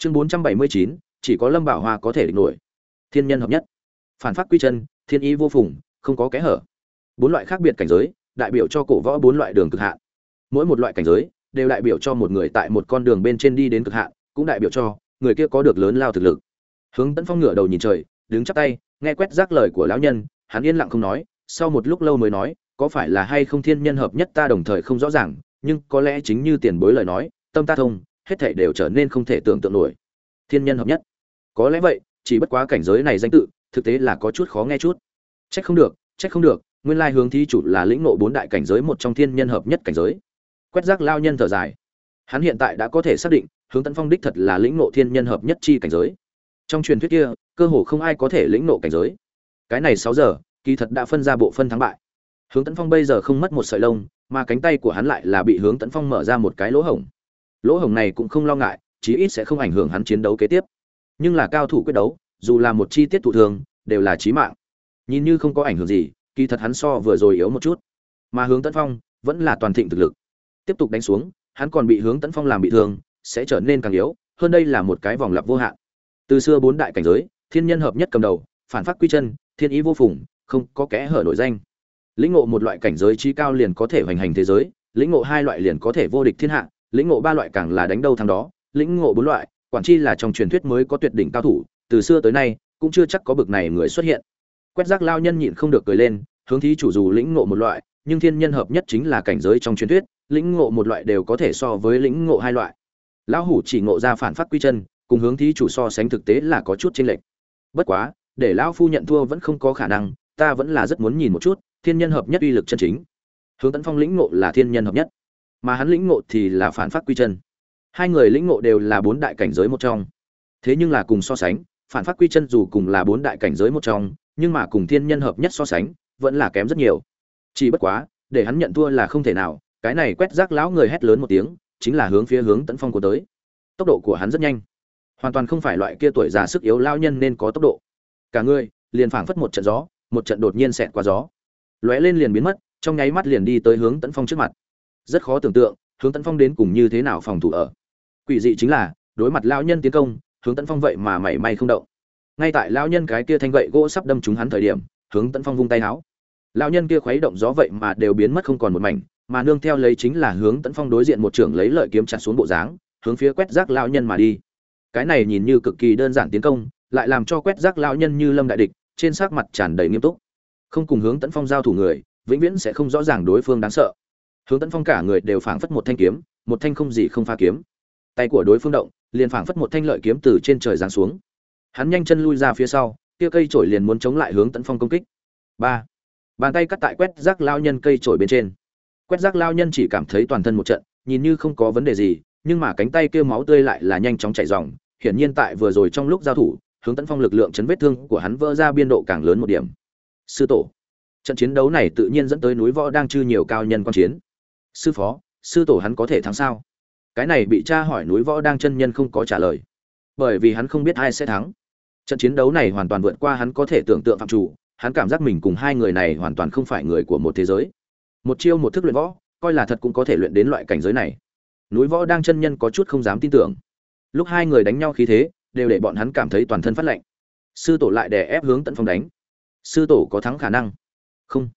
chương bốn trăm bảy mươi chín, chỉ có lâm bảo hoa có thể địch nổi. Thiên nhân hợp nhất. Phản phát quy chân, thiên ý vô phùng, không có kẽ hở. Bốn loại khác biệt cảnh giới, đại biểu cho cổ võ bốn loại đường cực hạn. Mỗi một loại cảnh giới, đều đại biểu cho một người tại một con đường bên trên đi đến cực hạn, cũng đại biểu cho người kia có được lớn lao thực lực. Hướng tấn phong ngửa đầu nhìn trời, đứng chắp tay, nghe quét rác lời của lão nhân, hắn yên lặng không nói, sau một lúc lâu mới nói, có phải là hay không thiên nhân hợp nhất ta đồng thời không rõ ràng, nhưng có lẽ chính như tiền bối lời nói, tâm ta thông hết thảy đều trở nên không thể tưởng tượng nổi. Thiên nhân hợp nhất. Có lẽ vậy, chỉ bất quá cảnh giới này danh tự, thực tế là có chút khó nghe chút. Trách không được, trách không được, nguyên lai hướng thí chủ là lĩnh ngộ bốn đại cảnh giới một trong thiên nhân hợp nhất cảnh giới. Quét rác lao nhân thở dài. Hắn hiện tại đã có thể xác định, hướng tấn phong đích thật là lĩnh ngộ thiên nhân hợp nhất chi cảnh giới. Trong truyền thuyết kia, cơ hồ không ai có thể lĩnh ngộ cảnh giới. Cái này sáu giờ, kỳ thật đã phân ra bộ phân thắng bại. Hướng tấn phong bây giờ không mất một sợi lông, mà cánh tay của hắn lại là bị hướng tấn phong mở ra một cái lỗ hổng lỗ hổng này cũng không lo ngại, chí ít sẽ không ảnh hưởng hắn chiến đấu kế tiếp. Nhưng là cao thủ quyết đấu, dù là một chi tiết thụ thường, đều là chí mạng. Nhìn như không có ảnh hưởng gì, kỳ thật hắn so vừa rồi yếu một chút. Mà hướng tấn phong vẫn là toàn thịnh thực lực. Tiếp tục đánh xuống, hắn còn bị hướng tấn phong làm bị thương, sẽ trở nên càng yếu, hơn đây là một cái vòng lặp vô hạn. Từ xưa bốn đại cảnh giới, thiên nhân hợp nhất cầm đầu, phản phát quy chân, thiên ý vô phùng, không có kẽ hở nổi danh. Lĩnh ngộ một loại cảnh giới trí cao liền có thể hoành hành thế giới, lĩnh ngộ hai loại liền có thể vô địch thiên hạ lĩnh ngộ ba loại càng là đánh đâu thắng đó. Lĩnh ngộ bốn loại, quản chi là trong truyền thuyết mới có tuyệt đỉnh cao thủ, từ xưa tới nay, cũng chưa chắc có bực này người xuất hiện. Quét rác lao nhân nhịn không được cười lên, hướng thí chủ dù lĩnh ngộ một loại, nhưng thiên nhân hợp nhất chính là cảnh giới trong truyền thuyết, lĩnh ngộ một loại đều có thể so với lĩnh ngộ hai loại. Lão hủ chỉ ngộ ra phản phát quy chân, cùng hướng thí chủ so sánh thực tế là có chút chênh lệch. Bất quá, để lão phu nhận thua vẫn không có khả năng, ta vẫn là rất muốn nhìn một chút, thiên nhân hợp nhất uy lực chân chính. Hướng tấn phong lĩnh ngộ là thiên nhân hợp nhất mà hắn lĩnh ngộ thì là phản phát quy chân. Hai người lĩnh ngộ đều là bốn đại cảnh giới một trong. Thế nhưng là cùng so sánh, phản phát quy chân dù cùng là bốn đại cảnh giới một trong, nhưng mà cùng thiên nhân hợp nhất so sánh, vẫn là kém rất nhiều. Chỉ bất quá, để hắn nhận thua là không thể nào, cái này quét rác lão người hét lớn một tiếng, chính là hướng phía hướng tấn phong của tới. Tốc độ của hắn rất nhanh. Hoàn toàn không phải loại kia tuổi già sức yếu lao nhân nên có tốc độ. Cả người, liền phảng phất một trận gió, một trận đột nhiên xẹt qua gió. Lóe lên liền biến mất, trong nháy mắt liền đi tới hướng tấn phong trước mặt rất khó tưởng tượng, hướng tấn phong đến cùng như thế nào phòng thủ ở. Quỷ dị chính là, đối mặt lao nhân tiến công, hướng tấn phong vậy mà mảy may không động. Ngay tại lao nhân cái kia thanh gậy gỗ sắp đâm trúng hắn thời điểm, hướng tấn phong vung tay háo. lao nhân kia khuấy động gió vậy mà đều biến mất không còn một mảnh, mà nương theo lấy chính là hướng tấn phong đối diện một trưởng lấy lợi kiếm chặt xuống bộ dáng, hướng phía quét rác lao nhân mà đi. Cái này nhìn như cực kỳ đơn giản tiến công, lại làm cho quét rác lao nhân như lâm đại địch, trên sắc mặt tràn đầy nghiêm túc. Không cùng hướng tấn phong giao thủ người, vĩnh viễn sẽ không rõ ràng đối phương đáng sợ hướng tấn phong cả người đều phảng phất một thanh kiếm, một thanh không gì không pha kiếm. Tay của đối phương động, liền phảng phất một thanh lợi kiếm từ trên trời giáng xuống. Hắn nhanh chân lui ra phía sau, kia cây trổi liền muốn chống lại hướng tấn phong công kích. Ba. Bàn tay cắt tại quét rác lao nhân cây trổi bên trên. Quét rác lao nhân chỉ cảm thấy toàn thân một trận, nhìn như không có vấn đề gì, nhưng mà cánh tay kia máu tươi lại là nhanh chóng chảy ròng hiển nhiên tại vừa rồi trong lúc giao thủ, hướng tấn phong lực lượng chấn vết thương của hắn vỡ ra biên độ càng lớn một điểm. Sư tổ. Trận chiến đấu này tự nhiên dẫn tới núi võ đang chư nhiều cao nhân quan chiến sư phó, sư tổ hắn có thể thắng sao? Cái này bị cha hỏi núi võ đang chân nhân không có trả lời. Bởi vì hắn không biết ai sẽ thắng. Trận chiến đấu này hoàn toàn vượt qua hắn có thể tưởng tượng phạm chủ, hắn cảm giác mình cùng hai người này hoàn toàn không phải người của một thế giới. Một chiêu một thức luyện võ, coi là thật cũng có thể luyện đến loại cảnh giới này. Núi võ đang chân nhân có chút không dám tin tưởng. Lúc hai người đánh nhau khí thế, đều để bọn hắn cảm thấy toàn thân phát lạnh. Sư tổ lại đè ép hướng tận phong đánh. Sư tổ có thắng khả năng? Không.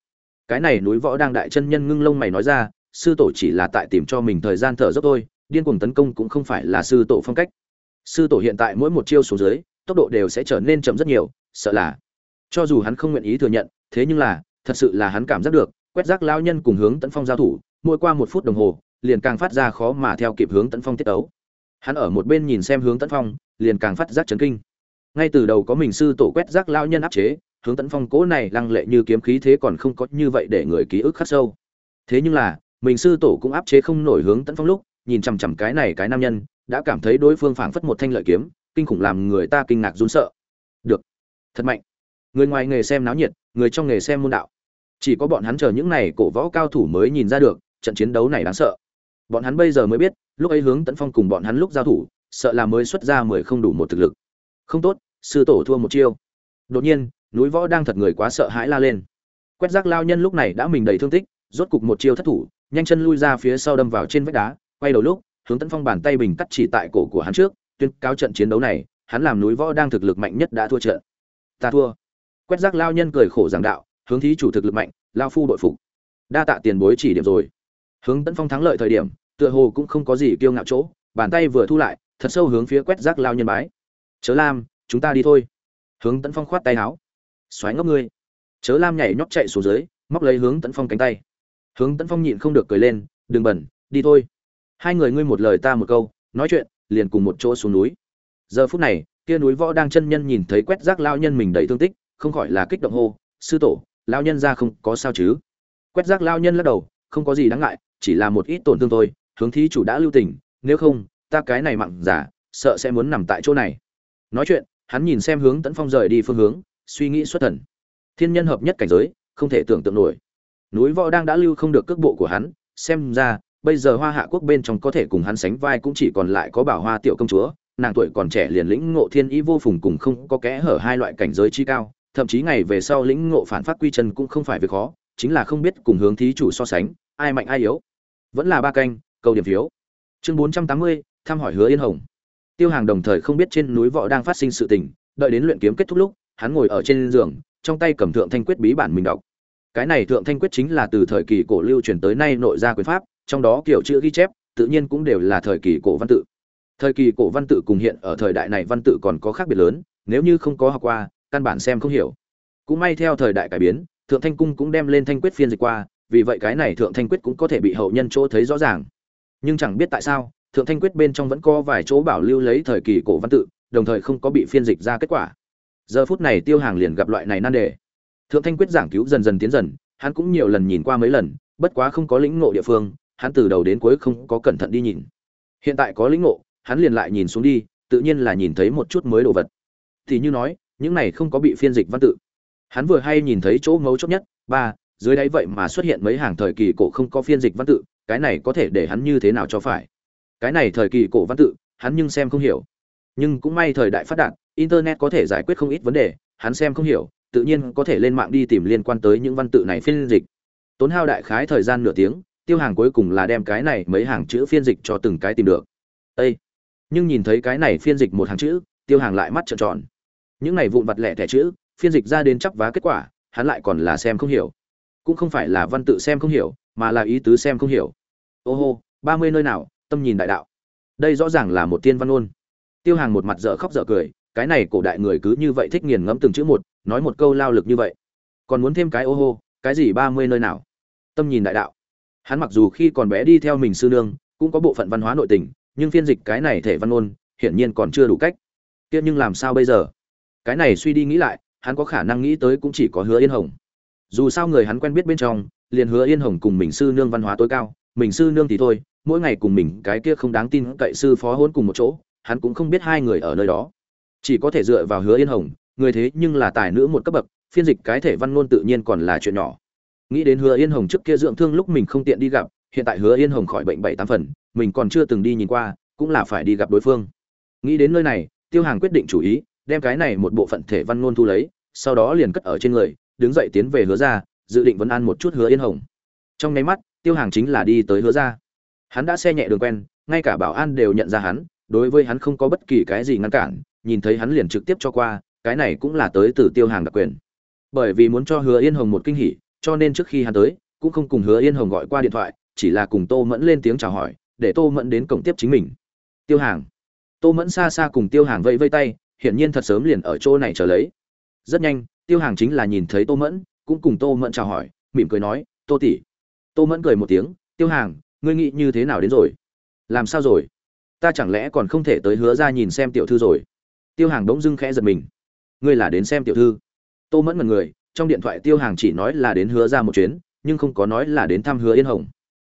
Cái này núi võ đang đại chân nhân ngưng lông mày nói ra sư tổ chỉ là tại tìm cho mình thời gian thở dốc thôi, điên cuồng tấn công cũng không phải là sư tổ phong cách. Sư tổ hiện tại mỗi một chiêu xuống dưới, tốc độ đều sẽ trở nên chậm rất nhiều, sợ là. Cho dù hắn không nguyện ý thừa nhận, thế nhưng là, thật sự là hắn cảm giác được, quét rác lao nhân cùng hướng tấn phong giao thủ, mỗi qua một phút đồng hồ, liền càng phát ra khó mà theo kịp hướng tấn phong tiết ấu hắn ở một bên nhìn xem hướng tấn phong, liền càng phát giác chấn kinh. Ngay từ đầu có mình sư tổ quét rác lao nhân áp chế, hướng tấn phong cố này lăng lệ như kiếm khí thế còn không có như vậy để người ký ức khắc sâu. Thế nhưng là mình sư tổ cũng áp chế không nổi hướng tấn phong lúc, nhìn chằm chằm cái này cái nam nhân, đã cảm thấy đối phương phảng phất một thanh lợi kiếm, kinh khủng làm người ta kinh ngạc run sợ. Được. Thật mạnh. Người ngoài nghề xem náo nhiệt, người trong nghề xem môn đạo. Chỉ có bọn hắn chờ những này cổ võ cao thủ mới nhìn ra được, trận chiến đấu này đáng sợ. Bọn hắn bây giờ mới biết, lúc ấy hướng tấn phong cùng bọn hắn lúc giao thủ, sợ là mới xuất ra mười không đủ một thực lực. Không tốt, sư tổ thua một chiêu. Đột nhiên, núi võ đang thật người quá sợ hãi la lên. Quét rác lao nhân lúc này đã mình đầy thương tích, rốt cục một chiêu thất thủ nhanh chân lui ra phía sau đâm vào trên vách đá, quay đầu lúc, hướng tấn phong bàn tay bình cắt chỉ tại cổ của hắn trước, tuyên cáo trận chiến đấu này, hắn làm núi võ đang thực lực mạnh nhất đã thua trận. Ta thua. Quét rác lao nhân cười khổ giảng đạo, hướng thí chủ thực lực mạnh, lao phu đội phục. Đa tạ tiền bối chỉ điểm rồi. Hướng tấn phong thắng lợi thời điểm, tựa hồ cũng không có gì kiêu ngạo chỗ, bàn tay vừa thu lại, thật sâu hướng phía quét rác lao nhân bái. Chớ lam, chúng ta đi thôi. Hướng tấn phong khoát tay áo. Xoáy ngốc ngươi. Chớ lam nhảy nhót chạy xuống dưới, móc lấy hướng tấn phong cánh tay hướng tấn phong nhịn không được cười lên, đừng bẩn, đi thôi. Hai người ngươi một lời ta một câu, nói chuyện, liền cùng một chỗ xuống núi. Giờ phút này, kia núi võ đang chân nhân nhìn thấy quét rác lao nhân mình đầy thương tích, không khỏi là kích động hô, sư tổ lao nhân ra không có sao chứ? Quét rác lao nhân lắc đầu, không có gì đáng ngại, chỉ là một ít tổn thương thôi, hướng thí chủ đã lưu tình, nếu không, ta cái này mặn giả, sợ sẽ muốn nằm tại chỗ này. Nói chuyện, hắn nhìn xem hướng tấn phong rời đi phương hướng, suy nghĩ xuất thần. Thiên nhân hợp nhất cảnh giới, không thể tưởng tượng nổi núi võ đang đã lưu không được cước bộ của hắn, xem ra, bây giờ hoa hạ quốc bên trong có thể cùng hắn sánh vai cũng chỉ còn lại có bảo hoa tiểu công chúa, nàng tuổi còn trẻ liền lĩnh ngộ thiên ý vô phùng cùng không có kẽ hở hai loại cảnh giới chi cao, thậm chí ngày về sau lĩnh ngộ phản phát quy chân cũng không phải việc khó, chính là không biết cùng hướng thí chủ so sánh, ai mạnh ai yếu. Vẫn là ba canh, câu điểm phiếu. Chương bốn trăm tám mươi, thăm hỏi hứa yên hồng. Tiêu hàng đồng thời không biết trên núi võ đang phát sinh sự tình, đợi đến luyện kiếm kết thúc lúc, hắn ngồi ở trên giường, trong tay cầm thượng thanh quyết bí bản mình đọc cái này thượng thanh quyết chính là từ thời kỳ cổ lưu truyền tới nay nội ra quyền pháp, trong đó kiểu chữ ghi chép, tự nhiên cũng đều là thời kỳ cổ văn tự. Thời kỳ cổ văn tự cùng hiện ở thời đại này văn tự còn có khác biệt lớn, nếu như không có học qua, căn bản xem không hiểu. Cũng may theo thời đại cải biến, thượng thanh cung cũng đem lên thanh quyết phiên dịch qua, vì vậy cái này thượng thanh quyết cũng có thể bị hậu nhân chỗ thấy rõ ràng. Nhưng chẳng biết tại sao, thượng thanh quyết bên trong vẫn có vài chỗ bảo lưu lấy thời kỳ cổ văn tự, đồng thời không có bị phiên dịch ra kết quả. Giờ phút này tiêu hàng liền gặp loại này nan đề thượng thanh quyết giảng cứu dần dần tiến dần, hắn cũng nhiều lần nhìn qua mấy lần, bất quá không có lĩnh ngộ địa phương, hắn từ đầu đến cuối không có cẩn thận đi nhìn. Hiện tại có lĩnh ngộ, hắn liền lại nhìn xuống đi, tự nhiên là nhìn thấy một chút mới đồ vật. Thì như nói, những này không có bị phiên dịch văn tự. Hắn vừa hay nhìn thấy chỗ ngấu chốc nhất, ba, dưới đáy vậy mà xuất hiện mấy hàng thời kỳ cổ không có phiên dịch văn tự, cái này có thể để hắn như thế nào cho phải? Cái này thời kỳ cổ văn tự, hắn nhưng xem không hiểu. Nhưng cũng may thời đại phát đạt, internet có thể giải quyết không ít vấn đề, hắn xem không hiểu tự nhiên có thể lên mạng đi tìm liên quan tới những văn tự này phiên dịch. Tốn hao đại khái thời gian nửa tiếng, tiêu hàng cuối cùng là đem cái này mấy hàng chữ phiên dịch cho từng cái tìm được. Ê! nhưng nhìn thấy cái này phiên dịch một hàng chữ, tiêu hàng lại mắt trợn tròn. Những này vụn vặt lẻ thẻ chữ, phiên dịch ra đến chắc vá kết quả, hắn lại còn là xem không hiểu. Cũng không phải là văn tự xem không hiểu, mà là ý tứ xem không hiểu. Ô hô, ba mươi nơi nào, tâm nhìn đại đạo. Đây rõ ràng là một tiên văn ôn tiêu hàng một mặt dở khóc dở cười, cái này cổ đại người cứ như vậy thích nghiền ngẫm từng chữ một nói một câu lao lực như vậy. Còn muốn thêm cái ô hô, cái gì ba mươi nơi nào? Tâm nhìn đại đạo. Hắn mặc dù khi còn bé đi theo mình sư nương, cũng có bộ phận văn hóa nội tình, nhưng phiên dịch cái này thể văn ôn hiển nhiên còn chưa đủ cách. Kia nhưng làm sao bây giờ? Cái này suy đi nghĩ lại, hắn có khả năng nghĩ tới cũng chỉ có hứa yên hồng. Dù sao người hắn quen biết bên trong, liền hứa yên hồng cùng mình sư nương văn hóa tối cao, mình sư nương thì thôi, mỗi ngày cùng mình cái kia không đáng tin cậy sư phó hôn cùng một chỗ, hắn cũng không biết hai người ở nơi đó. Chỉ có thể dựa vào hứa yên hồng người thế nhưng là tài nữ một cấp bậc, phiên dịch cái thể văn ngôn tự nhiên còn là chuyện nhỏ. Nghĩ đến hứa yên hồng trước kia dưỡng thương lúc mình không tiện đi gặp, hiện tại hứa yên hồng khỏi bệnh bảy tám phần, mình còn chưa từng đi nhìn qua, cũng là phải đi gặp đối phương. Nghĩ đến nơi này, tiêu hàng quyết định chủ ý, đem cái này một bộ phận thể văn ngôn thu lấy, sau đó liền cất ở trên người, đứng dậy tiến về hứa ra dự định vấn an một chút hứa yên hồng. Trong nháy mắt, tiêu hàng chính là đi tới hứa ra hắn đã xe nhẹ đường quen, ngay cả bảo an đều nhận ra hắn, đối với hắn không có bất kỳ cái gì ngăn cản, nhìn thấy hắn liền trực tiếp cho qua cái này cũng là tới từ tiêu hàng đặc quyền. Bởi vì muốn cho hứa yên hồng một kinh hỉ, cho nên trước khi hắn tới, cũng không cùng hứa yên hồng gọi qua điện thoại, chỉ là cùng tô mẫn lên tiếng chào hỏi, để tô mẫn đến cổng tiếp chính mình. Tiêu hàng. Tô mẫn xa xa cùng tiêu hàng vẫy vây tay, hiển nhiên thật sớm liền ở chỗ này chờ lấy. Rất nhanh, tiêu hàng chính là nhìn thấy tô mẫn, cũng cùng tô mẫn chào hỏi, mỉm cười nói, tô tỷ. Tô mẫn cười một tiếng, tiêu hàng, ngươi nghĩ như thế nào đến rồi? Làm sao rồi? Ta chẳng lẽ còn không thể tới hứa ra nhìn xem tiểu thư rồi? Tiêu hàng bỗng dưng khẽ giật mình ngươi là đến xem tiểu thư. Tô mẫn mật người, trong điện thoại tiêu hàng chỉ nói là đến hứa ra một chuyến, nhưng không có nói là đến thăm hứa yên hồng.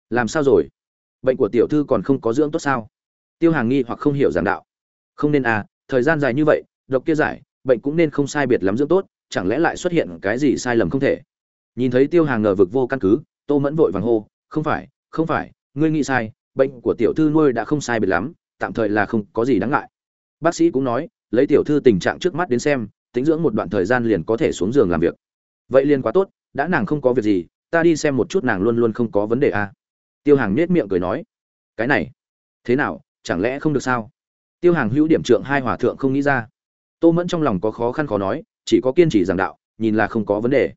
Làm sao rồi? Bệnh của tiểu thư còn không có dưỡng tốt sao? Tiêu hàng nghi hoặc không hiểu giảng đạo. Không nên à thời gian dài như vậy, độc kia giải, bệnh cũng nên không sai biệt lắm dưỡng tốt, chẳng lẽ lại xuất hiện cái gì sai lầm không thể? Nhìn thấy tiêu hàng ngờ vực vô căn cứ, tô mẫn vội vàng hô, không phải không phải, ngươi nghĩ sai, bệnh của tiểu thư nuôi đã không sai biệt lắm, tạm thời là không có gì đáng ngại. Bác sĩ cũng nói, lấy tiểu thư tình trạng trước mắt đến xem tính dưỡng một đoạn thời gian liền có thể xuống giường làm việc. Vậy liền quá tốt, đã nàng không có việc gì, ta đi xem một chút nàng luôn luôn không có vấn đề à. tiêu hàng nết miệng cười nói, cái này, thế nào, chẳng lẽ không được sao? Tiêu hàng hữu điểm trượng hai hòa thượng không nghĩ ra. Tô mẫn trong lòng có khó khăn khó nói, chỉ có kiên trì giảng đạo, nhìn là không có vấn đề.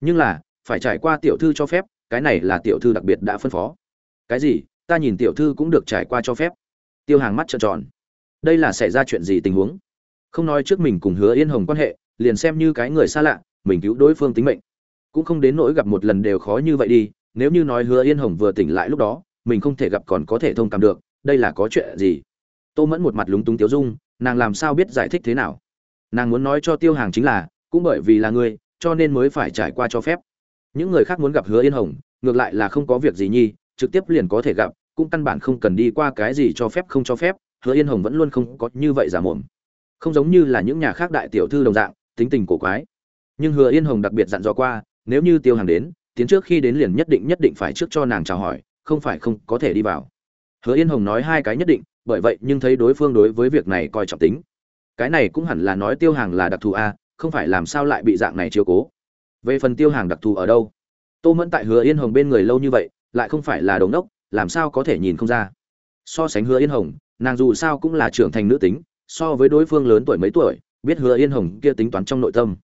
Nhưng là, phải trải qua tiểu thư cho phép, cái này là tiểu thư đặc biệt đã phân phó. Cái gì, ta nhìn tiểu thư cũng được trải qua cho phép. Tiêu hàng mắt trợn tròn. Đây là xảy ra chuyện gì tình huống? Không nói trước mình cùng hứa yên hồng quan hệ, liền xem như cái người xa lạ, mình cứu đối phương tính mệnh. Cũng không đến nỗi gặp một lần đều khó như vậy đi, nếu như nói hứa yên hồng vừa tỉnh lại lúc đó, mình không thể gặp còn có thể thông cảm được, đây là có chuyện gì? Tô mẫn một mặt lúng túng tiếu dung, nàng làm sao biết giải thích thế nào? Nàng muốn nói cho tiêu hàng chính là, cũng bởi vì là ngươi, cho nên mới phải trải qua cho phép. Những người khác muốn gặp hứa yên hồng, ngược lại là không có việc gì nhi, trực tiếp liền có thể gặp, cũng căn bản không cần đi qua cái gì cho phép không cho phép, hứa yên hồng vẫn luôn không có như vậy giả mồm không giống như là những nhà khác đại tiểu thư đồng dạng, tính tình cổ quái. Nhưng hứa yên hồng đặc biệt dặn dò qua, nếu như tiêu hàng đến, tiến trước khi đến liền nhất định nhất định phải trước cho nàng chào hỏi, không phải không có thể đi vào. Hứa yên hồng nói hai cái nhất định, bởi vậy nhưng thấy đối phương đối với việc này coi trọng tính. Cái này cũng hẳn là nói tiêu hàng là đặc thù a, không phải làm sao lại bị dạng này chiếu cố. Về phần tiêu hàng đặc thù ở đâu? Tô mẫn tại hứa yên hồng bên người lâu như vậy, lại không phải là đống đốc làm sao có thể nhìn không ra? So sánh hứa yên hồng, nàng dù sao cũng là trưởng thành nữ tính so với đối phương lớn tuổi mấy tuổi, biết hứa yên hồng kia tính toán trong nội tâm.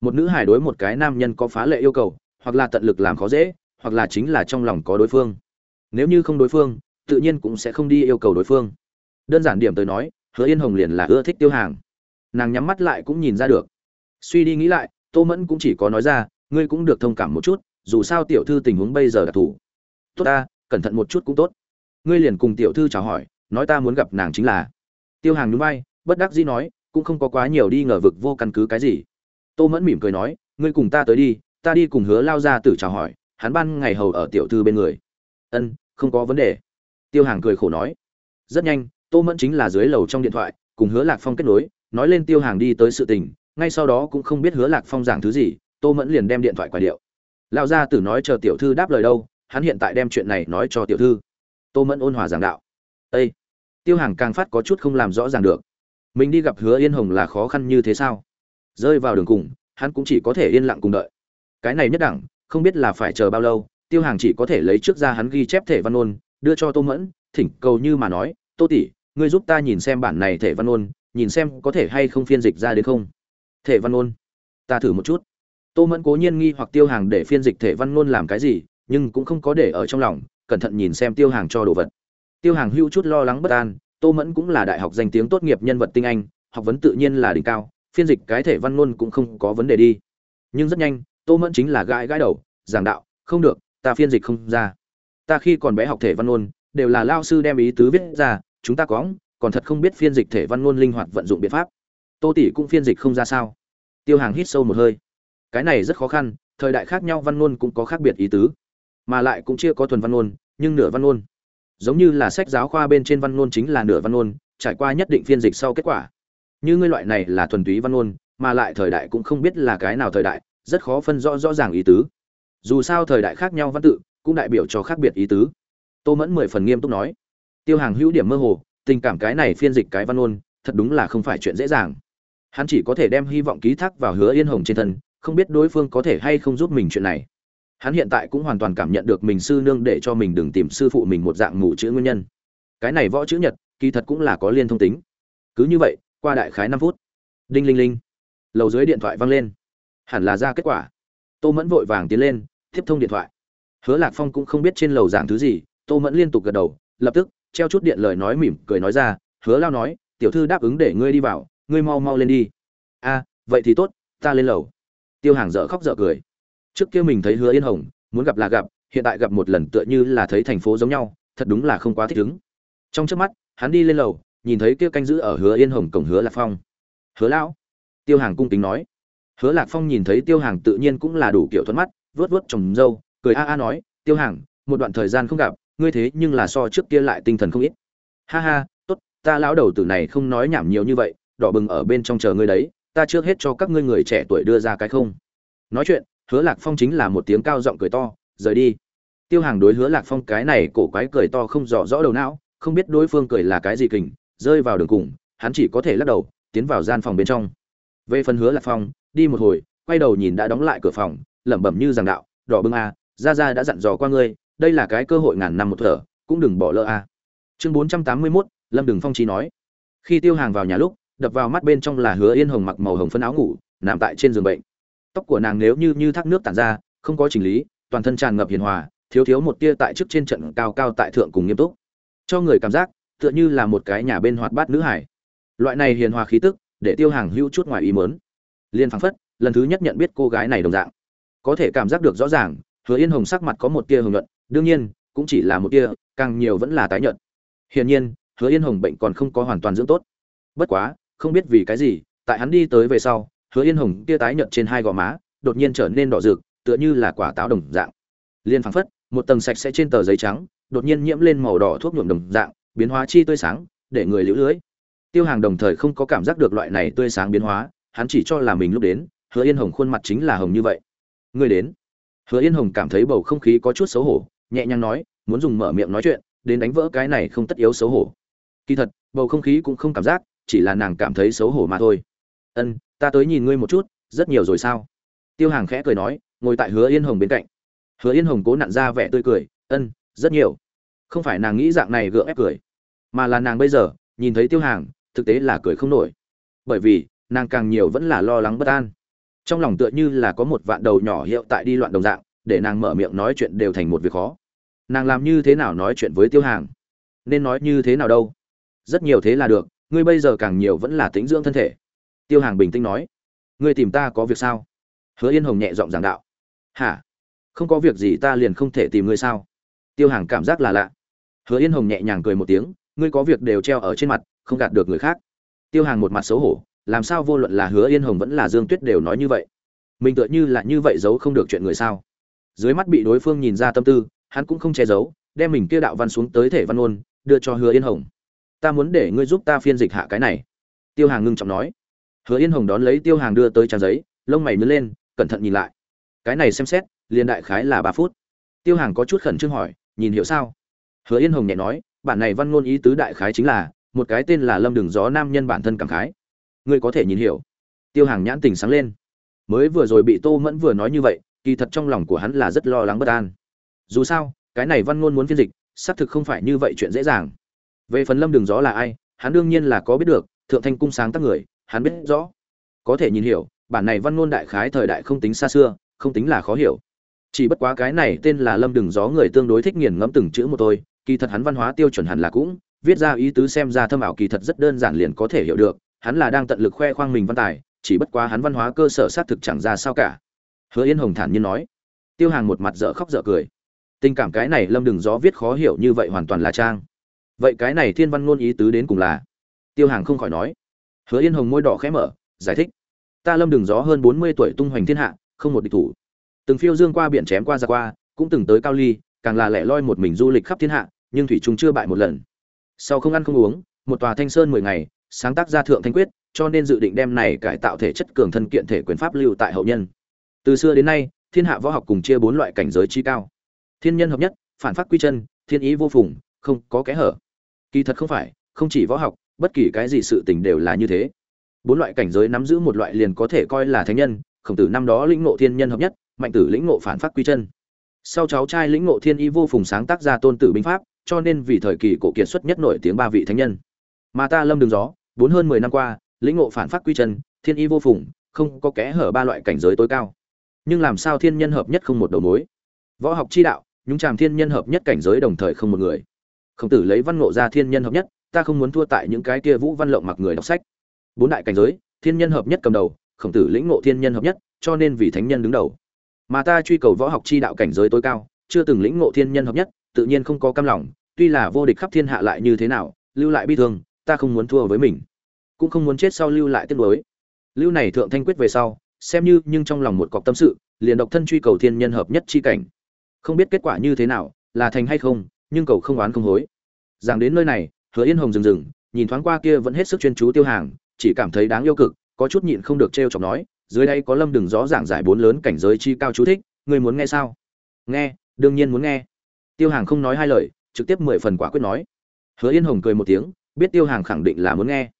Một nữ hài đối một cái nam nhân có phá lệ yêu cầu, hoặc là tận lực làm khó dễ, hoặc là chính là trong lòng có đối phương. Nếu như không đối phương, tự nhiên cũng sẽ không đi yêu cầu đối phương. Đơn giản điểm tới nói, hứa yên hồng liền là ưa thích tiêu hàng. Nàng nhắm mắt lại cũng nhìn ra được. Suy đi nghĩ lại, tô mẫn cũng chỉ có nói ra, ngươi cũng được thông cảm một chút, dù sao tiểu thư tình huống bây giờ đặc thù tốt ta, cẩn thận một chút cũng tốt. Ngươi liền cùng tiểu thư chào hỏi, nói ta muốn gặp nàng chính là. Tiêu hàng núi bay bất đắc dĩ nói, cũng không có quá nhiều đi ngờ vực vô căn cứ cái gì. Tô mẫn mỉm cười nói, ngươi cùng ta tới đi, ta đi cùng hứa lao ra tử chào hỏi, hắn ban ngày hầu ở tiểu thư bên người. Ân, không có vấn đề. Tiêu hàng cười khổ nói. Rất nhanh, tô mẫn chính là dưới lầu trong điện thoại, cùng hứa lạc phong kết nối, nói lên tiêu hàng đi tới sự tình, ngay sau đó cũng không biết hứa lạc phong giảng thứ gì, tô mẫn liền đem điện thoại quả điệu. Lao ra tử nói chờ tiểu thư đáp lời đâu, hắn hiện tại đem chuyện này nói cho tiểu thư. Tô mẫn ôn hòa giảng đạo. Ây tiêu hàng càng phát có chút không làm rõ ràng được mình đi gặp hứa yên hồng là khó khăn như thế sao? Rơi vào đường cùng, hắn cũng chỉ có thể yên lặng cùng đợi. Cái này nhất đẳng, không biết là phải chờ bao lâu, tiêu hàng chỉ có thể lấy trước ra hắn ghi chép thể văn ôn, đưa cho tô mẫn, thỉnh cầu như mà nói, tô tỷ, ngươi giúp ta nhìn xem bản này thể văn ôn, nhìn xem có thể hay không phiên dịch ra đến không? Thể văn ôn? Ta thử một chút. Tô mẫn cố nhiên nghi hoặc tiêu hàng để phiên dịch thể văn ôn làm cái gì, nhưng cũng không có để ở trong lòng, cẩn thận nhìn xem tiêu hàng cho đồ vật. Tiêu hàng hưu chút lo lắng bất an tô mẫn cũng là đại học danh tiếng tốt nghiệp nhân vật tinh anh, học vấn tự nhiên là đỉnh cao, phiên dịch cái thể văn ngôn cũng không có vấn đề đi. Nhưng rất nhanh, tô mẫn chính là gãi gãi đầu, giảng đạo, không được, ta phiên dịch không ra. Ta khi còn bé học thể văn ngôn, đều là lao sư đem ý tứ viết ra, chúng ta có còn thật không biết phiên dịch thể văn ngôn linh hoạt vận dụng biện pháp. Tô tỷ cũng phiên dịch không ra sao? Tiêu hàng hít sâu một hơi. Cái này rất khó khăn, thời đại khác nhau văn ngôn cũng có khác biệt ý tứ, mà lại cũng chưa có thuần văn ngôn, nhưng nửa văn ngôn giống như là sách giáo khoa bên trên văn ngôn chính là nửa văn ngôn, trải qua nhất định phiên dịch sau kết quả. Như ngươi loại này là thuần túy văn ngôn, mà lại thời đại cũng không biết là cái nào thời đại, rất khó phân rõ rõ ràng ý tứ. Dù sao thời đại khác nhau văn tự, cũng đại biểu cho khác biệt ý tứ. Tô mẫn mười phần nghiêm túc nói. Tiêu hàng hữu điểm mơ hồ, tình cảm cái này phiên dịch cái văn ngôn, thật đúng là không phải chuyện dễ dàng. Hắn chỉ có thể đem hy vọng ký thác vào hứa yên hồng trên thân, không biết đối phương có thể hay không giúp mình chuyện này hắn hiện tại cũng hoàn toàn cảm nhận được mình sư nương để cho mình đừng tìm sư phụ mình một dạng ngủ chữ nguyên nhân. Cái này võ chữ nhật, kỳ thật cũng là có liên thông tính. Cứ như vậy, qua đại khái năm phút, đinh linh linh, lầu dưới điện thoại vang lên. Hẳn là ra kết quả. Tô mẫn vội vàng tiến lên, tiếp thông điện thoại. Hứa lạc phong cũng không biết trên lầu giảng thứ gì, tô mẫn liên tục gật đầu, lập tức, treo chút điện lời nói mỉm cười nói ra, hứa lao nói, tiểu thư đáp ứng để ngươi đi vào, ngươi mau mau lên đi. A, vậy thì tốt, ta lên lầu. Tiêu hàng dở khóc dở cười trước kia mình thấy hứa yên hồng, muốn gặp là gặp, hiện tại gặp một lần tựa như là thấy thành phố giống nhau, thật đúng là không quá thích ứng. Trong trước mắt, hắn đi lên lầu, nhìn thấy kia canh giữ ở hứa yên hồng cổng hứa lạc phong. Hứa lão, tiêu hàng cung kính nói. Hứa lạc phong nhìn thấy tiêu hàng tự nhiên cũng là đủ kiểu thuận mắt vớt vớt trồng râu, cười a a nói, tiêu hàng, một đoạn thời gian không gặp, ngươi thế nhưng là so trước kia lại tinh thần không ít. Ha ha, tốt, ta lão đầu tử này không nói nhảm nhiều như vậy, đỏ bừng ở bên trong chờ ngươi đấy, ta trước hết cho các ngươi người trẻ tuổi đưa ra cái không. Nói chuyện hứa lạc phong chính là một tiếng cao giọng cười to rời đi. Tiêu hàng đối hứa lạc phong cái này cổ quái cười to không rõ rõ đầu não không biết đối phương cười là cái gì kình rơi vào đường cùng hắn chỉ có thể lắc đầu tiến vào gian phòng bên trong. Về phần hứa lạc phong đi một hồi quay đầu nhìn đã đóng lại cửa phòng lẩm bẩm như rằng đạo đỏ bưng a ra ra đã dặn dò qua ngươi đây là cái cơ hội ngàn năm một thở cũng đừng bỏ lỡ a. Chương bốn trăm tám mươi 481, lâm đừng phong trí nói. Khi tiêu hàng vào nhà lúc đập vào mắt bên trong là hứa yên hồng mặc màu hồng phân áo ngủ nằm tại trên giường bệnh tóc của nàng nếu như như thác nước tản ra, không có chỉnh lý, toàn thân tràn ngập hiền hòa, thiếu thiếu một tia tại trước trên trận cao cao tại thượng cùng nghiêm túc. Cho người cảm giác, tựa như là một cái nhà bên hoạt bát nữ hải. Loại này hiền hòa khí tức, để tiêu hàng hữu chút ngoài ý mớn liên phăng phất, lần thứ nhất nhận biết cô gái này đồng dạng. Có thể cảm giác được rõ ràng, hứa yên hồng sắc mặt có một tia hồng nhuận, đương nhiên, cũng chỉ là một tia, càng nhiều vẫn là tái nhợt. Hiển nhiên, hứa yên hồng bệnh còn không có hoàn toàn dưỡng tốt. Bất quá, không biết vì cái gì, tại hắn đi tới về sau hứa yên hồng tia tái nhợt trên hai gò má, đột nhiên trở nên đỏ rực, tựa như là quả táo đồng dạng. Liên phăng phất, một tầng sạch sẽ trên tờ giấy trắng, đột nhiên nhiễm lên màu đỏ thuốc nhuộm đồng dạng, biến hóa chi tươi sáng, để người liễu lưới. Tiêu hàng đồng thời không có cảm giác được loại này tươi sáng biến hóa, hắn chỉ cho là mình lúc đến, hứa yên hồng khuôn mặt chính là hồng như vậy. Người đến? Hứa yên hồng cảm thấy bầu không khí có chút xấu hổ, nhẹ nhàng nói, muốn dùng mở miệng nói chuyện, đến đánh vỡ cái này không tất yếu xấu hổ. Kỳ thật, bầu không khí cũng không cảm giác, chỉ là nàng cảm thấy xấu hổ mà thôi. Ân ta tới nhìn ngươi một chút, rất nhiều rồi sao? Tiêu hàng khẽ cười nói, ngồi tại hứa yên hồng bên cạnh. Hứa yên hồng cố nặn ra vẻ tươi cười, ân, rất nhiều. Không phải nàng nghĩ dạng này gượng ép cười, mà là nàng bây giờ nhìn thấy tiêu hàng, thực tế là cười không nổi. Bởi vì, nàng càng nhiều vẫn là lo lắng bất an. Trong lòng tựa như là có một vạn đầu nhỏ hiệu tại đi loạn đồng dạng, để nàng mở miệng nói chuyện đều thành một việc khó. Nàng làm như thế nào nói chuyện với tiêu hàng? Nên nói như thế nào đâu? Rất nhiều thế là được, ngươi bây giờ càng nhiều vẫn là tính dưỡng thân thể tiêu hàng bình tĩnh nói, ngươi tìm ta có việc sao? Hứa yên hồng nhẹ giọng giảng đạo, hả? Không có việc gì ta liền không thể tìm ngươi sao? Tiêu hàng cảm giác là lạ. Hứa yên hồng nhẹ nhàng cười một tiếng, ngươi có việc đều treo ở trên mặt, không gạt được người khác. Tiêu hàng một mặt xấu hổ, làm sao vô luận là hứa yên hồng vẫn là dương tuyết đều nói như vậy? Mình tựa như là như vậy giấu không được chuyện người sao? Dưới mắt bị đối phương nhìn ra tâm tư, hắn cũng không che giấu, đem mình kia đạo văn xuống tới thể văn ôn đưa cho hứa yên hồng. Ta muốn để ngươi giúp ta phiên dịch hạ cái này. Tiêu hàng ngưng trọng nói hứa yên hồng đón lấy tiêu hàng đưa tới trang giấy, lông mày nhướng lên, cẩn thận nhìn lại. Cái này xem xét, liền đại khái là ba phút. Tiêu hàng có chút khẩn trương hỏi, nhìn hiểu sao? Hứa yên hồng nhẹ nói, bản này văn ngôn ý tứ đại khái chính là, một cái tên là lâm đường gió nam nhân bản thân cảm khái. Ngươi có thể nhìn hiểu. Tiêu hàng nhãn tình sáng lên. Mới vừa rồi bị tô mẫn vừa nói như vậy, kỳ thật trong lòng của hắn là rất lo lắng bất an. Dù sao, cái này văn ngôn muốn phiên dịch, xác thực không phải như vậy chuyện dễ dàng. Về phần lâm đường gió là ai, hắn đương nhiên là có biết được, thượng thanh cung sáng tác người hắn biết rõ. Có thể nhìn hiểu, bản này văn ngôn đại khái thời đại không tính xa xưa, không tính là khó hiểu. Chỉ bất quá cái này tên là lâm đường gió người tương đối thích nghiền ngẫm từng chữ một tôi kỳ thật hắn văn hóa tiêu chuẩn hẳn là cũng viết ra ý tứ xem ra thâm ảo kỳ thật rất đơn giản liền có thể hiểu được, hắn là đang tận lực khoe khoang mình văn tài, chỉ bất quá hắn văn hóa cơ sở xác thực chẳng ra sao cả. Hứa yên hồng thản nhiên nói. Tiêu hàng một mặt dở khóc dở cười. Tình cảm cái này lâm đừng gió viết khó hiểu như vậy hoàn toàn là trang. Vậy cái này thiên văn ngôn ý tứ đến cùng là? Tiêu hàng không khỏi nói hứa yên hồng môi đỏ khẽ mở, giải thích. Ta lâm đừng gió hơn bốn mươi tuổi tung hoành thiên hạ, không một địch thủ. Từng phiêu dương qua biển chém qua ra qua, cũng từng tới cao ly, càng là lẻ loi một mình du lịch khắp thiên hạ, nhưng thủy trung chưa bại một lần. Sau không ăn không uống, một tòa thanh sơn mười ngày, sáng tác ra thượng thanh quyết, cho nên dự định đem này cải tạo thể chất cường thân kiện thể quyền pháp lưu tại hậu nhân. Từ xưa đến nay, thiên hạ võ học cùng chia bốn loại cảnh giới chi cao. Thiên nhân hợp nhất, phản phát quy chân, thiên ý vô phùng, không có kẽ hở. Kỳ thật không phải không chỉ võ học, bất kỳ cái gì sự tình đều là như thế. Bốn loại cảnh giới nắm giữ một loại liền có thể coi là thánh nhân, khổng tử năm đó lĩnh ngộ thiên nhân hợp nhất, mạnh tử lĩnh ngộ phản phát quy chân. Sau cháu trai lĩnh ngộ thiên y vô phùng sáng tác ra tôn tử binh pháp, cho nên vì thời kỳ cổ kiệt xuất nhất nổi tiếng ba vị thánh nhân. Mà ta lâm đường gió, bốn hơn mười năm qua, lĩnh ngộ phản phát quy chân, thiên y vô phùng, không có kẽ hở ba loại cảnh giới tối cao. Nhưng làm sao thiên nhân hợp nhất không một đầu mối? Võ học chi đạo, nhúng chàm thiên nhân hợp nhất cảnh giới đồng thời không một người. Khổng tử lấy văn ngộ ra thiên nhân hợp nhất ta không muốn thua tại những cái kia vũ văn lộng mặc người đọc sách. Bốn đại cảnh giới, thiên nhân hợp nhất cầm đầu, khổng tử lĩnh ngộ thiên nhân hợp nhất, cho nên vì thánh nhân đứng đầu. Mà ta truy cầu võ học chi đạo cảnh giới tối cao, chưa từng lĩnh ngộ thiên nhân hợp nhất, tự nhiên không có cam lòng, tuy là vô địch khắp thiên hạ lại như thế nào, lưu lại bi thương, ta không muốn thua với mình. Cũng không muốn chết sau lưu lại tiếc nuối. Lưu này thượng thanh quyết về sau, xem như nhưng trong lòng một cọc tâm sự, liền độc thân truy cầu thiên nhân hợp nhất chi cảnh. Không biết kết quả như thế nào, là thành hay không, nhưng cầu không oán không hối. Rằng đến nơi này hứa yên hồng dừng dừng, nhìn thoáng qua kia vẫn hết sức chuyên chú tiêu hàng, chỉ cảm thấy đáng yêu cực, có chút nhịn không được trêu chọc nói, dưới đây có lâm đừng rõ giảng giải bốn lớn cảnh giới chi cao chú thích người muốn nghe sao? Nghe, đương nhiên muốn nghe. Tiêu hàng không nói hai lời, trực tiếp mười phần quả quyết nói. Hứa yên hồng cười một tiếng, biết tiêu hàng khẳng định là muốn nghe.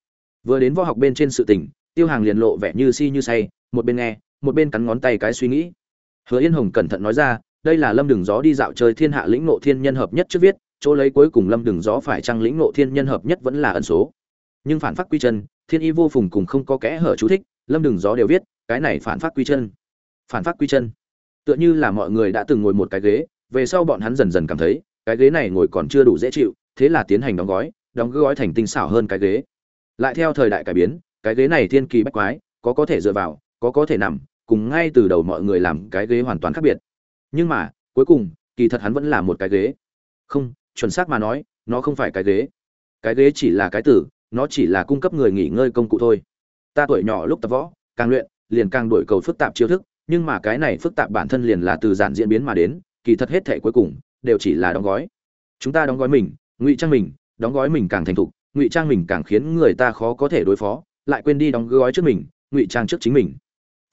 Vừa đến võ học bên trên sự tình, tiêu hàng liền lộ vẻ như si như say, một bên nghe, một bên cắn ngón tay cái suy nghĩ. Hứa yên hồng cẩn thận nói ra, đây là lâm đường gió đi dạo chơi thiên hạ lĩnh ngộ thiên nhân hợp nhất trước viết chỗ lấy cuối cùng lâm đường gió phải trăng lĩnh ngộ thiên nhân hợp nhất vẫn là ẩn số. Nhưng phản phát quy chân, thiên y vô phùng cùng không có kẽ hở chú thích, lâm đừng gió đều viết, cái này phản phát quy chân. Phản phát quy chân. Tựa như là mọi người đã từng ngồi một cái ghế, về sau bọn hắn dần dần cảm thấy, cái ghế này ngồi còn chưa đủ dễ chịu, thế là tiến hành đóng gói đóng gói thành tinh xảo hơn cái ghế. Lại theo thời đại cải biến, cái ghế này thiên kỳ bách quái, có có thể dựa vào, có có thể nằm, cùng ngay từ đầu mọi người làm cái ghế hoàn toàn khác biệt. Nhưng mà, cuối cùng, kỳ thật hắn vẫn là một cái ghế. Không chuẩn xác mà nói, nó không phải cái ghế. Cái ghế chỉ là cái tử, nó chỉ là cung cấp người nghỉ ngơi công cụ thôi. Ta tuổi nhỏ lúc tập võ, càng luyện, liền càng đổi cầu phức tạp chiêu thức, nhưng mà cái này phức tạp bản thân liền là từ giản diễn biến mà đến, kỳ thật hết thể cuối cùng, đều chỉ là đóng gói. Chúng ta đóng gói mình, ngụy trang mình, đóng gói mình càng thành thục, ngụy trang mình càng khiến người ta khó có thể đối phó, lại quên đi đóng gói trước mình, ngụy trang trước chính mình.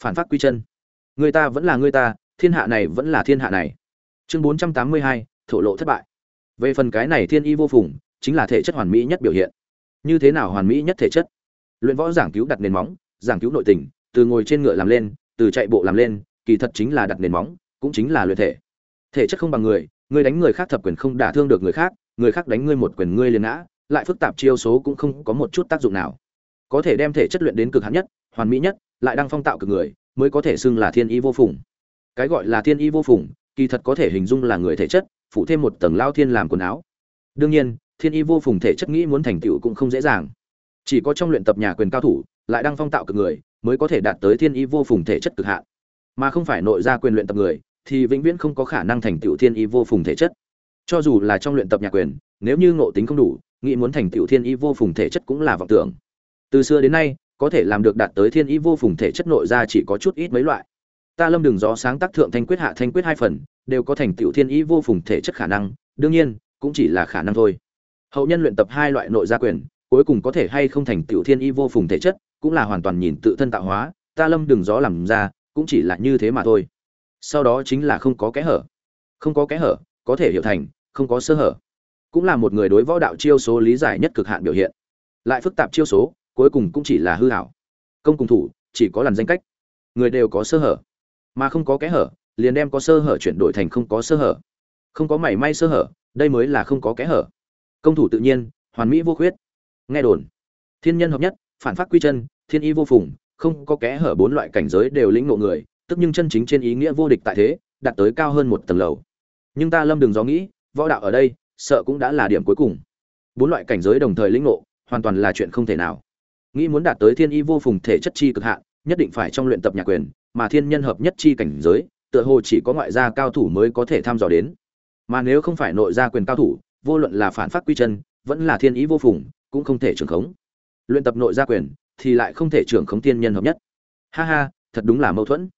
Phản phát quy chân. Người ta vẫn là người ta, thiên hạ này vẫn là thiên hạ này. Chương bốn trăm tám mươi hai, thổ lộ thất bại về phần cái này thiên y vô phùng, chính là thể chất hoàn mỹ nhất biểu hiện. Như thế nào hoàn mỹ nhất thể chất? Luyện võ giảng cứu đặt nền móng, giảng cứu nội tình, từ ngồi trên ngựa làm lên, từ chạy bộ làm lên, kỳ thật chính là đặt nền móng, cũng chính là luyện thể. Thể chất không bằng người người đánh người khác thập quyền không đả thương được người khác người khác đánh ngươi một quyền ngươi liền ngã, lại phức tạp chiêu số cũng không có một chút tác dụng nào. Có thể đem thể chất luyện đến cực hạn nhất, hoàn mỹ nhất, lại đang phong tạo cực người, mới có thể xưng là thiên y vô phùng. Cái gọi là thiên y vô phùng, kỳ thật có thể hình dung là người thể chất phụ thêm một tầng lao thiên làm quần áo. Đương nhiên, thiên y vô phùng thể chất nghĩ muốn thành tựu cũng không dễ dàng. Chỉ có trong luyện tập nhà quyền cao thủ, lại đang phong tạo cực người, mới có thể đạt tới thiên y vô phùng thể chất cực hạn. Mà không phải nội ra quyền luyện tập người, thì vĩnh viễn không có khả năng thành tựu thiên y vô phùng thể chất. Cho dù là trong luyện tập nhà quyền, nếu như ngộ tính không đủ, nghĩ muốn thành tựu thiên y vô phùng thể chất cũng là vọng tưởng. Từ xưa đến nay, có thể làm được đạt tới thiên y vô phùng thể chất nội ra chỉ có chút ít mấy loại. Ta lâm đường gió sáng tác thượng thanh quyết hạ thanh quyết hai phần đều có thành tựu thiên ý vô phùng thể chất khả năng, đương nhiên, cũng chỉ là khả năng thôi. Hậu nhân luyện tập hai loại nội gia quyền, cuối cùng có thể hay không thành tựu thiên ý vô phùng thể chất, cũng là hoàn toàn nhìn tự thân tạo hóa, ta lâm đừng gió làm ra, cũng chỉ là như thế mà thôi. Sau đó chính là không có kẽ hở. Không có kẽ hở, có thể hiểu thành, không có sơ hở. Cũng là một người đối võ đạo chiêu số lý giải nhất cực hạn biểu hiện. Lại phức tạp chiêu số, cuối cùng cũng chỉ là hư hảo. Công cùng thủ, chỉ có lần danh cách. Người đều có sơ hở, mà không có kẽ hở liền đem có sơ hở chuyển đổi thành không có sơ hở. Không có mảy may sơ hở, đây mới là không có kẽ hở. Công thủ tự nhiên, hoàn mỹ vô khuyết. Nghe đồn. Thiên nhân hợp nhất, phản phát quy chân, thiên y vô phùng, không có kẽ hở bốn loại cảnh giới đều lĩnh ngộ người, tức nhưng chân chính trên ý nghĩa vô địch tại thế, đạt tới cao hơn một tầng lầu. Nhưng ta lâm đừng gió nghĩ, võ đạo ở đây, sợ cũng đã là điểm cuối cùng. Bốn loại cảnh giới đồng thời lĩnh ngộ, hoàn toàn là chuyện không thể nào. Nghĩ muốn đạt tới thiên y vô phùng thể chất chi cực hạn, nhất định phải trong luyện tập nhạc quyền, mà thiên nhân hợp nhất chi cảnh giới tựa hồ chỉ có ngoại gia cao thủ mới có thể thăm dò đến. Mà nếu không phải nội gia quyền cao thủ, vô luận là phản phát quy chân, vẫn là thiên ý vô phùng, cũng không thể trưởng khống. Luyện tập nội gia quyền, thì lại không thể trưởng khống thiên nhân hợp nhất. Ha ha, thật đúng là mâu thuẫn.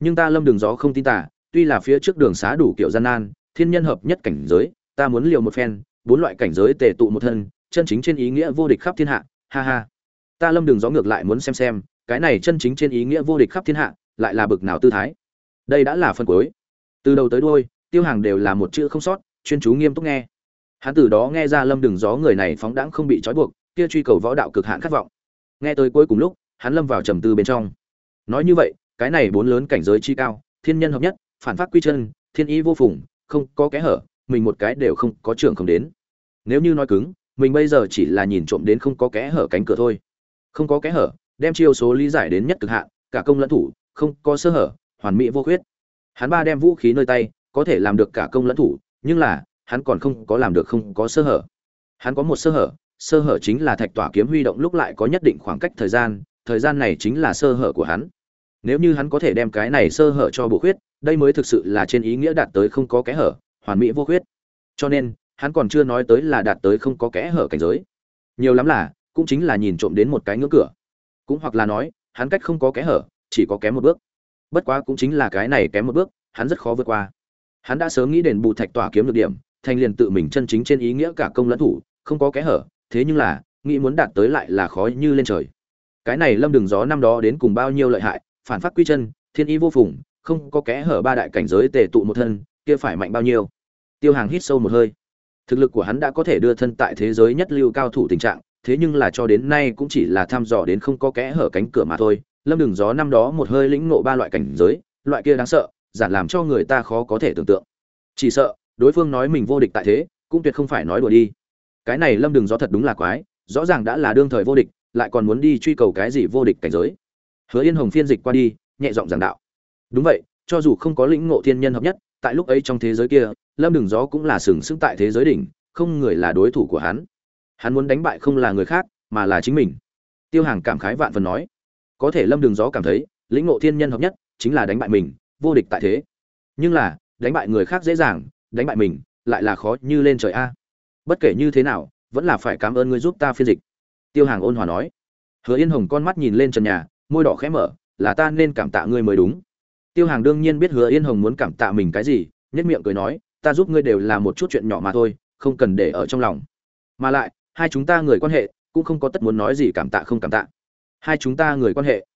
Nhưng ta lâm đường gió không tin tả tuy là phía trước đường xá đủ kiểu gian nan, thiên nhân hợp nhất cảnh giới, ta muốn liều một phen, bốn loại cảnh giới tề tụ một thân, chân chính trên ý nghĩa vô địch khắp thiên hạ, ha ha. Ta lâm đường gió ngược lại muốn xem xem, cái này chân chính trên ý nghĩa vô địch khắp thiên hạ, lại là bực nào tư thái đây đã là phần cuối. Từ đầu tới đuôi, tiêu hàng đều là một chữ không sót, chuyên chú nghiêm túc nghe. Hắn từ đó nghe ra lâm đường gió người này phóng đãng không bị trói buộc, kia truy cầu võ đạo cực hạn khát vọng. Nghe tới cuối cùng lúc, hắn lâm vào trầm tư bên trong. Nói như vậy, cái này bốn lớn cảnh giới chi cao, thiên nhân hợp nhất, phản phát quy chân, thiên ý vô phùng, không có kẽ hở, mình một cái đều không có trưởng không đến. Nếu như nói cứng, mình bây giờ chỉ là nhìn trộm đến không có kẽ hở cánh cửa thôi. Không có kẽ hở, đem chiêu số lý giải đến nhất cực hạn, cả công lẫn thủ, không có sơ hở hoàn mỹ vô khuyết. Hắn ba đem vũ khí nơi tay, có thể làm được cả công lẫn thủ, nhưng là, hắn còn không có làm được không có sơ hở. Hắn có một sơ hở sơ hở chính là thạch tỏa kiếm huy động lúc lại có nhất định khoảng cách thời gian thời gian này chính là sơ hở của hắn. Nếu như hắn có thể đem cái này sơ hở cho bổ khuyết, đây mới thực sự là trên ý nghĩa đạt tới không có kẽ hở, hoàn mỹ vô khuyết. Cho nên, hắn còn chưa nói tới là đạt tới không có kẽ hở cảnh giới. Nhiều lắm là, cũng chính là nhìn trộm đến một cái ngưỡng cửa. Cũng hoặc là nói, hắn cách không có kẽ hở, chỉ có kém một bước bất quá cũng chính là cái này kém một bước, hắn rất khó vượt qua. Hắn đã sớm nghĩ đền bù thạch tỏa kiếm được điểm, thành liền tự mình chân chính trên ý nghĩa cả công lẫn thủ, không có kẽ hở, thế nhưng là, nghĩ muốn đạt tới lại là khó như lên trời. Cái này lâm đường gió năm đó đến cùng bao nhiêu lợi hại, phản phát quy chân, thiên ý vô phùng, không có kẽ hở ba đại cảnh giới tề tụ một thân, kia phải mạnh bao nhiêu. Tiêu hàng hít sâu một hơi. Thực lực của hắn đã có thể đưa thân tại thế giới nhất lưu cao thủ tình trạng, thế nhưng là cho đến nay cũng chỉ là thăm dò đến không có kẽ hở cánh cửa mà thôi lâm đường gió năm đó một hơi lĩnh ngộ ba loại cảnh giới, loại kia đáng sợ giản làm cho người ta khó có thể tưởng tượng. Chỉ sợ, đối phương nói mình vô địch tại thế, cũng tuyệt không phải nói đùa đi. Cái này lâm đường gió thật đúng là quái, rõ ràng đã là đương thời vô địch, lại còn muốn đi truy cầu cái gì vô địch cảnh giới. Hứa yên hồng phiên dịch qua đi, nhẹ giọng giảng đạo. Đúng vậy, cho dù không có lĩnh ngộ thiên nhân hợp nhất, tại lúc ấy trong thế giới kia, lâm đường gió cũng là sừng sững tại thế giới đỉnh, không người là đối thủ của hắn. Hắn muốn đánh bại không là người khác, mà là chính mình. Tiêu hàng cảm khái vạn phần nói có thể lâm đường gió cảm thấy, lĩnh ngộ thiên nhân hợp nhất, chính là đánh bại mình, vô địch tại thế. Nhưng là, đánh bại người khác dễ dàng, đánh bại mình, lại là khó như lên trời a. Bất kể như thế nào, vẫn là phải cảm ơn ngươi giúp ta phiên dịch. Tiêu hàng ôn hòa nói. Hứa yên hồng con mắt nhìn lên trần nhà, môi đỏ khẽ mở, là ta nên cảm tạ ngươi mới đúng. Tiêu hàng đương nhiên biết hứa yên hồng muốn cảm tạ mình cái gì nhất miệng cười nói, ta giúp ngươi đều là một chút chuyện nhỏ mà thôi, không cần để ở trong lòng. Mà lại, hai chúng ta người quan hệ, cũng không có tất muốn nói gì cảm tạ không cảm tạ hai chúng ta người quan hệ.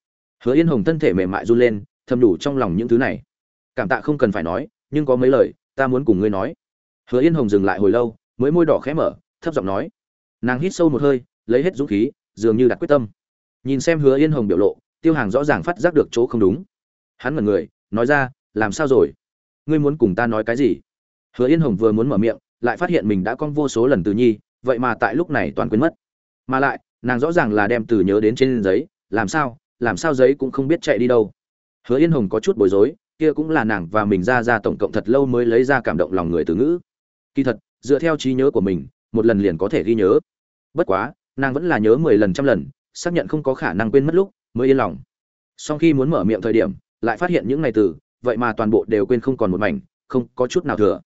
Hứa yên hồng thân thể mềm mại run lên, thầm đủ trong lòng những thứ này. Cảm tạ không cần phải nói, nhưng có mấy lời, ta muốn cùng ngươi nói. Hứa yên hồng dừng lại hồi lâu, mới môi đỏ khẽ mở, thấp giọng nói. Nàng hít sâu một hơi, lấy hết dũng khí, dường như đặt quyết tâm. Nhìn xem hứa yên hồng biểu lộ, tiêu hàng rõ ràng phát giác được chỗ không đúng. Hắn mật người, nói ra, làm sao rồi? Ngươi muốn cùng ta nói cái gì? Hứa yên hồng vừa muốn mở miệng, lại phát hiện mình đã con vô số lần từ nhi, vậy mà tại lúc này toàn quên mất. Mà lại nàng rõ ràng là đem từ nhớ đến trên giấy, làm sao làm sao giấy cũng không biết chạy đi đâu. Hứa yên hồng có chút bối rối, kia cũng là nàng và mình ra ra tổng cộng thật lâu mới lấy ra cảm động lòng người từ ngữ. Kỳ thật, dựa theo trí nhớ của mình, một lần liền có thể ghi nhớ. Bất quá, nàng vẫn là nhớ mười lần trăm lần, xác nhận không có khả năng quên mất lúc, mới yên lòng. Sau khi muốn mở miệng thời điểm, lại phát hiện những ngày từ, vậy mà toàn bộ đều quên không còn một mảnh, không có chút nào thừa.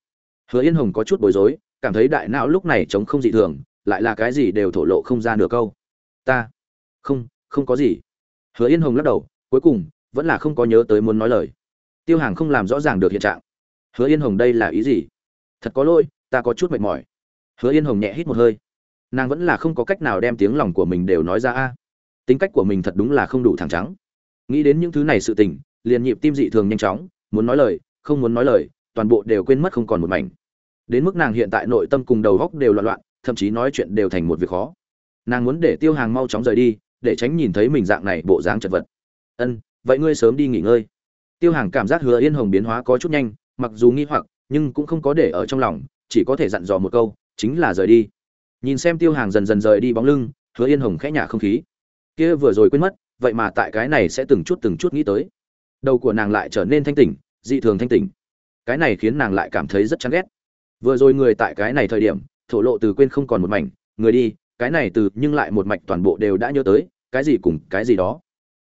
Hứa yên hồng có chút bối rối, cảm thấy đại não lúc này chống không dị thường, lại là cái gì đều thổ lộ không ra nửa câu ta. Không không có gì. Hứa yên hồng lắc đầu, cuối cùng, vẫn là không có nhớ tới muốn nói lời. Tiêu hàng không làm rõ ràng được hiện trạng. Hứa yên hồng đây là ý gì? Thật có lỗi, ta có chút mệt mỏi. Hứa yên hồng nhẹ hít một hơi. Nàng vẫn là không có cách nào đem tiếng lòng của mình đều nói ra a. Tính cách của mình thật đúng là không đủ thẳng trắng. Nghĩ đến những thứ này sự tình, liền nhịp tim dị thường nhanh chóng, muốn nói lời, không muốn nói lời, toàn bộ đều quên mất không còn một mảnh. Đến mức nàng hiện tại nội tâm cùng đầu góc đều loạn loạn, thậm chí nói chuyện đều thành một việc khó nàng muốn để tiêu hàng mau chóng rời đi, để tránh nhìn thấy mình dạng này bộ dáng chật vật. Ân, vậy ngươi sớm đi nghỉ ngơi. Tiêu hàng cảm giác hứa yên hồng biến hóa có chút nhanh, mặc dù nghi hoặc, nhưng cũng không có để ở trong lòng, chỉ có thể dặn dò một câu, chính là rời đi. Nhìn xem tiêu hàng dần dần rời đi bóng lưng, hứa yên hồng khẽ nhả không khí. Kia vừa rồi quên mất, vậy mà tại cái này sẽ từng chút từng chút nghĩ tới. Đầu của nàng lại trở nên thanh tỉnh, dị thường thanh tỉnh. Cái này khiến nàng lại cảm thấy rất chán ghét. Vừa rồi người tại cái này thời điểm, thổ lộ từ quên không còn một mảnh, người đi cái này từ nhưng lại một mạch toàn bộ đều đã nhớ tới, cái gì cùng cái gì đó.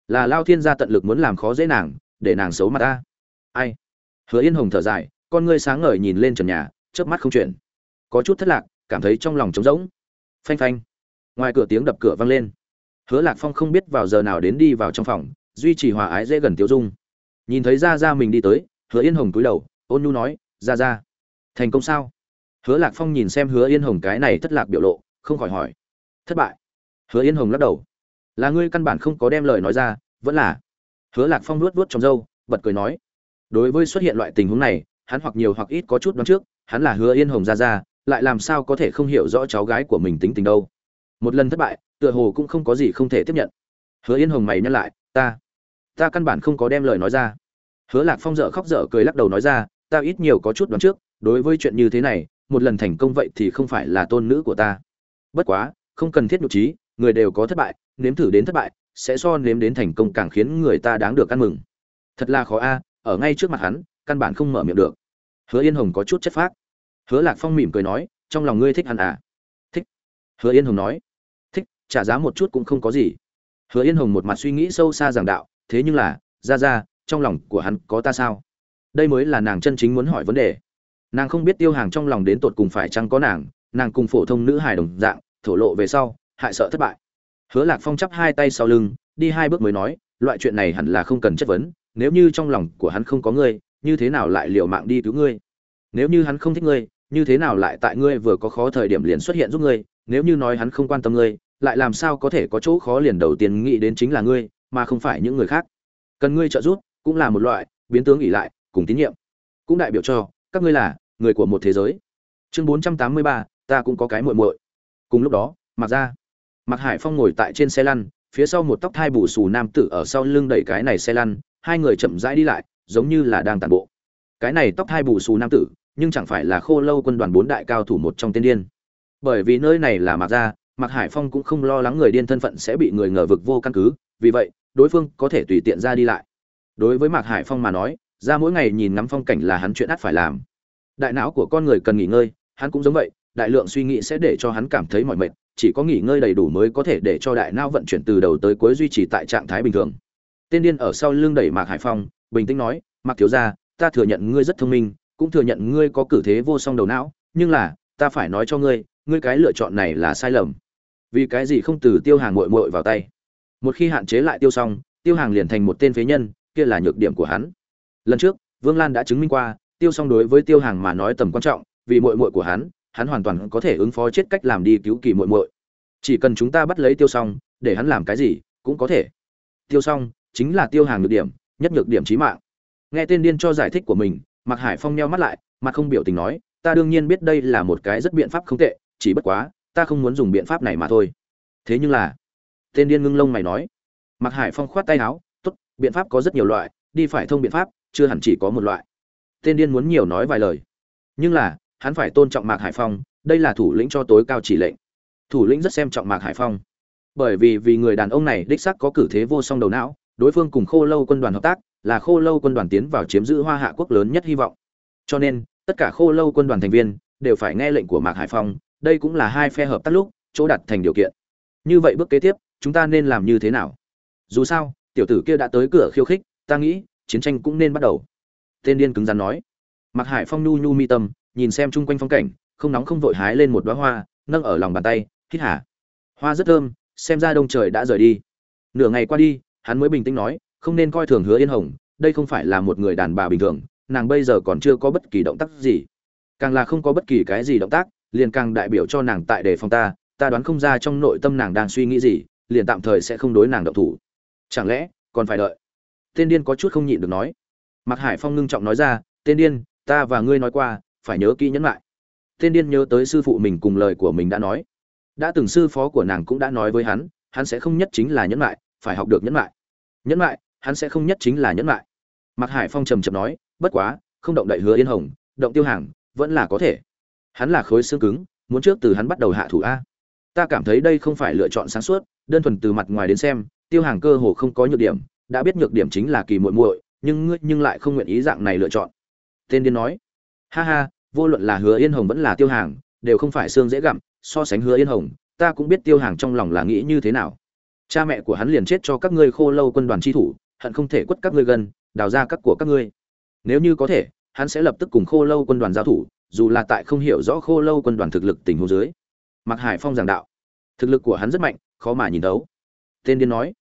Là lao thiên gia tận lực muốn làm khó dễ nàng, để nàng xấu mặt ta. Ai? Hứa yên hồng thở dài, con ngươi sáng ngời nhìn lên trần nhà, chớp mắt không chuyển. Có chút thất lạc, cảm thấy trong lòng trống rỗng. Phanh phanh. Ngoài cửa tiếng đập cửa vang lên. Hứa lạc phong không biết vào giờ nào đến đi vào trong phòng, duy trì hòa ái dễ gần tiêu dung. Nhìn thấy ra ra mình đi tới, hứa yên hồng cúi đầu, ôn nhu nói ra ra thành công sao? Hứa lạc phong nhìn xem hứa yên hồng cái này thất lạc biểu lộ, không khỏi hỏi thất bại. Hứa yên hồng lắc đầu. Là ngươi căn bản không có đem lời nói ra, vẫn là. Hứa lạc phong luốt nuốt trong râu, bật cười nói. Đối với xuất hiện loại tình huống này, hắn hoặc nhiều hoặc ít có chút đoán trước, hắn là hứa yên hồng ra ra, lại làm sao có thể không hiểu rõ cháu gái của mình tính tình đâu. Một lần thất bại, tựa hồ cũng không có gì không thể tiếp nhận. Hứa yên hồng mày nhắc lại, ta ta căn bản không có đem lời nói ra. Hứa lạc phong dở khóc dở cười lắc đầu nói ra, ta ít nhiều có chút đoán trước, đối với chuyện như thế này, một lần thành công vậy thì không phải là tôn nữ của ta. Bất quá không cần thiết nhục trí, người đều có thất bại, nếm thử đến thất bại, sẽ so nếm đến thành công càng khiến người ta đáng được ăn mừng. Thật là khó a, ở ngay trước mặt hắn, căn bản không mở miệng được. Hứa yên hồng có chút chất phác. Hứa lạc phong mỉm cười nói, trong lòng ngươi thích hắn à? Thích. Hứa yên hồng nói, thích, trả giá một chút cũng không có gì. Hứa yên hồng một mặt suy nghĩ sâu xa giảng đạo, thế nhưng là, ra ra, trong lòng của hắn có ta sao? Đây mới là nàng chân chính muốn hỏi vấn đề. Nàng không biết tiêu hàng trong lòng đến tột cùng phải chăng có nàng nàng cùng phổ thông nữ hài đồng dạng thổ lộ về sau, hại sợ thất bại. Hứa lạc phong chắp hai tay sau lưng, đi hai bước mới nói, loại chuyện này hẳn là không cần chất vấn, nếu như trong lòng của hắn không có ngươi, như thế nào lại liều mạng đi cứu ngươi? Nếu như hắn không thích ngươi, như thế nào lại tại ngươi vừa có khó thời điểm liền xuất hiện giúp ngươi? Nếu như nói hắn không quan tâm ngươi, lại làm sao có thể có chỗ khó liền đầu tiên nghĩ đến chính là ngươi, mà không phải những người khác? Cần ngươi trợ giúp cũng là một loại biến tướng ỉ lại, cùng tín nhiệm. Cũng đại biểu cho, các ngươi là người của một thế giới. Chương bốn trăm tám mươi ba, ta cũng có cái muội muội cùng lúc đó mặc ra mặc hải phong ngồi tại trên xe lăn, phía sau một tóc thai bù xù nam tử ở sau lưng đẩy cái này xe lăn, hai người chậm rãi đi lại, giống như là đang tàn bộ. Cái này tóc thai bù xù nam tử, nhưng chẳng phải là khô lâu quân đoàn bốn đại cao thủ một trong tiên điên. Bởi vì nơi này là mặc ra mặc hải phong cũng không lo lắng người điên thân phận sẽ bị người ngờ vực vô căn cứ, vì vậy, đối phương có thể tùy tiện ra đi lại. Đối với mạc hải phong mà nói ra mỗi ngày nhìn ngắm phong cảnh là hắn chuyện ắt phải làm. Đại não của con người cần nghỉ ngơi, hắn cũng giống vậy đại lượng suy nghĩ sẽ để cho hắn cảm thấy mỏi mệt, chỉ có nghỉ ngơi đầy đủ mới có thể để cho đại não vận chuyển từ đầu tới cuối duy trì tại trạng thái bình thường. Tên điên ở sau lưng đẩy mạc hải phong, bình tĩnh nói, mạc thiếu gia, ta thừa nhận ngươi rất thông minh, cũng thừa nhận ngươi có cử thế vô song đầu não, nhưng là, ta phải nói cho ngươi ngươi cái lựa chọn này là sai lầm. Vì cái gì không từ tiêu hàng muội muội vào tay? Một khi hạn chế lại tiêu xong tiêu hàng liền thành một tên phế nhân, kia là nhược điểm của hắn. Lần trước, vương lan đã chứng minh qua, tiêu xong đối với tiêu hàng mà nói tầm quan trọng, vì muội muội của hắn hắn hoàn toàn có thể ứng phó chết cách làm đi cứu kỳ muội muội. Chỉ cần chúng ta bắt lấy tiêu song, để hắn làm cái gì cũng có thể. Tiêu song chính là tiêu hàng nhược điểm, nhất nhược điểm chí mạng. Nghe tên điên cho giải thích của mình, mạc hải phong nheo mắt lại, mặt không biểu tình nói, ta đương nhiên biết đây là một cái rất biện pháp không tệ, chỉ bất quá, ta không muốn dùng biện pháp này mà thôi. Thế nhưng là, tên điên ngưng lông mày nói. Mạc hải phong khoát tay áo, tốt, biện pháp có rất nhiều loại, đi phải thông biện pháp, chưa hẳn chỉ có một loại. Tên điên muốn nhiều nói vài lời. Nhưng là hắn phải tôn trọng mạc hải phong, đây là thủ lĩnh cho tối cao chỉ lệnh. Thủ lĩnh rất xem trọng mạc hải phong. Bởi vì vì người đàn ông này đích sắc có cử thế vô song đầu não, đối phương cùng khô lâu quân đoàn hợp tác, là khô lâu quân đoàn tiến vào chiếm giữ hoa hạ quốc lớn nhất hy vọng. Cho nên, tất cả khô lâu quân đoàn thành viên đều phải nghe lệnh của mạc hải phong, đây cũng là hai phe hợp tác lúc chỗ đặt thành điều kiện. Như vậy bước kế tiếp, chúng ta nên làm như thế nào? Dù sao, tiểu tử kia đã tới cửa khiêu khích, ta nghĩ, chiến tranh cũng nên bắt đầu. Tên điên cứng rắn nói. Mạc hải phong nhu nhu mi tâm nhìn xem chung quanh phong cảnh, không nóng không vội hái lên một đoá hoa, nâng ở lòng bàn tay, hít hả hoa rất thơm, xem ra đông trời đã rời đi. Nửa ngày qua đi, hắn mới bình tĩnh nói, không nên coi thường hứa yên hồng, đây không phải là một người đàn bà bình thường, nàng bây giờ còn chưa có bất kỳ động tác gì. Càng là không có bất kỳ cái gì động tác, liền càng đại biểu cho nàng tại đề phòng ta ta đoán không ra trong nội tâm nàng đang suy nghĩ gì, liền tạm thời sẽ không đối nàng động thủ. Chẳng lẽ, còn phải đợi? Tên điên có chút không nhịn được nói. Mặc hải phong ngưng trọng nói ra tên điên, ta và ngươi nói qua phải nhớ kỹ nhẫn lại. Tên điên nhớ tới sư phụ mình cùng lời của mình đã nói. Đã từng sư phó của nàng cũng đã nói với hắn hắn sẽ không nhất chính là nhẫn lại, phải học được nhẫn lại. Nhẫn lại, hắn sẽ không nhất chính là nhẫn lại. Mặc hải phong trầm trầm nói, bất quá, không động đậy hứa yên hồng, động tiêu hàng, vẫn là có thể. Hắn là khối xương cứng, muốn trước từ hắn bắt đầu hạ thủ a. Ta cảm thấy đây không phải lựa chọn sáng suốt, đơn thuần từ mặt ngoài đến xem, tiêu hàng cơ hồ không có nhược điểm, đã biết nhược điểm chính là kỳ muội muội, nhưng ngươi nhưng lại không nguyện ý dạng này lựa chọn. Tên điên nói, ha ha vô luận là hứa yên hồng vẫn là tiêu hàng, đều không phải xương dễ gặm, so sánh hứa yên hồng, ta cũng biết tiêu hàng trong lòng là nghĩ như thế nào. Cha mẹ của hắn liền chết cho các ngươi khô lâu quân đoàn chi thủ, hận không thể quất các ngươi gần đào ra các của các ngươi. Nếu như có thể, hắn sẽ lập tức cùng khô lâu quân đoàn giao thủ, dù là tại không hiểu rõ khô lâu quân đoàn thực lực tình hồ dưới. Mạc hải phong giảng đạo. Thực lực của hắn rất mạnh, khó mà nhìn đấu tên điên nói.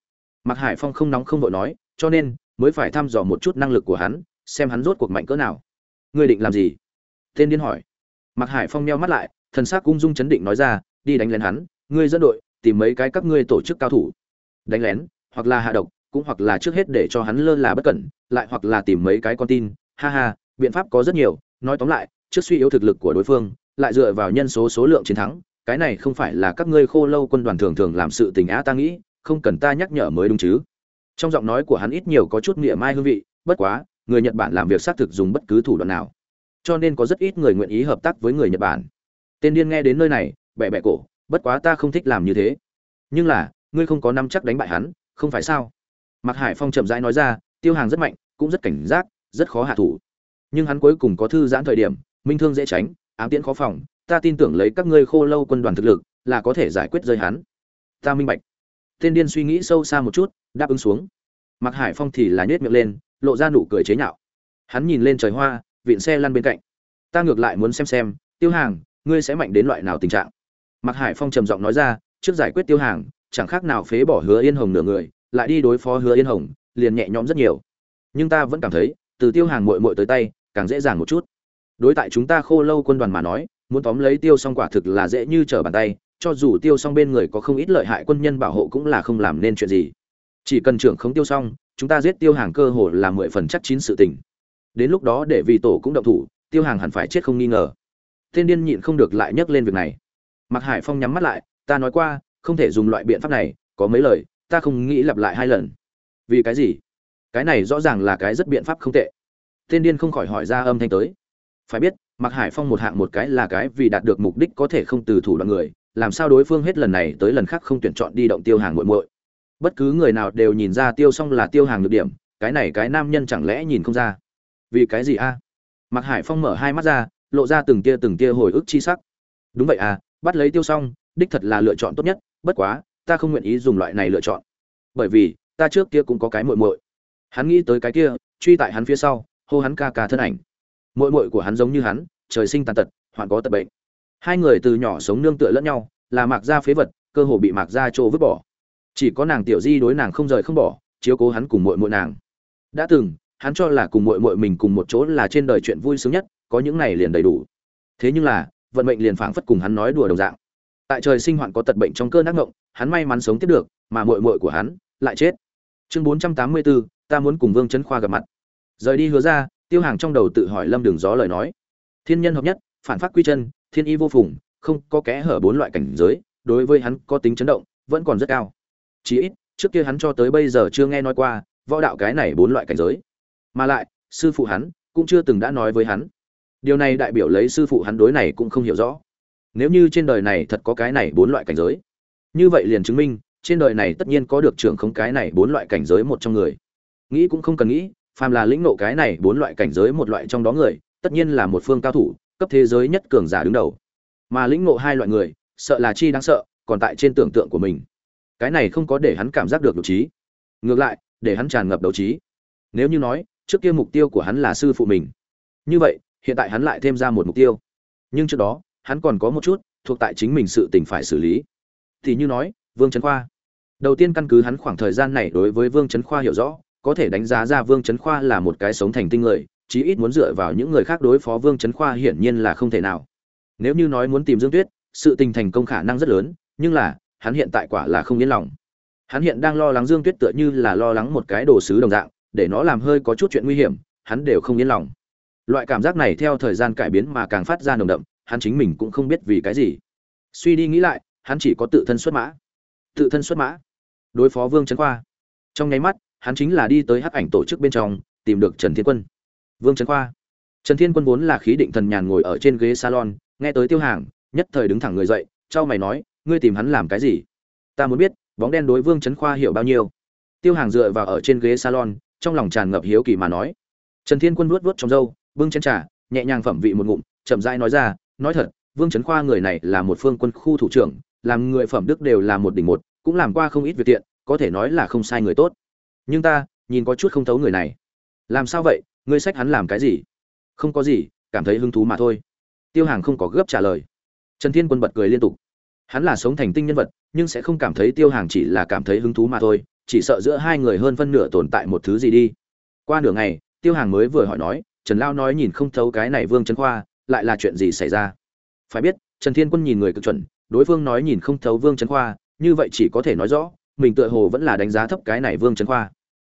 Mạc hải phong không nóng không vội nói, cho nên, mới phải thăm dò một chút năng lực của hắn, xem hắn rốt cuộc mạnh cỡ nào. Ngươi định làm gì? Tên điên hỏi. Mạc hải phong meo mắt lại, thần s ắ c ung dung chấn định nói ra, đi đánh lén hắn, ngươi dẫn đội, tìm mấy cái các ngươi tổ chức cao thủ. Đánh lén, hoặc là hạ độc, cũng hoặc là trước hết để cho hắn lơ là bất cẩn, lại hoặc là tìm mấy cái con tin. Ha ha, biện pháp có rất nhiều, nói tóm lại, trước suy yếu thực lực của đối phương, lại dựa vào nhân số số lượng chiến thắng, cái này không phải là các ngươi khô lâu quân đoàn thường thường làm sự tình á ta nghĩ, không cần ta nhắc nhở mới đúng chứ. Trong giọng nói của hắn ít nhiều có chút nghĩa mai hương vị, bất quá, người nhật bản làm việc xác thực dùng bất cứ thủ đoạn nào cho nên có rất ít người nguyện ý hợp tác với người nhật bản. Tên điên nghe đến nơi này, bẻ bẻ cổ, bất quá ta không thích làm như thế. Nhưng là, ngươi không có năm chắc đánh bại hắn, không phải sao? Mạc hải phong chậm rãi nói ra, tiêu hàng rất mạnh, cũng rất cảnh giác, rất khó hạ thủ. Nhưng hắn cuối cùng có thư giãn thời điểm, minh thương dễ tránh, ám tiễn khó phòng, ta tin tưởng lấy các ngươi khô lâu quân đoàn thực lực, là có thể giải quyết rơi hắn. Ta minh bạch. Tên điên suy nghĩ sâu xa một chút, đáp ứng xuống. Mạc hải phong thì là nhếch miệng lên, lộ ra nụ cười chế nhạo. Hắn nhìn lên trời hoa vịn xe lăn bên cạnh. Ta ngược lại muốn xem xem, tiêu hàng, ngươi sẽ mạnh đến loại nào tình trạng? Mặc hải phong trầm giọng nói ra, trước giải quyết tiêu hàng, chẳng khác nào phế bỏ hứa yên hồng nửa người, lại đi đối phó hứa yên hồng, liền nhẹ nhõm rất nhiều. Nhưng ta vẫn cảm thấy, từ tiêu hàng muội muội tới tay, càng dễ dàng một chút. Đối tại chúng ta khô lâu quân đoàn mà nói, muốn tóm lấy tiêu xong quả thực là dễ như trở bàn tay, cho dù tiêu xong bên người có không ít lợi hại quân nhân bảo hộ cũng là không làm nên chuyện gì. Chỉ cần trưởng không tiêu xong chúng ta giết tiêu hàng cơ hồ là mười phần chắc chín sự tình đến lúc đó để vì tổ cũng động thủ, tiêu hàng hẳn phải chết không nghi ngờ. Tên điên nhịn không được lại nhắc lên việc này. Mặc hải phong nhắm mắt lại, ta nói qua, không thể dùng loại biện pháp này, có mấy lời, ta không nghĩ lặp lại hai lần. Vì cái gì? Cái này rõ ràng là cái rất biện pháp không tệ. Tên điên không khỏi hỏi ra âm thanh tới. Phải biết mặc hải phong một hạng một cái là cái vì đạt được mục đích có thể không từ thủ đoạn người, làm sao đối phương hết lần này tới lần khác không tuyển chọn đi động tiêu hàng muội muội? Bất cứ người nào đều nhìn ra tiêu xong là tiêu hàng được điểm, cái này cái nam nhân chẳng lẽ nhìn không ra? Vì cái gì a? À? mạc hải phong mở hai mắt ra, lộ ra từng tia từng tia hồi ức chi sắc. Đúng vậy à bắt lấy tiêu xong, đích thật là lựa chọn tốt nhất, bất quá, ta không nguyện ý dùng loại này lựa chọn. Bởi vì, ta trước kia cũng có cái muội muội. Hắn nghĩ tới cái kia, truy tại hắn phía sau, hô hắn ca ca thân ảnh. Muội muội của hắn giống như hắn, trời sinh tàn tật hoạn có tật bệnh. Hai người từ nhỏ sống nương tựa lẫn nhau, là mạc gia phế vật, cơ hồ bị mạc gia trô vứt bỏ. Chỉ có nàng tiểu di đối nàng không rời không bỏ, chiếu cố hắn cùng muội muội nàng. Đã từng hắn cho là cùng muội muội mình cùng một chỗ là trên đời chuyện vui sướng nhất, có những này liền đầy đủ. Thế nhưng là, vận mệnh liền phảng phất cùng hắn nói đùa đồng dạng. Tại trời sinh hoạn có tật bệnh trong cơn ác ngộng hắn may mắn sống tiếp được, mà muội muội của hắn lại chết. Chương bốn trăm tám mươi bốn, ta muốn cùng vương chấn khoa gặp mặt. Rời đi hứa ra, tiêu hàng trong đầu tự hỏi lâm đường gió lời nói. Thiên nhân hợp nhất, phản pháp quy chân, thiên y vô phùng, không có kẽ hở bốn loại cảnh giới, đối với hắn có tính chấn động, vẫn còn rất cao. Chỉ ít, trước kia hắn cho tới bây giờ chưa nghe nói qua, võ đạo cái này bốn loại cảnh giới mà lại, sư phụ hắn cũng chưa từng đã nói với hắn. Điều này đại biểu lấy sư phụ hắn đối này cũng không hiểu rõ. Nếu như trên đời này thật có cái này bốn loại cảnh giới, như vậy liền chứng minh trên đời này tất nhiên có được trưởng không cái này bốn loại cảnh giới một trong người. Nghĩ cũng không cần nghĩ, phàm là lĩnh nộ cái này bốn loại cảnh giới một loại trong đó người, tất nhiên là một phương cao thủ, cấp thế giới nhất cường giả đứng đầu. Mà lĩnh nộ hai loại người, sợ là chi đáng sợ, còn tại trên tưởng tượng của mình. Cái này không có để hắn cảm giác được đấu trí. Ngược lại, để hắn tràn ngập đấu trí. Nếu như nói trước kia mục tiêu của hắn là sư phụ mình. Như vậy, hiện tại hắn lại thêm ra một mục tiêu. Nhưng trước đó, hắn còn có một chút thuộc tại chính mình sự tình phải xử lý. Thì như nói, vương trấn khoa. Đầu tiên căn cứ hắn khoảng thời gian này đối với vương trấn khoa hiểu rõ, có thể đánh giá ra vương trấn khoa là một cái sống thành tinh người, chí ít muốn dựa vào những người khác đối phó vương trấn khoa hiển nhiên là không thể nào. Nếu như nói muốn tìm dương tuyết, sự tình thành công khả năng rất lớn, nhưng là, hắn hiện tại quả là không yên lòng. Hắn hiện đang lo lắng dương tuyết tựa như là lo lắng một cái đồ sứ đồng dạng để nó làm hơi có chút chuyện nguy hiểm, hắn đều không yên lòng. Loại cảm giác này theo thời gian cải biến mà càng phát ra nồng đậm, hắn chính mình cũng không biết vì cái gì. Suy đi nghĩ lại, hắn chỉ có tự thân xuất mã. Tự thân xuất mã. Đối phó vương trấn khoa. Trong nháy mắt, hắn chính là đi tới hắc ảnh tổ chức bên trong, tìm được trần thiên quân. Vương trấn khoa. Trần thiên quân vốn là khí định thần nhàn ngồi ở trên ghế salon, nghe tới tiêu hàng, nhất thời đứng thẳng người dậy trao mày nói, ngươi tìm hắn làm cái gì? Ta muốn biết, bóng đen đối vương trấn khoa hiểu bao nhiêu? Tiêu hàng dựa vào ở trên ghế salon trong lòng tràn ngập hiếu kỳ mà nói. Trần thiên quân vuốt vuốt trong râu, bưng chén trà, nhẹ nhàng phẩm vị một ngụm, chậm rãi nói ra, nói thật, vương trấn khoa người này là một phương quân khu thủ trưởng, làm người phẩm đức đều là một đỉnh một, cũng làm qua không ít việc tiện, có thể nói là không sai người tốt. Nhưng ta, nhìn có chút không thấu người này. Làm sao vậy? Ngươi sách hắn làm cái gì? Không có gì, cảm thấy hứng thú mà thôi. Tiêu hàng không có gấp trả lời. Trần thiên quân bật cười liên tục. Hắn là sống thành tinh nhân vật, nhưng sẽ không cảm thấy tiêu hàng chỉ là cảm thấy hứng thú mà thôi chỉ sợ giữa hai người hơn phân nửa tồn tại một thứ gì đi. Qua nửa ngày, tiêu hàng mới vừa hỏi nói, trần lao nói nhìn không thấu cái này vương trấn khoa, lại là chuyện gì xảy ra? Phải biết, trần thiên quân nhìn người cực chuẩn, đối phương nói nhìn không thấu vương trấn khoa, như vậy chỉ có thể nói rõ, mình tựa hồ vẫn là đánh giá thấp cái này vương trấn khoa.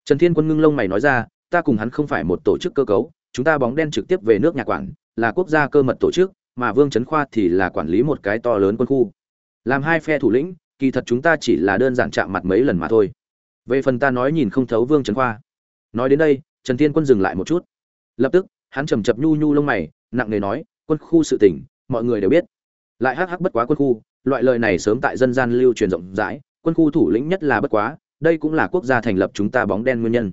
Trần thiên quân ngưng lông mày nói ra, ta cùng hắn không phải một tổ chức cơ cấu, chúng ta bóng đen trực tiếp về nước nhà quản, là quốc gia cơ mật tổ chức, mà vương trấn khoa thì là quản lý một cái to lớn quân khu. Làm hai phe thủ lĩnh, kỳ thật chúng ta chỉ là đơn giản chạm mặt mấy lần mà thôi về phần ta nói nhìn không thấu vương trấn khoa. Nói đến đây, trần thiên quân dừng lại một chút. Lập tức, hắn trầm chập nhu nhu lông mày, nặng nề nói, quân khu sự tỉnh mọi người đều biết. Lại hắc hắc bất quá quân khu, loại lời này sớm tại dân gian lưu truyền rộng rãi, quân khu thủ lĩnh nhất là bất quá, đây cũng là quốc gia thành lập chúng ta bóng đen nguyên nhân.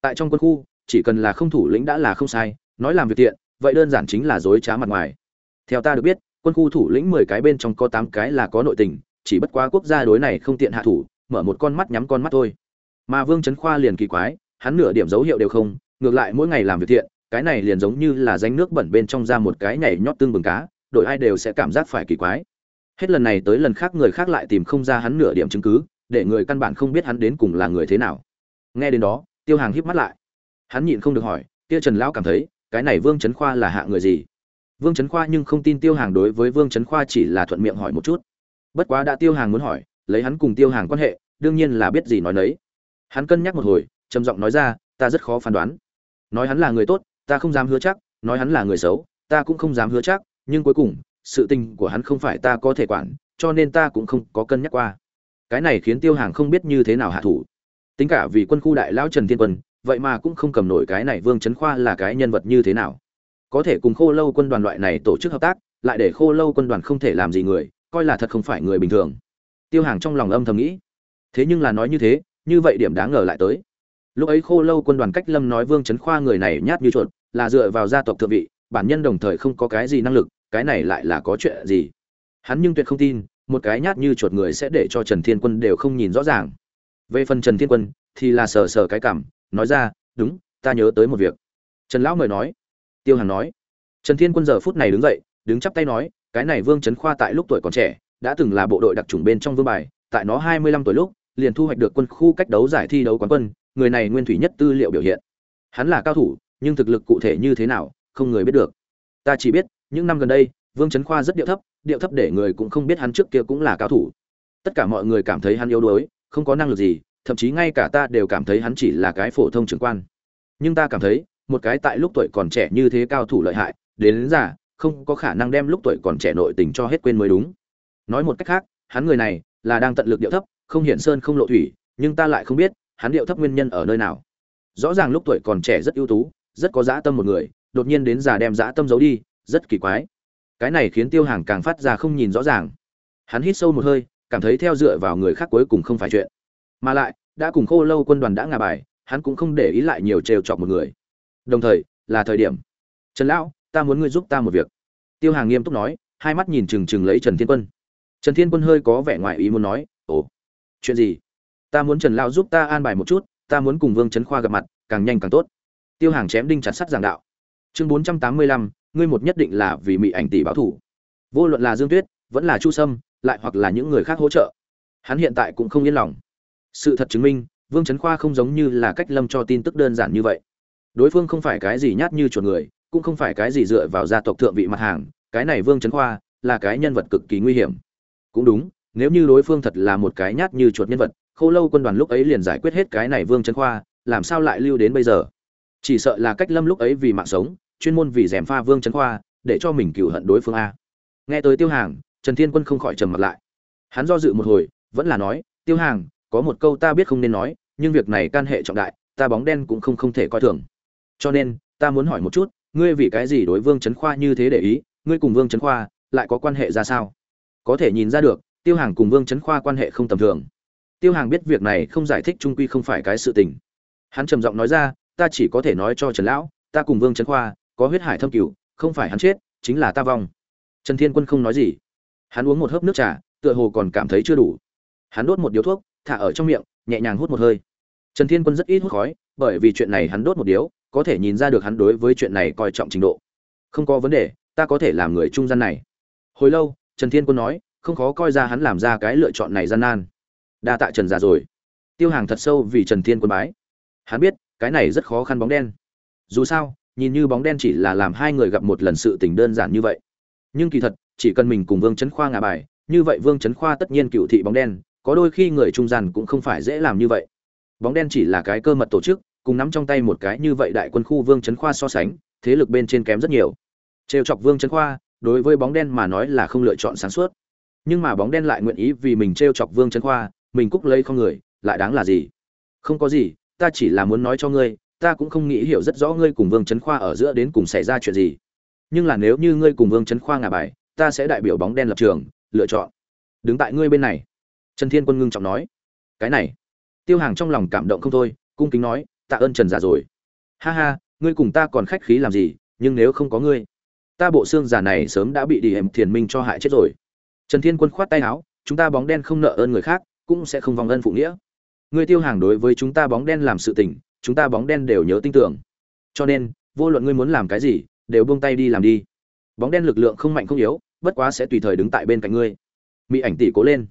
Tại trong quân khu, chỉ cần là không thủ lĩnh đã là không sai, nói làm việc tiện vậy đơn giản chính là dối trá mặt ngoài. Theo ta được biết, quân khu thủ lĩnh mười cái bên trong có tám cái là có nội tình, chỉ bất quá quốc gia đối này không tiện hạ thủ, mở một con mắt nhắm con mắt thôi mà vương trấn khoa liền kỳ quái, hắn nửa điểm dấu hiệu đều không, ngược lại mỗi ngày làm việc thiện, cái này liền giống như là danh nước bẩn bên trong ra một cái nhảy nhót tương bừng cá, đội ai đều sẽ cảm giác phải kỳ quái. Hết lần này tới lần khác người khác lại tìm không ra hắn nửa điểm chứng cứ, để người căn bản không biết hắn đến cùng là người thế nào. Nghe đến đó, tiêu hàng híp mắt lại. Hắn nhịn không được hỏi, kia trần lão cảm thấy, cái này vương trấn khoa là hạ người gì? Vương trấn khoa nhưng không tin tiêu hàng đối với vương trấn khoa chỉ là thuận miệng hỏi một chút. Bất quá đã tiêu hàng muốn hỏi, lấy hắn cùng tiêu hàng quan hệ, đương nhiên là biết gì nói nấy hắn cân nhắc một hồi, trầm giọng nói ra, ta rất khó phán đoán. Nói hắn là người tốt, ta không dám hứa chắc, nói hắn là người xấu, ta cũng không dám hứa chắc, nhưng cuối cùng, sự tình của hắn không phải ta có thể quản, cho nên ta cũng không có cân nhắc qua. Cái này khiến tiêu hàng không biết như thế nào hạ thủ. Tính cả vì quân khu đại lão trần thiên quân, vậy mà cũng không cầm nổi cái này vương trấn khoa là cái nhân vật như thế nào. Có thể cùng khô lâu quân đoàn loại này tổ chức hợp tác, lại để khô lâu quân đoàn không thể làm gì người, coi là thật không phải người bình thường. Tiêu hàng trong lòng âm thầm nghĩ. Thế nhưng là nói như thế như vậy điểm đáng ngờ lại tới. Lúc ấy khô lâu quân đoàn cách lâm nói vương trấn khoa người này nhát như chuột, là dựa vào gia tộc thượng vị, bản nhân đồng thời không có cái gì năng lực, cái này lại là có chuyện gì? Hắn nhưng tuyệt không tin, một cái nhát như chuột người sẽ để cho trần thiên quân đều không nhìn rõ ràng. Về phần trần thiên quân, thì là sờ sờ cái cảm, nói ra, đúng, ta nhớ tới một việc. Trần lão mời nói. Tiêu hằng nói. Trần thiên quân giờ phút này đứng dậy, đứng chắp tay nói, cái này vương trấn khoa tại lúc tuổi còn trẻ, đã từng là bộ đội đặc trùng bên trong vương bài, tại nó hai mươi lăm tuổi lúc liền thu hoạch được quân khu cách đấu giải thi đấu quán quân người này nguyên thủy nhất tư liệu biểu hiện. Hắn là cao thủ nhưng thực lực cụ thể như thế nào không người biết được. Ta chỉ biết những năm gần đây vương trấn khoa rất điệu thấp điệu thấp để người cũng không biết hắn trước kia cũng là cao thủ. Tất cả mọi người cảm thấy hắn yếu đuối không có năng lực gì thậm chí ngay cả ta đều cảm thấy hắn chỉ là cái phổ thông trưởng quan. Nhưng ta cảm thấy một cái tại lúc tuổi còn trẻ như thế cao thủ lợi hại đến, đến già không có khả năng đem lúc tuổi còn trẻ nội tình cho hết quên mới đúng. Nói một cách khác hắn người này là đang tận lực điệu thấp không hiển sơn không lộ thủy, nhưng ta lại không biết, hắn điệu thấp nguyên nhân ở nơi nào. Rõ ràng lúc tuổi còn trẻ rất ưu tú, rất có dã tâm một người, đột nhiên đến già đem dã tâm giấu đi, rất kỳ quái. Cái này khiến tiêu hàng càng phát ra không nhìn rõ ràng. Hắn hít sâu một hơi, cảm thấy theo dựa vào người khác cuối cùng không phải chuyện. Mà lại, đã cùng khô lâu quân đoàn đã ngà bài, hắn cũng không để ý lại nhiều trêu chọc một người. Đồng thời, là thời điểm. Trần lão, ta muốn ngươi giúp ta một việc. Tiêu hàng nghiêm túc nói, hai mắt nhìn trừng trừng lấy trần thiên quân. Trần thiên quân hơi có vẻ ngoài ý muốn nói chuyện gì? Ta muốn trần lão giúp ta an bài một chút, ta muốn cùng vương trấn khoa gặp mặt, càng nhanh càng tốt. Tiêu hàng chém đinh chặt sắt giảng đạo. Chương bốn trăm tám mươi lăm, ngươi một nhất định là vì mị ảnh tỷ báo thủ. Vô luận là dương tuyết, vẫn là chu sâm, lại hoặc là những người khác hỗ trợ, hắn hiện tại cũng không yên lòng. Sự thật chứng minh, vương trấn khoa không giống như là cách lâm cho tin tức đơn giản như vậy. Đối phương không phải cái gì nhát như chuột người, cũng không phải cái gì dựa vào gia tộc thượng vị mặt hàng, cái này vương trấn khoa là cái nhân vật cực kỳ nguy hiểm. Cũng đúng nếu như đối phương thật là một cái nhát như chuột nhân vật, khô lâu quân đoàn lúc ấy liền giải quyết hết cái này vương trấn khoa, làm sao lại lưu đến bây giờ? Chỉ sợ là cách lâm lúc ấy vì mạng sống, chuyên môn vì dèm pha vương trấn khoa, để cho mình cựu hận đối phương a. Nghe tới tiêu hàng, trần thiên quân không khỏi trầm mặt lại. Hắn do dự một hồi, vẫn là nói, tiêu hàng, có một câu ta biết không nên nói, nhưng việc này can hệ trọng đại, ta bóng đen cũng không không thể coi thường. Cho nên, ta muốn hỏi một chút, ngươi vì cái gì đối vương trấn khoa như thế để ý? Ngươi cùng vương trấn khoa lại có quan hệ ra sao? Có thể nhìn ra được tiêu hàng cùng vương trấn khoa quan hệ không tầm thường. Tiêu hàng biết việc này không giải thích trung quy không phải cái sự tình. Hắn trầm giọng nói ra, ta chỉ có thể nói cho trần lão, ta cùng vương trấn khoa có huyết hải thâm cửu, không phải hắn chết, chính là ta vong. Trần thiên quân không nói gì. Hắn uống một hớp nước trà, tựa hồ còn cảm thấy chưa đủ. Hắn đốt một điếu thuốc, thả ở trong miệng, nhẹ nhàng hút một hơi. Trần thiên quân rất ít hút khói, bởi vì chuyện này hắn đốt một điếu, có thể nhìn ra được hắn đối với chuyện này coi trọng trình độ. Không có vấn đề, ta có thể làm người trung gian này. Hồi lâu, trần thiên quân nói không khó coi ra hắn làm ra cái lựa chọn này gian nan. Đa tạ trần già rồi. Tiêu hàng thật sâu vì trần thiên quân bái. Hắn biết, cái này rất khó khăn bóng đen. Dù sao, nhìn như bóng đen chỉ là làm hai người gặp một lần sự tình đơn giản như vậy. Nhưng kỳ thật, chỉ cần mình cùng vương trấn khoa ngả bài, như vậy vương trấn khoa tất nhiên cựu thị bóng đen, có đôi khi người trung gian cũng không phải dễ làm như vậy. Bóng đen chỉ là cái cơ mật tổ chức, cùng nắm trong tay một cái như vậy đại quân khu vương trấn khoa so sánh, thế lực bên trên kém rất nhiều. Trêu chọc vương trấn khoa, đối với bóng đen mà nói là không lựa chọn sáng suốt nhưng mà bóng đen lại nguyện ý vì mình trêu chọc vương trấn khoa, mình cúc lấy không người, lại đáng là gì? Không có gì, ta chỉ là muốn nói cho ngươi, ta cũng không nghĩ hiểu rất rõ ngươi cùng vương trấn khoa ở giữa đến cùng xảy ra chuyện gì. Nhưng là nếu như ngươi cùng vương trấn khoa ngả bài, ta sẽ đại biểu bóng đen lập trường, lựa chọn. Đứng tại ngươi bên này. Trần thiên quân ngưng trọng nói. Cái này. Tiêu hàng trong lòng cảm động không thôi, cung kính nói, tạ ơn trần già rồi. Ha ha, ngươi cùng ta còn khách khí làm gì, nhưng nếu không có ngươi, ta bộ xương giả này sớm đã bị đi hềm thiền minh cho hại chết rồi trần thiên quân khoát tay áo, chúng ta bóng đen không nợ ơn người khác, cũng sẽ không vòng ân phụ nghĩa. Ngươi tiêu hàng đối với chúng ta bóng đen làm sự tình, chúng ta bóng đen đều nhớ tin tưởng. Cho nên, vô luận ngươi muốn làm cái gì, đều buông tay đi làm đi. Bóng đen lực lượng không mạnh không yếu, bất quá sẽ tùy thời đứng tại bên cạnh ngươi. Mỹ ảnh tỷ cố lên.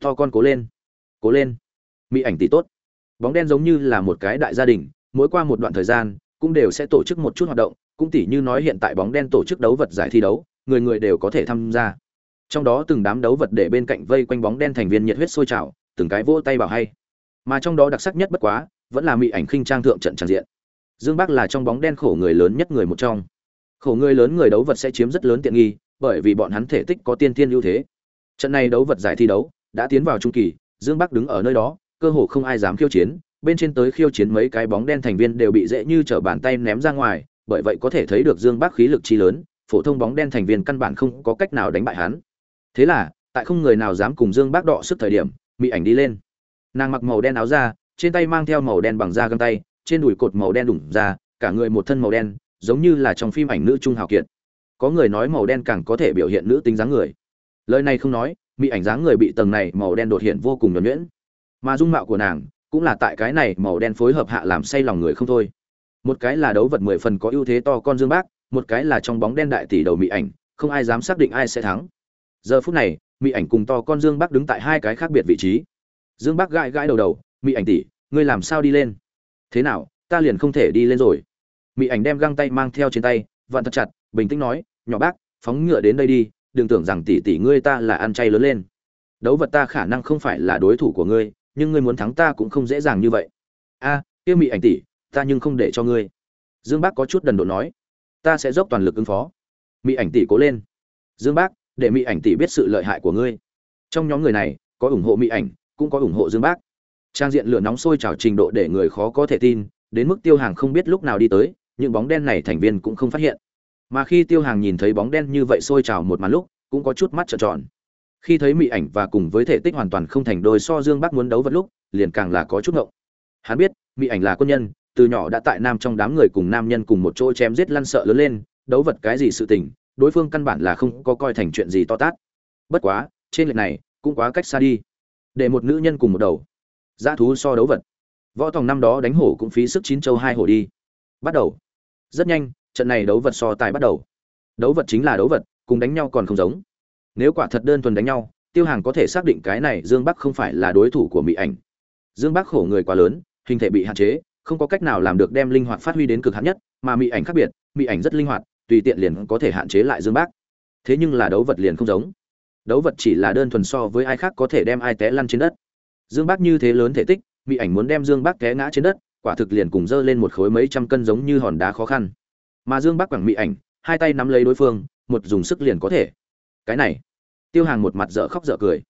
To con cố lên. Cố lên. Mỹ ảnh tỷ tốt. Bóng đen giống như là một cái đại gia đình, mỗi qua một đoạn thời gian, cũng đều sẽ tổ chức một chút hoạt động, cũng tỷ như nói hiện tại bóng đen tổ chức đấu vật giải thi đấu, người người đều có thể tham gia trong đó từng đám đấu vật để bên cạnh vây quanh bóng đen thành viên nhiệt huyết sôi trào, từng cái vỗ tay bảo hay. Mà trong đó đặc sắc nhất bất quá, vẫn là mỹ ảnh khinh trang thượng trận tràn diện. Dương bắc là trong bóng đen khổ người lớn nhất người một trong. Khổ người lớn người đấu vật sẽ chiếm rất lớn tiện nghi, bởi vì bọn hắn thể tích có tiên tiên ưu thế. Trận này đấu vật giải thi đấu, đã tiến vào trung kỳ, dương bắc đứng ở nơi đó, cơ hồ không ai dám khiêu chiến, bên trên tới khiêu chiến mấy cái bóng đen thành viên đều bị dễ như trở bàn tay ném ra ngoài, bởi vậy có thể thấy được dương bắc khí lực chi lớn, phổ thông bóng đen thành viên căn bản không có cách nào đánh bại hắn thế là, tại không người nào dám cùng dương bác đọ sức thời điểm mỹ ảnh đi lên. Nàng mặc màu đen áo da, trên tay mang theo màu đen bằng da găng tay, trên đùi cột màu đen đủng ra, cả người một thân màu đen, giống như là trong phim ảnh nữ trung hào kiệt. Có người nói màu đen càng có thể biểu hiện nữ tính dáng người. Lời này không nói mỹ ảnh dáng người bị tầng này màu đen đột hiện vô cùng nhuẩn nhuyễn. Mà dung mạo của nàng, cũng là tại cái này màu đen phối hợp hạ làm say lòng người không thôi. Một cái là đấu vật mười phần có ưu thế to con dương bác, một cái là trong bóng đen đại tỷ đầu mỹ ảnh, không ai dám xác định ai sẽ thắng giờ phút này mỹ ảnh cùng to con dương bác đứng tại hai cái khác biệt vị trí. Dương bác gãi gãi đầu đầu mỹ ảnh tỷ ngươi làm sao đi lên? Thế nào ta liền không thể đi lên rồi. Mỹ ảnh đem găng tay mang theo trên tay vặn thật chặt bình tĩnh nói nhỏ bác phóng ngựa đến đây đi đừng tưởng rằng tỷ tỷ ngươi ta là ăn chay lớn lên. Đấu vật ta khả năng không phải là đối thủ của ngươi nhưng ngươi muốn thắng ta cũng không dễ dàng như vậy. A à, mỹ ảnh tỷ ta nhưng không để cho ngươi. Dương bác có chút đần độ nói ta sẽ dốc toàn lực ứng phó. Mỹ ảnh tỷ cố lên dương bác để mỹ ảnh tỷ biết sự lợi hại của ngươi. Trong nhóm người này, có ủng hộ mỹ ảnh, cũng có ủng hộ dương bác. Trang diện lửa nóng sôi trào trình độ để người khó có thể tin, đến mức tiêu hàng không biết lúc nào đi tới những bóng đen này thành viên cũng không phát hiện. Mà khi tiêu hàng nhìn thấy bóng đen như vậy sôi trào một màn lúc, cũng có chút mắt trợn tròn. Khi thấy mỹ ảnh và cùng với thể tích hoàn toàn không thành đôi so dương bác muốn đấu vật lúc, liền càng là có chút ngộng. Hắn biết, mỹ ảnh là quân nhân, từ nhỏ đã tại nam trong đám người cùng nam nhân cùng một chỗ chém giết lăn sợ lớn lên, đấu vật cái gì sự tình đối phương căn bản là không có coi thành chuyện gì to tát. Bất quá, trên lệch này, cũng quá cách xa đi. Để một nữ nhân cùng một đầu. Dã thú so đấu vật. Võ tòng năm đó đánh hổ cũng phí sức chín châu hai hổ đi. Bắt đầu. Rất nhanh, trận này đấu vật so tài bắt đầu. Đấu vật chính là đấu vật, cùng đánh nhau còn không giống. Nếu quả thật đơn thuần đánh nhau, tiêu hàng có thể xác định cái này dương bắc không phải là đối thủ của mỹ ảnh. Dương bắc khổ người quá lớn, hình thể bị hạn chế, không có cách nào làm được đem linh hoạt phát huy đến cực hạn nhất, mà mỹ ảnh khác biệt, mỹ ảnh rất linh hoạt tùy tiện liền có thể hạn chế lại dương bắc thế nhưng là đấu vật liền không giống. Đấu vật chỉ là đơn thuần so với ai khác có thể đem ai té lăn trên đất. Dương bắc như thế lớn thể tích bị ảnh muốn đem dương bắc té ngã trên đất, quả thực liền cùng dơ lên một khối mấy trăm cân giống như hòn đá khó khăn. Mà dương bắc quẳng mỹ ảnh, hai tay nắm lấy đối phương, một dùng sức liền có thể. Cái này, tiêu hàng một mặt dở khóc dở cười.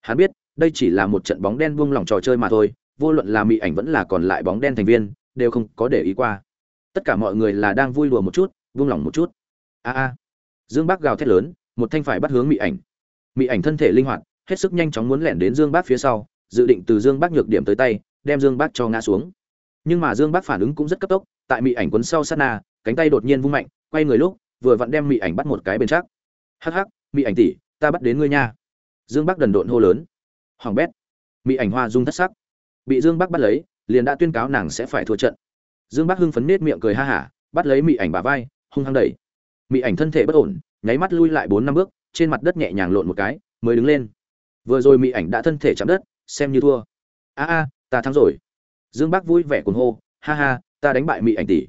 Hắn biết, đây chỉ là một trận bóng đen buông lỏng trò chơi mà thôi, vô luận là mỹ ảnh vẫn là còn lại bóng đen thành viên, đều không có để ý qua. Tất cả mọi người là đang vui đùa một chút vung lỏng một chút. A a. Dương bác gào thét lớn, một thanh phải bắt hướng Mị ảnh. Mị ảnh thân thể linh hoạt, hết sức nhanh chóng muốn lẻn đến dương bác phía sau, dự định từ dương bác nhược điểm tới tay, đem dương bác cho ngã xuống. Nhưng mà dương bác phản ứng cũng rất cấp tốc, tại Mị ảnh quấn sau sát na, cánh tay đột nhiên vung mạnh, quay người lúc, vừa vặn đem Mị ảnh bắt một cái bên chắc. Hắc hắc, Mị ảnh tỷ, ta bắt đến ngươi nha. Dương bắc đần độn hô lớn. Hoàng bét. Mị ảnh hoa dung thất sắc. Bị dương bắc bắt lấy, liền đã tuyên cáo nàng sẽ phải thua trận. Dương bắc hưng phấn nết miệng cười ha hả, bắt lấy Mị ảnh bà vai hung hăng đẩy. Mỹ ảnh thân thể bất ổn, nháy mắt lui lại bốn năm bước, trên mặt đất nhẹ nhàng lộn một cái, mới đứng lên. Vừa rồi mỹ ảnh đã thân thể chạm đất, xem như thua. A a, ta thắng rồi. Dương bác vui vẻ cuồng hô, ha ha, ta đánh bại mỹ ảnh tỷ.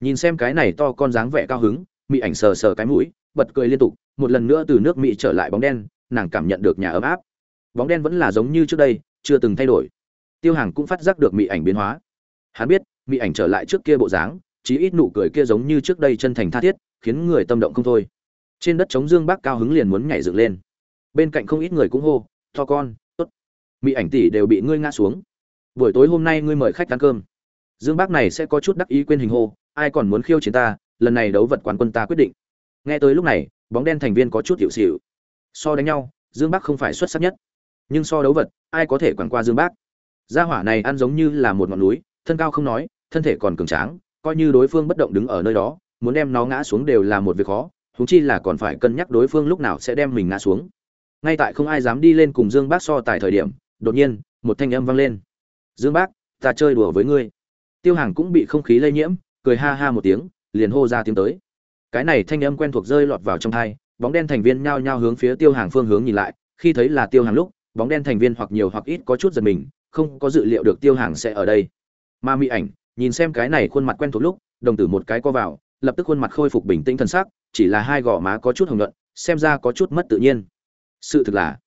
Nhìn xem cái này to con dáng vẻ cao hứng mỹ ảnh sờ sờ cái mũi, bật cười liên tục, một lần nữa từ nước mỹ trở lại bóng đen, nàng cảm nhận được nhà ấm áp. Bóng đen vẫn là giống như trước đây, chưa từng thay đổi. Tiêu hàng cũng phát giác được mỹ ảnh biến hóa. Hắn biết mỹ ảnh trở lại trước kia bộ dáng chí ít nụ cười kia giống như trước đây chân thành tha thiết, khiến người tâm động không thôi. Trên đất chống dương bác cao hứng liền muốn nhảy dựng lên. Bên cạnh không ít người cũng hô, to con, tốt. Mỹ ảnh tỷ đều bị ngươi ngã xuống. Buổi tối hôm nay ngươi mời khách ăn cơm. Dương bác này sẽ có chút đắc ý quên hình hô, ai còn muốn khiêu chiến ta, lần này đấu vật quán quân ta quyết định. Nghe tới lúc này, bóng đen thành viên có chút hiểu xỉu. so đánh nhau, dương bắc không phải xuất sắc nhất. Nhưng so đấu vật, ai có thể quẳng qua dương bắc gia hỏa này ăn giống như là một ngọn núi, thân cao không nói, thân thể còn cường tráng coi như đối phương bất động đứng ở nơi đó, muốn đem nó ngã xuống đều là một việc khó húng chi là còn phải cân nhắc đối phương lúc nào sẽ đem mình ngã xuống. Ngay tại không ai dám đi lên cùng dương bác so tại thời điểm, đột nhiên, một thanh âm vang lên. Dương bác, ta chơi đùa với ngươi. Tiêu hàng cũng bị không khí lây nhiễm, cười ha ha một tiếng, liền hô ra tiếng tới. Cái này thanh âm quen thuộc rơi lọt vào trong thai bóng đen thành viên nhao nhao hướng phía tiêu hàng phương hướng nhìn lại, khi thấy là tiêu hàng lúc, bóng đen thành viên hoặc nhiều hoặc ít có chút giật mình, không có dự liệu được tiêu hàng sẽ ở đây. Ma mỹ ảnh nhìn xem cái này khuôn mặt quen thuộc lúc, đồng tử một cái co vào, lập tức khuôn mặt khôi phục bình tĩnh thân xác chỉ là hai gò má có chút hồng nhuận, xem ra có chút mất tự nhiên. Sự thực là,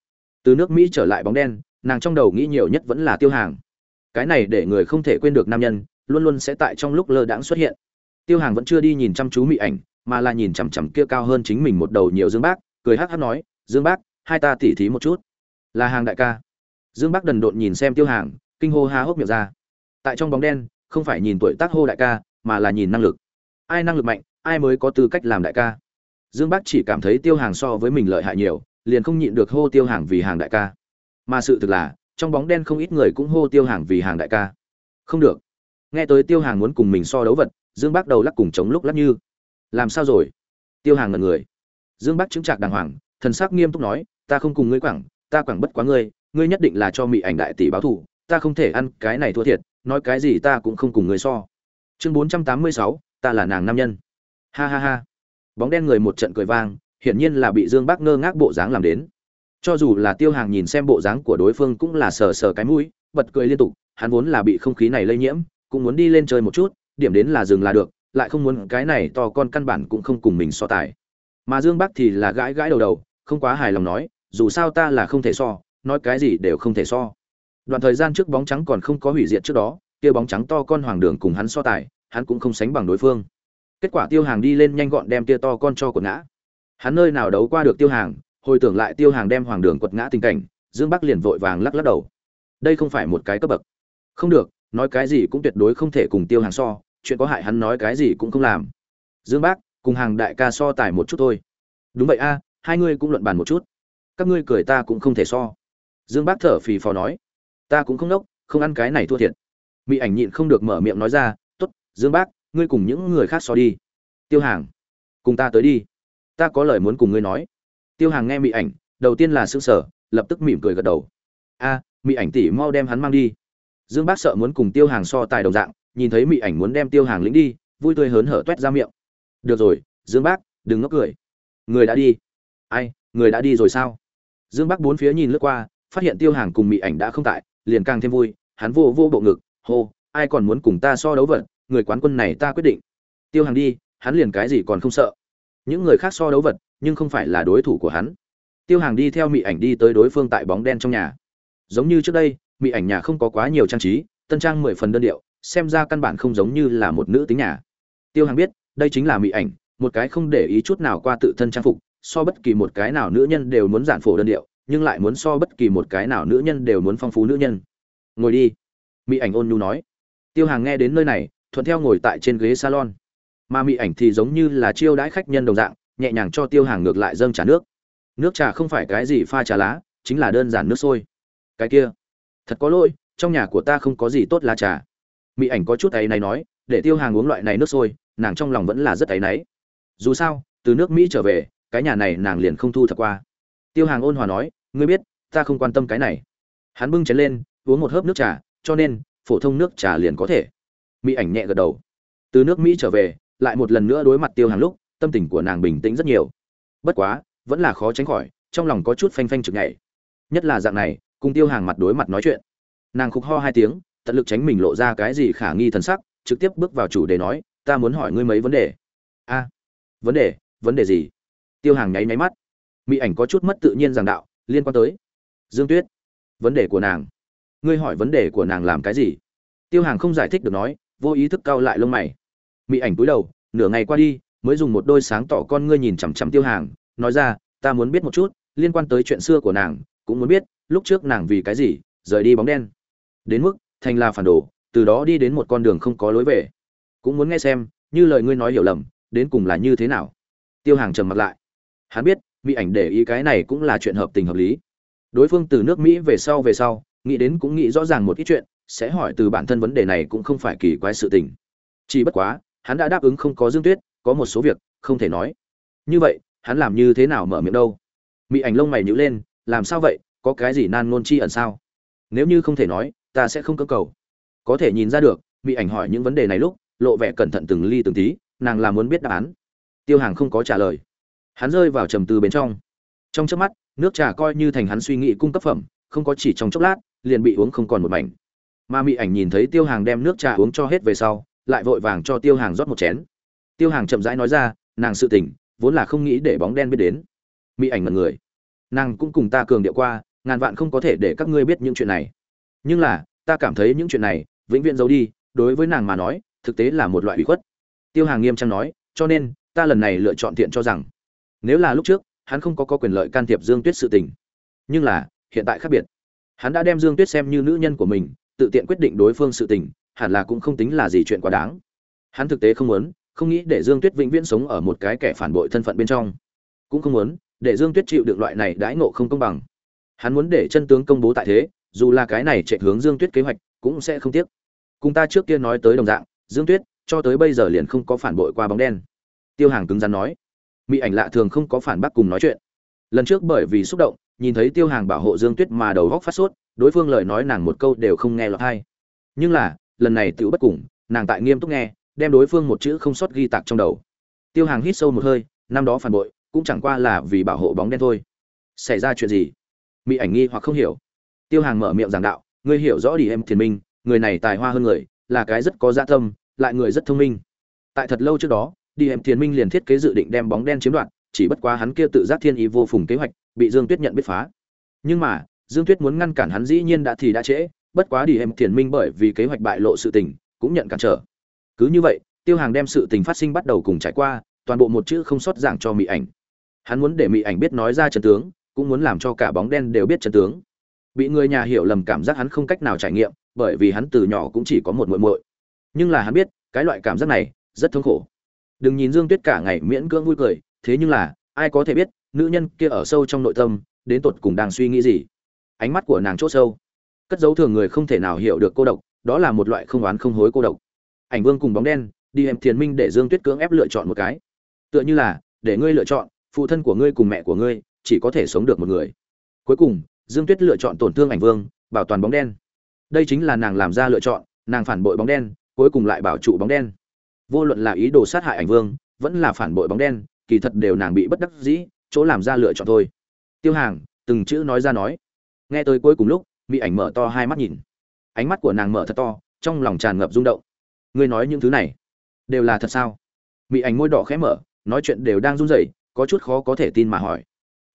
từ nước mỹ trở lại bóng đen, nàng trong đầu nghĩ nhiều nhất vẫn là tiêu hàng. Cái này để người không thể quên được nam nhân, luôn luôn sẽ tại trong lúc lơ đãng xuất hiện. Tiêu hàng vẫn chưa đi nhìn chăm chú mỹ ảnh, mà là nhìn chằm chằm kia cao hơn chính mình một đầu nhiều dương bác, cười hắc hắc nói, dương bác, hai ta tỉ thí một chút. Là hàng đại ca. Dương bác đần độn nhìn xem tiêu hàng, kinh hô há hốc miệng ra. Tại trong bóng đen không phải nhìn tuổi tác hô đại ca, mà là nhìn năng lực. Ai năng lực mạnh, ai mới có tư cách làm đại ca. Dương bác chỉ cảm thấy tiêu hàng so với mình lợi hại nhiều, liền không nhịn được hô tiêu hàng vì hàng đại ca. Mà sự thực là, trong bóng đen không ít người cũng hô tiêu hàng vì hàng đại ca. Không được. Nghe tới tiêu hàng muốn cùng mình so đấu vật, dương bác đầu lắc cùng chống lúc lắc như. Làm sao rồi? Tiêu hàng ngần người. Dương bác chứng trạc đàng hoàng, thần sắc nghiêm túc nói, ta không cùng ngươi quẳng ta quẳng bất quá ngươi ngươi nhất định là cho mỹ ảnh đại tỷ báo thù, ta không thể ăn cái này thua thiệt nói cái gì ta cũng không cùng người so. Chương bốn trăm tám mươi sáu, ta là nàng nam nhân. Ha ha ha. Bóng đen người một trận cười vang, hiển nhiên là bị dương bác ngơ ngác bộ dáng làm đến. Cho dù là tiêu hàng nhìn xem bộ dáng của đối phương cũng là sờ sờ cái mũi, bật cười liên tục, hắn vốn là bị không khí này lây nhiễm, cũng muốn đi lên chơi một chút, điểm đến là dừng là được, lại không muốn cái này to con căn bản cũng không cùng mình so tài. Mà dương bắc thì là gãi gãi đầu đầu, không quá hài lòng nói, dù sao ta là không thể so, nói cái gì đều không thể so đoạn thời gian trước bóng trắng còn không có hủy diệt trước đó, kia bóng trắng to con hoàng đường cùng hắn so tài, hắn cũng không sánh bằng đối phương. Kết quả tiêu hàng đi lên nhanh gọn đem kia to con cho quật ngã. Hắn nơi nào đấu qua được tiêu hàng, hồi tưởng lại tiêu hàng đem hoàng đường quật ngã tình cảnh, dương bắc liền vội vàng lắc lắc đầu. Đây không phải một cái cấp bậc. Không được, nói cái gì cũng tuyệt đối không thể cùng tiêu hàng so, chuyện có hại hắn nói cái gì cũng không làm. Dương bác cùng hàng đại ca so tài một chút thôi. Đúng vậy a, hai ngươi cũng luận bàn một chút. Các ngươi cười ta cũng không thể so. Dương bác thở phì phò nói ta cũng không nốc, không ăn cái này thua thiệt. Mỹ ảnh nhịn không được mở miệng nói ra t ố t dương bác, ngươi cùng những người khác so đi. Tiêu hàng, cùng ta tới đi. Ta có lời muốn cùng ngươi nói. Tiêu hàng nghe mỹ ảnh, đầu tiên là xương sở lập tức mỉm cười gật đầu. A mỹ ảnh tỉ mau đem hắn mang đi. Dương bác sợ muốn cùng tiêu hàng so tài đồng dạng, nhìn thấy mỹ ảnh muốn đem tiêu hàng lĩnh đi, vui tươi hớn hở toét ra miệng. Được rồi, dương bác, đừng ngốc cười. Người đã đi. Ai, người đã đi rồi sao? Dương bác bốn phía nhìn lướt qua, phát hiện tiêu hàng cùng mỹ ảnh đã không tại liền càng thêm vui, hắn vô vô bộ ngực, hô, ai còn muốn cùng ta so đấu vật, người quán quân này ta quyết định. Tiêu hàng đi, hắn liền cái gì còn không sợ. Những người khác so đấu vật, nhưng không phải là đối thủ của hắn. Tiêu hàng đi theo mỹ ảnh đi tới đối phương tại bóng đen trong nhà. Giống như trước đây mỹ ảnh nhà không có quá nhiều trang trí, tân trang mười phần đơn điệu, xem ra căn bản không giống như là một nữ tính nhà. Tiêu hàng biết, đây chính là mỹ ảnh, một cái không để ý chút nào qua tự thân trang phục, so bất kỳ một cái nào nữ nhân đều muốn giản phổ đơn điệu nhưng lại muốn so bất kỳ một cái nào nữ nhân đều muốn phong phú nữ nhân. Ngồi đi, mỹ ảnh ôn nhu nói. Tiêu hàng nghe đến nơi này, thuận theo ngồi tại trên ghế salon. Mà mỹ ảnh thì giống như là chiêu đãi khách nhân đồng dạng, nhẹ nhàng cho tiêu hàng ngược lại dâng trà nước. Nước trà không phải cái gì pha trà lá, chính là đơn giản nước sôi. Cái kia, thật có lỗi, trong nhà của ta không có gì tốt là trà. Mỹ ảnh có chút ấy này nói, để tiêu hàng uống loại này nước sôi, nàng trong lòng vẫn là rất ấy náy dù sao, từ nước mỹ trở về, cái nhà này nàng liền không thu thập qua. Tiêu hàng ôn hòa nói ngươi biết, ta không quan tâm cái này. Hắn bưng chén lên, uống một hớp nước trà, cho nên, phổ thông nước trà liền có thể. Mỹ ảnh nhẹ gật đầu. Từ nước mỹ trở về, lại một lần nữa đối mặt tiêu hàng lúc, tâm tình của nàng bình tĩnh rất nhiều. Bất quá, vẫn là khó tránh khỏi, trong lòng có chút phanh phanh chực nhảy. Nhất là dạng này, cùng tiêu hàng mặt đối mặt nói chuyện. Nàng khục ho hai tiếng, tận lực tránh mình lộ ra cái gì khả nghi thần sắc, trực tiếp bước vào chủ đề nói, ta muốn hỏi ngươi mấy vấn đề? A, vấn đề? Vấn đề gì? Tiêu hàng nháy nháy mắt. Mỹ ảnh có chút mất tự nhiên giảng đạo liên quan tới. Dương tuyết, vấn đề của nàng. Ngươi hỏi vấn đề của nàng làm cái gì? Tiêu hàng không giải thích được nói, vô ý thức cau lại lông mày. Mỹ ảnh cúi đầu, nửa ngày qua đi, mới dùng một đôi sáng tỏ con ngươi nhìn chằm chằm tiêu hàng, nói ra, ta muốn biết một chút, liên quan tới chuyện xưa của nàng, cũng muốn biết, lúc trước nàng vì cái gì, rời đi bóng đen. Đến mức, thành là phản đồ, từ đó đi đến một con đường không có lối về. Cũng muốn nghe xem, như lời ngươi nói hiểu lầm, đến cùng là như thế nào? Tiêu hàng trầm mặt lại. Hắn biết mỹ ảnh để ý cái này cũng là chuyện hợp tình hợp lý. Đối phương từ nước mỹ về sau về sau, nghĩ đến cũng nghĩ rõ ràng một ít chuyện, sẽ hỏi từ bản thân vấn đề này cũng không phải kỳ quái sự tình. Chỉ bất quá, hắn đã đáp ứng không có dương tuyết, có một số việc, không thể nói. Như vậy, hắn làm như thế nào mở miệng đâu? Mỹ ảnh lông mày nhữ lên, làm sao vậy? Có cái gì nan ngôn chi ẩn sao? Nếu như không thể nói, ta sẽ không cơ cầu. Có thể nhìn ra được, mỹ ảnh hỏi những vấn đề này lúc, lộ vẻ cẩn thận từng ly từng tí, nàng là muốn biết đáp án. Tiêu hàng không có trả lời hắn rơi vào trầm tư bên trong. Trong chớp mắt, nước trà coi như thành hắn suy nghĩ cung cấp phẩm, không có chỉ trong chốc lát, liền bị uống không còn một mảnh. Mà mỹ ảnh nhìn thấy tiêu hàng đem nước trà uống cho hết về sau, lại vội vàng cho tiêu hàng rót một chén. Tiêu hàng chậm rãi nói ra, nàng sự tỉnh vốn là không nghĩ để bóng đen biết đến. Mỹ ảnh mật người. Nàng cũng cùng ta cường điệu qua, ngàn vạn không có thể để các ngươi biết những chuyện này. Nhưng là, ta cảm thấy những chuyện này, vĩnh viễn giấu đi, đối với nàng mà nói, thực tế là một loại ủy khuất. Tiêu hàng nghiêm trang nói, cho nên, ta lần này lựa chọn thiện cho rằng nếu là lúc trước hắn không có, có quyền lợi can thiệp dương tuyết sự tình. Nhưng là hiện tại khác biệt. Hắn đã đem dương tuyết xem như nữ nhân của mình tự tiện quyết định đối phương sự tình hẳn là cũng không tính là gì chuyện quá đáng. Hắn thực tế không muốn không nghĩ để dương tuyết vĩnh viễn sống ở một cái kẻ phản bội thân phận bên trong. Cũng không muốn để dương tuyết chịu được loại này đãi ngộ không công bằng. Hắn muốn để chân tướng công bố tại thế dù là cái này chạy hướng dương tuyết kế hoạch cũng sẽ không tiếc. Cùng ta trước kia nói tới đồng dạng dương tuyết cho tới bây giờ liền không có phản bội qua bóng đen. Tiêu hàng cứng rắn nói mỹ ảnh lạ thường không có phản bác cùng nói chuyện. Lần trước bởi vì xúc động, nhìn thấy tiêu hàng bảo hộ dương tuyết mà đầu góc phát sốt, đối phương lời nói nàng một câu đều không nghe lọt hay nhưng là, lần này tựu bất cùng, nàng tại nghiêm túc nghe, đem đối phương một chữ không sót ghi tạc trong đầu. Tiêu hàng hít sâu một hơi, năm đó phản bội, cũng chẳng qua là vì bảo hộ bóng đen thôi. Xảy ra chuyện gì? Mỹ ảnh nghi hoặc không hiểu. Tiêu hàng mở miệng giảng đạo, ngươi hiểu rõ đi em, thiền minh, người này tài hoa hơn người, là cái rất có dạ tâm, lại người rất thông minh. Tại thật lâu trước đó đi em Thiên minh liền thiết kế dự định đem bóng đen chiếm đoạt, chỉ bất quá hắn kia tự giác thiên ý vô phùng kế hoạch, bị dương tuyết nhận biết phá. Nhưng mà, dương tuyết muốn ngăn cản hắn dĩ nhiên đã thì đã trễ, bất quá đi em Thiên minh bởi vì kế hoạch bại lộ sự tình, cũng nhận cản trở. Cứ như vậy, tiêu hàng đem sự tình phát sinh bắt đầu cùng trải qua, toàn bộ một chữ không sót giảng cho mỹ ảnh. Hắn muốn để mỹ ảnh biết nói ra chân tướng, cũng muốn làm cho cả bóng đen đều biết chân tướng. Bị người nhà hiểu lầm cảm giác hắn không cách nào trải nghiệm, bởi vì hắn từ nhỏ cũng chỉ có một muội muội. Nhưng là hắn biết, cái loại cảm giác này, rất thống khổ đừng nhìn dương tuyết cả ngày miễn cưỡng vui cười, thế nhưng là, ai có thể biết, nữ nhân kia ở sâu trong nội tâm, đến tột cùng đang suy nghĩ gì? Ánh mắt của nàng chốt sâu. Cất dấu thường người không thể nào hiểu được cô độc, đó là một loại không oán không hối cô độc. Ảnh vương cùng bóng đen, đi em thiền minh để dương tuyết cưỡng ép lựa chọn một cái. Tựa như là, để ngươi lựa chọn, phụ thân của ngươi cùng mẹ của ngươi, chỉ có thể sống được một người. Cuối cùng, dương tuyết lựa chọn tổn thương ảnh vương, bảo toàn bóng đen. Đây chính là nàng làm ra lựa chọn, nàng phản bội bóng đen, cuối cùng lại bảo trụ bóng đen vô luận là ý đồ sát hại ảnh vương, vẫn là phản bội bóng đen, kỳ thật đều nàng bị bất đắc dĩ, chỗ làm ra lựa chọn thôi. Tiêu hàng, từng chữ nói ra nói. Nghe tới cuối cùng lúc mỹ ảnh mở to hai mắt nhìn. Ánh mắt của nàng mở thật to, trong lòng tràn ngập rung động. Ngươi nói những thứ này, đều là thật sao? Mỹ ảnh môi đỏ khẽ mở, nói chuyện đều đang run rẩy, có chút khó có thể tin mà hỏi.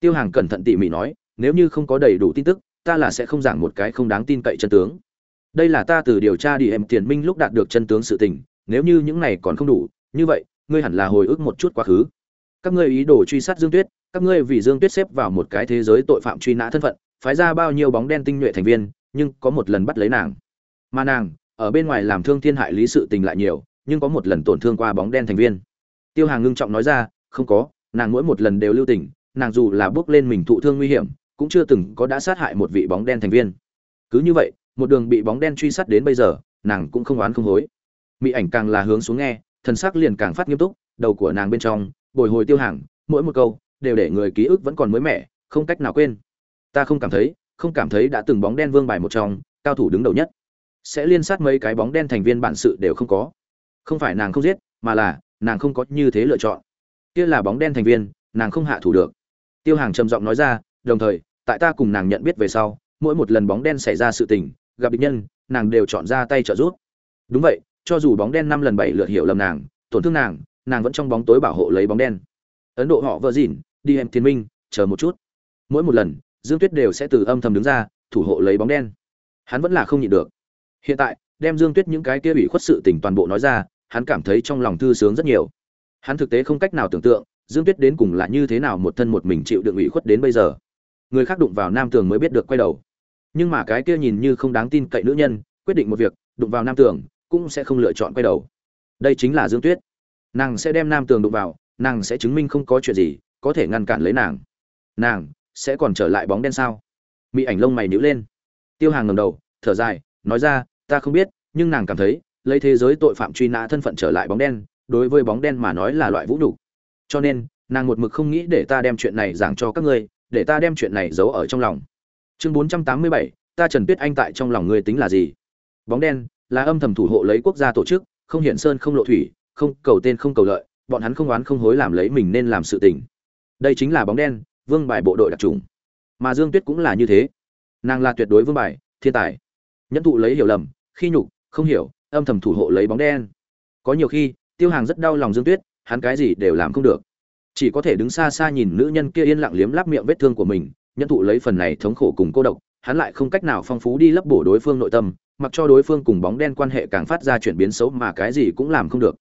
Tiêu hàng cẩn thận tỉ mỉ nói, nếu như không có đầy đủ tin tức, ta là sẽ không giảng một cái không đáng tin cậy chân tướng. Đây là ta từ điều tra đi em tiền minh lúc đạt được chân tướng sự tình nếu như những này còn không đủ, như vậy, ngươi hẳn là hồi ức một chút quá khứ. Các ngươi ý đồ truy sát dương tuyết, các ngươi vì dương tuyết xếp vào một cái thế giới tội phạm truy nã thân phận, phái ra bao nhiêu bóng đen tinh nhuệ thành viên, nhưng có một lần bắt lấy nàng. Mà nàng, ở bên ngoài làm thương thiên hại lý sự tình lại nhiều, nhưng có một lần tổn thương qua bóng đen thành viên. Tiêu hàng ngưng trọng nói ra, không có, nàng mỗi một lần đều lưu tình, nàng dù là bước lên mình thụ thương nguy hiểm, cũng chưa từng có đã sát hại một vị bóng đen thành viên. Cứ như vậy, một đường bị bóng đen truy sát đến bây giờ, nàng cũng không oán không hối mỹ ảnh càng là hướng xuống nghe, thần sắc liền càng phát nghiêm túc, đầu của nàng bên trong, bồi hồi tiêu hàng, mỗi một câu, đều để người ký ức vẫn còn mới mẻ, không cách nào quên. Ta không cảm thấy, không cảm thấy đã từng bóng đen vương bài một trong, cao thủ đứng đầu nhất. Sẽ liên sát mấy cái bóng đen thành viên bản sự đều không có. Không phải nàng không giết, mà là, nàng không có như thế lựa chọn. Kia là bóng đen thành viên, nàng không hạ thủ được. Tiêu hàng trầm giọng nói ra, đồng thời, tại ta cùng nàng nhận biết về sau, mỗi một lần bóng đen xảy ra sự tình, gặp địch nhân, nàng đều chọn ra tay trợ giúp. Đúng vậy cho dù bóng đen năm lần bảy lượt hiểu lầm nàng, tổn thương nàng nàng vẫn trong bóng tối bảo hộ lấy bóng đen. Ấn độ họ vợ dỉn đi em thiên minh, chờ một chút. Mỗi một lần, dương tuyết đều sẽ từ âm thầm đứng ra, thủ hộ lấy bóng đen. Hắn vẫn là không nhịn được. Hiện tại, đem dương tuyết những cái kia bị khuất sự tình toàn bộ nói ra, hắn cảm thấy trong lòng thư sướng rất nhiều. Hắn thực tế không cách nào tưởng tượng, dương tuyết đến cùng là như thế nào một thân một mình chịu đựng ủy khuất đến bây giờ. Người khác đụng vào nam tường mới biết được quay đầu. Nhưng mà cái kia nhìn như không đáng tin cậy nữ nhân, quyết định một việc, đụng vào nam tường cũng sẽ không lựa chọn quay đầu. Đây chính là dương tuyết. Nàng sẽ đem nam tường đụng vào, nàng sẽ chứng minh không có chuyện gì, có thể ngăn cản lấy nàng. Nàng sẽ còn trở lại bóng đen sao? Mỹ ảnh lông mày nhíu lên. Tiêu hàng ngầm đầu, thở dài, nói ra, ta không biết, nhưng nàng cảm thấy, lấy thế giới tội phạm truy nã thân phận trở lại bóng đen, đối với bóng đen mà nói là loại vũ đủ. cho nên, nàng một mực không nghĩ để ta đem chuyện này giảng cho các ngươi, để ta đem chuyện này giấu ở trong lòng. Chương bốn trăm tám mươi bảy, ta trần tuyết anh tại trong lòng ngươi tính là gì? Bóng đen là âm thầm thủ hộ lấy quốc gia tổ chức, không hiện sơn, không lộ thủy, không cầu tên, không cầu lợi, bọn hắn không oán không hối làm lấy mình nên làm sự tình. Đây chính là bóng đen, vương bài bộ đội đặc trùng. Mà dương tuyết cũng là như thế. Nàng là tuyệt đối vương bài, thiên tài. Nhẫn thụ lấy hiểu lầm, khi nhục, không hiểu, âm thầm thủ hộ lấy bóng đen. Có nhiều khi, tiêu hàng rất đau lòng dương tuyết, hắn cái gì đều làm không được. Chỉ có thể đứng xa xa nhìn nữ nhân kia yên lặng liếm láp miệng vết thương của mình, nhẫn thụ lấy phần này thống khổ cùng cô độc, hắn lại không cách nào phong phú đi lấp bổ đối phương nội tâm mặc cho đối phương cùng bóng đen quan hệ càng phát ra chuyển biến xấu mà cái gì cũng làm không được.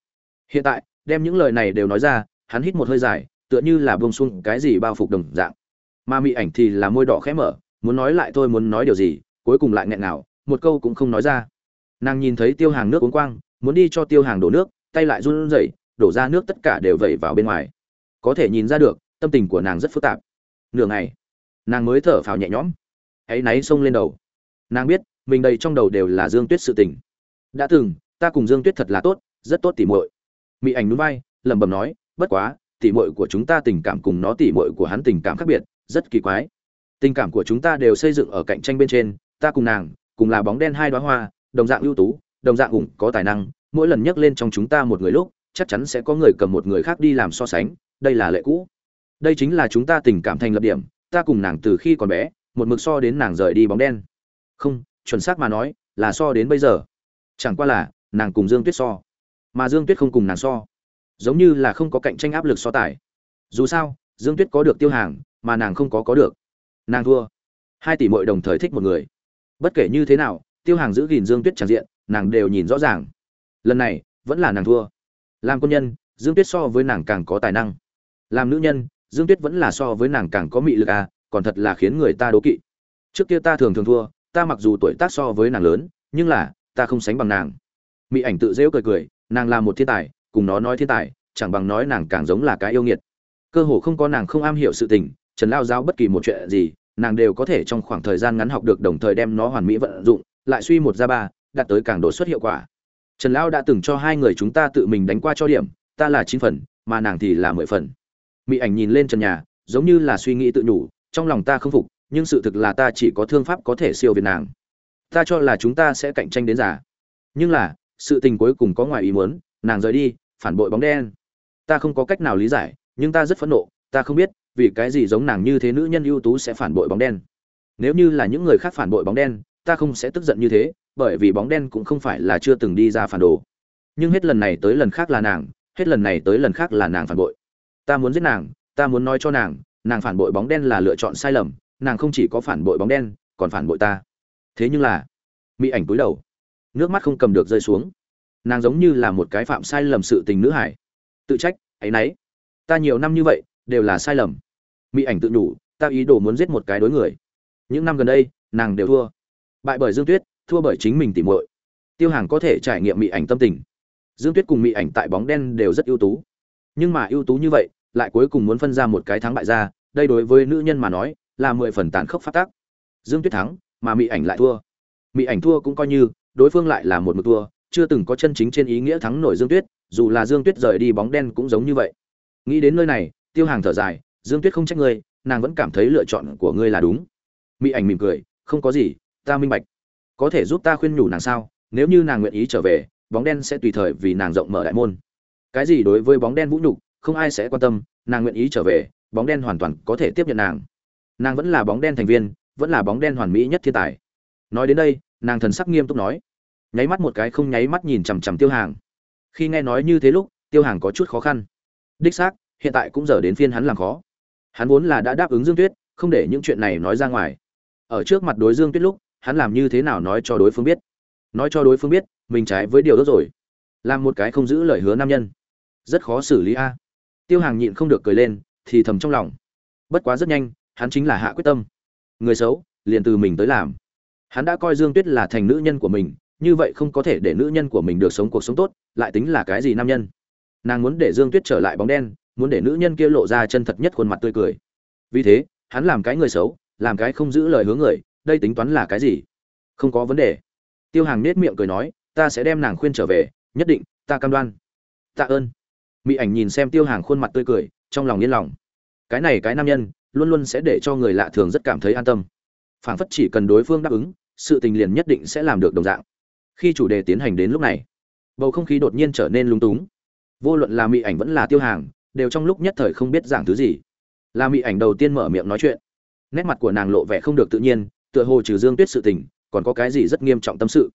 Hiện tại, đem những lời này đều nói ra, hắn hít một hơi dài, tựa như là buông xuống cái gì bao phục đồng dạng. Mà mị ảnh thì là môi đỏ khẽ mở, muốn nói lại thôi muốn nói điều gì, cuối cùng lại nghẹn nào một câu cũng không nói ra. Nàng nhìn thấy tiêu hàng nước uống quang, muốn đi cho tiêu hàng đổ nước, tay lại run rẩy, đổ ra nước tất cả đều vẩy vào bên ngoài. Có thể nhìn ra được, tâm tình của nàng rất phức tạp. Nửa ngày, nàng mới thở phào nhẹ nhõm. Ấy náy xông lên đầu. Nàng biết mình đầy trong đầu đều là dương tuyết sự tình. Đã từng, ta cùng dương tuyết thật là tốt, rất tốt tỉ muội. Mỹ ảnh núi vai, lẩm bẩm nói, bất quá, tỉ muội của chúng ta tình cảm cùng nó tỉ muội của hắn tình cảm khác biệt, rất kỳ quái. Tình cảm của chúng ta đều xây dựng ở cạnh tranh bên trên, ta cùng nàng, cùng là bóng đen hai đoá hoa, đồng dạng ưu tú, đồng dạng ủng có tài năng, mỗi lần nhắc lên trong chúng ta một người lúc, chắc chắn sẽ có người cầm một người khác đi làm so sánh, đây là lệ cũ. Đây chính là chúng ta tình cảm thành lập điểm, ta cùng nàng từ khi còn bé, một mực so đến nàng rời đi bóng đen. Không chuẩn xác mà nói, là so đến bây giờ. Chẳng qua là, nàng cùng dương tuyết so. Mà dương tuyết không cùng nàng so. Giống như là không có cạnh tranh áp lực so tài. Dù sao, dương tuyết có được tiêu hàng, mà nàng không có có được. Nàng thua. Hai tỷ mội đồng thời thích một người. Bất kể như thế nào, tiêu hàng giữ gìn dương tuyết tràn diện, nàng đều nhìn rõ ràng. Lần này, vẫn là nàng thua. Làm quân nhân, dương tuyết so với nàng càng có tài năng. Làm nữ nhân, dương tuyết vẫn là so với nàng càng có mị lực à còn thật là khiến người ta đố kỵ. Trước kia ta thường thường thua ta mặc dù tuổi tác so với nàng lớn, nhưng là, ta không sánh bằng nàng. Mỹ ảnh tự dễu cười cười, nàng là một thiên tài, cùng nó nói thiên tài, chẳng bằng nói nàng càng giống là cái yêu nghiệt. Cơ hồ không có nàng không am hiểu sự tình, trần lao giao bất kỳ một chuyện gì, nàng đều có thể trong khoảng thời gian ngắn học được đồng thời đem nó hoàn mỹ vận dụng, lại suy một ra ba, đạt tới càng đột xuất hiệu quả. Trần lao đã từng cho hai người chúng ta tự mình đánh qua cho điểm, ta là chín phần, mà nàng thì là mười phần. Mỹ ảnh nhìn lên trần nhà, giống như là suy nghĩ tự nhủ, trong lòng ta không phục nhưng sự thực là ta chỉ có thương pháp có thể siêu việt nàng. Ta cho là chúng ta sẽ cạnh tranh đến giả nhưng là, sự tình cuối cùng có ngoài ý muốn, nàng rời đi, phản bội bóng đen. Ta không có cách nào lý giải, nhưng ta rất phẫn nộ, ta không biết, vì cái gì giống nàng như thế nữ nhân ưu tú sẽ phản bội bóng đen. Nếu như là những người khác phản bội bóng đen, ta không sẽ tức giận như thế, bởi vì bóng đen cũng không phải là chưa từng đi ra phản đồ. Nhưng hết lần này tới lần khác là nàng, hết lần này tới lần khác là nàng phản bội. Ta muốn giết nàng, ta muốn nói cho nàng nàng phản bội bóng đen là lựa chọn sai lầm nàng không chỉ có phản bội bóng đen còn phản bội ta. Thế nhưng là mỹ ảnh cúi đầu nước mắt không cầm được rơi xuống. Nàng giống như là một cái phạm sai lầm sự tình nữ hải. Tự trách ấy nấy ta nhiều năm như vậy đều là sai lầm. Mỹ ảnh tự nhủ, ta ý đồ muốn giết một cái đối người. Những năm gần đây nàng đều thua. Bại bởi dương tuyết thua bởi chính mình tìm muội. Tiêu hàng có thể trải nghiệm mỹ ảnh tâm tình. Dương tuyết cùng mỹ ảnh tại bóng đen đều rất ưu tú. Nhưng mà ưu tú như vậy lại cuối cùng muốn phân ra một cái thắng bại ra đây đối với nữ nhân mà nói là mười phần tàn khốc phát tác. Dương tuyết thắng, mà mỹ ảnh lại thua. Mỹ ảnh thua cũng coi như, đối phương lại là một mực thua, chưa từng có chân chính trên ý nghĩa thắng nổi dương tuyết, dù là dương tuyết rời đi bóng đen cũng giống như vậy. Nghĩ đến nơi này, tiêu hàng thở dài, dương tuyết không trách ngươi, nàng vẫn cảm thấy lựa chọn của ngươi là đúng. Mỹ ảnh mỉm cười, không có gì, ta minh bạch. Có thể giúp ta khuyên nhủ nàng sao? Nếu như nàng nguyện ý trở về, bóng đen sẽ tùy thời vì nàng rộng mở đại môn. Cái gì đối với bóng đen vũ nhục, không ai sẽ quan tâm, nàng nguyện ý trở về, bóng đen hoàn toàn có thể tiếp nhận nàng nàng vẫn là bóng đen thành viên, vẫn là bóng đen hoàn mỹ nhất thiên tài. Nói đến đây, nàng thần sắc nghiêm túc nói. Nháy mắt một cái không nháy mắt nhìn chằm chằm tiêu hàng. Khi nghe nói như thế lúc, tiêu hàng có chút khó khăn. Đích xác, hiện tại cũng giờ đến phiên hắn làm khó. Hắn vốn là đã đáp ứng dương tuyết, không để những chuyện này nói ra ngoài. Ở trước mặt đối dương tuyết lúc, hắn làm như thế nào nói cho đối phương biết? Nói cho đối phương biết, mình trái với điều đó rồi. Làm một cái không giữ lời hứa nam nhân. Rất khó xử lý a. Tiêu hàng nhịn không được cười lên, thì thầm trong lòng. Bất quá rất nhanh hắn chính là hạ quyết tâm. Người xấu, liền từ mình tới làm. Hắn đã coi dương tuyết là thành nữ nhân của mình, như vậy không có thể để nữ nhân của mình được sống cuộc sống tốt, lại tính là cái gì nam nhân. Nàng muốn để dương tuyết trở lại bóng đen, muốn để nữ nhân kia lộ ra chân thật nhất khuôn mặt tươi cười. Vì thế, hắn làm cái người xấu, làm cái không giữ lời hứa người, đây tính toán là cái gì? Không có vấn đề. Tiêu hàng nết miệng cười nói, ta sẽ đem nàng khuyên trở về, nhất định, ta cam đoan. Tạ ơn. Mỹ ảnh nhìn xem tiêu hàng khuôn mặt tươi cười, trong lòng yên lòng. Cái này cái nam nhân luôn luôn sẽ để cho người lạ thường rất cảm thấy an tâm. Phảng phất chỉ cần đối phương đáp ứng, sự tình liền nhất định sẽ làm được đồng dạng. Khi chủ đề tiến hành đến lúc này, bầu không khí đột nhiên trở nên lung túng. Vô luận là mỹ ảnh vẫn là tiêu hàng, đều trong lúc nhất thời không biết giảng thứ gì. Là mỹ ảnh đầu tiên mở miệng nói chuyện. Nét mặt của nàng lộ vẻ không được tự nhiên, tựa hồ trừ dương tuyết sự tình, còn có cái gì rất nghiêm trọng tâm sự.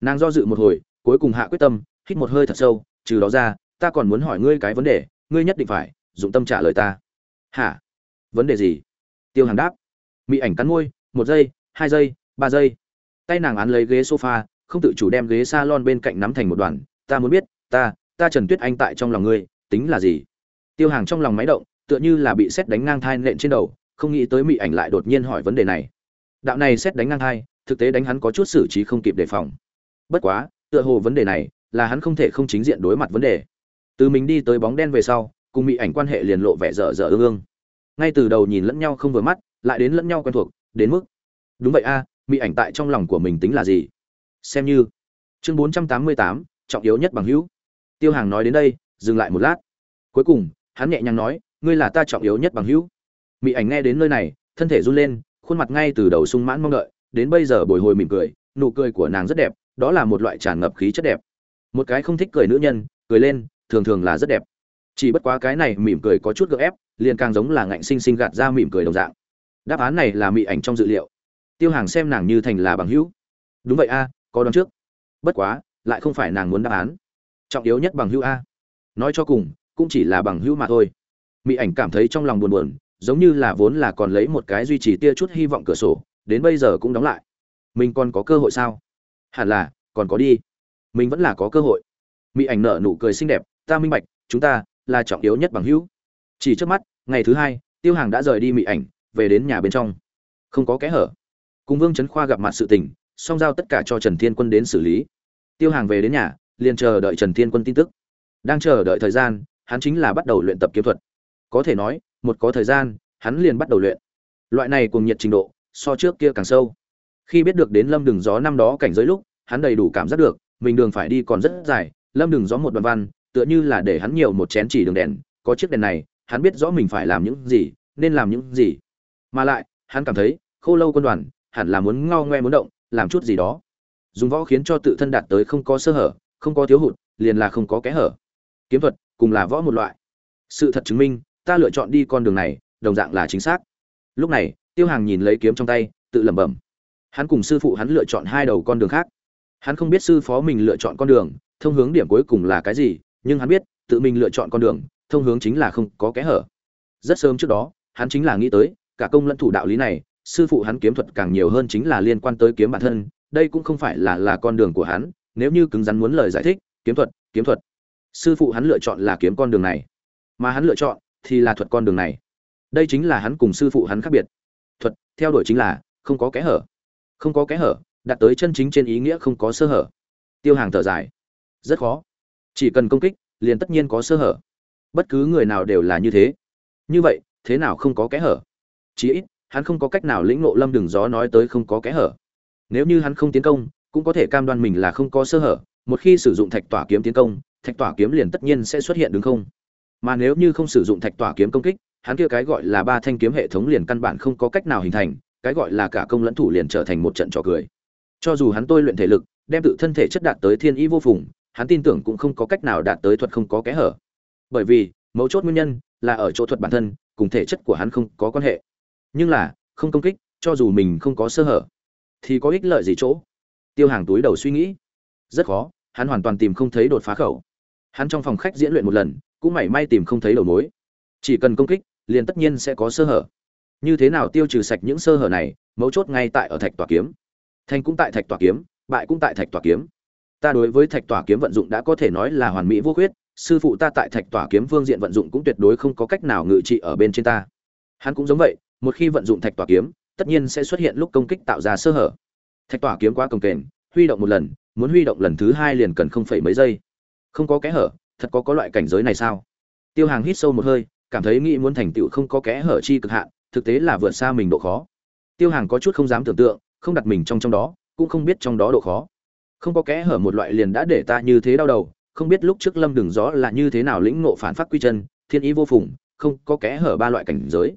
Nàng do dự một hồi, cuối cùng hạ quyết tâm, hít một hơi thật sâu, trừ đó ra, ta còn muốn hỏi ngươi cái vấn đề, ngươi nhất định phải dụng tâm trả lời ta. Hả? Vấn đề gì? Tiêu hàng đáp. Mỹ ảnh cắn môi, một giây, hai giây, ba giây. Tay nàng án lấy ghế sofa, không tự chủ đem ghế salon bên cạnh nắm thành một đoàn ta muốn biết, ta ta trần tuyết anh tại trong lòng ngươi, tính là gì? Tiêu hàng trong lòng máy động, tựa như là bị xét đánh ngang thai nện trên đầu, không nghĩ tới mỹ ảnh lại đột nhiên hỏi vấn đề này. Đạo này xét đánh ngang thai, thực tế đánh hắn có chút xử trí không kịp đề phòng. Bất quá, tựa hồ vấn đề này là hắn không thể không chính diện đối mặt vấn đề. Từ mình đi tới bóng đen về sau, cùng mỹ ảnh quan hệ liền lộ vẻ dở dở ương ương ngay từ đầu nhìn lẫn nhau không vừa mắt, lại đến lẫn nhau quen thuộc, đến mức, đúng vậy a, mỹ ảnh tại trong lòng của mình tính là gì? Xem như, chương bốn trăm tám mươi tám, trọng yếu nhất bằng hữu. Tiêu hàng nói đến đây, dừng lại một lát. Cuối cùng, hắn nhẹ nhàng nói, ngươi là ta trọng yếu nhất bằng hữu. Mỹ ảnh nghe đến nơi này, thân thể run lên, khuôn mặt ngay từ đầu sung mãn mong đợi, đến bây giờ bồi hồi mỉm cười, nụ cười của nàng rất đẹp, đó là một loại tràn ngập khí chất đẹp. Một cái không thích cười nữ nhân, cười lên, thường thường là rất đẹp. Chỉ bất quá cái này mỉm cười có chút gượng ép liền càng giống là ngạnh sinh sinh gạt ra mỉm cười đồng dạng. Đáp án này là mỹ ảnh trong dự liệu. Tiêu hàng xem nàng như thành là bằng hữu. Đúng vậy a, có đoán trước. Bất quá, lại không phải nàng muốn đáp án. Trọng yếu nhất bằng hữu a. Nói cho cùng, cũng chỉ là bằng hữu mà thôi. Mỹ ảnh cảm thấy trong lòng buồn buồn, giống như là vốn là còn lấy một cái duy trì tia chút hy vọng cửa sổ, đến bây giờ cũng đóng lại. Mình còn có cơ hội sao? Hẳn là, còn có đi. Mình vẫn là có cơ hội. Mỹ ảnh nở nụ cười xinh đẹp, ta minh bạch, chúng ta là trọng yếu nhất bằng hữu chỉ trước mắt, ngày thứ hai, tiêu hàng đã rời đi mị ảnh, về đến nhà bên trong. Không có kẽ hở. Cùng vương trấn khoa gặp mặt sự tình, song giao tất cả cho trần thiên quân đến xử lý. Tiêu hàng về đến nhà, liền chờ đợi trần thiên quân tin tức. Đang chờ đợi thời gian, hắn chính là bắt đầu luyện tập kiếm thuật. Có thể nói, một có thời gian, hắn liền bắt đầu luyện. Loại này cùng nhiệt trình độ, so trước kia càng sâu. Khi biết được đến lâm đường gió năm đó cảnh giới lúc, hắn đầy đủ cảm giác được, mình đường phải đi còn rất dài, lâm đường gió một đoạn văn, tựa như là để hắn nhiều một chén chỉ đường đèn, có chiếc đèn này hắn biết rõ mình phải làm những gì, nên làm những gì. Mà lại, hắn cảm thấy, khô lâu quân đoàn, hẳn là muốn ngao ngoe muốn động, làm chút gì đó. Dùng võ khiến cho tự thân đạt tới không có sơ hở, không có thiếu hụt, liền là không có kẽ hở. Kiếm thuật, cùng là võ một loại. Sự thật chứng minh, ta lựa chọn đi con đường này, đồng dạng là chính xác. Lúc này, tiêu hàng nhìn lấy kiếm trong tay, tự lẩm bẩm. Hắn cùng sư phụ hắn lựa chọn hai đầu con đường khác. Hắn không biết sư phó mình lựa chọn con đường, thông hướng điểm cuối cùng là cái gì, nhưng hắn biết, tự mình lựa chọn con đường thông hướng chính là không có kẽ hở. Rất sớm trước đó, hắn chính là nghĩ tới, cả công lẫn thủ đạo lý này, sư phụ hắn kiếm thuật càng nhiều hơn chính là liên quan tới kiếm bản thân, đây cũng không phải là là con đường của hắn, nếu như cứng rắn muốn lời giải thích, kiếm thuật kiếm thuật. Sư phụ hắn lựa chọn là kiếm con đường này, mà hắn lựa chọn thì là thuật con đường này. Đây chính là hắn cùng sư phụ hắn khác biệt. Thuật, theo đuổi chính là, không có kẽ hở. Không có kẽ hở, đạt tới chân chính trên ý nghĩa không có sơ hở. Tiêu hàng thở dài. Rất khó. Chỉ cần công kích, liền tất nhiên có sơ hở bất cứ người nào đều là như thế. Như vậy, thế nào không có kẽ hở? Chí ít, hắn không có cách nào lĩnh ngộ lâm đường gió nói tới không có kẽ hở. Nếu như hắn không tiến công, cũng có thể cam đoan mình là không có sơ hở, một khi sử dụng thạch tỏa kiếm tiến công, thạch tỏa kiếm liền tất nhiên sẽ xuất hiện đúng không? Mà nếu như không sử dụng thạch tỏa kiếm công kích, hắn kia cái gọi là ba thanh kiếm hệ thống liền căn bản không có cách nào hình thành, cái gọi là cả công lẫn thủ liền trở thành một trận trò cười. Cho dù hắn tôi luyện thể lực, đem tự thân thể chất đạt tới thiên ý vô phùng, hắn tin tưởng cũng không có cách nào đạt tới thuật không có kẽ hở bởi vì, mấu chốt nguyên nhân là ở chỗ thuật bản thân, cùng thể chất của hắn không có quan hệ. Nhưng là, không công kích, cho dù mình không có sơ hở, thì có ích lợi gì chỗ? Tiêu hàng túi đầu suy nghĩ. Rất khó, hắn hoàn toàn tìm không thấy đột phá khẩu. Hắn trong phòng khách diễn luyện một lần, cũng mảy may tìm không thấy đầu mối. Chỉ cần công kích, liền tất nhiên sẽ có sơ hở. Như thế nào tiêu trừ sạch những sơ hở này, mấu chốt ngay tại ở thạch tòa kiếm. Thành cũng tại thạch tòa kiếm, bại cũng tại thạch tòa kiếm. Ta đối với thạch tòa kiếm vận dụng đã có thể nói là hoàn mỹ vô khuyết sư phụ ta tại thạch tỏa kiếm phương diện vận dụng cũng tuyệt đối không có cách nào ngự trị ở bên trên ta. Hắn cũng giống vậy, một khi vận dụng thạch tỏa kiếm, tất nhiên sẽ xuất hiện lúc công kích tạo ra sơ hở. Thạch tỏa kiếm quá cồng kềnh, huy động một lần, muốn huy động lần thứ hai liền cần không phải mấy giây. Không có kẽ hở, thật có có loại cảnh giới này sao? Tiêu hàng hít sâu một hơi, cảm thấy nghĩ muốn thành tựu không có kẽ hở chi cực hạn, thực tế là vượt xa mình độ khó. Tiêu hàng có chút không dám tưởng tượng, không đặt mình trong trong đó, cũng không biết trong đó độ khó. Không có kẽ hở một loại liền đã để ta như thế đau đầu không biết lúc trước lâm đường gió là như thế nào lĩnh ngộ phản phát quy chân, thiên ý vô phùng, không có kẽ hở ba loại cảnh giới.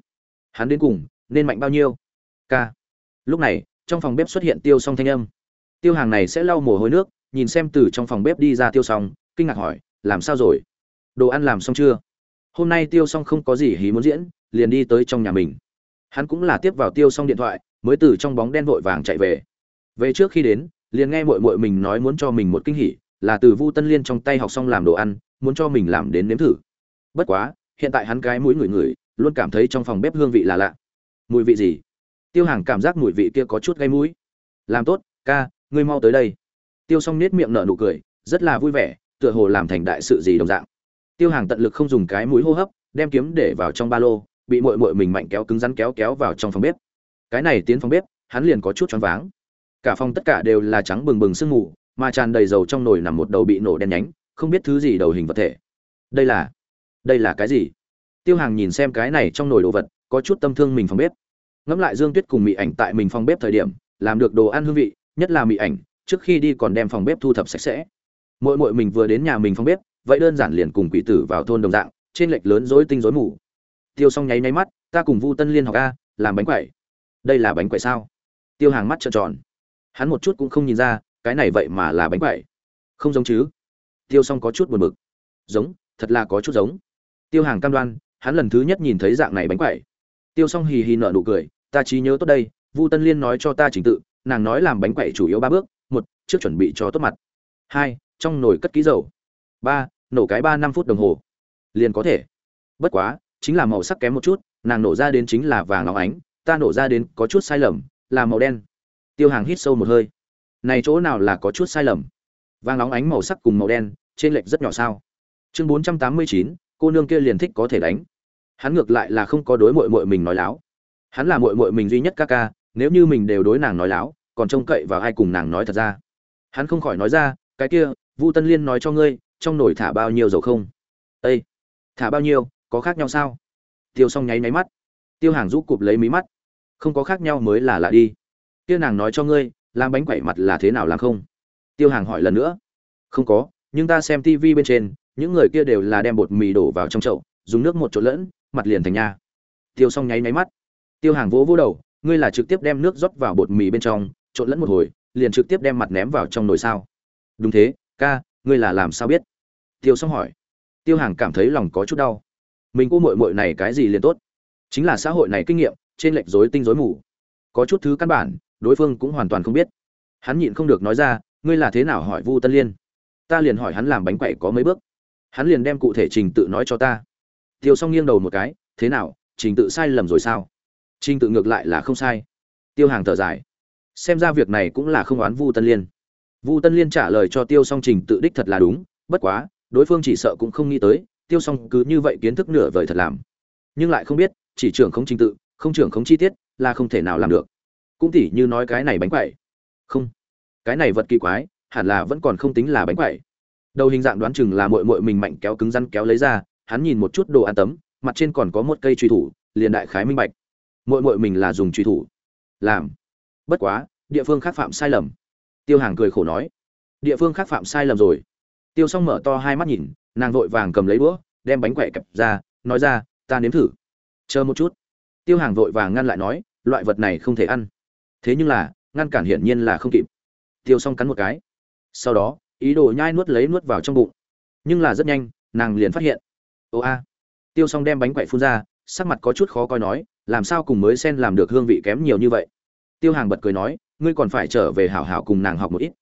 Hắn đến cùng nên mạnh bao nhiêu? K lúc này, trong phòng bếp xuất hiện tiêu song thanh âm. Tiêu hàng này sẽ lau mồ hôi nước, nhìn xem từ trong phòng bếp đi ra tiêu song, kinh ngạc hỏi, làm sao rồi? Đồ ăn làm xong chưa? Hôm nay tiêu song không có gì hí muốn diễn, liền đi tới trong nhà mình. Hắn cũng là tiếp vào tiêu song điện thoại, mới từ trong bóng đen vội vàng chạy về. Về trước khi đến, liền nghe mội mội mình nói muốn cho mình một kinh hỉ là từ vu tân liên trong tay học xong làm đồ ăn, muốn cho mình làm đến nếm thử. Bất quá, hiện tại hắn cái mũi ngửi ngửi, luôn cảm thấy trong phòng bếp hương vị là lạ. Mùi vị gì? Tiêu hàng cảm giác mùi vị kia có chút gây mũi. Làm tốt, ca, ngươi mau tới đây. Tiêu Song nét miệng nở nụ cười, rất là vui vẻ, tựa hồ làm thành đại sự gì đồng dạng. Tiêu hàng tận lực không dùng cái mũi hô hấp, đem kiếm để vào trong ba lô, bị muội muội mình mạnh kéo cứng rắn kéo kéo vào trong phòng bếp. Cái này tiến phòng bếp, hắn liền có chút choáng váng. Cả phòng tất cả đều là trắng bừng bừng sương mù mà tràn đầy dầu trong nồi nằm một đầu bị nổ đen nhánh, không biết thứ gì đầu hình vật thể. Đây là đây là cái gì? Tiêu hàng nhìn xem cái này trong nồi đồ vật, có chút tâm thương mình phòng bếp. Ngẫm lại dương tuyết cùng mỹ ảnh tại mình phòng bếp thời điểm, làm được đồ ăn hương vị, nhất là mỹ ảnh, trước khi đi còn đem phòng bếp thu thập sạch sẽ. Mỗi mỗi mình vừa đến nhà mình phòng bếp, vậy đơn giản liền cùng quỷ tử vào thôn đồng dạng, trên lệch lớn rối tinh rối mù. Tiêu xong nháy nháy mắt, ta cùng vu tân liên học a, làm bánh quẩy. Đây là bánh quẩy sao? Tiêu hàng mắt trợn tròn. Hắn một chút cũng không nhìn ra cái này vậy mà là bánh quẩy. Không giống chứ? Tiêu Song có chút buồn bực. Giống, thật là có chút giống. Tiêu hàng cam đoan, hắn lần thứ nhất nhìn thấy dạng này bánh quẩy. Tiêu Song hì hì nở nụ cười, ta trí nhớ tốt đây, vu tân liên nói cho ta trình tự, nàng nói làm bánh quẩy chủ yếu ba bước, một, trước chuẩn bị cho tốt mặt. Hai, trong nồi cất ký dầu. Ba, nổ cái ba năm phút đồng hồ. Liền có thể. Bất quá, chính là màu sắc kém một chút, nàng nổ ra đến chính là vàng óng ánh, ta nổ ra đến có chút sai lầm, là màu đen. Tiêu hàng hít sâu một hơi này chỗ nào là có chút sai lầm? Vàng óng ánh màu sắc cùng màu đen, trên lệch rất nhỏ sao? Chương bốn trăm tám mươi chín, cô nương kia liền thích có thể đánh. Hắn ngược lại là không có đối mội mội mình nói láo. Hắn là mội mội mình duy nhất ca ca, nếu như mình đều đối nàng nói láo, còn trông cậy vào ai cùng nàng nói thật ra? Hắn không khỏi nói ra, cái kia, vu tân liên nói cho ngươi, trong nồi thả bao nhiêu dầu không? Ây thả bao nhiêu, có khác nhau sao? Tiêu s o n g nháy máy mắt. Tiêu hàng giúp cụp lấy mí mắt. Không có khác nhau mới là lạ đi. Kia nàng nói cho ngươi làm bánh quẩy mặt là thế nào làm không? Tiêu hàng hỏi lần nữa. Không có, nhưng ta xem tv bên trên, những người kia đều là đem bột mì đổ vào trong chậu, dùng nước một chỗ lẫn, mặt liền thành nha. Tiêu xong nháy máy mắt. Tiêu hàng vỗ vỗ đầu, ngươi là trực tiếp đem nước rót vào bột mì bên trong, trộn lẫn một hồi, liền trực tiếp đem mặt ném vào trong nồi sao? Đúng thế, ca, ngươi là làm sao biết? Tiêu xong hỏi. Tiêu hàng cảm thấy lòng có chút đau. Mình cô mội mội này cái gì liền tốt? Chính là xã hội này kinh nghiệm, trên lệch rối tinh rối mù. Có chút thứ căn bản đối phương cũng hoàn toàn không biết. Hắn nhịn không được nói ra, ngươi là thế nào hỏi vu tân liên? Ta liền hỏi hắn làm bánh quậy có mấy bước. Hắn liền đem cụ thể trình tự nói cho ta. Tiêu xong nghiêng đầu một cái, thế nào, trình tự sai lầm rồi sao? Trình tự ngược lại là không sai. Tiêu hàng thở dài. Xem ra việc này cũng là không oán vu tân liên. Vu tân liên trả lời cho tiêu song trình tự đích thật là đúng, bất quá, đối phương chỉ sợ cũng không nghĩ tới, tiêu song cứ như vậy kiến thức nửa vời thật làm. Nhưng lại không biết, chỉ trưởng không trình tự, không trưởng không chi tiết, là không thể nào làm được cũng tỉ như nói cái này bánh quẩy. Không. Cái này vật kỳ quái, hẳn là vẫn còn không tính là bánh quẩy. Đầu hình dạng đoán chừng là mội mội mình mạnh kéo cứng rắn kéo lấy ra, hắn nhìn một chút đồ ăn tấm, mặt trên còn có một cây truy thủ, liền đại khái minh bạch. Mội mội mình là dùng truy thủ. Làm. Bất quá, địa phương khác phạm sai lầm. Tiêu hàng cười khổ nói. Địa phương khác phạm sai lầm rồi. Tiêu s o n g mở to hai mắt nhìn, nàng vội vàng cầm lấy đũa, đem bánh quậy kẹp ra, nói ra, ta nếm thử. Chờ một chút. Tiêu hàng vội vàng ngăn lại nói, loại vật này không thể ăn thế nhưng là, ngăn cản hiển nhiên là không kịp. Tiêu s o n g cắn một cái. Sau đó, ý đồ nhai nuốt lấy nuốt vào trong bụng. Nhưng là rất nhanh, nàng liền phát hiện. Ô a. Tiêu s o n g đem bánh quậy phun ra, sắc mặt có chút khó coi nói, làm sao cùng mới sen làm được hương vị kém nhiều như vậy? Tiêu hàng bật cười nói, ngươi còn phải trở về hảo hảo cùng nàng học một ít.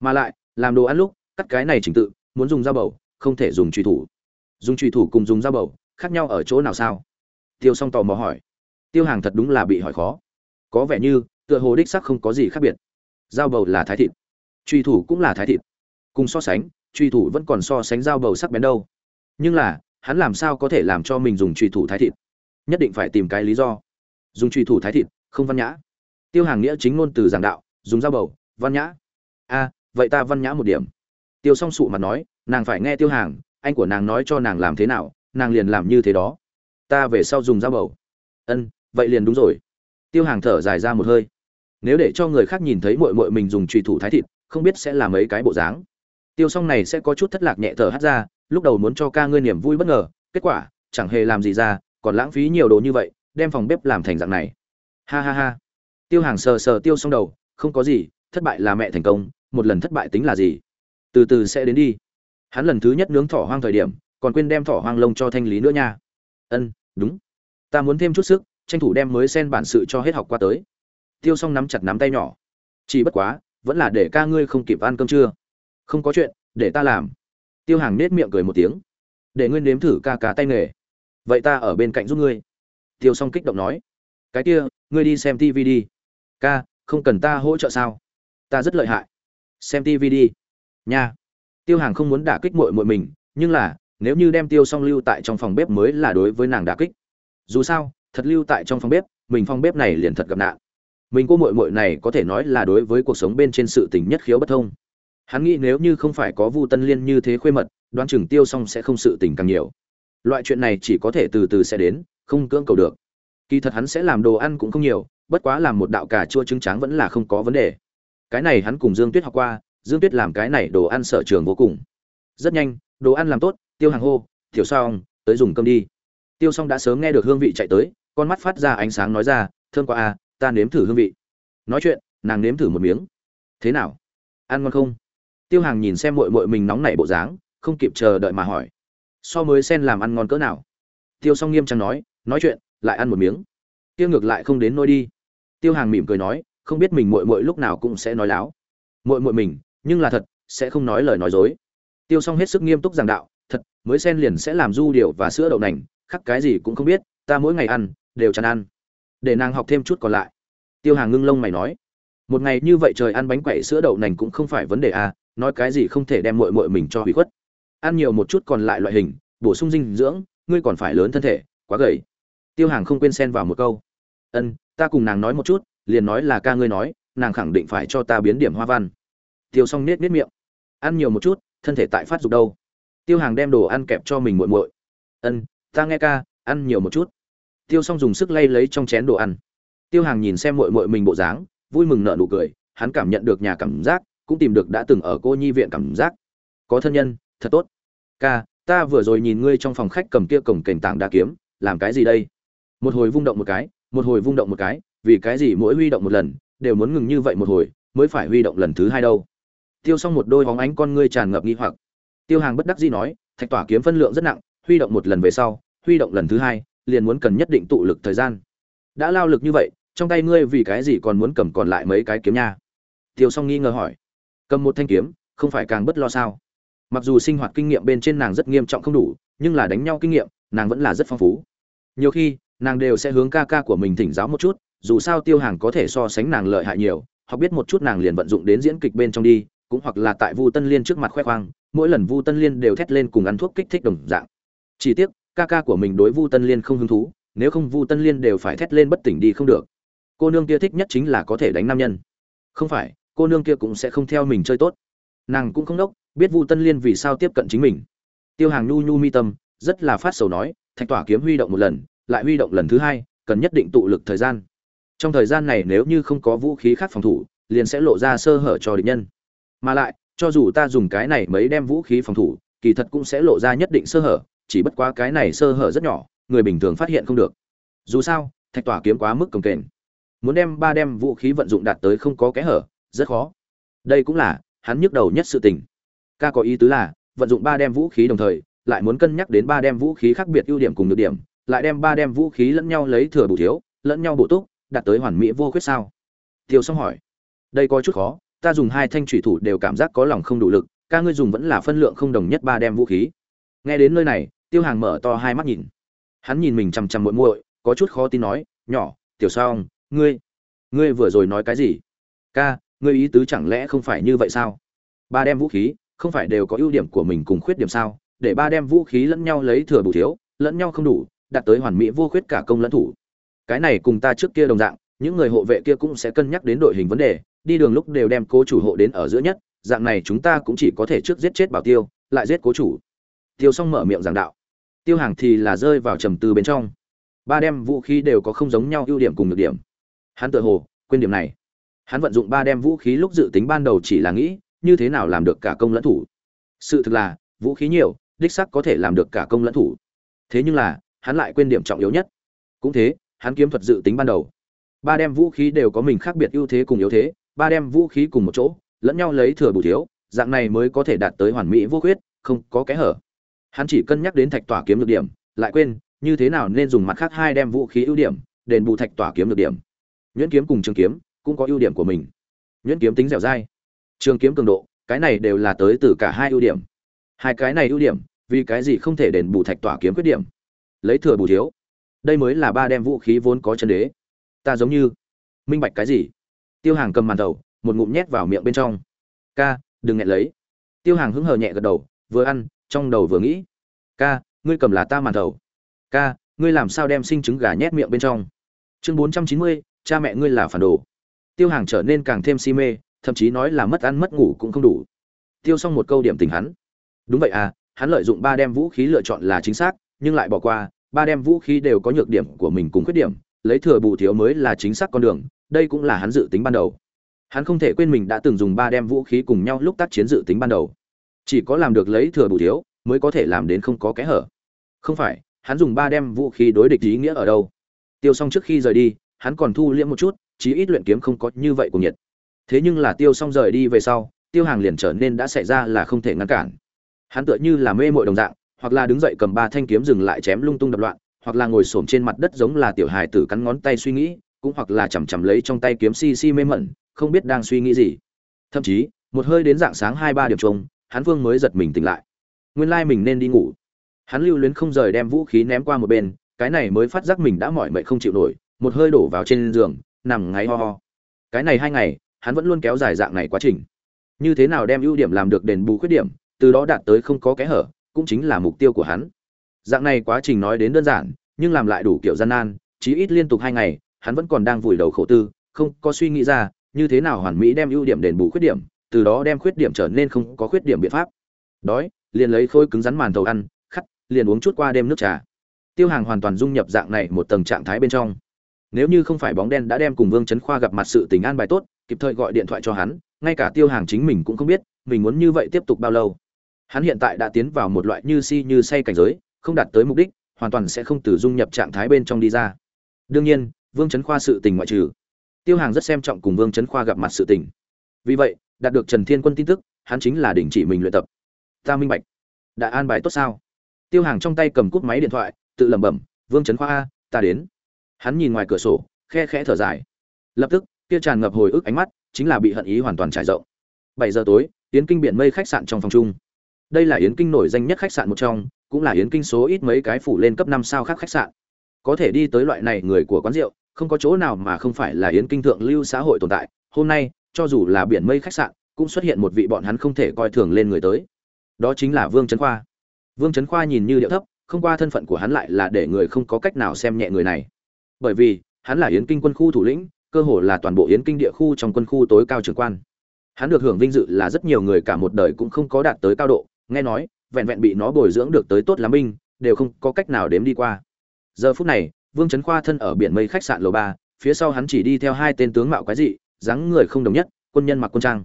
Mà lại, làm đồ ăn lúc, cắt cái này chỉnh tự, muốn dùng dao bầu, không thể dùng truy thủ. Dùng truy thủ cùng dùng dao bầu, khác nhau ở chỗ nào sao? Tiêu s o n g tò mò hỏi. Tiêu hàng thật đúng là bị hỏi khó. Có vẻ như tựa hồ đích sắc không có gì khác biệt. Dao bầu là thái thịt, truy thủ cũng là thái thịt. Cùng so sánh, truy thủ vẫn còn so sánh dao bầu sắc bén đâu. Nhưng là, hắn làm sao có thể làm cho mình dùng truy thủ thái thịt? Nhất định phải tìm cái lý do. Dùng truy thủ thái thịt, không văn nhã. Tiêu hàng nghĩa chính ngôn từ giảng đạo, dùng dao bầu, văn nhã. A, vậy ta văn nhã một điểm. Tiêu song sụ mặt nói, nàng phải nghe tiêu hàng, anh của nàng nói cho nàng làm thế nào, nàng liền làm như thế đó. Ta về sau dùng dao bầu. Ân, vậy liền đúng rồi. Tiêu hàng thở dài ra một hơi nếu để cho người khác nhìn thấy mội mội mình dùng trùy thủ thái thịt, không biết sẽ làm mấy cái bộ dáng. Tiêu s này sẽ có chút thất lạc nhẹ thở hắt ra, lúc đầu muốn cho ca ngươi niềm vui bất ngờ, kết quả, chẳng hề làm gì ra, còn lãng phí nhiều đồ như vậy, đem phòng bếp làm thành dạng này. Ha ha ha. Tiêu hàng sờ sờ tiêu xong đầu, không có gì, thất bại là mẹ thành công, một lần thất bại tính là gì? Từ từ sẽ đến đi. Hắn lần thứ nhất nướng thỏ hoang thời điểm, còn quên đem thỏ hoang lông cho thanh lý nữa nha. Ân, đúng. Ta muốn thêm chút sức, tranh thủ đem mới xen bản sự cho hết học qua tới tiêu xong nắm chặt nắm tay nhỏ. Chỉ bất quá, vẫn là để ca ngươi không kịp ăn cơm trưa. Không có chuyện, để ta làm. Tiêu hàng nết miệng cười một tiếng. Để ngươi nếm thử ca cá tay nghề. Vậy ta ở bên cạnh giúp ngươi. Tiêu xong kích động nói. Cái kia, ngươi đi xem tv đi. Ca, không cần ta hỗ trợ sao? Ta rất lợi hại. Xem tv đi. Nha. Tiêu hàng không muốn đả kích mội mội mình, nhưng là, nếu như đem tiêu xong lưu tại trong phòng bếp mới là đối với nàng đả kích. Dù sao, thật lưu tại trong phòng bếp, mình phòng bếp này liền thật gặp nạn mình cô mội mội này có thể nói là đối với cuộc sống bên trên sự tình nhất khiếu bất thông. Hắn nghĩ nếu như không phải có vu tân liên như thế khuê mật, đoán chừng tiêu xong sẽ không sự tình càng nhiều. Loại chuyện này chỉ có thể từ từ sẽ đến, không cưỡng cầu được. Kỳ thật hắn sẽ làm đồ ăn cũng không nhiều, bất quá làm một đạo cà chua trứng tráng vẫn là không có vấn đề. Cái này hắn cùng dương tuyết học qua, dương tuyết làm cái này đồ ăn sở trường vô cùng. Rất nhanh, đồ ăn làm tốt, tiêu hàng hô, tiểu xong tới dùng cơm đi. Tiêu xong đã sớm nghe được hương vị chạy tới, con mắt phát ra ánh sáng nói ra thương quá à ta nếm thử hương vị. Nói chuyện, nàng nếm thử một miếng. Thế nào? Ăn ngon không? Tiêu hàng nhìn xem mội mội mình nóng nảy bộ dáng, không kịp chờ đợi mà hỏi. So mới sen làm ăn ngon cỡ nào? Tiêu s o n g nghiêm trang nói nói chuyện, lại ăn một miếng. Tiêu ngược lại không đến nôi đi. Tiêu hàng mỉm cười nói, không biết mình mội mội lúc nào cũng sẽ nói láo. Mội mội mình, nhưng là thật, sẽ không nói lời nói dối. Tiêu s o n g hết sức nghiêm túc giảng đạo, thật, mới sen liền sẽ làm du điệu và sữa đậu nành khắc cái gì cũng không biết, ta mỗi ngày ăn, đều chán ăn để nàng học thêm chút còn lại. Tiêu hàng ngưng lông mày nói, một ngày như vậy trời ăn bánh quậy sữa đậu nành cũng không phải vấn đề à nói cái gì không thể đem mội mội mình cho hủy khuất. Ăn nhiều một chút còn lại loại hình, bổ sung dinh dưỡng, ngươi còn phải lớn thân thể, quá gầy. Tiêu hàng không quên xen vào một câu, ân, ta cùng nàng nói một chút, liền nói là ca ngươi nói, nàng khẳng định phải cho ta biến điểm hoa văn. Tiêu xong nết nết miệng, ăn nhiều một chút, thân thể tại phát dục đâu. Tiêu hàng đem đồ ăn kẹp cho mình muội muội, ân, ta nghe ca, ăn nhiều một chút tiêu xong dùng sức lay lấy trong chén đồ ăn. Tiêu hàng nhìn xem muội muội mình bộ dáng, vui mừng nở nụ cười, hắn cảm nhận được nhà cảm giác, cũng tìm được đã từng ở cô nhi viện cảm giác. Có thân nhân, thật tốt. Ca, ta vừa rồi nhìn ngươi trong phòng khách cầm kia cổng kềnh tảng đá kiếm, làm cái gì đây? Một hồi vung động một cái, một hồi vung động một cái, vì cái gì mỗi huy động một lần, đều muốn ngừng như vậy một hồi, mới phải huy động lần thứ hai đâu. Tiêu xong một đôi hóng ánh con ngươi tràn ngập nghi hoặc. Tiêu hàng bất đắc dĩ nói, thạch tỏa kiếm phân lượng rất nặng, huy động một lần về sau, huy động lần thứ hai liền muốn cần nhất định tụ lực thời gian. Đã lao lực như vậy, trong tay ngươi vì cái gì còn muốn cầm còn lại mấy cái kiếm nha? Tiêu s o n g nghi ngờ hỏi. Cầm một thanh kiếm, không phải càng bất lo sao? Mặc dù sinh hoạt kinh nghiệm bên trên nàng rất nghiêm trọng không đủ, nhưng là đánh nhau kinh nghiệm, nàng vẫn là rất phong phú. Nhiều khi, nàng đều sẽ hướng ca ca của mình thỉnh giáo một chút, dù sao tiêu hàng có thể so sánh nàng lợi hại nhiều hoặc biết một chút nàng liền vận dụng đến diễn kịch bên trong đi, cũng hoặc là tại vu tân liên trước mặt khoe khoang, mỗi lần vu tân liên đều thét lên cùng ăn thuốc kích thích đồng dạng. Chỉ tiếc ca ca của mình đối vu tân liên không hứng thú, nếu không vu tân liên đều phải thét lên bất tỉnh đi không được. Cô nương kia thích nhất chính là có thể đánh nam nhân. Không phải, cô nương kia cũng sẽ không theo mình chơi tốt. Nàng cũng không đốc, biết vu tân liên vì sao tiếp cận chính mình. Tiêu hàng nhu nhu mi tâm, rất là phát sầu nói, thạch tỏa kiếm huy động một lần, lại huy động lần thứ hai, cần nhất định tụ lực thời gian. Trong thời gian này nếu như không có vũ khí khác phòng thủ, liền sẽ lộ ra sơ hở cho địch nhân. Mà lại, cho dù ta dùng cái này mấy đem vũ khí phòng thủ, kỳ thật cũng sẽ lộ ra nhất định sơ hở chỉ bất quá cái này sơ hở rất nhỏ, người bình thường phát hiện không được. Dù sao, thạch tỏa kiếm quá mức cồng kềnh. Muốn đem ba đem vũ khí vận dụng đạt tới không có kẽ hở, rất khó. Đây cũng là hắn nhức đầu nhất sự tình. Ca có ý tứ là, vận dụng ba đem vũ khí đồng thời, lại muốn cân nhắc đến ba đem vũ khí khác biệt ưu điểm cùng nhược điểm, lại đem ba đem vũ khí lẫn nhau lấy thừa bù thiếu, lẫn nhau bổ túc, đạt tới hoàn mỹ vô khuyết sao? Tiêu xong hỏi. Đây có chút khó, ta dùng hai thanh thủy thủ đều cảm giác có lòng không đủ lực, ca ngươi dùng vẫn là phân lượng không đồng nhất ba đem vũ khí. Nghe đến nơi này tiêu hàng mở to hai mắt nhìn. Hắn nhìn mình chằm chằm muội muội, có chút khó tin nói, nhỏ, tiểu song, ngươi ngươi vừa rồi nói cái gì? Ca, ngươi ý tứ chẳng lẽ không phải như vậy sao? Ba đem vũ khí, không phải đều có ưu điểm của mình cùng khuyết điểm sao? Để ba đem vũ khí lẫn nhau lấy thừa bù thiếu, lẫn nhau không đủ, đạt tới hoàn mỹ vô khuyết cả công lẫn thủ. Cái này cùng ta trước kia đồng dạng, những người hộ vệ kia cũng sẽ cân nhắc đến đội hình vấn đề, đi đường lúc đều đem cố chủ hộ đến ở giữa nhất, dạng này chúng ta cũng chỉ có thể trước giết chết bảo tiêu, lại giết cố chủ. Tiêu xong mở miệng giảng đạo tiêu hàng thì là rơi vào trầm tư bên trong. Ba đem vũ khí đều có không giống nhau ưu điểm cùng nhược điểm. Hắn tự hồ, quên điểm này. Hắn vận dụng ba đem vũ khí lúc dự tính ban đầu chỉ là nghĩ, như thế nào làm được cả công lẫn thủ. Sự thực là, vũ khí nhiều, đích sắc có thể làm được cả công lẫn thủ. Thế nhưng là, hắn lại quên điểm trọng yếu nhất. Cũng thế, hắn kiếm thuật dự tính ban đầu. Ba đem vũ khí đều có mình khác biệt ưu thế cùng yếu thế, ba đem vũ khí cùng một chỗ, lẫn nhau lấy thừa bù thiếu, dạng này mới có thể đạt tới hoàn mỹ vô khuyết, không có kẽ hở hắn chỉ cân nhắc đến thạch tỏa kiếm được điểm, lại quên, như thế nào nên dùng mặt khác hai đem vũ khí ưu điểm, đền bù thạch tỏa kiếm được điểm. Nhuyễn kiếm cùng trường kiếm cũng có ưu điểm của mình. Nhuyễn kiếm tính dẻo dai, trường kiếm cường độ, cái này đều là tới từ cả hai ưu điểm. Hai cái này ưu điểm, vì cái gì không thể đền bù thạch tỏa kiếm khuyết điểm? Lấy thừa bù thiếu. Đây mới là ba đem vũ khí vốn có chân đế. Ta giống như, minh bạch cái gì? Tiêu hàng cầm màn đầu, một ngụm nhét vào miệng bên trong. Ca, đừng nghẹn lấy. Tiêu hàng hứng hờ nhẹ gật đầu, vừa ăn trong đầu vừa nghĩ ca ngươi cầm là ta màn thầu, ca ngươi làm sao đem sinh trứng gà nhét miệng bên trong? Chương bốn trăm chín mươi cha mẹ ngươi là phản đồ. Tiêu hàng trở nên càng thêm si mê thậm chí nói là mất ăn mất ngủ cũng không đủ. Tiêu xong một câu điểm tình hắn. Đúng vậy à hắn lợi dụng ba đem vũ khí lựa chọn là chính xác nhưng lại bỏ qua ba đem vũ khí đều có nhược điểm của mình cùng khuyết điểm lấy thừa bù thiếu mới là chính xác con đường đây cũng là hắn dự tính ban đầu. Hắn không thể quên mình đã từng dùng ba đem vũ khí cùng nhau lúc tác chiến dự tính ban đầu chỉ có làm được lấy thừa bù thiếu, mới có thể làm đến không có kẽ hở. Không phải, hắn dùng ba đem vũ khí đối địch ý nghĩa ở đâu. Tiêu xong trước khi rời đi, hắn còn thu liễm một chút, chí ít luyện kiếm không có như vậy cùng nhiệt. Thế nhưng là tiêu xong rời đi về sau, tiêu hàng liền trở nên đã xảy ra là không thể ngăn cản. Hắn tựa như là mê mội đồng dạng, hoặc là đứng dậy cầm ba thanh kiếm dừng lại chém lung tung đập loạn, hoặc là ngồi xổm trên mặt đất giống là tiểu hài tử cắn ngón tay suy nghĩ, cũng hoặc là chằm chằm lấy trong tay kiếm si si mê mẩn, không biết đang suy nghĩ gì. Thậm chí, một hơi đến dạng sáng hai ba điểm trông hắn vương mới giật mình tỉnh lại. Nguyên lai mình nên đi ngủ. Hắn lưu luyến không rời đem vũ khí ném qua một bên, cái này mới phát giác mình đã mỏi mệt không chịu nổi, một hơi đổ vào trên giường, nằm ngáy ho ho. Cái này hai ngày, hắn vẫn luôn kéo dài dạng này quá trình. Như thế nào đem ưu điểm làm được đền bù khuyết điểm, từ đó đạt tới không có kẽ hở, cũng chính là mục tiêu của hắn. Dạng này quá trình nói đến đơn giản, nhưng làm lại đủ kiểu gian nan, chí ít liên tục hai ngày, hắn vẫn còn đang vùi đầu khổ tư, không có suy nghĩ ra, như thế nào hoàn mỹ đem ưu điểm đền bù khuyết điểm từ đó đem khuyết điểm trở nên không có khuyết điểm biện pháp. Đói, liền lấy khôi cứng rắn màn thầu ăn, khắt, liền uống chút qua đêm nước trà. Tiêu hàng hoàn toàn dung nhập dạng này một tầng trạng thái bên trong. Nếu như không phải bóng đen đã đem cùng vương chấn khoa gặp mặt sự tình an bài tốt, kịp thời gọi điện thoại cho hắn, ngay cả tiêu hàng chính mình cũng không biết, mình muốn như vậy tiếp tục bao lâu. Hắn hiện tại đã tiến vào một loại như si như say cảnh giới, không đạt tới mục đích, hoàn toàn sẽ không từ dung nhập trạng thái bên trong đi ra. Đương nhiên, vương chấn khoa sự tình ngoại trừ. Tiêu hàng rất xem trọng cùng vương chấn khoa gặp mặt sự tình. Vì vậy đạt được trần thiên quân tin tức, hắn chính là đình chỉ mình luyện tập. Ta minh bạch. Đã an bài tốt sao? Tiêu hàng trong tay cầm cúp máy điện thoại, tự lẩm bẩm, vương chấn khoa a ta đến. Hắn nhìn ngoài cửa sổ, khe khẽ thở dài. Lập tức, kia tràn ngập hồi ức ánh mắt chính là bị hận ý hoàn toàn trải rộng. Bảy giờ tối, yến kinh biển mây khách sạn trong phòng chung. Đây là yến kinh nổi danh nhất khách sạn một trong, cũng là yến kinh số ít mấy cái phủ lên cấp năm sao khác khách sạn. Có thể đi tới loại này người của quán rượu, không có chỗ nào mà không phải là yến kinh thượng lưu xã hội tồn tại. Hôm nay cho dù là biển mây khách sạn, cũng xuất hiện một vị bọn hắn không thể coi thường lên người tới. Đó chính là vương trấn khoa. Vương trấn khoa nhìn như điệu thấp, không qua thân phận của hắn lại là để người không có cách nào xem nhẹ người này. Bởi vì, hắn là yến kinh quân khu thủ lĩnh, cơ hồ là toàn bộ yến kinh địa khu trong quân khu tối cao trưởng quan. Hắn được hưởng vinh dự là rất nhiều người cả một đời cũng không có đạt tới cao độ, nghe nói, vẹn vẹn bị nó bồi dưỡng được tới tốt lắm binh, đều không có cách nào đếm đi qua. Giờ phút này, vương trấn khoa thân ở biển mây khách sạn lầu ba, phía sau hắn chỉ đi theo hai tên tướng mạo quái dị dáng người không đồng nhất, quân nhân mặc quân trang.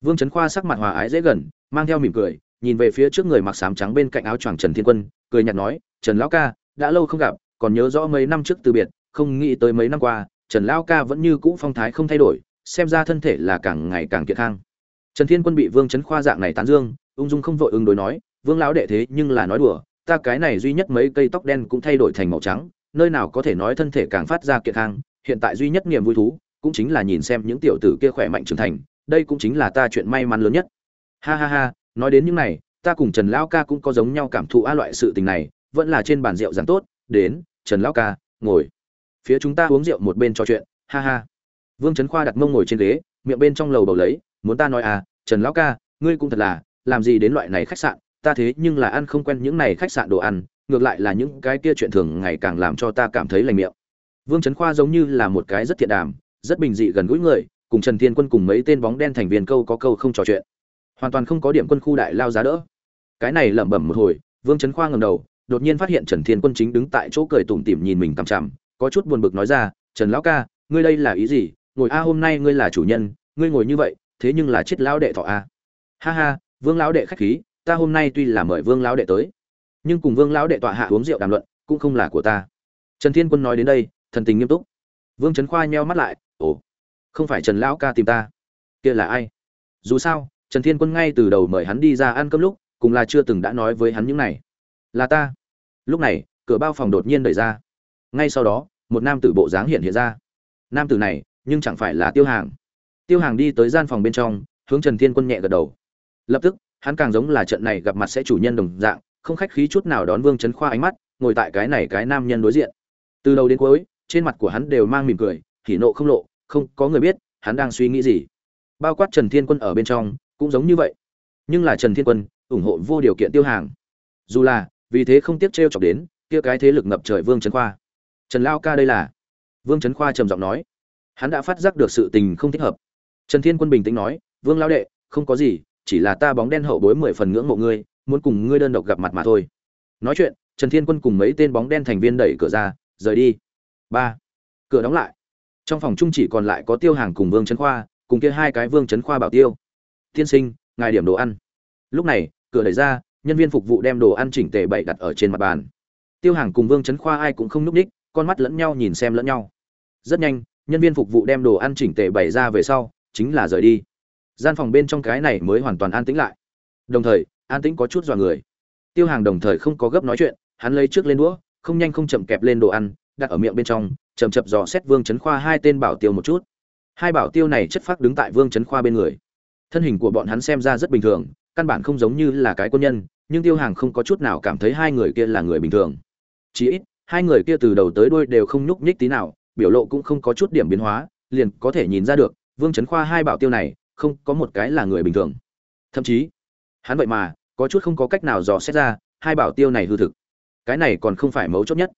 Vương trấn khoa sắc mặt hòa ái dễ gần, mang theo mỉm cười, nhìn về phía trước người mặc sám trắng bên cạnh áo choàng trần thiên quân, cười nhạt nói, trần lão ca, đã lâu không gặp, còn nhớ rõ mấy năm trước từ biệt, không nghĩ tới mấy năm qua, trần lão ca vẫn như cũ phong thái không thay đổi, xem ra thân thể là càng ngày càng kiệt khang. Trần thiên quân bị vương trấn khoa dạng này tán dương, ung dung không vội ứng đối nói, vương lão đệ thế nhưng là nói đùa, ta cái này duy nhất mấy cây tóc đen cũng thay đổi thành màu trắng, nơi nào có thể nói thân thể càng phát ra kiệt khang, hiện tại duy nhất niềm vui thú cũng chính là nhìn xem những tiểu tử kia khỏe mạnh trưởng thành, đây cũng chính là ta chuyện may mắn lớn nhất. Ha ha ha, nói đến những này, ta cùng trần lão ca cũng có giống nhau cảm thụ a loại sự tình này, vẫn là trên bàn rượu rằng tốt, đến, trần lão ca, ngồi. Phía chúng ta uống rượu một bên trò chuyện, ha ha. Vương trấn khoa đặt mông ngồi trên ghế, miệng bên trong lầu bầu lấy, muốn ta nói à trần lão ca, ngươi cũng thật là, làm gì đến loại này khách sạn, ta thế nhưng là ăn không quen những này khách sạn đồ ăn, ngược lại là những cái kia chuyện thường ngày càng làm cho ta cảm thấy lành miệng. Vương trấn khoa giống như là một cái rất thiện đàm rất bình dị gần gũi người, cùng trần thiên quân cùng mấy tên bóng đen thành viên câu có câu không trò chuyện. Hoàn toàn không có điểm quân khu đại lao giá đỡ. Cái này lẩm bẩm một hồi, vương trấn khoa ngầm đầu, đột nhiên phát hiện trần thiên quân chính đứng tại chỗ cười tủm tỉm nhìn mình cằm chằm, có chút buồn bực nói ra, trần lão ca, ngươi đây là ý gì? Ngồi a, hôm nay ngươi là chủ nhân, ngươi ngồi như vậy, thế nhưng là chết lão đệ thọ a. Ha ha, vương lão đệ khách khí, ta hôm nay tuy là mời vương lão đệ tới, nhưng cùng vương lão đệ tọa hạ uống rượu đàm luận cũng không là của ta. Trần thiên quân nói đến đây, thần tình nghiêm túc. Vương trấn khoa nheo mắt lại ồ, không phải trần lão ca tìm ta. Kia là ai? Dù sao, trần thiên quân ngay từ đầu mời hắn đi ra ăn cơm lúc, cùng là chưa từng đã nói với hắn những này. Là ta. Lúc này, cửa bao phòng đột nhiên đẩy ra. Ngay sau đó, một nam tử bộ dáng hiện hiện ra. Nam tử này, nhưng chẳng phải là tiêu hàng. Tiêu hàng đi tới gian phòng bên trong, hướng trần thiên quân nhẹ gật đầu. Lập tức, hắn càng giống là trận này gặp mặt sẽ chủ nhân đồng dạng, không khách khí chút nào đón vương trấn khoa ánh mắt, ngồi tại cái này cái nam nhân đối diện. Từ đầu đến cuối, trên mặt của hắn đều mang mỉm cười hỉ nộ không lộ, không có người biết hắn đang suy nghĩ gì. Bao quát trần thiên quân ở bên trong, cũng giống như vậy. Nhưng là trần thiên quân ủng hộ vô điều kiện tiêu hàng. Dù là, vì thế không tiếc trêu chọc đến, kia cái thế lực ngập trời vương trấn khoa. Trần lao ca đây là? Vương trấn khoa trầm giọng nói. Hắn đã phát giác được sự tình không thích hợp. Trần thiên quân bình tĩnh nói, vương lao đệ, không có gì, chỉ là ta bóng đen hậu bối mười phần ngưỡng mộ ngươi, muốn cùng ngươi đơn độc gặp mặt mà thôi. Nói chuyện, trần thiên quân cùng mấy tên bóng đen thành viên đẩy cửa ra, rời đi. Ba. Cửa đóng lại trong phòng chung chỉ còn lại có tiêu hàng cùng vương trấn khoa, cùng kia hai cái vương trấn khoa bảo tiêu. Tiên sinh, ngài điểm đồ ăn. Lúc này, cửa đẩy ra, nhân viên phục vụ đem đồ ăn chỉnh tề bậy đặt ở trên mặt bàn. Tiêu hàng cùng vương trấn khoa ai cũng không núp ních, con mắt lẫn nhau nhìn xem lẫn nhau. Rất nhanh, nhân viên phục vụ đem đồ ăn chỉnh tề bày ra về sau, chính là rời đi. Gian phòng bên trong cái này mới hoàn toàn an tĩnh lại. Đồng thời, an tĩnh có chút dọa người. Tiêu hàng đồng thời không có gấp nói chuyện, hắn lấy trước lên đũa, không nhanh không chậm kẹp lên đồ ăn, đặt ở miệng bên trong chậm chậm dò xét vương chấn khoa hai tên bảo tiêu một chút. Hai bảo tiêu này chất phác đứng tại vương chấn khoa bên người. Thân hình của bọn hắn xem ra rất bình thường, căn bản không giống như là cái quân nhân, nhưng tiêu hàng không có chút nào cảm thấy hai người kia là người bình thường. Chỉ ít, hai người kia từ đầu tới đuôi đều không nhúc nhích tí nào, biểu lộ cũng không có chút điểm biến hóa, liền có thể nhìn ra được, vương chấn khoa hai bảo tiêu này, không có một cái là người bình thường. Thậm chí, hắn vậy mà, có chút không có cách nào dò xét ra, hai bảo tiêu này hư thực. Cái này còn không phải mấu chốt nhất.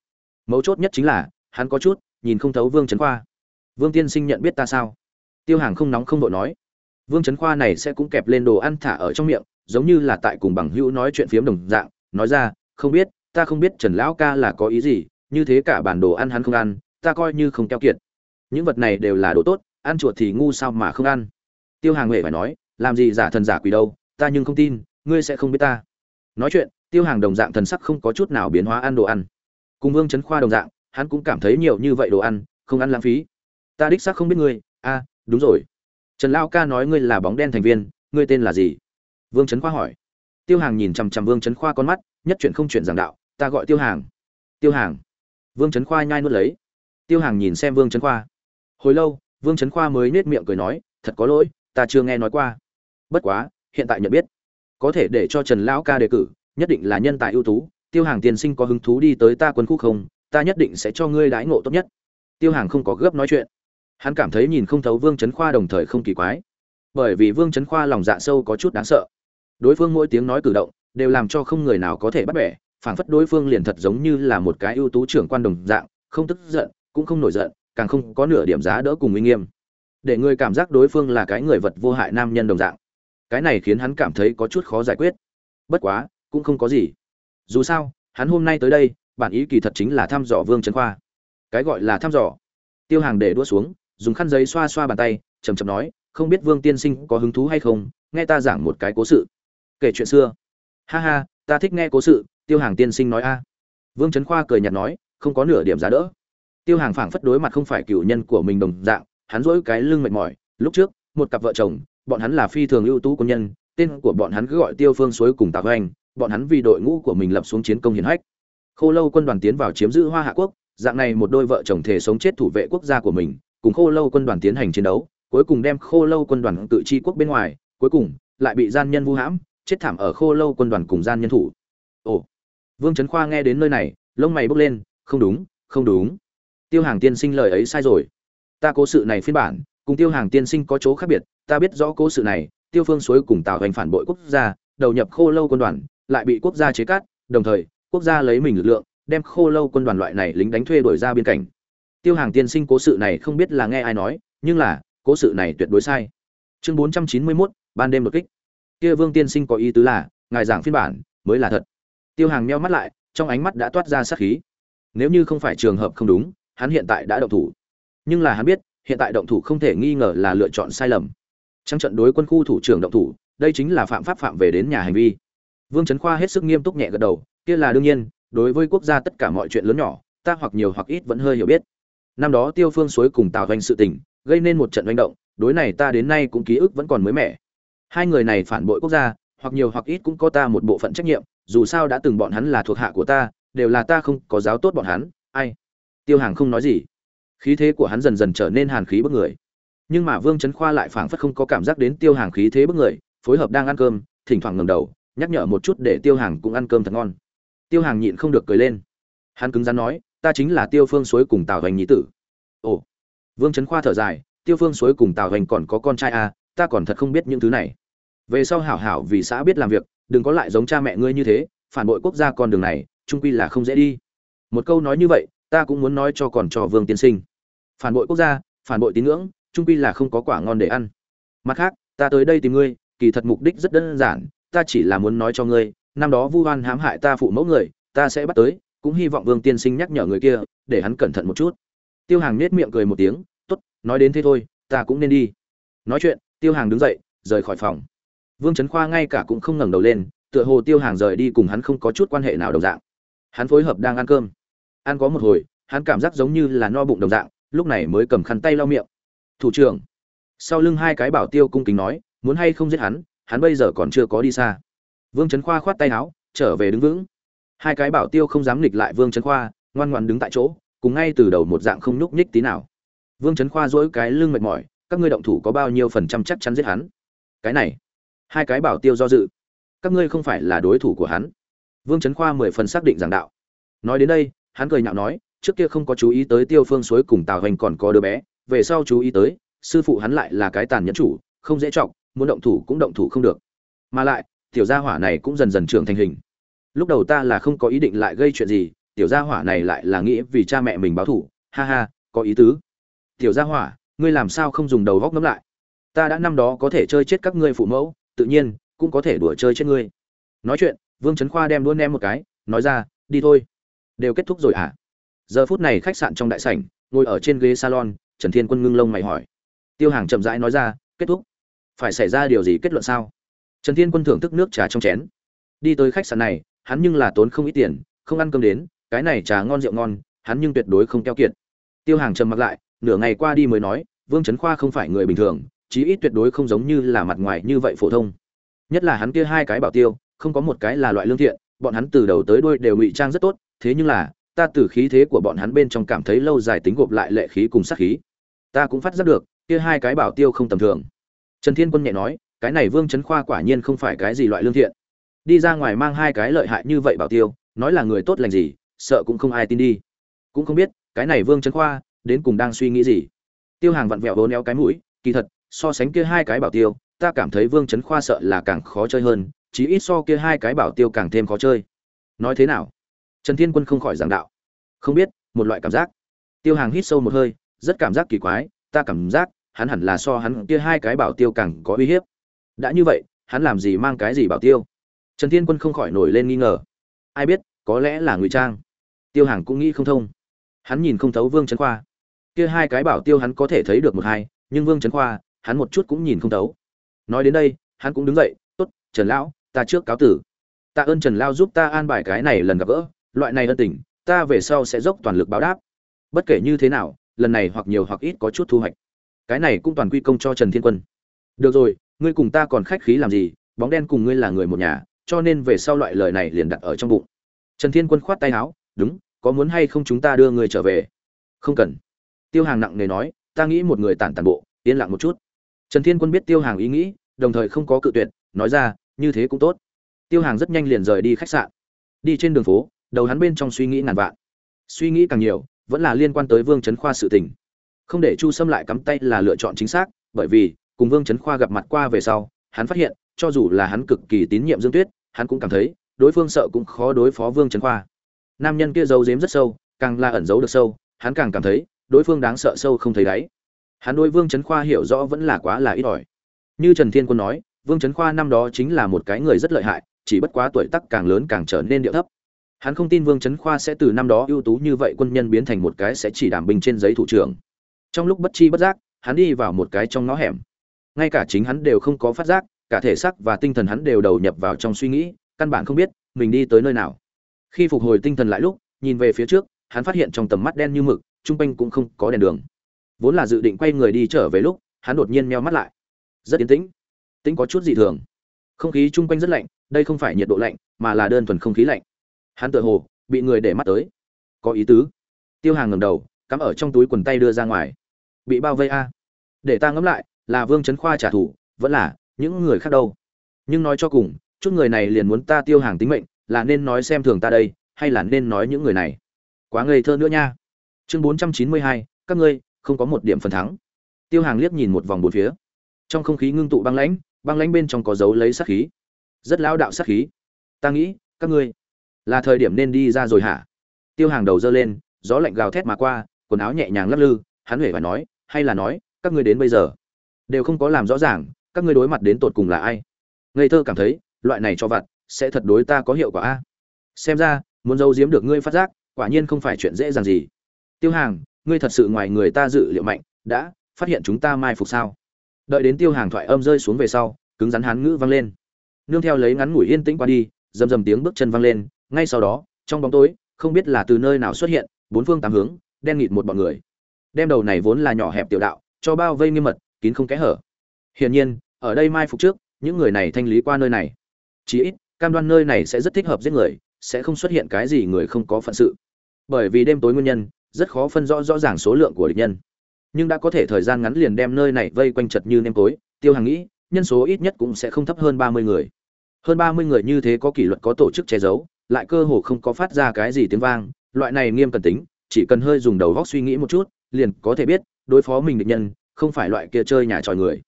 Mấu chốt nhất chính là, hắn có chút nhìn không thấu vương trấn khoa. Vương tiên sinh nhận biết ta sao? Tiêu hàng không nóng không vội nói. Vương trấn khoa này sẽ cũng kẹp lên đồ ăn thả ở trong miệng, giống như là tại cùng bằng hữu nói chuyện phiếm đồng dạng, nói ra, không biết, ta không biết trần lão ca là có ý gì, như thế cả bản đồ ăn hắn không ăn, ta coi như không keo kiệt. Những vật này đều là đồ tốt, ăn chuột thì ngu sao mà không ăn. Tiêu hàng huệ phải nói, làm gì giả thần giả quỷ đâu, ta nhưng không tin, ngươi sẽ không biết ta. Nói chuyện, tiêu hàng đồng dạng thần sắc không có chút nào biến hóa ăn đồ ăn. Cùng vương trấn khoa đồng dạng hắn cũng cảm thấy nhiều như vậy đồ ăn, không ăn lãng phí. Ta đích xác không biết ngươi. A đúng rồi. Trần lao ca nói ngươi là bóng đen thành viên, ngươi tên là gì? Vương trấn khoa hỏi. Tiêu hàng nhìn chằm chằm vương trấn khoa con mắt, nhất chuyện không chuyện giảng đạo, ta gọi tiêu hàng. Tiêu hàng. Vương trấn khoa nhai nuốt lấy. Tiêu hàng nhìn xem vương trấn khoa. Hồi lâu, vương trấn khoa mới nết miệng cười nói, thật có lỗi, ta chưa nghe nói qua. Bất quá, hiện tại nhận biết. Có thể để cho trần lão ca đề cử, nhất định là nhân tài ưu tú. Tiêu hàng tiên sinh có hứng thú đi tới ta quân khúc không? Ta nhất định sẽ cho ngươi đãi ngộ tốt nhất. Tiêu hàng không có gấp nói chuyện. Hắn cảm thấy nhìn không thấu vương trấn khoa đồng thời không kỳ quái. Bởi vì vương trấn khoa lòng dạ sâu có chút đáng sợ. Đối phương mỗi tiếng nói cử động đều làm cho không người nào có thể bắt bẻ, phảng phất đối phương liền thật giống như là một cái ưu tú trưởng quan đồng dạng, không tức giận, cũng không nổi giận, càng không có nửa điểm giá đỡ cùng uy nghiêm. Để người cảm giác đối phương là cái người vật vô hại nam nhân đồng dạng. Cái này khiến hắn cảm thấy có chút khó giải quyết. Bất quá, cũng không có gì. Dù sao, hắn hôm nay tới đây bản ý kỳ thật chính là thăm dò vương trấn khoa. Cái gọi là thăm dò tiêu hàng để đua xuống dùng khăn giấy xoa xoa bàn tay chầm chầm nói không biết vương tiên sinh có hứng thú hay không nghe ta giảng một cái cố sự. Kể chuyện xưa. Ha ha ta thích nghe cố sự tiêu hàng tiên sinh nói a. Vương trấn khoa cười nhạt nói không có nửa điểm giá đỡ. Tiêu hàng phảng phất đối mặt không phải cựu nhân của mình đồng dạng hắn dỗi cái lưng mệt mỏi. Lúc trước một cặp vợ chồng bọn hắn là phi thường ưu tú quân nhân tên của bọn hắn cứ gọi tiêu phương suối cùng tạc hoành, bọn hắn vì đội ngũ của mình lập xuống chiến công hiển hách khô lâu quân đoàn tiến vào chiếm giữ hoa hạ quốc, dạng này một đôi vợ chồng thể sống chết thủ vệ quốc gia của mình, cùng khô lâu quân đoàn tiến hành chiến đấu, cuối cùng đem khô lâu quân đoàn tự chi quốc bên ngoài, cuối cùng lại bị gian nhân vu hãm, chết thảm ở khô lâu quân đoàn cùng gian nhân thủ. Ồ, vương trấn khoa nghe đến nơi này, lông mày bốc lên, không đúng không đúng. Tiêu hàng tiên sinh lời ấy sai rồi. Ta cố sự này phiên bản, cùng tiêu hàng tiên sinh có chỗ khác biệt, ta biết rõ cố sự này, tiêu phương suối cùng tạo hành phản bội quốc gia, đầu nhập khô lâu quân đoàn, lại bị quốc gia chế cắt đồng thời quốc gia lấy mình lực lượng đem khô lâu quân đoàn loại này lính đánh thuê đổi ra biên cảnh. Tiêu hàng tiên sinh cố sự này không biết là nghe ai nói nhưng là cố sự này tuyệt đối sai. Chương bốn trăm chín mươi 491, ban đêm đột kích. Kia vương tiên sinh có ý tứ là ngài giảng phiên bản mới là thật. Tiêu hàng meo mắt lại trong ánh mắt đã toát ra sát khí. Nếu như không phải trường hợp không đúng hắn hiện tại đã động thủ. Nhưng là hắn biết hiện tại động thủ không thể nghi ngờ là lựa chọn sai lầm. Trong trận đối quân khu thủ trưởng động thủ đây chính là phạm pháp phạm về đến nhà hành vi. Vương trấn khoa hết sức nghiêm túc nhẹ gật đầu kia là đương nhiên, đối với quốc gia tất cả mọi chuyện lớn nhỏ, ta hoặc nhiều hoặc ít vẫn hơi hiểu biết. Năm đó tiêu phương suối cùng tào doanh sự tình, gây nên một trận manh động, đối này ta đến nay cũng ký ức vẫn còn mới mẻ. Hai người này phản bội quốc gia, hoặc nhiều hoặc ít cũng có ta một bộ phận trách nhiệm, dù sao đã từng bọn hắn là thuộc hạ của ta, đều là ta không có giáo tốt bọn hắn, ai? Tiêu hàng không nói gì. Khí thế của hắn dần dần trở nên hàn khí bức người. Nhưng mà vương trấn khoa lại phảng phất không có cảm giác đến tiêu hàng khí thế bức người, phối hợp đang ăn cơm, thỉnh thoảng ngầm đầu, nhắc nhở một chút để tiêu hàng cũng ăn cơm thật ngon tiêu hàng nhịn không được cười lên. Hắn cứng rắn nói ta chính là tiêu phương suối cùng tào hoành nhí tử. Ồ. Vương trấn khoa thở dài tiêu phương suối cùng tào hoành còn có con trai à, ta còn thật không biết những thứ này. Về sau hảo hảo vì xã biết làm việc đừng có lại giống cha mẹ ngươi như thế phản bội quốc gia con đường này trung quy là không dễ đi. Một câu nói như vậy ta cũng muốn nói cho còn cho vương tiên sinh. Phản bội quốc gia phản bội tín ngưỡng trung quy là không có quả ngon để ăn. Mặt khác ta tới đây tìm ngươi kỳ thật mục đích rất đơn giản ta chỉ là muốn nói cho ngươi năm đó vu oan hãm hại ta phụ mẫu người, ta sẽ bắt tới, cũng hy vọng vương tiên sinh nhắc nhở người kia, để hắn cẩn thận một chút. Tiêu hàng nết miệng cười một tiếng t ố t nói đến thế thôi, ta cũng nên đi. Nói chuyện, tiêu hàng đứng dậy, rời khỏi phòng. Vương trấn khoa ngay cả cũng không ngẩng đầu lên, tựa hồ tiêu hàng rời đi cùng hắn không có chút quan hệ nào đồng dạng. Hắn phối hợp đang ăn cơm. Ăn có một hồi, hắn cảm giác giống như là no bụng đồng dạng, lúc này mới cầm khăn tay lau miệng. Thủ trưởng. Sau lưng hai cái bảo tiêu cung kính nói, muốn hay không giết hắn hắn bây giờ còn chưa có đi xa vương trấn khoa khoát tay áo, trở về đứng vững. Hai cái bảo tiêu không dám nghịch lại vương trấn khoa, ngoan ngoan đứng tại chỗ, cùng ngay từ đầu một dạng không nhúc nhích tí nào. Vương trấn khoa dỗi cái lưng mệt mỏi, các ngươi động thủ có bao nhiêu phần trăm chắc chắn giết hắn? Cái này, hai cái bảo tiêu do dự. Các ngươi không phải là đối thủ của hắn. Vương trấn khoa mười phần xác định giảng đạo. Nói đến đây, hắn cười nhạo nói, trước kia không có chú ý tới tiêu phương suối cùng tào Hành còn có đứa bé, về sau chú ý tới, sư phụ hắn lại là cái tàn nhẫn chủ, không dễ trọng muốn động thủ cũng động thủ không được. Mà lại tiểu gia hỏa này cũng dần dần trưởng thành hình. Lúc đầu ta là không có ý định lại gây chuyện gì, tiểu gia hỏa này lại là nghĩ vì cha mẹ mình báo thù. ha ha, có ý tứ. Tiểu gia hỏa, ngươi làm sao không dùng đầu góc ngẫm lại? Ta đã năm đó có thể chơi chết các ngươi phụ mẫu, tự nhiên cũng có thể đùa chơi chết ngươi. Nói chuyện, vương trấn khoa đem luôn em một cái, nói ra, đi thôi. Đều kết thúc rồi à giờ phút này khách sạn trong đại sảnh, ngồi ở trên ghế salon, trần thiên quân ngưng lông mày hỏi. Tiêu hàng chậm rãi nói ra, kết thúc. Phải xảy ra điều gì kết luận sao? Trần thiên quân thưởng thức nước trà trong chén. Đi tới khách sạn này, hắn nhưng là tốn không ít tiền, không ăn cơm đến, cái này trà ngon rượu ngon, hắn nhưng tuyệt đối không keo kiệt. Tiêu hàng trầm mặc lại, nửa ngày qua đi mới nói, vương trấn khoa không phải người bình thường, chí ít tuyệt đối không giống như là mặt ngoài như vậy phổ thông. Nhất là hắn kia hai cái bảo tiêu, không có một cái là loại lương thiện, bọn hắn từ đầu tới đuôi đều ngụy trang rất tốt, thế nhưng là, ta từ khí thế của bọn hắn bên trong cảm thấy lâu dài tính gộp lại lệ khí cùng sát khí. Ta cũng phát giác được, kia hai cái bảo tiêu không tầm thường. Trần thiên quân nhẹ nói cái này vương trấn khoa quả nhiên không phải cái gì loại lương thiện. Đi ra ngoài mang hai cái lợi hại như vậy bảo tiêu, nói là người tốt lành gì, sợ cũng không ai tin đi. Cũng không biết, cái này vương trấn khoa, đến cùng đang suy nghĩ gì. Tiêu hàng vặn vẹo vốn éo cái mũi, kỳ thật, so sánh kia hai cái bảo tiêu, ta cảm thấy vương trấn khoa sợ là càng khó chơi hơn, chí ít so kia hai cái bảo tiêu càng thêm khó chơi. Nói thế nào? Trần thiên quân không khỏi giảng đạo. Không biết, một loại cảm giác. Tiêu hàng hít sâu một hơi, rất cảm giác kỳ quái, ta cảm giác, hắn hẳn là so hắn kia hai cái bảo tiêu càng có uy hiếp đã như vậy, hắn làm gì mang cái gì bảo tiêu? Trần thiên quân không khỏi nổi lên nghi ngờ. Ai biết, có lẽ là ngụy trang. Tiêu hàng cũng nghĩ không thông. Hắn nhìn không thấu vương trấn khoa. Kia hai cái bảo tiêu hắn có thể thấy được một hai, nhưng vương trấn khoa, hắn một chút cũng nhìn không thấu. Nói đến đây, hắn cũng đứng dậy, tốt, trần lão, ta trước cáo tử. Tạ ơn trần lao giúp ta an bài cái này lần gặp gỡ, loại này ân tình, ta về sau sẽ dốc toàn lực báo đáp. Bất kể như thế nào, lần này hoặc nhiều hoặc ít có chút thu hoạch. Cái này cũng toàn quy công cho trần thiên quân. Được rồi ngươi cùng ta còn khách khí làm gì, bóng đen cùng ngươi là người một nhà, cho nên về sau loại lời này liền đặt ở trong bụng. Trần thiên quân khoát tay áo, đúng, có muốn hay không chúng ta đưa ngươi trở về? Không cần. Tiêu hàng nặng nề nói, ta nghĩ một người tản tản bộ, yên lặng một chút. Trần thiên quân biết tiêu hàng ý nghĩ, đồng thời không có cự tuyệt, nói ra, như thế cũng tốt. Tiêu hàng rất nhanh liền rời đi khách sạn. Đi trên đường phố, đầu hắn bên trong suy nghĩ ngàn vạn. Suy nghĩ càng nhiều, vẫn là liên quan tới vương trấn khoa sự tình. Không để chu sâm lại cắm tay là lựa chọn chính xác, bởi vì cùng vương Chấn khoa gặp mặt qua về sau, hắn phát hiện, cho dù là hắn cực kỳ tín nhiệm dương tuyết, hắn cũng cảm thấy, đối phương sợ cũng khó đối phó vương Chấn khoa. Nam nhân kia giấu giếm rất sâu, càng là ẩn giấu được sâu, hắn càng cảm thấy, đối phương đáng sợ sâu không thấy đáy. Hắn đối vương Chấn khoa hiểu rõ vẫn là quá là ít ỏi. Như trần thiên quân nói, vương Chấn khoa năm đó chính là một cái người rất lợi hại, chỉ bất quá tuổi tác càng lớn càng trở nên điệu thấp. Hắn không tin vương Chấn khoa sẽ từ năm đó ưu tú như vậy quân nhân biến thành một cái sẽ chỉ đảm bình trên giấy thủ trưởng. Trong lúc bất chi bất giác, hắn đi vào một cái trong ngõ hẻm ngay cả chính hắn đều không có phát giác, cả thể xác và tinh thần hắn đều đầu nhập vào trong suy nghĩ, căn bản không biết mình đi tới nơi nào. Khi phục hồi tinh thần lại lúc, nhìn về phía trước, hắn phát hiện trong tầm mắt đen như mực, trung quanh cũng không có đèn đường. Vốn là dự định quay người đi trở về lúc, hắn đột nhiên meo mắt lại. Rất yên tĩnh. Tĩnh có chút dị thường. Không khí chung quanh rất lạnh, đây không phải nhiệt độ lạnh, mà là đơn thuần không khí lạnh. Hắn tự hồ bị người để mắt tới. Có ý tứ. Tiêu hàng ngầm đầu, cắm ở trong túi quần tay đưa ra ngoài. Bị bao vây a. Để ta ngẫm lại là vương trấn khoa trả thù, vẫn là những người khác đâu. Nhưng nói cho cùng, chút người này liền muốn ta tiêu hàng tính mệnh, là nên nói xem thường ta đây, hay là nên nói những người này. Quá ngây thơ nữa nha. Chương bốn trăm chín mươi hai, các ngươi, không có một điểm phần thắng. Tiêu hàng liếc nhìn một vòng bốn phía. Trong không khí ngưng tụ băng lãnh băng lãnh bên trong có dấu lấy sát khí. Rất lão đạo sát khí. Ta nghĩ, các ngươi, là thời điểm nên đi ra rồi hả? Tiêu hàng đầu dơ lên, gió lạnh gào thét mà qua, quần áo nhẹ nhàng lắc lư, hắn huệ phải nói, hay là nói, các ngươi đến bây giờ? Đều không có làm rõ ràng, các ngươi đối mặt đến tột cùng là ai. Ngây thơ cảm thấy, loại này cho vặt, sẽ thật đối ta có hiệu quả a. Xem ra, muốn giấu giếm được ngươi phát giác, quả nhiên không phải chuyện dễ dàng gì. Tiêu hàng, ngươi thật sự ngoài người ta dự liệu mạnh, đã, phát hiện chúng ta mai phục sao? Đợi đến tiêu hàng thoại âm rơi xuống về sau, cứng rắn hán ngữ vang lên. Nương theo lấy ngắn ngủi yên tĩnh qua đi, rầm rầm tiếng bước chân vang lên, ngay sau đó, trong bóng tối, không biết là từ nơi nào xuất hiện, bốn phương tám hướng, đen nghịt một bọn người. Đem đầu này vốn là nhỏ hẹp tiểu đạo, cho bao vây nghiêm mật kín không kẽ hở. Hiển nhiên, ở đây mai phục trước, những người này thanh lý qua nơi này. Chí ít, cam đoan nơi này sẽ rất thích hợp giết người, sẽ không xuất hiện cái gì người không có phận sự. Bởi vì đêm tối nguyên nhân, rất khó phân rõ rõ ràng số lượng của địch nhân. Nhưng đã có thể thời gian ngắn liền đem nơi này vây quanh chật như nêm tối, tiêu hàng nghĩ, nhân số ít nhất cũng sẽ không thấp hơn ba mươi người. Hơn ba mươi người như thế có kỷ luật có tổ chức che giấu, lại cơ hồ không có phát ra cái gì tiếng vang, loại này nghiêm cần tính, chỉ cần hơi dùng đầu góc suy nghĩ một chút, liền có thể biết, đối phó mình địch nhân không phải loại kia chơi nhà tròi người.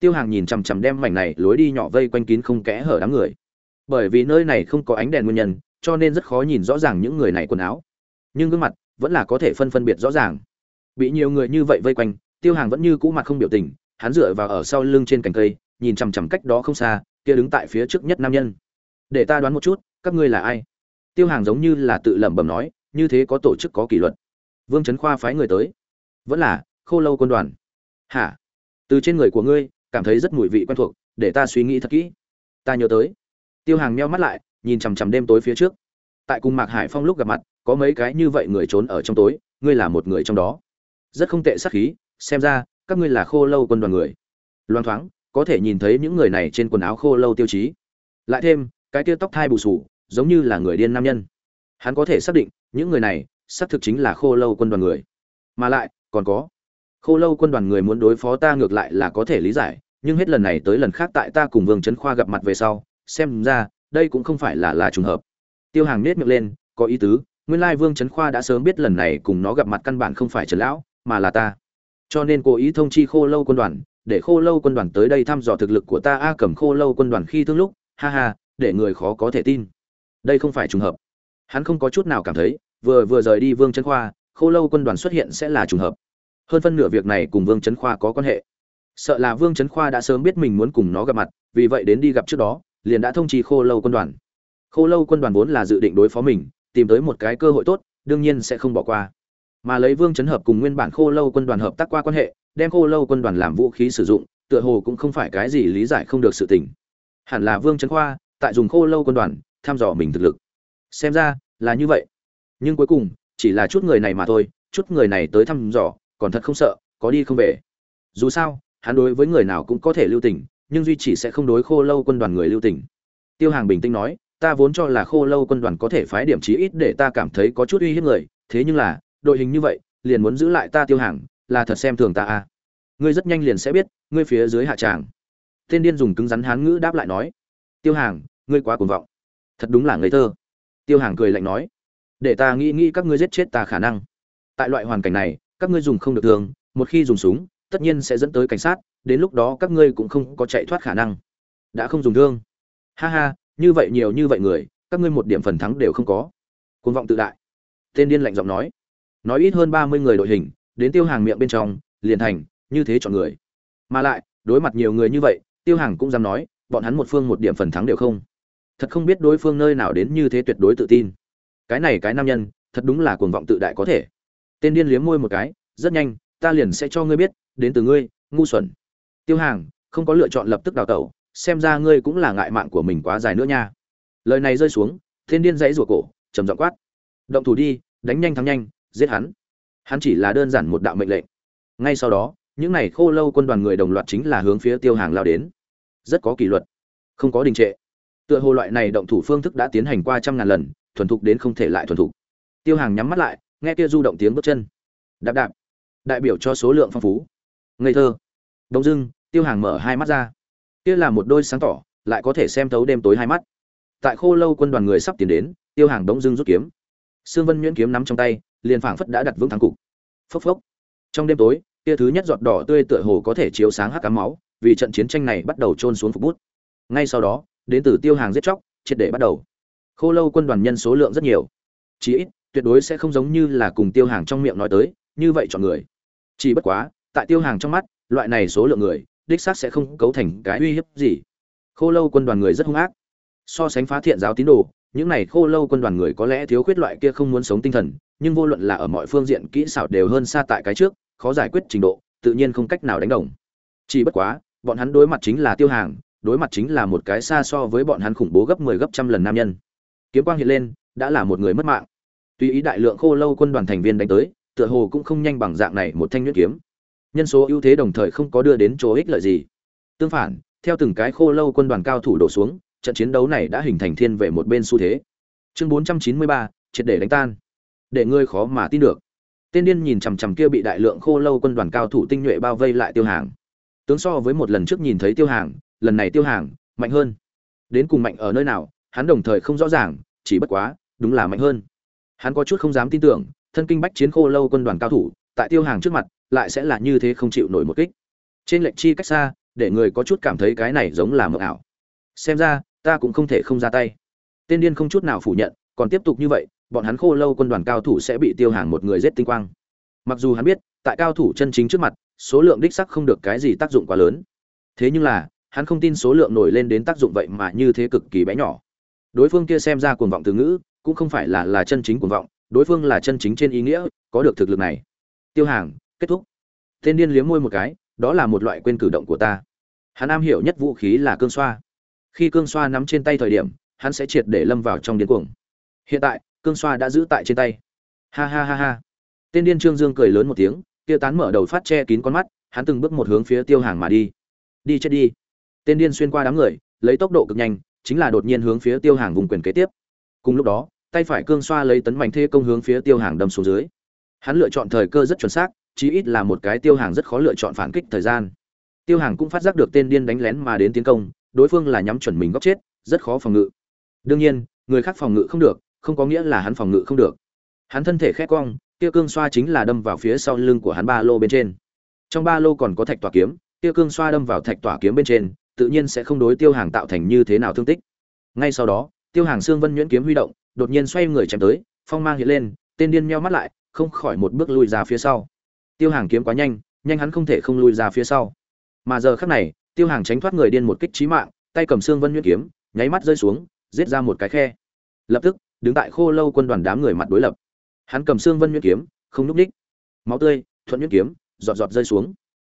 Tiêu hàng nhìn chằm chằm đem mảnh này lối đi nhỏ vây quanh kín không kẽ hở đám người. Bởi vì nơi này không có ánh đèn nguyên nhân, cho nên rất khó nhìn rõ ràng những người này quần áo. Nhưng gương mặt vẫn là có thể phân phân biệt rõ ràng. Bị nhiều người như vậy vây quanh, tiêu hàng vẫn như cũ mặt không biểu tình, hắn dựa vào ở sau lưng trên cành cây, nhìn chằm chằm cách đó không xa, kia đứng tại phía trước nhất nam nhân. Để ta đoán một chút, các ngươi là ai? Tiêu hàng giống như là tự lẩm bẩm nói, như thế có tổ chức có kỷ luật. Vương trấn khoa phái người tới. Vẫn là, khô lâu quân đoàn hả? Từ trên người của ngươi, cảm thấy rất mùi vị quen thuộc, để ta suy nghĩ thật kỹ. Ta nhớ tới. Tiêu hàng meo mắt lại, nhìn chằm chằm đêm tối phía trước. Tại cùng mạc hải phong lúc gặp mặt, có mấy cái như vậy người trốn ở trong tối, ngươi là một người trong đó. Rất không tệ sắc khí, xem ra, các ngươi là khô lâu quân đoàn người. Loan thoáng, có thể nhìn thấy những người này trên quần áo khô lâu tiêu chí. Lại thêm, cái tia tóc thai bù sù, giống như là người điên nam nhân. Hắn có thể xác định, những người này, xác thực chính là khô lâu quân đoàn người. Mà lại, còn có khô lâu quân đoàn người muốn đối phó ta ngược lại là có thể lý giải, nhưng hết lần này tới lần khác tại ta cùng vương trấn khoa gặp mặt về sau, xem ra, đây cũng không phải là là trùng hợp. Tiêu hàng nết miệng lên, có ý tứ, nguyên lai vương trấn khoa đã sớm biết lần này cùng nó gặp mặt căn bản không phải trần lão, mà là ta. Cho nên cố ý thông chi khô lâu quân đoàn, để khô lâu quân đoàn tới đây thăm dò thực lực của ta. A cầm khô lâu quân đoàn khi thương lúc, ha ha, để người khó có thể tin. Đây không phải trùng hợp. Hắn không có chút nào cảm thấy, vừa vừa rời đi vương trấn khoa, khô lâu quân đoàn xuất hiện sẽ là trùng hợp hơn phân nửa việc này cùng vương trấn khoa có quan hệ. Sợ là vương trấn khoa đã sớm biết mình muốn cùng nó gặp mặt, vì vậy đến đi gặp trước đó, liền đã thông trì khô lâu quân đoàn. Khô lâu quân đoàn vốn là dự định đối phó mình, tìm tới một cái cơ hội tốt, đương nhiên sẽ không bỏ qua. Mà lấy vương chấn hợp cùng nguyên bản khô lâu quân đoàn hợp tác qua quan hệ, đem khô lâu quân đoàn làm vũ khí sử dụng, tựa hồ cũng không phải cái gì lý giải không được sự tình. Hẳn là vương chấn khoa, tại dùng khô lâu quân đoàn, thăm dò mình thực lực. Xem ra là như vậy. Nhưng cuối cùng, chỉ là chút người này mà thôi, chút người này tới thăm dò còn thật không sợ, có đi không về. Dù sao, hắn đối với người nào cũng có thể lưu tình, nhưng duy chỉ sẽ không đối khô lâu quân đoàn người lưu tình. Tiêu hàng bình tĩnh nói, ta vốn cho là khô lâu quân đoàn có thể phái điểm chí ít để ta cảm thấy có chút uy hiếp người, thế nhưng là, đội hình như vậy, liền muốn giữ lại ta tiêu hàng, là thật xem thường ta à ngươi rất nhanh liền sẽ biết, ngươi phía dưới hạ tràng. Tên điên dùng cứng rắn hán ngữ đáp lại nói, tiêu hàng, ngươi quá cuồng vọng. Thật đúng là ngây thơ. Tiêu hàng cười lạnh nói, để ta nghĩ nghĩ các ngươi giết chết ta khả năng. Tại loại hoàn cảnh này các ngươi dùng không được thường, một khi dùng súng, tất nhiên sẽ dẫn tới cảnh sát, đến lúc đó các ngươi cũng không có chạy thoát khả năng. Đã không dùng thương. Ha ha, như vậy nhiều như vậy người, các ngươi một điểm phần thắng đều không có. Cuồng vọng tự đại. Tên điên lạnh giọng nói. Nói ít hơn ba mươi người đội hình, đến tiêu hàng miệng bên trong, liền thành, như thế chọn người. Mà lại, đối mặt nhiều người như vậy, tiêu hàng cũng dám nói, bọn hắn một phương một điểm phần thắng đều không. Thật không biết đối phương nơi nào đến như thế tuyệt đối tự tin. Cái này cái nam nhân, thật đúng là cuồng vọng tự đại có thể tên điên liếm môi một cái, rất nhanh, ta liền sẽ cho ngươi biết, đến từ ngươi, ngu xuẩn. Tiêu hàng, không có lựa chọn lập tức đào tẩu, xem ra ngươi cũng là ngại mạng của mình quá dài nữa nha. Lời này rơi xuống thiên điên dãy rủa cổ, trầm giọng quát. Động thủ đi, đánh nhanh thắng nhanh, giết hắn. Hắn chỉ là đơn giản một đạo mệnh lệnh. Ngay sau đó, những này khô lâu quân đoàn người đồng loạt chính là hướng phía tiêu hàng lao đến. Rất có kỷ luật, không có đình trệ. Tựa hồ loại này động thủ phương thức đã tiến hành qua trăm ngàn lần, thuần thục đến không thể lại thuần thục. Tiêu hàng nhắm mắt lại nghe kia du động tiếng bước chân. Đạp đạp. Đại biểu cho số lượng phong phú. Ngây thơ. Đông dưng, tiêu hàng mở hai mắt ra. Kia là một đôi sáng tỏ, lại có thể xem thấu đêm tối hai mắt. Tại khô lâu quân đoàn người sắp tiến đến, tiêu hàng đông dưng rút kiếm. Sương vân nhuyễn kiếm nắm trong tay, liền phảng phất đã đặt vững thắng cục. Phốc phốc. Trong đêm tối, kia thứ nhất giọt đỏ tươi tựa hồ có thể chiếu sáng hắc cám máu, vì trận chiến tranh này bắt đầu trôn xuống phục bút. Ngay sau đó, đến từ tiêu hàng giết chóc, triệt để bắt đầu. Khô lâu quân đoàn nhân số lượng rất nhiều. Chí ít tuyệt đối sẽ không giống như là cùng tiêu hàng trong miệng nói tới, như vậy chọn người. Chỉ bất quá, tại tiêu hàng trong mắt, loại này số lượng người, đích xác sẽ không cấu thành cái uy hiếp gì. Khô lâu quân đoàn người rất hung ác. So sánh phá thiện giáo tín đồ, những này khô lâu quân đoàn người có lẽ thiếu khuyết loại kia không muốn sống tinh thần, nhưng vô luận là ở mọi phương diện kỹ xảo đều hơn xa tại cái trước, khó giải quyết trình độ, tự nhiên không cách nào đánh đồng. Chỉ bất quá, bọn hắn đối mặt chính là tiêu hàng, đối mặt chính là một cái xa so với bọn hắn khủng bố gấp 10 gấp trăm lần nam nhân. Kiếm quang hiện lên, đã là một người mất mạng tuy ý đại lượng khô lâu quân đoàn thành viên đánh tới tựa hồ cũng không nhanh bằng dạng này một thanh nhuyễn kiếm. Nhân số ưu thế đồng thời không có đưa đến chỗ ích lợi gì. Tương phản theo từng cái khô lâu quân đoàn cao thủ đổ xuống trận chiến đấu này đã hình thành thiên về một bên xu thế. Chương 493, triệt để đánh tan. Để ngươi khó mà tin được. Tên điên nhìn chằm chằm kia bị đại lượng khô lâu quân đoàn cao thủ tinh nhuệ bao vây lại tiêu hàng. Tướng so với một lần trước nhìn thấy tiêu hàng lần này tiêu hàng mạnh hơn. Đến cùng mạnh ở nơi nào hắn đồng thời không rõ ràng chỉ bất quá đúng là mạnh hơn hắn có chút không dám tin tưởng, thân kinh bách chiến khô lâu quân đoàn cao thủ, tại tiêu hàng trước mặt, lại sẽ là như thế không chịu nổi một kích. Trên lệnh chi cách xa, để người có chút cảm thấy cái này giống là mờ ảo. Xem ra, ta cũng không thể không ra tay. Tên điên không chút nào phủ nhận, còn tiếp tục như vậy, bọn hắn khô lâu quân đoàn cao thủ sẽ bị tiêu hàng một người giết tinh quang. Mặc dù hắn biết, tại cao thủ chân chính trước mặt, số lượng đích sắc không được cái gì tác dụng quá lớn. Thế nhưng là, hắn không tin số lượng nổi lên đến tác dụng vậy mà như thế cực kỳ bé nhỏ. Đối phương kia xem ra cuồng vọng từ ngữ cũng không phải là là chân chính cuồng vọng, đối phương là chân chính trên ý nghĩa, có được thực lực này. Tiêu hàng, kết thúc. Tên điên liếm môi một cái, đó là một loại quên cử động của ta. Hắn am hiểu nhất vũ khí là cương xoa. Khi cương xoa nắm trên tay thời điểm, hắn sẽ triệt để lâm vào trong điên cuồng. Hiện tại, cương xoa đã giữ tại trên tay. Ha ha ha ha. Tên điên trương dương cười lớn một tiếng kia tán mở đầu phát che kín con mắt, hắn từng bước một hướng phía tiêu hàng mà đi. Đi chết đi. Tên điên xuyên qua đám người, lấy tốc độ cực nhanh, chính là đột nhiên hướng phía tiêu hàng vùng quyền kế tiếp. Cùng lúc đó tay phải cương xoa lấy tấn mạnh thê công hướng phía tiêu hàng đâm xuống dưới. Hắn lựa chọn thời cơ rất chuẩn xác, chí ít là một cái tiêu hàng rất khó lựa chọn phản kích thời gian. Tiêu hàng cũng phát giác được tên điên đánh lén mà đến tiến công, đối phương là nhắm chuẩn mình góc chết, rất khó phòng ngự. Đương nhiên, người khác phòng ngự không được, không có nghĩa là hắn phòng ngự không được. Hắn thân thể khét cong, kia cương xoa chính là đâm vào phía sau lưng của hắn ba lô bên trên. Trong ba lô còn có thạch tỏa kiếm, kia cương xoa đâm vào thạch tỏa kiếm bên trên, tự nhiên sẽ không đối tiêu hàng tạo thành như thế nào thương tích. Ngay sau đó, tiêu hàng xương vân nhuyễn kiếm huy động đột nhiên xoay người chém tới, phong mang hiện lên, tên điên meo mắt lại, không khỏi một bước lui ra phía sau. Tiêu hàng kiếm quá nhanh nhanh hắn không thể không lui ra phía sau. Mà giờ khắc này, tiêu hàng tránh thoát người điên một kích chí mạng, tay cầm xương vân nhuyễn kiếm, nháy mắt rơi xuống, giết ra một cái khe. Lập tức, đứng tại khô lâu quân đoàn đám người mặt đối lập. Hắn cầm xương vân nhuyễn kiếm, không lúc đích. Máu tươi, thuận nhuyễn kiếm, giọt giọt rơi xuống.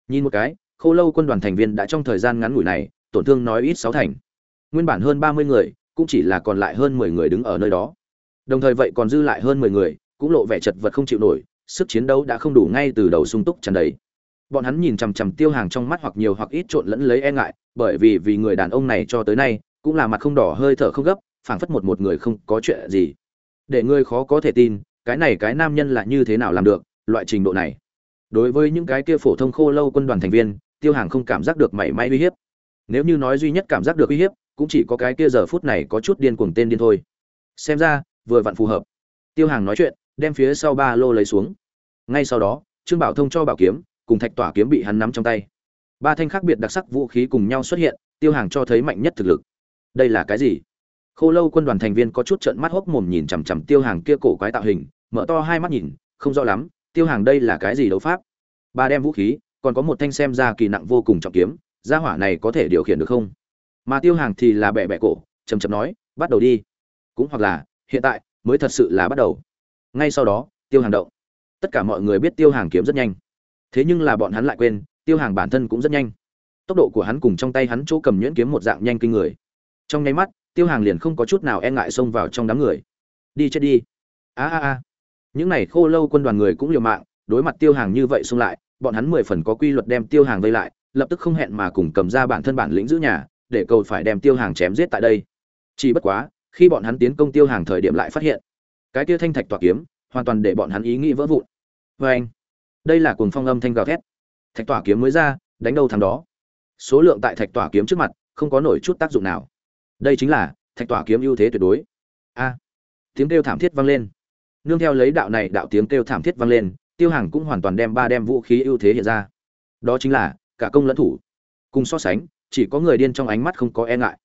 Nhìn một cái, khô lâu quân đoàn thành viên đã trong thời gian ngắn ngủi này, tổn thương nói ít sáu thành. Nguyên bản hơn ba mươi người cũng chỉ là còn lại hơn mười người đứng ở nơi đó. Đồng thời vậy còn dư lại hơn mười người, cũng lộ vẻ chật vật không chịu nổi, sức chiến đấu đã không đủ ngay từ đầu sung túc tràn đầy. Bọn hắn nhìn chằm chằm tiêu hàng trong mắt hoặc nhiều hoặc ít trộn lẫn lấy e ngại, bởi vì vì người đàn ông này cho tới nay, cũng là mặt không đỏ hơi thở không gấp, phảng phất một một người không có chuyện gì. Để ngươi khó có thể tin, cái này cái nam nhân là như thế nào làm được, loại trình độ này. Đối với những cái kia phổ thông khô lâu quân đoàn thành viên, tiêu hàng không cảm giác được mảy may uy hiếp. Nếu như nói duy nhất cảm giác được uy hiếp cũng chỉ có cái kia giờ phút này có chút điên cuồng tên điên thôi. Xem ra, vừa vặn phù hợp. Tiêu hàng nói chuyện, đem phía sau ba lô lấy xuống. Ngay sau đó, trương bảo thông cho bảo kiếm, cùng thạch tỏa kiếm bị hắn nắm trong tay. Ba thanh khác biệt đặc sắc vũ khí cùng nhau xuất hiện, tiêu hàng cho thấy mạnh nhất thực lực. Đây là cái gì? Khô lâu quân đoàn thành viên có chút trợn mắt hốc mồm nhìn chằm chằm tiêu hàng kia cổ quái tạo hình, mở to hai mắt nhìn, không rõ lắm, tiêu hàng đây là cái gì đấu pháp? Ba đem vũ khí, còn có một thanh xem ra kỳ nặng vô cùng trọng kiếm, gia hỏa này có thể điều khiển được không? Mà tiêu hàng thì là bẻ bẻ cổ chầm chầm nói, bắt đầu đi. Cũng hoặc là, hiện tại mới thật sự là bắt đầu. Ngay sau đó, tiêu hàng động. Tất cả mọi người biết tiêu hàng kiếm rất nhanh. Thế nhưng là bọn hắn lại quên, tiêu hàng bản thân cũng rất nhanh. Tốc độ của hắn cùng trong tay hắn chỗ cầm nhuyễn kiếm một dạng nhanh kinh người. Trong nháy mắt, tiêu hàng liền không có chút nào e ngại xông vào trong đám người. Đi chết đi. A a a. Những này khô lâu quân đoàn người cũng liều mạng, đối mặt tiêu hàng như vậy xông lại, bọn hắn mười phần có quy luật đem tiêu hàng vây lại, lập tức không hẹn mà cùng cầm ra bản thân bản lĩnh giữ nhà để cầu phải đem tiêu hàng chém giết tại đây. Chỉ bất quá, khi bọn hắn tiến công tiêu hàng thời điểm lại phát hiện, cái kia thanh thạch tỏa kiếm hoàn toàn để bọn hắn ý nghĩ vỡ vụn. Vê anh, đây là cuồng phong âm thanh gào thét. Thạch tỏa kiếm mới ra, đánh đâu thằng đó. Số lượng tại thạch tỏa kiếm trước mặt không có nổi chút tác dụng nào. Đây chính là thạch tỏa kiếm ưu thế tuyệt đối. A, tiếng kêu thảm thiết vang lên. Nương theo lấy đạo này đạo tiếng kêu thảm thiết vang lên, tiêu hàng cũng hoàn toàn đem ba đem vũ khí ưu thế hiện ra. Đó chính là cả công lẫn thủ. Cùng so sánh chỉ có người điên trong ánh mắt không có e ngại.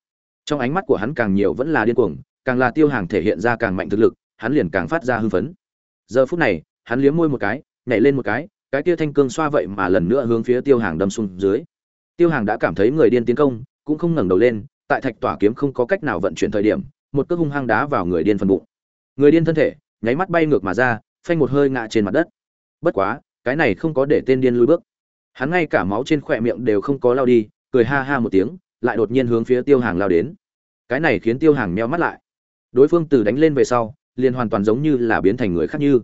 Trong ánh mắt của hắn càng nhiều vẫn là điên cuồng, càng là tiêu hàng thể hiện ra càng mạnh thực lực, hắn liền càng phát ra hưng phấn. Giờ phút này, hắn liếm môi một cái, nhảy lên một cái cái kia thanh cương xoa vậy mà lần nữa hướng phía tiêu hàng đâm xuống dưới. Tiêu hàng đã cảm thấy người điên tiến công, cũng không ngẩng đầu lên, tại thạch tỏa kiếm không có cách nào vận chuyển thời điểm, một cước hung hăng đá vào người điên phần bụng. Người điên thân thể, nháy mắt bay ngược mà ra, phanh một hơi ngã trên mặt đất. Bất quá, cái này không có để tên điên lùi bước. Hắn ngay cả máu trên khỏe miệng đều không có lao đi cười ha ha một tiếng, lại đột nhiên hướng phía tiêu hàng lao đến. Cái này khiến tiêu hàng meo mắt lại. Đối phương từ đánh lên về sau, liền hoàn toàn giống như là biến thành người khác như.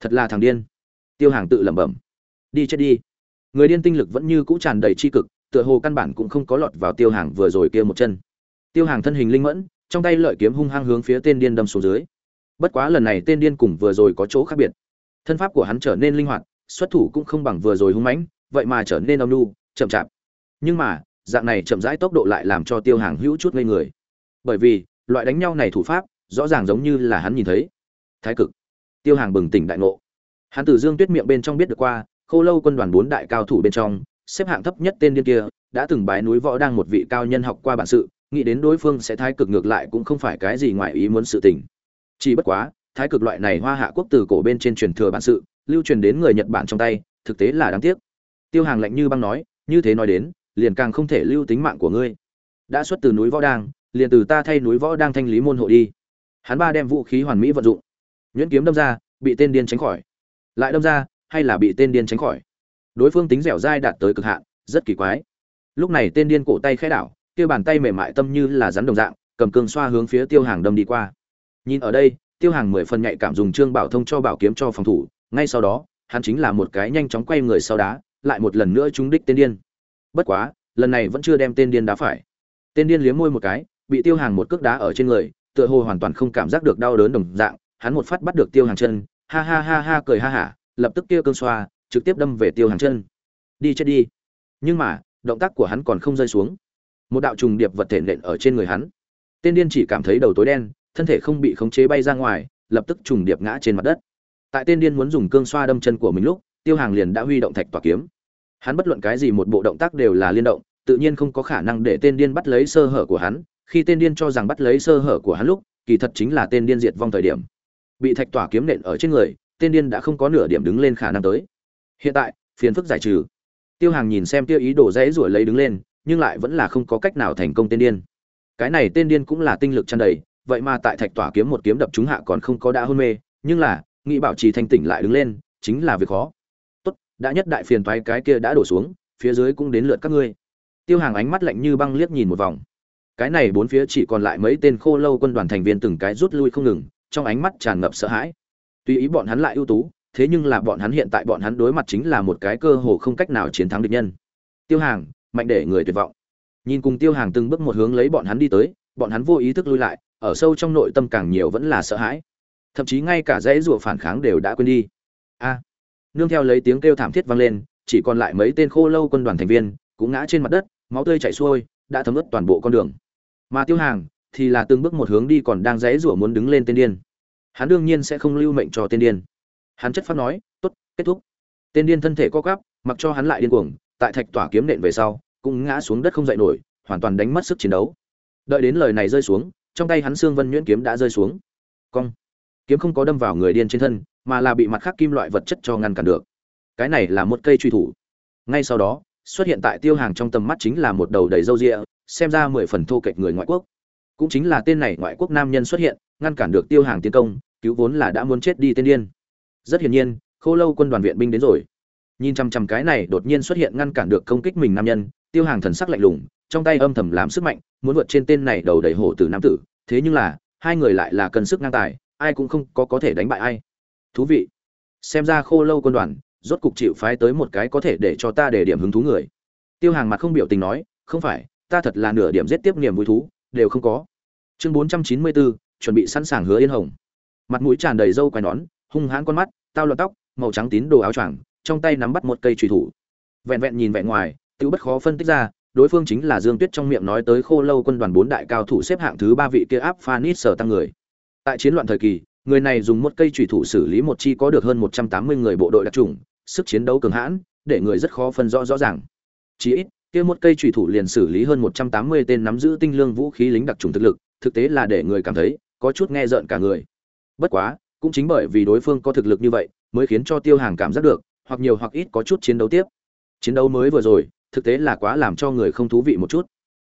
Thật là thằng điên. Tiêu hàng tự lẩm bẩm. Đi chết đi. Người điên tinh lực vẫn như cũ tràn đầy chi cực, tựa hồ căn bản cũng không có lọt vào tiêu hàng vừa rồi kia một chân. Tiêu hàng thân hình linh mẫn, trong tay lợi kiếm hung hăng hướng phía tên điên đâm xuống dưới. Bất quá lần này tên điên cùng vừa rồi có chỗ khác biệt. Thân pháp của hắn trở nên linh hoạt, xuất thủ cũng không bằng vừa rồi hung mãnh, vậy mà trở nên âm nhu, chậm chạp nhưng mà, dạng này chậm rãi tốc độ lại làm cho tiêu hàng hữu chút ngây người. Bởi vì, loại đánh nhau này thủ pháp, rõ ràng giống như là hắn nhìn thấy. Thái cực. Tiêu hàng bừng tỉnh đại ngộ. Hắn từ dương tuyết miệng bên trong biết được qua, khô lâu quân đoàn bốn đại cao thủ bên trong, xếp hạng thấp nhất tên điên kia, đã từng bái núi võ đang một vị cao nhân học qua bản sự, nghĩ đến đối phương sẽ thái cực ngược lại cũng không phải cái gì ngoài ý muốn sự tình. Chỉ bất quá, thái cực loại này hoa hạ quốc từ cổ bên trên truyền thừa bản sự, lưu truyền đến người nhật bản trong tay, thực tế là đáng tiếc. Tiêu hàng lạnh như băng nói, như thế nói đến liền càng không thể lưu tính mạng của ngươi. Đã xuất từ núi võ đang, liền từ ta thay núi võ đang thanh lý môn hộ đi. Hắn ba đem vũ khí hoàn mỹ vận dụng. Nhuyễn kiếm đâm ra, bị tên điên tránh khỏi. Lại đâm ra, hay là bị tên điên tránh khỏi? Đối phương tính dẻo dai đạt tới cực hạn, rất kỳ quái. Lúc này tên điên cổ tay khẽ đảo, kia bàn tay mềm mại tâm như là rắn đồng dạng, cầm cương xoa hướng phía tiêu hàng đâm đi qua. Nhìn ở đây, tiêu hàng mười phần nhạy cảm dùng trương bảo thông cho bảo kiếm cho phòng thủ, ngay sau đó, hắn chính là một cái nhanh chóng quay người sau đá, lại một lần nữa trúng đích tên điên bất quá, lần này vẫn chưa đem tên điên đá phải. Tên điên liếm môi một cái, bị tiêu hàng một cước đá ở trên người, tựa hồ hoàn toàn không cảm giác được đau đớn đồng dạng, hắn một phát bắt được tiêu hàng chân, ha ha ha ha cười ha hả, lập tức kia cơn xoa, trực tiếp đâm về tiêu hàng chân. Đi chết đi. Nhưng mà, động tác của hắn còn không rơi xuống. Một đạo trùng điệp vật thể nện ở trên người hắn. Tên điên chỉ cảm thấy đầu tối đen, thân thể không bị khống chế bay ra ngoài, lập tức trùng điệp ngã trên mặt đất. Tại tên điên muốn dùng cương xoa đâm chân của mình lúc, tiêu hàng liền đã huy động thạch tỏa kiếm hắn bất luận cái gì một bộ động tác đều là liên động, tự nhiên không có khả năng để tên điên bắt lấy sơ hở của hắn, khi tên điên cho rằng bắt lấy sơ hở của hắn lúc, kỳ thật chính là tên điên diệt vong thời điểm. Bị thạch tỏa kiếm nện ở trên người, tên điên đã không có nửa điểm đứng lên khả năng tới. Hiện tại, phiền phức giải trừ. Tiêu hàng nhìn xem tiêu ý đồ dễ ruổi lấy đứng lên, nhưng lại vẫn là không có cách nào thành công tên điên. Cái này tên điên cũng là tinh lực tràn đầy, vậy mà tại thạch tỏa kiếm một kiếm đập chúng hạ còn không có đã hôn mê, nhưng là, nghĩ bảo trì thanh tỉnh lại đứng lên, chính là việc khó đã nhất đại phiền toái cái kia đã đổ xuống, phía dưới cũng đến lượt các ngươi. Tiêu hàng ánh mắt lạnh như băng liếc nhìn một vòng. Cái này bốn phía chỉ còn lại mấy tên khô lâu quân đoàn thành viên từng cái rút lui không ngừng, trong ánh mắt tràn ngập sợ hãi. Tuy ý bọn hắn lại ưu tú, thế nhưng là bọn hắn hiện tại bọn hắn đối mặt chính là một cái cơ hồ không cách nào chiến thắng địch nhân. Tiêu hàng, mạnh để người tuyệt vọng. Nhìn cùng tiêu hàng từng bước một hướng lấy bọn hắn đi tới, bọn hắn vô ý thức lui lại, ở sâu trong nội tâm càng nhiều vẫn là sợ hãi. Thậm chí ngay cả dãy rủa phản kháng đều đã quên đi. A! Nương theo lấy tiếng kêu thảm thiết vang lên, chỉ còn lại mấy tên khô lâu quân đoàn thành viên, cũng ngã trên mặt đất, máu tươi chảy xuôi, đã thấm ướt toàn bộ con đường. Mà tiêu hàng thì là từng bước một hướng đi còn đang dãy rủa muốn đứng lên tên điên. Hắn đương nhiên sẽ không lưu mệnh cho tên điên. Hắn chất phát nói, tốt, kết thúc. Tên điên thân thể co quắp, mặc cho hắn lại điên cuồng, tại thạch tỏa kiếm nện về sau, cũng ngã xuống đất không dậy nổi, hoàn toàn đánh mất sức chiến đấu. Đợi đến lời này rơi xuống, trong tay hắn xương vân nhuyễn kiếm đã rơi xuống. Cong. Kiếm không có đâm vào người điên trên thân mà là bị mặt khác kim loại vật chất cho ngăn cản được. Cái này là một cây truy thủ. Ngay sau đó, xuất hiện tại tiêu hàng trong tầm mắt chính là một đầu đầy râu rịa, xem ra mười phần thô kệch người ngoại quốc. Cũng chính là tên này ngoại quốc nam nhân xuất hiện, ngăn cản được tiêu hàng tiến công, cứu vốn là đã muốn chết đi tên điên. Rất hiển nhiên, khô lâu quân đoàn viện binh đến rồi. Nhìn chằm chằm cái này đột nhiên xuất hiện ngăn cản được công kích mình nam nhân, tiêu hàng thần sắc lạnh lùng, trong tay âm thầm làm sức mạnh, muốn vượt trên tên này đầu đầy hổ tử nam tử. Thế nhưng là, hai người lại là cân sức ngang tài, ai cũng không có có thể đánh bại ai thú vị. Xem ra khô lâu quân đoàn, rốt cục chịu phái tới một cái có thể để cho ta để điểm hứng thú người. Tiêu hàng mặt không biểu tình nói, không phải, ta thật là nửa điểm giết tiếp niềm vui thú, đều không có. Chương bốn trăm chín mươi bốn, chuẩn bị sẵn sàng hứa yên hồng. Mặt mũi tràn đầy râu quai nón, hung hãn con mắt, tao lọt tóc, màu trắng tín đồ áo choàng, trong tay nắm bắt một cây trùy thủ. Vẹn vẹn nhìn vẹn ngoài tự bất khó phân tích ra, đối phương chính là dương tuyết trong miệng nói tới khô lâu quân đoàn bốn đại cao thủ xếp hạng thứ ba vị kia áp phanit sở tăng người. Tại chiến loạn thời kỳ người này dùng một cây trùy thủ xử lý một chi có được hơn một trăm tám mươi người bộ đội đặc trùng, sức chiến đấu cường hãn, để người rất khó phân rõ rõ ràng. Chỉ ít, kia một cây trùy thủ liền xử lý hơn một trăm tám mươi tên nắm giữ tinh lương vũ khí lính đặc trùng thực lực, thực tế là để người cảm thấy có chút nghe rợn cả người. Bất quá, cũng chính bởi vì đối phương có thực lực như vậy, mới khiến cho tiêu hàng cảm giác được, hoặc nhiều hoặc ít có chút chiến đấu tiếp. Chiến đấu mới vừa rồi, thực tế là quá làm cho người không thú vị một chút.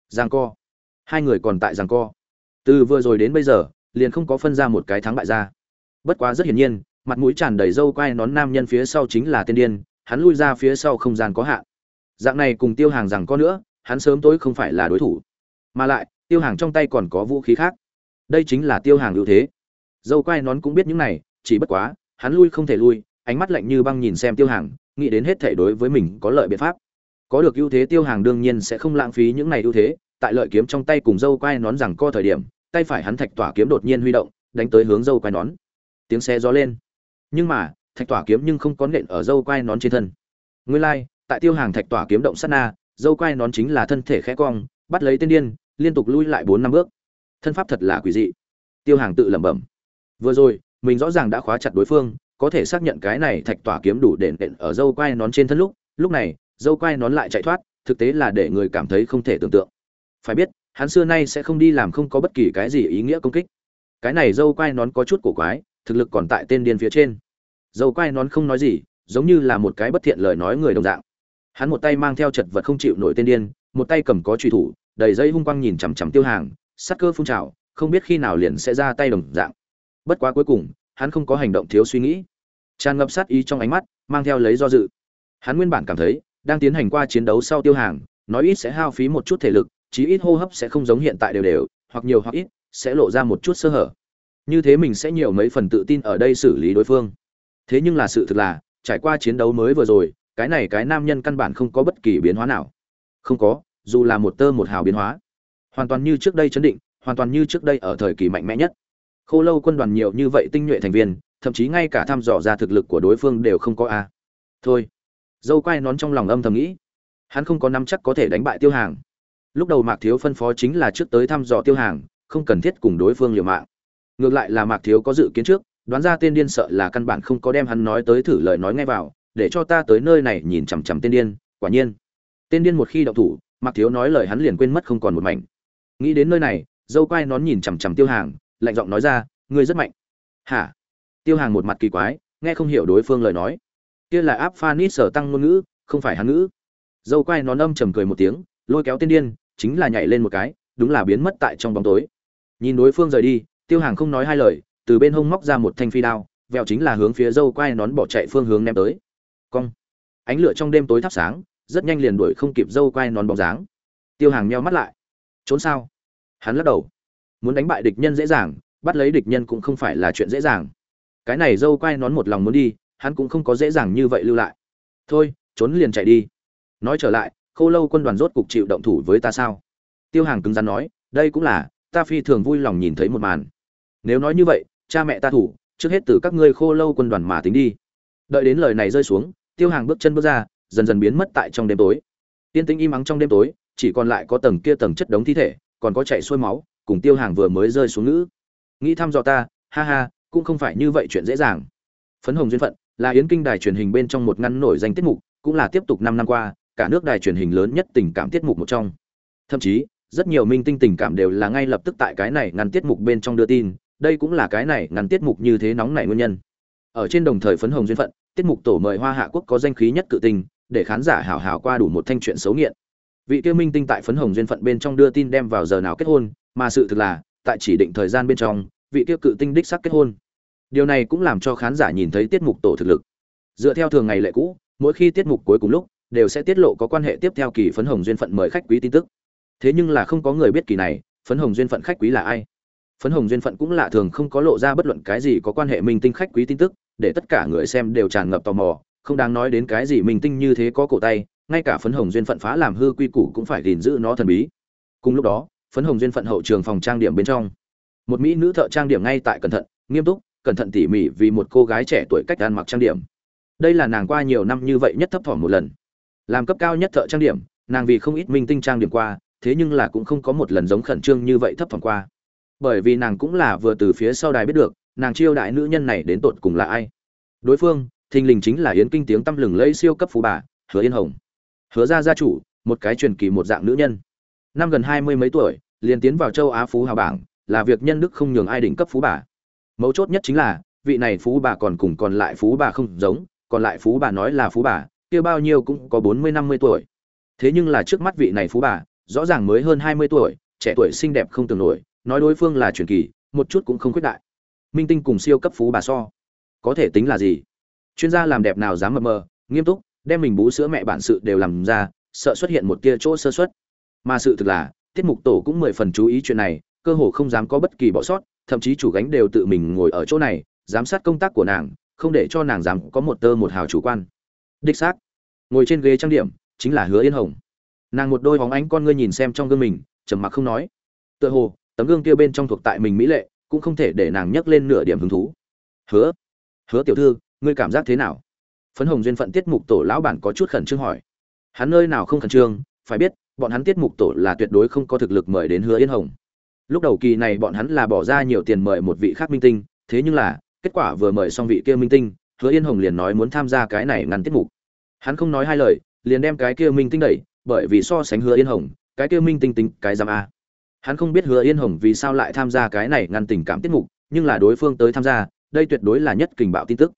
Giang co. Hai người còn tại giang co. Từ vừa rồi đến bây giờ liền không có phân ra một cái thắng bại ra. Bất quá rất hiển nhiên, mặt mũi tràn đầy râu quai nón nam nhân phía sau chính là tiên điên, hắn lui ra phía sau không gian có hạn. Dạng này cùng tiêu hàng rằng có nữa, hắn sớm tối không phải là đối thủ. Mà lại, tiêu hàng trong tay còn có vũ khí khác. Đây chính là tiêu hàng ưu thế. Dâu quai nón cũng biết những này, chỉ bất quá, hắn lui không thể lui, ánh mắt lạnh như băng nhìn xem tiêu hàng, nghĩ đến hết thể đối với mình có lợi biện pháp. Có được ưu thế tiêu hàng đương nhiên sẽ không lãng phí những này ưu thế, tại lợi kiếm trong tay cùng dâu quai nón rằng co thời điểm tay phải hắn thạch tỏa kiếm đột nhiên huy động đánh tới hướng dâu quai nón. Tiếng xe gió lên. Nhưng mà thạch tỏa kiếm nhưng không có nện ở dâu quai nón trên thân. Nguyên lai、like, tại tiêu hàng thạch tỏa kiếm động sát na dâu quai nón chính là thân thể khẽ cong bắt lấy tên điên liên tục lui lại bốn năm bước. Thân pháp thật là quỷ dị. Tiêu hàng tự lẩm bẩm. Vừa rồi mình rõ ràng đã khóa chặt đối phương có thể xác nhận cái này thạch tỏa kiếm đủ đền đền ở dâu quai nón trên thân lúc lúc này dâu quai nón lại chạy thoát thực tế là để người cảm thấy không thể tưởng tượng. Phải biết hắn xưa nay sẽ không đi làm không có bất kỳ cái gì ý nghĩa công kích. Cái này dâu quai nón có chút cổ quái, thực lực còn tại tên điên phía trên. Dâu quai nón không nói gì, giống như là một cái bất thiện lời nói người đồng dạng. Hắn một tay mang theo chật vật không chịu nổi tên điên, một tay cầm có truy thủ, đầy dây hung quang nhìn chằm chằm tiêu hàng, sắc cơ phun trào, không biết khi nào liền sẽ ra tay đồng dạng. Bất quá cuối cùng, hắn không có hành động thiếu suy nghĩ. Tràn ngập sát ý trong ánh mắt, mang theo lấy do dự. Hắn nguyên bản cảm thấy, đang tiến hành qua chiến đấu sau tiêu hàng, nói ít sẽ hao phí một chút thể lực chí ít hô hấp sẽ không giống hiện tại đều đều, hoặc nhiều hoặc ít, sẽ lộ ra một chút sơ hở. Như thế mình sẽ nhiều mấy phần tự tin ở đây xử lý đối phương. Thế nhưng là sự thực là, trải qua chiến đấu mới vừa rồi, cái này cái nam nhân căn bản không có bất kỳ biến hóa nào. Không có, dù là một tơ một hào biến hóa. Hoàn toàn như trước đây chấn định, hoàn toàn như trước đây ở thời kỳ mạnh mẽ nhất. Khô lâu quân đoàn nhiều như vậy tinh nhuệ thành viên, thậm chí ngay cả thăm dò ra thực lực của đối phương đều không có a. Thôi. Dâu quai nón trong lòng âm thầm nghĩ. Hắn không có nắm chắc có thể đánh bại tiêu hàng lúc đầu mạc thiếu phân phó chính là trước tới thăm dò tiêu hàng, không cần thiết cùng đối phương liều mạng. Ngược lại là mạc thiếu có dự kiến trước, đoán ra tên điên sợ là căn bản không có đem hắn nói tới thử lời nói ngay vào, để cho ta tới nơi này nhìn chằm chằm tên điên, quả nhiên. Tên điên một khi động thủ, mạc thiếu nói lời hắn liền quên mất không còn một mảnh. Nghĩ đến nơi này, dâu quai nón nhìn chằm chằm tiêu hàng, lạnh giọng nói ra, ngươi rất mạnh. Hả? Tiêu hàng một mặt kỳ quái, nghe không hiểu đối phương lời nói. Kia là áp phanit sở tăng ngôn ngữ, không phải hắn ngữ. Dâu quai nón âm trầm cười một tiếng, lôi kéo tên điên chính là nhảy lên một cái, đúng là biến mất tại trong bóng tối. Nhìn đối phương rời đi, tiêu hàng không nói hai lời, từ bên hông móc ra một thanh phi đao, vẹo chính là hướng phía dâu quai nón bỏ chạy phương hướng ném tới. Cong. Ánh lửa trong đêm tối thắp sáng, rất nhanh liền đuổi không kịp dâu quai nón bóng dáng. Tiêu hàng meo mắt lại. Trốn sao? Hắn lắc đầu. Muốn đánh bại địch nhân dễ dàng, bắt lấy địch nhân cũng không phải là chuyện dễ dàng. Cái này dâu quai nón một lòng muốn đi, hắn cũng không có dễ dàng như vậy lưu lại. Thôi, trốn liền chạy đi. Nói trở lại Khô lâu quân đoàn rốt cục chịu động thủ với ta sao? Tiêu hàng cứng rắn nói đây cũng là ta phi thường vui lòng nhìn thấy một màn. Nếu nói như vậy cha mẹ ta thủ trước hết từ các ngươi khô lâu quân đoàn mà tính đi. Đợi đến lời này rơi xuống tiêu hàng bước chân bước ra dần dần biến mất tại trong đêm tối. Tiên tĩnh im ắng trong đêm tối chỉ còn lại có tầng kia tầng chất đống thi thể còn có chạy xuôi máu cùng tiêu hàng vừa mới rơi xuống nữ, nghĩ thăm dò ta ha ha cũng không phải như vậy chuyện dễ dàng. Phấn hồng duyên phận là yến kinh đài truyền hình bên trong một ngăn nổi danh tiết mục cũng là tiếp tục năm năm qua cả nước đài truyền hình lớn nhất tình cảm tiết mục một trong. Thậm chí, rất nhiều minh tinh tình cảm đều là ngay lập tức tại cái này ngăn tiết mục bên trong đưa tin, đây cũng là cái này ngăn tiết mục như thế nóng nảy nguyên nhân. Ở trên đồng thời phấn hồng duyên phận, tiết mục tổ mời hoa hạ quốc có danh khí nhất cự tình để khán giả hảo hảo qua đủ một thanh chuyện xấu nghiện. Vị kia minh tinh tại phấn hồng duyên phận bên trong đưa tin đem vào giờ nào kết hôn, mà sự thực là, tại chỉ định thời gian bên trong, vị kia cự tinh đích xác kết hôn. Điều này cũng làm cho khán giả nhìn thấy tiết mục tổ thực lực. Dựa theo thường ngày lệ cũ, mỗi khi tiết mục cuối cùng lúc đều sẽ tiết lộ có quan hệ tiếp theo kỳ phấn hồng duyên phận mời khách quý tin tức. Thế nhưng là không có người biết kỳ này, phấn hồng duyên phận khách quý là ai? Phấn hồng duyên phận cũng lạ thường không có lộ ra bất luận cái gì có quan hệ minh tinh khách quý tin tức, để tất cả người xem đều tràn ngập tò mò, không đáng nói đến cái gì minh tinh như thế có cổ tay, ngay cả phấn hồng duyên phận phá làm hư quy củ cũng phải gìn giữ nó thần bí. Cùng lúc đó, phấn hồng duyên phận hậu trường phòng trang điểm bên trong, một mỹ nữ thợ trang điểm ngay tại cẩn thận, nghiêm túc, cẩn thận tỉ mỉ vì một cô gái trẻ tuổi cách ăn mặc trang điểm. Đây là nàng qua nhiều năm như vậy nhất thấp thỏm một lần làm cấp cao nhất thợ trang điểm, nàng vì không ít minh tinh trang điểm qua, thế nhưng là cũng không có một lần giống khẩn trương như vậy thấp thỏm qua. Bởi vì nàng cũng là vừa từ phía sau đài biết được, nàng chiêu đại nữ nhân này đến tột cùng là ai. Đối phương, thình lình chính là yến kinh tiếng tăm lừng lẫy siêu cấp phú bà, hứa yên hồng. Hứa ra gia chủ, một cái truyền kỳ một dạng nữ nhân. Năm gần hai mươi mấy tuổi, liền tiến vào châu á phú hào bảng, là việc nhân đức không nhường ai đỉnh cấp phú bà. Mấu chốt nhất chính là, vị này phú bà còn cùng còn lại phú bà không giống, còn lại phú bà nói là phú bà kia bao nhiêu cũng có bốn mươi, năm mươi tuổi. Thế nhưng là trước mắt vị này phú bà, rõ ràng mới hơn hai mươi tuổi, trẻ tuổi xinh đẹp không tưởng nổi, nói đối phương là truyền kỳ, một chút cũng không khuyết đại. Minh tinh cùng siêu cấp phú bà so, có thể tính là gì? Chuyên gia làm đẹp nào dám mờ mờ, nghiêm túc, đem mình bú sữa mẹ bản sự đều làm ra, sợ xuất hiện một tia chỗ sơ xuất mà sự thực là, tiết mục tổ cũng mười phần chú ý chuyện này, cơ hồ không dám có bất kỳ bỏ sót, thậm chí chủ gánh đều tự mình ngồi ở chỗ này, giám sát công tác của nàng, không để cho nàng dám có một tơ một hào chủ quan. Đích xác ngồi trên ghế trang điểm, chính là hứa yên hồng. Nàng một đôi hóng ánh con ngươi nhìn xem trong gương mình, trầm mặc không nói. Tựa hồ, tấm gương kia bên trong thuộc tại mình mỹ lệ, cũng không thể để nàng nhấc lên nửa điểm hứng thú. Hứa hứa tiểu thư, ngươi cảm giác thế nào? Phấn hồng duyên phận tiết mục tổ lão bản có chút khẩn trương hỏi. Hắn nơi nào không khẩn trương, phải biết, bọn hắn tiết mục tổ là tuyệt đối không có thực lực mời đến hứa yên hồng. Lúc đầu kỳ này bọn hắn là bỏ ra nhiều tiền mời một vị khác minh tinh, thế nhưng là, kết quả vừa mời xong vị kia minh tinh, hứa yên hồng liền nói muốn tham gia cái này ngăn tiết mục hắn không nói hai lời, liền đem cái kia minh tinh đẩy, bởi vì so sánh hứa yên hồng, cái kia minh tinh tính cái giam a. Hắn không biết hứa yên hồng vì sao lại tham gia cái này ngăn tình cảm tiết mục, nhưng là đối phương tới tham gia, đây tuyệt đối là nhất kình bạo tin tức.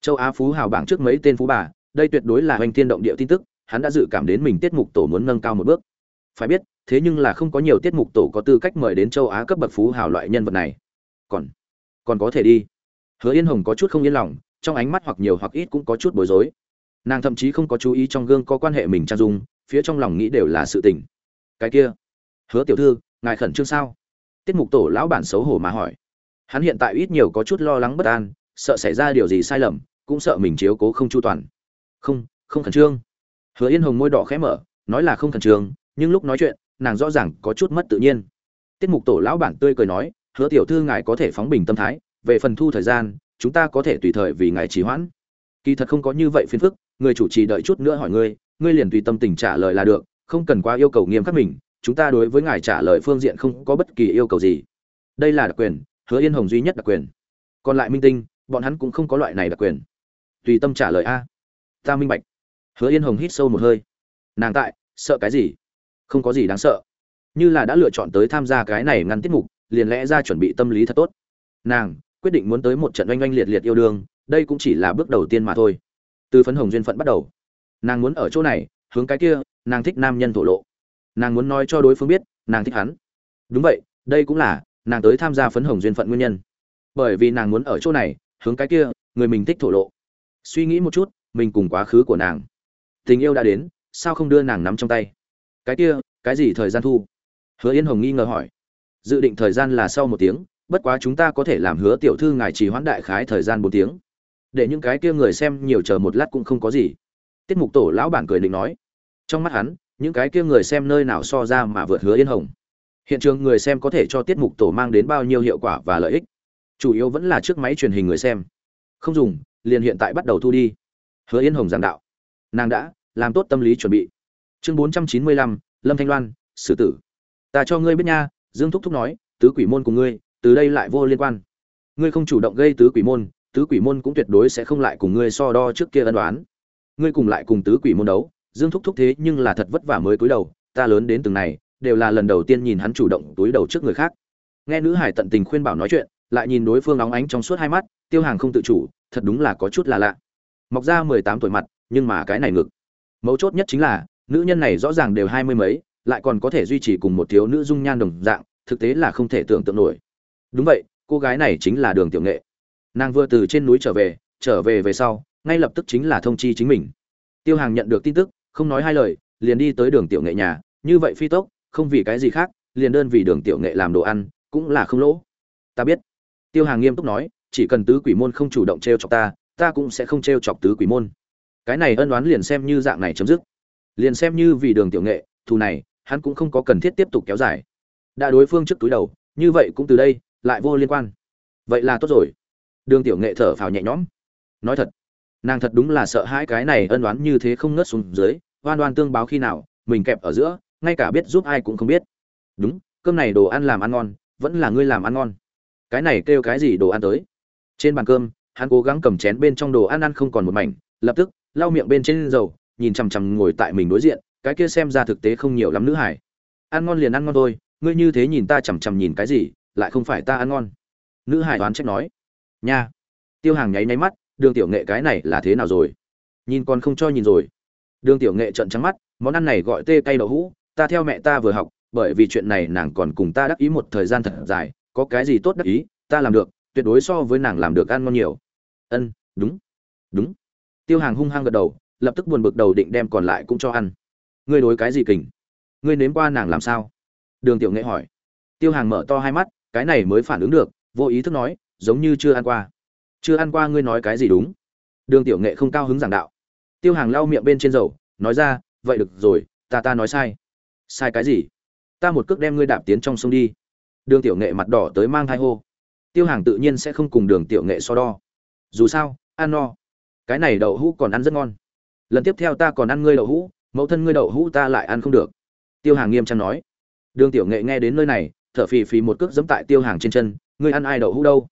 Châu á phú hào bảng trước mấy tên phú bà, đây tuyệt đối là hoành thiên động địa tin tức, hắn đã dự cảm đến mình tiết mục tổ muốn nâng cao một bước. Phải biết, thế nhưng là không có nhiều tiết mục tổ có tư cách mời đến châu á cấp bậc phú hào loại nhân vật này. Còn còn có thể đi. Hứa yên hồng có chút không yên lòng, trong ánh mắt hoặc nhiều hoặc ít cũng có chút bối rối nàng thậm chí không có chú ý trong gương có quan hệ mình trang dung, phía trong lòng nghĩ đều là sự tình. Cái kia, hứa tiểu thư, ngài khẩn trương sao? Tiết mục tổ lão bản xấu hổ mà hỏi. Hắn hiện tại ít nhiều có chút lo lắng bất an, sợ xảy ra điều gì sai lầm, cũng sợ mình chiếu cố không chu toàn. Không không khẩn trương. Hứa yên hồng môi đỏ khẽ mở, nói là không khẩn trương, nhưng lúc nói chuyện, nàng rõ ràng có chút mất tự nhiên. Tiết mục tổ lão bản tươi cười nói, hứa tiểu thư ngài có thể phóng bình tâm thái, về phần thu thời gian, chúng ta có thể tùy thời vì ngài trì hoãn. Kỳ thật không có như vậy phiền phức người chủ trì đợi chút nữa hỏi ngươi ngươi liền tùy tâm tình trả lời là được, không cần quá yêu cầu nghiêm khắc mình, chúng ta đối với ngài trả lời phương diện không có bất kỳ yêu cầu gì. Đây là đặc quyền, hứa yên hồng duy nhất đặc quyền. Còn lại minh tinh, bọn hắn cũng không có loại này đặc quyền. Tùy tâm trả lời a. Ta minh bạch. Hứa yên hồng hít sâu một hơi. Nàng tại, sợ cái gì? Không có gì đáng sợ. Như là đã lựa chọn tới tham gia cái này ngăn tiết mục, liền lẽ ra chuẩn bị tâm lý thật tốt. Nàng, quyết định muốn tới một trận oanh oanh liệt liệt yêu đương, đây cũng chỉ là bước đầu tiên mà thôi từ phấn hồng duyên phận bắt đầu. Nàng muốn ở chỗ này, hướng cái kia, nàng thích nam nhân thổ lộ. Nàng muốn nói cho đối phương biết, nàng thích hắn. Đúng vậy, đây cũng là, nàng tới tham gia phấn hồng duyên phận nguyên nhân. Bởi vì nàng muốn ở chỗ này, hướng cái kia, người mình thích thổ lộ. Suy nghĩ một chút, mình cùng quá khứ của nàng. Tình yêu đã đến, sao không đưa nàng nắm trong tay? Cái kia, cái gì thời gian thu? Hứa yên hồng nghi ngờ hỏi. Dự định thời gian là sau một tiếng, bất quá chúng ta có thể làm hứa tiểu thư ngài trì hoãn đại khái thời gian bốn tiếng để những cái kia người xem nhiều chờ một lát cũng không có gì. Tiết mục tổ lão bản cười định nói. Trong mắt hắn, những cái kia người xem nơi nào so ra mà vượt hứa yên hồng. Hiện trường người xem có thể cho tiết mục tổ mang đến bao nhiêu hiệu quả và lợi ích? Chủ yếu vẫn là chiếc máy truyền hình người xem. Không dùng, liền hiện tại bắt đầu thu đi. Hứa yên hồng giảng đạo. Nàng đã làm tốt tâm lý chuẩn bị. Chương bốn trăm chín mươi lăm, lâm thanh loan, xử tử. Ta cho ngươi biết nha, dương thúc thúc nói, tứ quỷ môn cùng ngươi, từ đây lại vô liên quan. Ngươi không chủ động gây tứ quỷ môn tứ quỷ môn cũng tuyệt đối sẽ không lại cùng ngươi so đo trước kia ân đoán ngươi cùng lại cùng tứ quỷ môn đấu, dương thúc thúc thế nhưng là thật vất vả mới cúi đầu, ta lớn đến từng này, đều là lần đầu tiên nhìn hắn chủ động túi đầu trước người khác. Nghe nữ hải tận tình khuyên bảo nói chuyện, lại nhìn đối phương óng ánh trong suốt hai mắt, tiêu hàng không tự chủ, thật đúng là có chút là lạ. Mọc ra mười tám tuổi mặt, nhưng mà cái này ngực. Mấu chốt nhất chính là, nữ nhân này rõ ràng đều hai mươi mấy, lại còn có thể duy trì cùng một thiếu nữ dung nhan đồng dạng, thực tế là không thể tưởng tượng nổi. Đúng vậy, cô gái này chính là đường tiểu nghệ nàng vừa từ trên núi trở về trở về về sau, ngay lập tức chính là thông chi chính mình. Tiêu hàng nhận được tin tức, không nói hai lời, liền đi tới đường tiểu nghệ nhà, như vậy phi tốc, không vì cái gì khác, liền đơn vì đường tiểu nghệ làm đồ ăn, cũng là không lỗ. Ta biết. Tiêu hàng nghiêm túc nói, chỉ cần tứ quỷ môn không chủ động t r e o chọc ta ta cũng sẽ không t r e o chọc tứ quỷ môn. Cái này ân đoán liền xem như dạng này chấm dứt. Liền xem như vì đường tiểu nghệ, thù này, hắn cũng không có cần thiết tiếp tục kéo dài. Đã đối phương trước túi đầu, như vậy cũng từ đây, lại vô liên quan. Vậy là tốt rồi đường tiểu nghệ thở phào nhẹ nhõm. Nói thật, nàng thật đúng là sợ hãi cái này ân đoán như thế không ngớt xuống dưới, oan oan tương báo khi nào, mình kẹp ở giữa, ngay cả biết giúp ai cũng không biết. Đúng, cơm này đồ ăn làm ăn ngon, vẫn là ngươi làm ăn ngon. Cái này kêu cái gì đồ ăn tới? Trên bàn cơm, hắn cố gắng cầm chén bên trong đồ ăn ăn không còn một mảnh, lập tức, lau miệng bên trên dầu, nhìn chằm chằm ngồi tại mình đối diện, cái kia xem ra thực tế không nhiều lắm nữ hải ăn ngon liền ăn ngon thôi, ngươi như thế nhìn ta chằm chằm nhìn cái gì, lại không phải ta ăn ngon. Nữ hải đoán trách nói nha. Tiêu hàng nháy nháy mắt, đường tiểu nghệ cái này là thế nào rồi? Nhìn còn không cho nhìn rồi. Đường tiểu nghệ trợn trắng mắt, món ăn này gọi tê cay đậu hũ, ta theo mẹ ta vừa học, bởi vì chuyện này nàng còn cùng ta đắc ý một thời gian thật dài, có cái gì tốt đắc ý, ta làm được, tuyệt đối so với nàng làm được ăn ngon nhiều. Ân, đúng. Đúng. Tiêu hàng hung hăng gật đầu, lập tức buồn bực đầu định đem còn lại cũng cho ăn. Ngươi đối cái gì kình? Ngươi nếm qua nàng làm sao? Đường tiểu nghệ hỏi. Tiêu hàng mở to hai mắt, cái này mới phản ứng được, vô ý thức nói giống như chưa ăn qua. Chưa ăn qua ngươi nói cái gì đúng? Đường tiểu nghệ không cao hứng giảng đạo. Tiêu hàng lau miệng bên trên dầu, nói ra, vậy được rồi, ta ta nói sai. Sai cái gì? Ta một cước đem ngươi đạp tiến trong sông đi. Đường tiểu nghệ mặt đỏ tới mang thai hô. Tiêu hàng tự nhiên sẽ không cùng đường tiểu nghệ so đo. Dù sao, ăn no. Cái này đậu hũ còn ăn rất ngon. Lần tiếp theo ta còn ăn ngươi đậu hũ, mẫu thân ngươi đậu hũ ta lại ăn không được. Tiêu hàng nghiêm trang nói. Đường tiểu nghệ nghe đến nơi này, thở phì phì một cước giẫm tại tiêu hàng trên chân. Ngươi ăn ai đậu hũ đâu?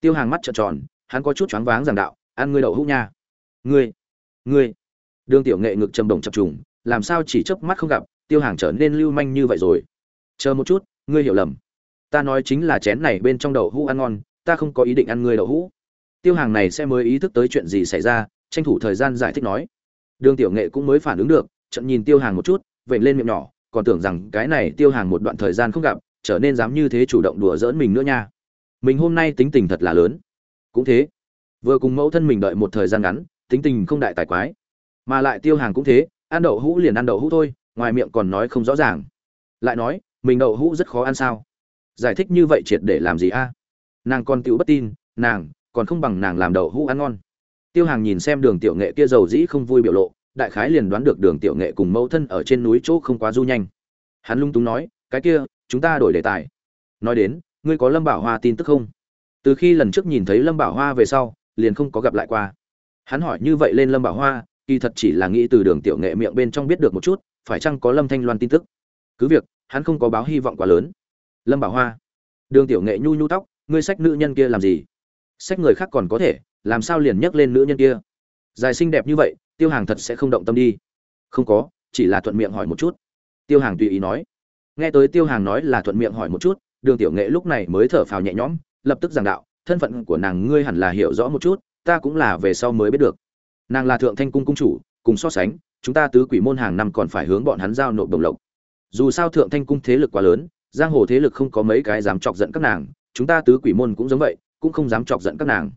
Tiêu hàng mắt trợn tròn, hắn có chút choáng váng giảng đạo, ăn ngươi đậu hũ nha. Ngươi ngươi. Đường tiểu nghệ ngực trầm đồng chập trùng, làm sao chỉ chớp mắt không gặp, tiêu hàng trở nên lưu manh như vậy rồi? Chờ một chút, ngươi hiểu lầm. Ta nói chính là chén này bên trong đậu hũ ăn ngon, ta không có ý định ăn ngươi đậu hũ. Tiêu hàng này sẽ mới ý thức tới chuyện gì xảy ra, tranh thủ thời gian giải thích nói. Đường tiểu nghệ cũng mới phản ứng được trận nhìn tiêu hàng một chút, vểnh lên miệng nhỏ, còn tưởng rằng cái này tiêu hàng một đoạn thời gian không gặp, trở nên dám như thế chủ động đùa giỡn mình nữa nha mình hôm nay tính tình thật là lớn. Cũng thế, vừa cùng mẫu thân mình đợi một thời gian ngắn, tính tình không đại tài quái. Mà lại tiêu hàng cũng thế, ăn đậu hũ liền ăn đậu hũ thôi, ngoài miệng còn nói không rõ ràng. Lại nói, mình đậu hũ rất khó ăn sao? Giải thích như vậy triệt để làm gì a? Nàng còn tựu bất tin, nàng còn không bằng nàng làm đậu hũ ăn ngon. Tiêu hàng nhìn xem đường tiểu nghệ kia giàu dĩ không vui biểu lộ, đại khái liền đoán được đường tiểu nghệ cùng mẫu thân ở trên núi chỗ không quá du nhanh. Hắn lung túng nói, cái kia, chúng ta đổi đề tài. Nói đến ngươi có lâm bảo hoa tin tức không? Từ khi lần trước nhìn thấy lâm bảo hoa về sau, liền không có gặp lại qua. Hắn hỏi như vậy lên lâm bảo hoa, kỳ thật chỉ là nghĩ từ đường tiểu nghệ miệng bên trong biết được một chút, phải chăng có lâm thanh loan tin tức? Cứ việc, hắn không có báo hy vọng quá lớn. Lâm bảo hoa, đường tiểu nghệ nhu nhu tóc, ngươi sách nữ nhân kia làm gì? Sách người khác còn có thể, làm sao liền nhắc lên nữ nhân kia? Dài xinh đẹp như vậy, tiêu hàng thật sẽ không động tâm đi. Không có, chỉ là thuận miệng hỏi một chút. Tiêu hàng tùy ý nói. Nghe tới tiêu hàng nói là thuận miệng hỏi một chút đường tiểu nghệ lúc này mới thở phào nhẹ nhõm, lập tức giảng đạo, thân phận của nàng ngươi hẳn là hiểu rõ một chút, ta cũng là về sau mới biết được. Nàng là thượng thanh cung cung chủ, cùng so sánh, chúng ta tứ quỷ môn hàng năm còn phải hướng bọn hắn giao nộp đồng lộc. Dù sao thượng thanh cung thế lực quá lớn, giang hồ thế lực không có mấy cái dám chọc giận các nàng, chúng ta tứ quỷ môn cũng giống vậy, cũng không dám chọc giận các nàng.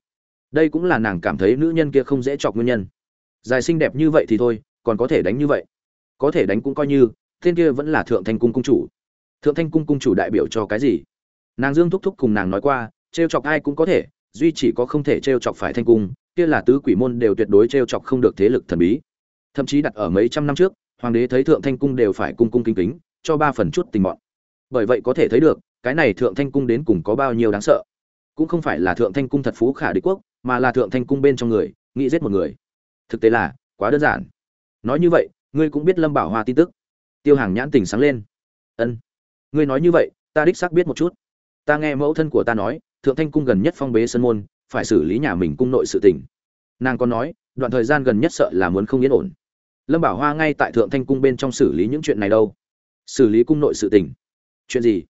Đây cũng là nàng cảm thấy nữ nhân kia không dễ chọc nguyên nhân. Dài xinh đẹp như vậy thì thôi, còn có thể đánh như vậy. Có thể đánh cũng coi như, tên kia vẫn là thượng thanh cung cung chủ thượng thanh cung cung chủ đại biểu cho cái gì? Nàng dương thúc thúc cùng nàng nói qua, trêu chọc ai cũng có thể, duy chỉ có không thể trêu chọc phải thanh cung, kia là tứ quỷ môn đều tuyệt đối trêu chọc không được thế lực thần bí. Thậm chí đặt ở mấy trăm năm trước, hoàng đế thấy thượng thanh cung đều phải cung cung kính kính, cho ba phần chút tình mọn bởi vậy có thể thấy được, cái này thượng thanh cung đến cùng có bao nhiêu đáng sợ. Cũng không phải là thượng thanh cung thật phú khả đế quốc, mà là thượng thanh cung bên trong người, nghĩ giết một người. Thực tế là, quá đơn giản. Nói như vậy, ngươi cũng biết lâm bảo hoa tin tức. Tiêu hàng nhãn tình sáng lên. Ân ngươi nói như vậy, ta đích xác biết một chút. Ta nghe mẫu thân của ta nói, thượng thanh cung gần nhất phong bế sân môn, phải xử lý nhà mình cung nội sự tình. Nàng còn nói, đoạn thời gian gần nhất sợ là muốn không yên ổn. Lâm bảo hoa ngay tại thượng thanh cung bên trong xử lý những chuyện này đâu. Xử lý cung nội sự tình. Chuyện gì?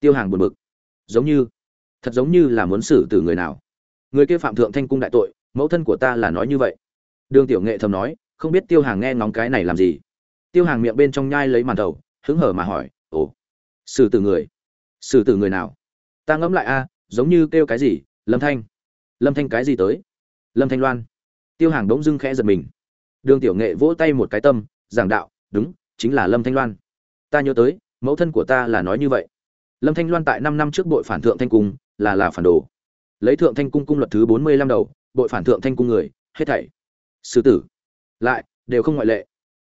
Tiêu hàng buồn bực. Giống như, thật giống như là muốn xử từ người nào. Người kia phạm thượng thanh cung đại tội, mẫu thân của ta là nói như vậy. Đường tiểu nghệ thầm nói, không biết tiêu hàng nghe ngóng cái này làm gì. Tiêu hàng miệng bên trong nhai lấy màn đầu, hứng hở mà hỏi xử tử người. Xử tử người nào? Ta ngẫm lại a, giống như kêu cái gì, lâm thanh. Lâm thanh cái gì tới? Lâm thanh loan. Tiêu hàng đống dưng khẽ giật mình. Đường tiểu nghệ vỗ tay một cái tâm, giảng đạo, đúng, chính là lâm thanh loan. Ta nhớ tới, mẫu thân của ta là nói như vậy. Lâm thanh loan tại năm năm trước bội phản thượng thanh cung, là là phản đồ. Lấy thượng thanh cung cung luật thứ bốn mươi lăm đầu, bội phản thượng thanh cung người, hết thảy. Sư tử. Lại, đều không ngoại lệ.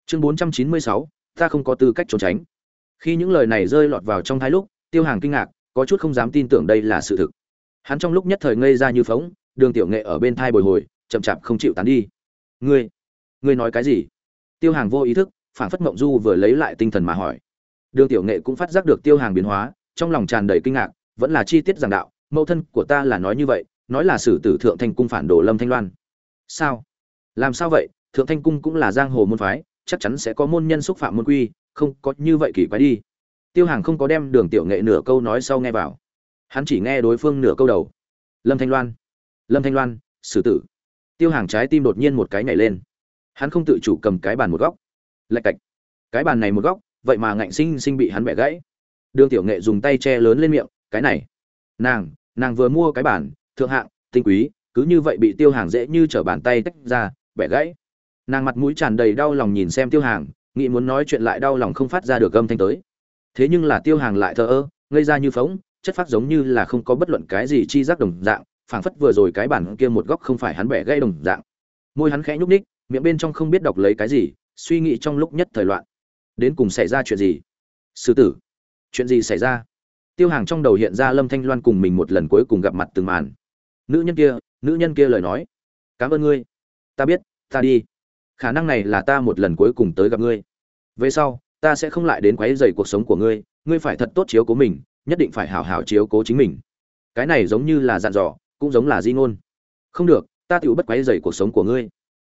Chương bốn trăm chín mươi sáu, ta không có tư cách trốn tránh khi những lời này rơi lọt vào trong thái lúc, tiêu hàng kinh ngạc, có chút không dám tin tưởng đây là sự thực. Hắn trong lúc nhất thời ngây ra như phóng, đường tiểu nghệ ở bên thai bồi hồi, chậm chạp không chịu tán đi. Ngươi ngươi nói cái gì? Tiêu hàng vô ý thức, phản phất mộng du vừa lấy lại tinh thần mà hỏi. Đường tiểu nghệ cũng phát giác được tiêu hàng biến hóa, trong lòng tràn đầy kinh ngạc, vẫn là chi tiết giảng đạo, mẫu thân của ta là nói như vậy, nói là sử tử thượng thanh cung phản đồ lâm thanh loan. Sao? Làm sao vậy? Thượng thanh cung cũng là giang hồ môn phái, chắc chắn sẽ có môn nhân xúc phạm môn quy không có như vậy kỳ quái đi. Tiêu hàng không có đem đường tiểu nghệ nửa câu nói sau nghe vào. Hắn chỉ nghe đối phương nửa câu đầu. Lâm thanh loan. Lâm thanh loan xử tử. Tiêu hàng trái tim đột nhiên một cái nhảy lên. Hắn không tự chủ cầm cái bàn một góc. Lạch cạch. Cái bàn này một góc vậy mà ngạnh sinh sinh bị hắn bẻ gãy. Đường tiểu nghệ dùng tay che lớn lên miệng cái này. Nàng nàng vừa mua cái bàn, thượng hạng tinh quý cứ như vậy bị tiêu hàng dễ như trở bàn tay tách ra bẻ gãy. Nàng mặt mũi tràn đầy đau lòng nhìn xem tiêu hàng nghĩ muốn nói chuyện lại đau lòng không phát ra được âm thanh tới. Thế nhưng là tiêu hàng lại thờ ơ, ngây ra như phóng chất phát giống như là không có bất luận cái gì chi giác đồng dạng, phảng phất vừa rồi cái bản kia một góc không phải hắn bẻ gãy đồng dạng. Môi hắn khẽ nhúc ních miệng bên trong không biết đọc lấy cái gì, suy nghĩ trong lúc nhất thời loạn. Đến cùng xảy ra chuyện gì? Sư tử, chuyện gì xảy ra? Tiêu hàng trong đầu hiện ra lâm thanh loan cùng mình một lần cuối cùng gặp mặt từng màn. Nữ nhân kia, nữ nhân kia lời nói. Cảm ơn ngươi. Ta biết, ta đi khả năng này là ta một lần cuối cùng tới gặp ngươi. Về sau, ta sẽ không lại đến quấy rầy cuộc sống của ngươi ngươi phải thật tốt chiếu cố mình, nhất định phải hảo hảo chiếu cố chính mình. Cái này giống như là dặn dò, cũng giống là di ngôn. Không được, ta tự bất quấy rầy cuộc sống của ngươi.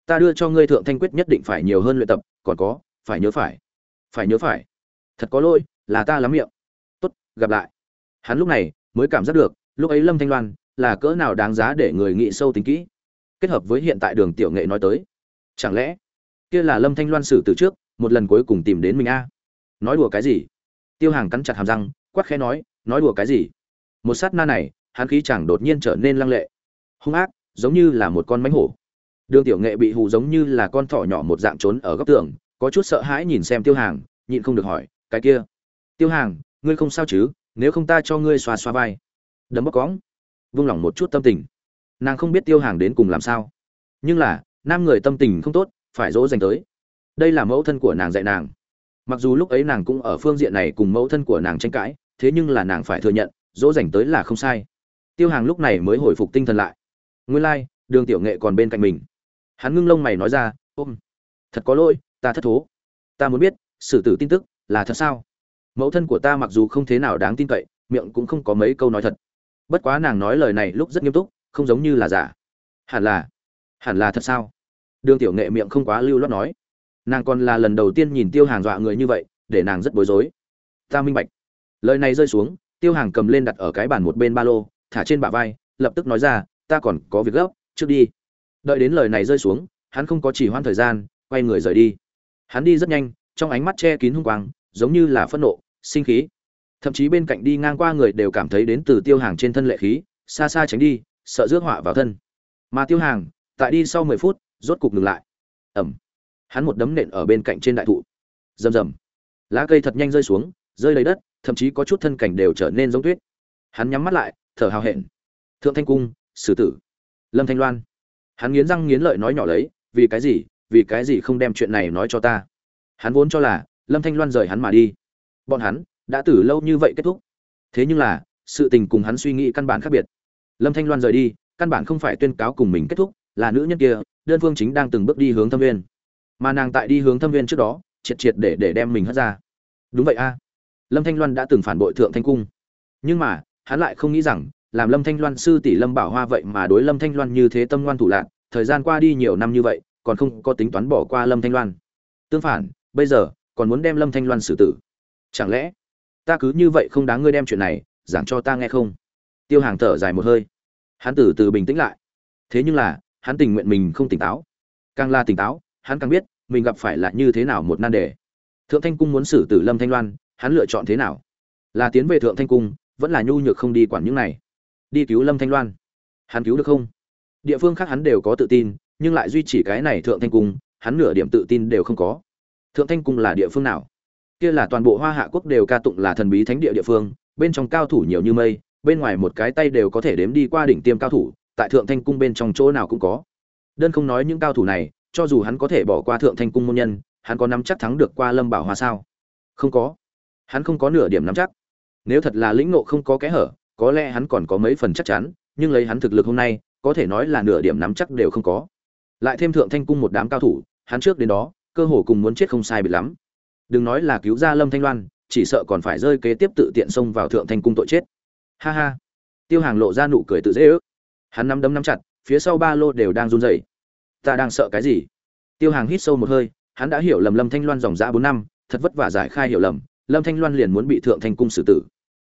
Ta đưa cho ngươi thượng thanh quyết nhất định phải nhiều hơn luyện tập, còn có, phải nhớ phải. Phải nhớ phải. Thật có lỗi, là ta lắm miệng. Tốt, gặp lại. Hắn lúc này mới cảm giác được, lúc ấy lâm thanh loan là cỡ nào đáng giá để người nghĩ sâu tính kỹ. Kết hợp với hiện tại đường tiểu nghệ nói tới chẳng lẽ, kia là lâm thanh loan xử từ trước, một lần cuối cùng tìm đến mình a? Nói đùa cái gì? Tiêu hàng cắn chặt hàm răng, quát khẽ nói nói đùa cái gì? Một sát na này, hắn khí chẳng đột nhiên trở nên lăng lệ. Hung ác, giống như là một con mánh hổ. Đường tiểu nghệ bị hù giống như là con thỏ nhỏ một dạng trốn ở góc tường, có chút sợ hãi nhìn xem tiêu hàng, nhịn không được hỏi, cái kia, tiêu hàng, ngươi không sao chứ? Nếu không ta cho ngươi xoa xoa vai. Đấm bóc cóng vung lòng một chút tâm tình. Nàng không biết tiêu hàng đến cùng làm sao. Nhưng là nam người tâm tình không tốt phải dỗ dành tới. Đây là mẫu thân của nàng dạy nàng. Mặc dù lúc ấy nàng cũng ở phương diện này cùng mẫu thân của nàng tranh cãi thế nhưng là nàng phải thừa nhận dỗ dành tới là không sai. Tiêu hàng lúc này mới hồi phục tinh thần lại. Nguyên lai、like, đường tiểu nghệ còn bên cạnh mình. Hắn ngưng lông mày nói ra ôm. Thật có lỗi ta thất thố. Ta muốn biết xử tử tin tức là thật sao? Mẫu thân của ta mặc dù không thế nào đáng tin cậy miệng cũng không có mấy câu nói thật. Bất quá nàng nói lời này lúc rất nghiêm túc không giống như là giả. Hẳn là hẳn là thật sao? Đường tiểu nghệ miệng không quá lưu loát nói. Nàng còn là lần đầu tiên nhìn tiêu hàng dọa người như vậy, để nàng rất bối rối. Ta minh bạch. Lời này rơi xuống, tiêu hàng cầm lên đặt ở cái bàn một bên ba lô, thả trên bả vai, lập tức nói ra, ta còn có việc gấp, trước đi. Đợi đến lời này rơi xuống, hắn không có chỉ hoãn thời gian, quay người rời đi. Hắn đi rất nhanh, trong ánh mắt che kín hung quang, giống như là phẫn nộ, sinh khí. Thậm chí bên cạnh đi ngang qua người đều cảm thấy đến từ tiêu hàng trên thân lệ khí, xa xa tránh đi, sợ rước họa vào thân. Mà tiêu hàng tại đi sau mười phút, rốt cục ngừng lại. Ẩm. Hắn một đấm nện ở bên cạnh trên đại thụ. Rầm rầm. Lá cây thật nhanh rơi xuống, rơi lấy đất, thậm chí có chút thân cảnh đều trở nên giống tuyết. Hắn nhắm mắt lại, thở hào hẹn. Thượng thanh cung xử tử. Lâm thanh loan. Hắn nghiến răng nghiến lợi nói nhỏ lấy, vì cái gì, vì cái gì không đem chuyện này nói cho ta? Hắn vốn cho là, lâm thanh loan rời hắn mà đi. Bọn hắn, đã từ lâu như vậy kết thúc. Thế nhưng là, sự tình cùng hắn suy nghĩ căn bản khác biệt. Lâm thanh loan rời đi, căn bản không phải tuyên cáo cùng mình kết thúc là nữ nhân kia, đơn phương chính đang từng bước đi hướng thâm viên. Mà nàng tại đi hướng thâm viên trước đó, triệt triệt để để đem mình hất ra. Đúng vậy a. Lâm thanh loan đã từng phản bội thượng thanh cung. Nhưng mà, hắn lại không nghĩ rằng, làm lâm thanh loan sư tỷ lâm bảo hoa vậy mà đối lâm thanh loan như thế tâm ngoan thủ lạc, thời gian qua đi nhiều năm như vậy, còn không có tính toán bỏ qua lâm thanh loan. Tương phản, bây giờ, còn muốn đem lâm thanh loan xử tử. Chẳng lẽ, ta cứ như vậy không đáng ngươi đem chuyện này, giảng cho ta nghe không? Tiêu hàng thở dài một hơi. Hắn từ từ bình tĩnh lại. Thế nhưng là hắn tình nguyện mình không tỉnh táo. Càng là tỉnh táo, hắn càng biết mình gặp phải là như thế nào một nan đề. Thượng thanh cung muốn xử tử lâm thanh loan, hắn lựa chọn thế nào? Là tiến về thượng thanh cung, vẫn là nhu nhược không đi quản những này? Đi cứu lâm thanh loan. Hắn cứu được không? Địa phương khác hắn đều có tự tin, nhưng lại duy trì cái này thượng thanh cung, hắn nửa điểm tự tin đều không có. Thượng thanh cung là địa phương nào? Kia là toàn bộ hoa hạ quốc đều ca tụng là thần bí thánh địa địa phương, bên trong cao thủ nhiều như mây, bên ngoài một cái tay đều có thể đếm đi qua đỉnh tiêm cao thủ tại thượng thanh cung bên trong chỗ nào cũng có. Đơn không nói những cao thủ này, cho dù hắn có thể bỏ qua thượng thanh cung môn nhân, hắn có nắm chắc thắng được qua lâm bảo hoa sao? Không có. Hắn không có nửa điểm nắm chắc. Nếu thật là lĩnh nộ không có kẽ hở, có lẽ hắn còn có mấy phần chắc chắn, nhưng lấy hắn thực lực hôm nay, có thể nói là nửa điểm nắm chắc đều không có. Lại thêm thượng thanh cung một đám cao thủ, hắn trước đến đó, cơ hồ cùng muốn chết không sai biệt lắm. Đừng nói là cứu ra lâm thanh loan, chỉ sợ còn phải rơi kế tiếp tự tiện xông vào thượng thanh cung tội chết. Ha ha. Tiêu hàng lộ ra nụ cười tự dễ ước hắn nắm đấm nắm chặt, phía sau ba lô đều đang run rẩy. Ta đang sợ cái gì? Tiêu hàng hít sâu một hơi, hắn đã hiểu lầm lâm thanh loan dòng dã bốn năm, thật vất vả giải khai hiểu lầm, lâm thanh loan liền muốn bị thượng thành cung xử tử.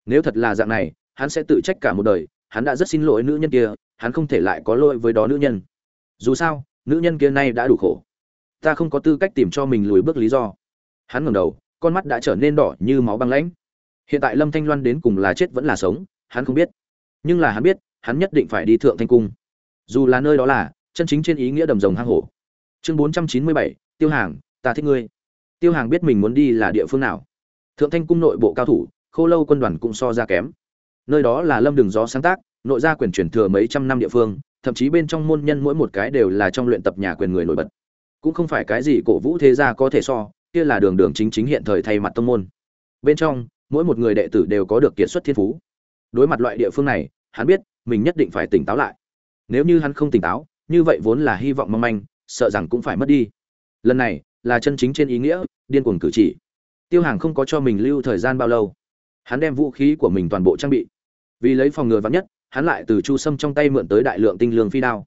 Nếu thật là dạng này, hắn sẽ tự trách cả một đời, hắn đã rất xin lỗi nữ nhân kia, hắn không thể lại có lỗi với đó nữ nhân. Dù sao, nữ nhân kia nay đã đủ khổ. Ta không có tư cách tìm cho mình lùi bước lý do. Hắn ngẩng đầu, con mắt đã trở nên đỏ như máu băng lãnh. Hiện tại lâm thanh loan đến cùng là chết vẫn là sống, hắn không biết. Nhưng là hắn biết hắn nhất định phải đi thượng thanh cung. Dù là nơi đó là, chân chính trên ý nghĩa đầm rồng hang hổ. Chương bốn trăm chín mươi bảy, tiêu hàng, ta thích ngươi. Tiêu hàng biết mình muốn đi là địa phương nào. Thượng thanh cung nội bộ cao thủ, khô lâu quân đoàn cũng so ra kém. Nơi đó là lâm đường gió sáng tác, nội gia quyền truyền thừa mấy trăm năm địa phương, thậm chí bên trong môn nhân mỗi một cái đều là trong luyện tập nhà quyền người nổi bật. Cũng không phải cái gì cổ vũ thế gia có thể so, kia là đường đường chính chính hiện thời thay mặt tông môn. Bên trong, mỗi một người đệ tử đều có được kiệt xuất thiên phú. Đối mặt loại địa phương này hắn biết mình nhất định phải tỉnh táo lại. Nếu như hắn không tỉnh táo, như vậy vốn là hy vọng mong manh, sợ rằng cũng phải mất đi. Lần này là chân chính trên ý nghĩa, điên cuồng cử chỉ. Tiêu hàng không có cho mình lưu thời gian bao lâu. Hắn đem vũ khí của mình toàn bộ trang bị. Vì lấy phòng ngừa vắn nhất, hắn lại từ chu sâm trong tay mượn tới đại lượng tinh lương phi đao.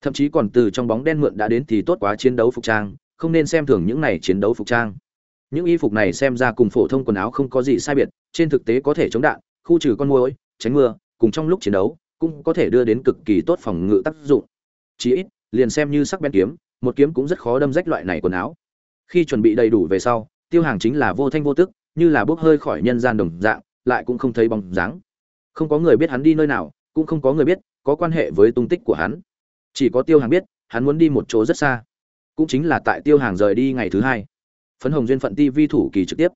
Thậm chí còn từ trong bóng đen mượn đã đến thì tốt quá chiến đấu phục trang, không nên xem thường những này chiến đấu phục trang. Những y phục này xem ra cùng phổ thông quần áo không có gì sai biệt, trên thực tế có thể chống đạn, khu trừ con muỗi, tránh mưa cùng trong lúc chiến đấu, cũng có thể đưa đến cực kỳ tốt phòng ngự tác dụng. Chí ít, liền xem như sắc bén kiếm, một kiếm cũng rất khó đâm rách loại này quần áo. Khi chuẩn bị đầy đủ về sau, tiêu hàng chính là vô thanh vô tức, như là bốc hơi khỏi nhân gian đồng dạng, lại cũng không thấy bóng dáng. Không có người biết hắn đi nơi nào, cũng không có người biết, có quan hệ với tung tích của hắn. Chỉ có tiêu hàng biết, hắn muốn đi một chỗ rất xa. Cũng chính là tại tiêu hàng rời đi ngày thứ hai. Phấn hồng duyên phận tv thủ kỳ trực tiếp.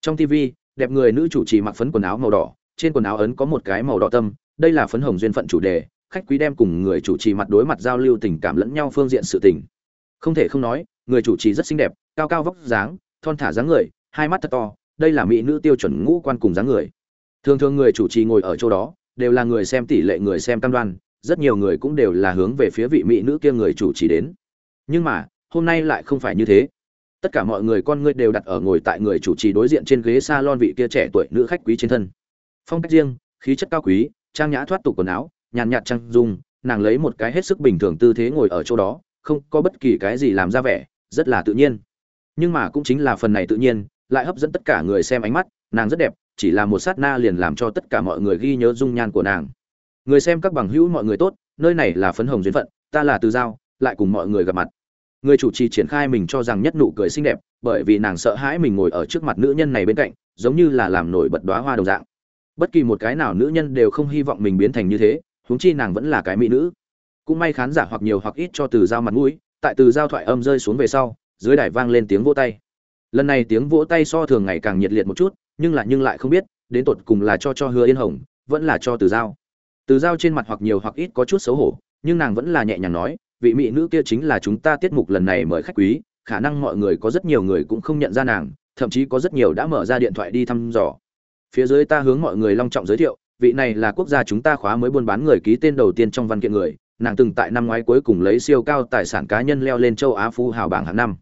Trong tv đẹp người nữ chủ trì mặc phấn quần áo màu đỏ trên quần áo ấn có một cái màu đỏ tâm, đây là phấn hồng duyên phận chủ đề, khách quý đem cùng người chủ trì mặt đối mặt giao lưu tình cảm lẫn nhau phương diện sự tình. Không thể không nói, người chủ trì rất xinh đẹp, cao cao vóc dáng, thon thả dáng người, hai mắt thật to, đây là mỹ nữ tiêu chuẩn ngũ quan cùng dáng người. Thường thường người chủ trì ngồi ở chỗ đó, đều là người xem tỷ lệ, người xem cam đoan, rất nhiều người cũng đều là hướng về phía vị mỹ nữ kia người chủ trì đến. Nhưng mà, hôm nay lại không phải như thế. Tất cả mọi người con ngươi đều đặt ở ngồi tại người chủ trì đối diện trên ghế salon vị kia trẻ tuổi nữ khách quý trên thân phong cách riêng, khí chất cao quý, trang nhã thoát tục quần áo, nhàn nhạt trang dung, nàng lấy một cái hết sức bình thường tư thế ngồi ở chỗ đó, không có bất kỳ cái gì làm ra vẻ, rất là tự nhiên. Nhưng mà cũng chính là phần này tự nhiên, lại hấp dẫn tất cả người xem ánh mắt, nàng rất đẹp, chỉ là một sát na liền làm cho tất cả mọi người ghi nhớ dung nhan của nàng. Người xem các bằng hữu mọi người tốt, nơi này là phấn hồng duyên phận, ta là từ giao, lại cùng mọi người gặp mặt. Người chủ trì triển khai mình cho rằng nhất nụ cười xinh đẹp, bởi vì nàng sợ hãi mình ngồi ở trước mặt nữ nhân này bên cạnh, giống như là làm nổi bật đoá hoa đồng dạng bất kỳ một cái nào nữ nhân đều không hy vọng mình biến thành như thế, huống chi nàng vẫn là cái mỹ nữ. Cũng may khán giả hoặc nhiều hoặc ít cho từ giao mặt mũi, tại từ giao thoại âm rơi xuống về sau, dưới đài vang lên tiếng vỗ tay. Lần này tiếng vỗ tay so thường ngày càng nhiệt liệt một chút, nhưng lại nhưng lại không biết, đến tột cùng là cho cho hứa yên hồng, vẫn là cho từ giao từ giao trên mặt hoặc nhiều hoặc ít có chút xấu hổ, nhưng nàng vẫn là nhẹ nhàng nói, vị mỹ nữ kia chính là chúng ta tiết mục lần này mời khách quý, khả năng mọi người có rất nhiều người cũng không nhận ra nàng, thậm chí có rất nhiều đã mở ra điện thoại đi thăm dò phía dưới ta hướng mọi người long trọng giới thiệu, vị này là quốc gia chúng ta khóa mới buôn bán người ký tên đầu tiên trong văn kiện người, nàng từng tại năm ngoái cuối cùng lấy siêu cao tài sản cá nhân leo lên châu á phú hào bảng hàng năm.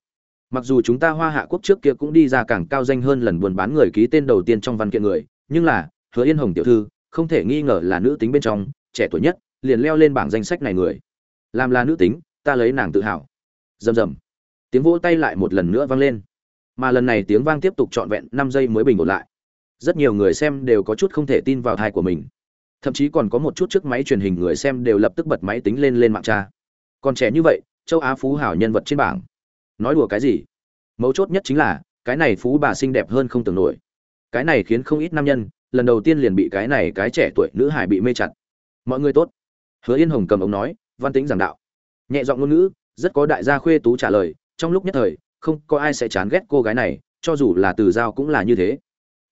Mặc dù chúng ta hoa hạ quốc trước kia cũng đi ra càng cao danh hơn lần buôn bán người ký tên đầu tiên trong văn kiện người, nhưng là, hứa yên hồng tiểu thư, không thể nghi ngờ là nữ tính bên trong, trẻ tuổi nhất, liền leo lên bảng danh sách này người. Làm là nữ tính, ta lấy nàng tự hào. Rầm rầm. Tiếng vỗ tay lại một lần nữa vang lên. Mà lần này tiếng vang tiếp tục trọn vẹn năm giây mới bình ổn lại rất nhiều người xem đều có chút không thể tin vào thai của mình. Thậm chí còn có một chút chiếc máy truyền hình người xem đều lập tức bật máy tính lên lên mạng tra. Còn trẻ như vậy, châu á phú hảo nhân vật trên bảng. Nói đùa cái gì? Mấu chốt nhất chính là, cái này phú bà xinh đẹp hơn không tưởng nổi. Cái này khiến không ít nam nhân, lần đầu tiên liền bị cái này cái trẻ tuổi nữ hải bị mê chặt. Mọi người tốt. Hứa yên hồng cầm ống nói, văn tính giảng đạo. Nhẹ giọng ngôn ngữ, rất có đại gia khuê tú trả lời, trong lúc nhất thời, không có ai sẽ chán ghét cô gái này, cho dù là từ giao cũng là như thế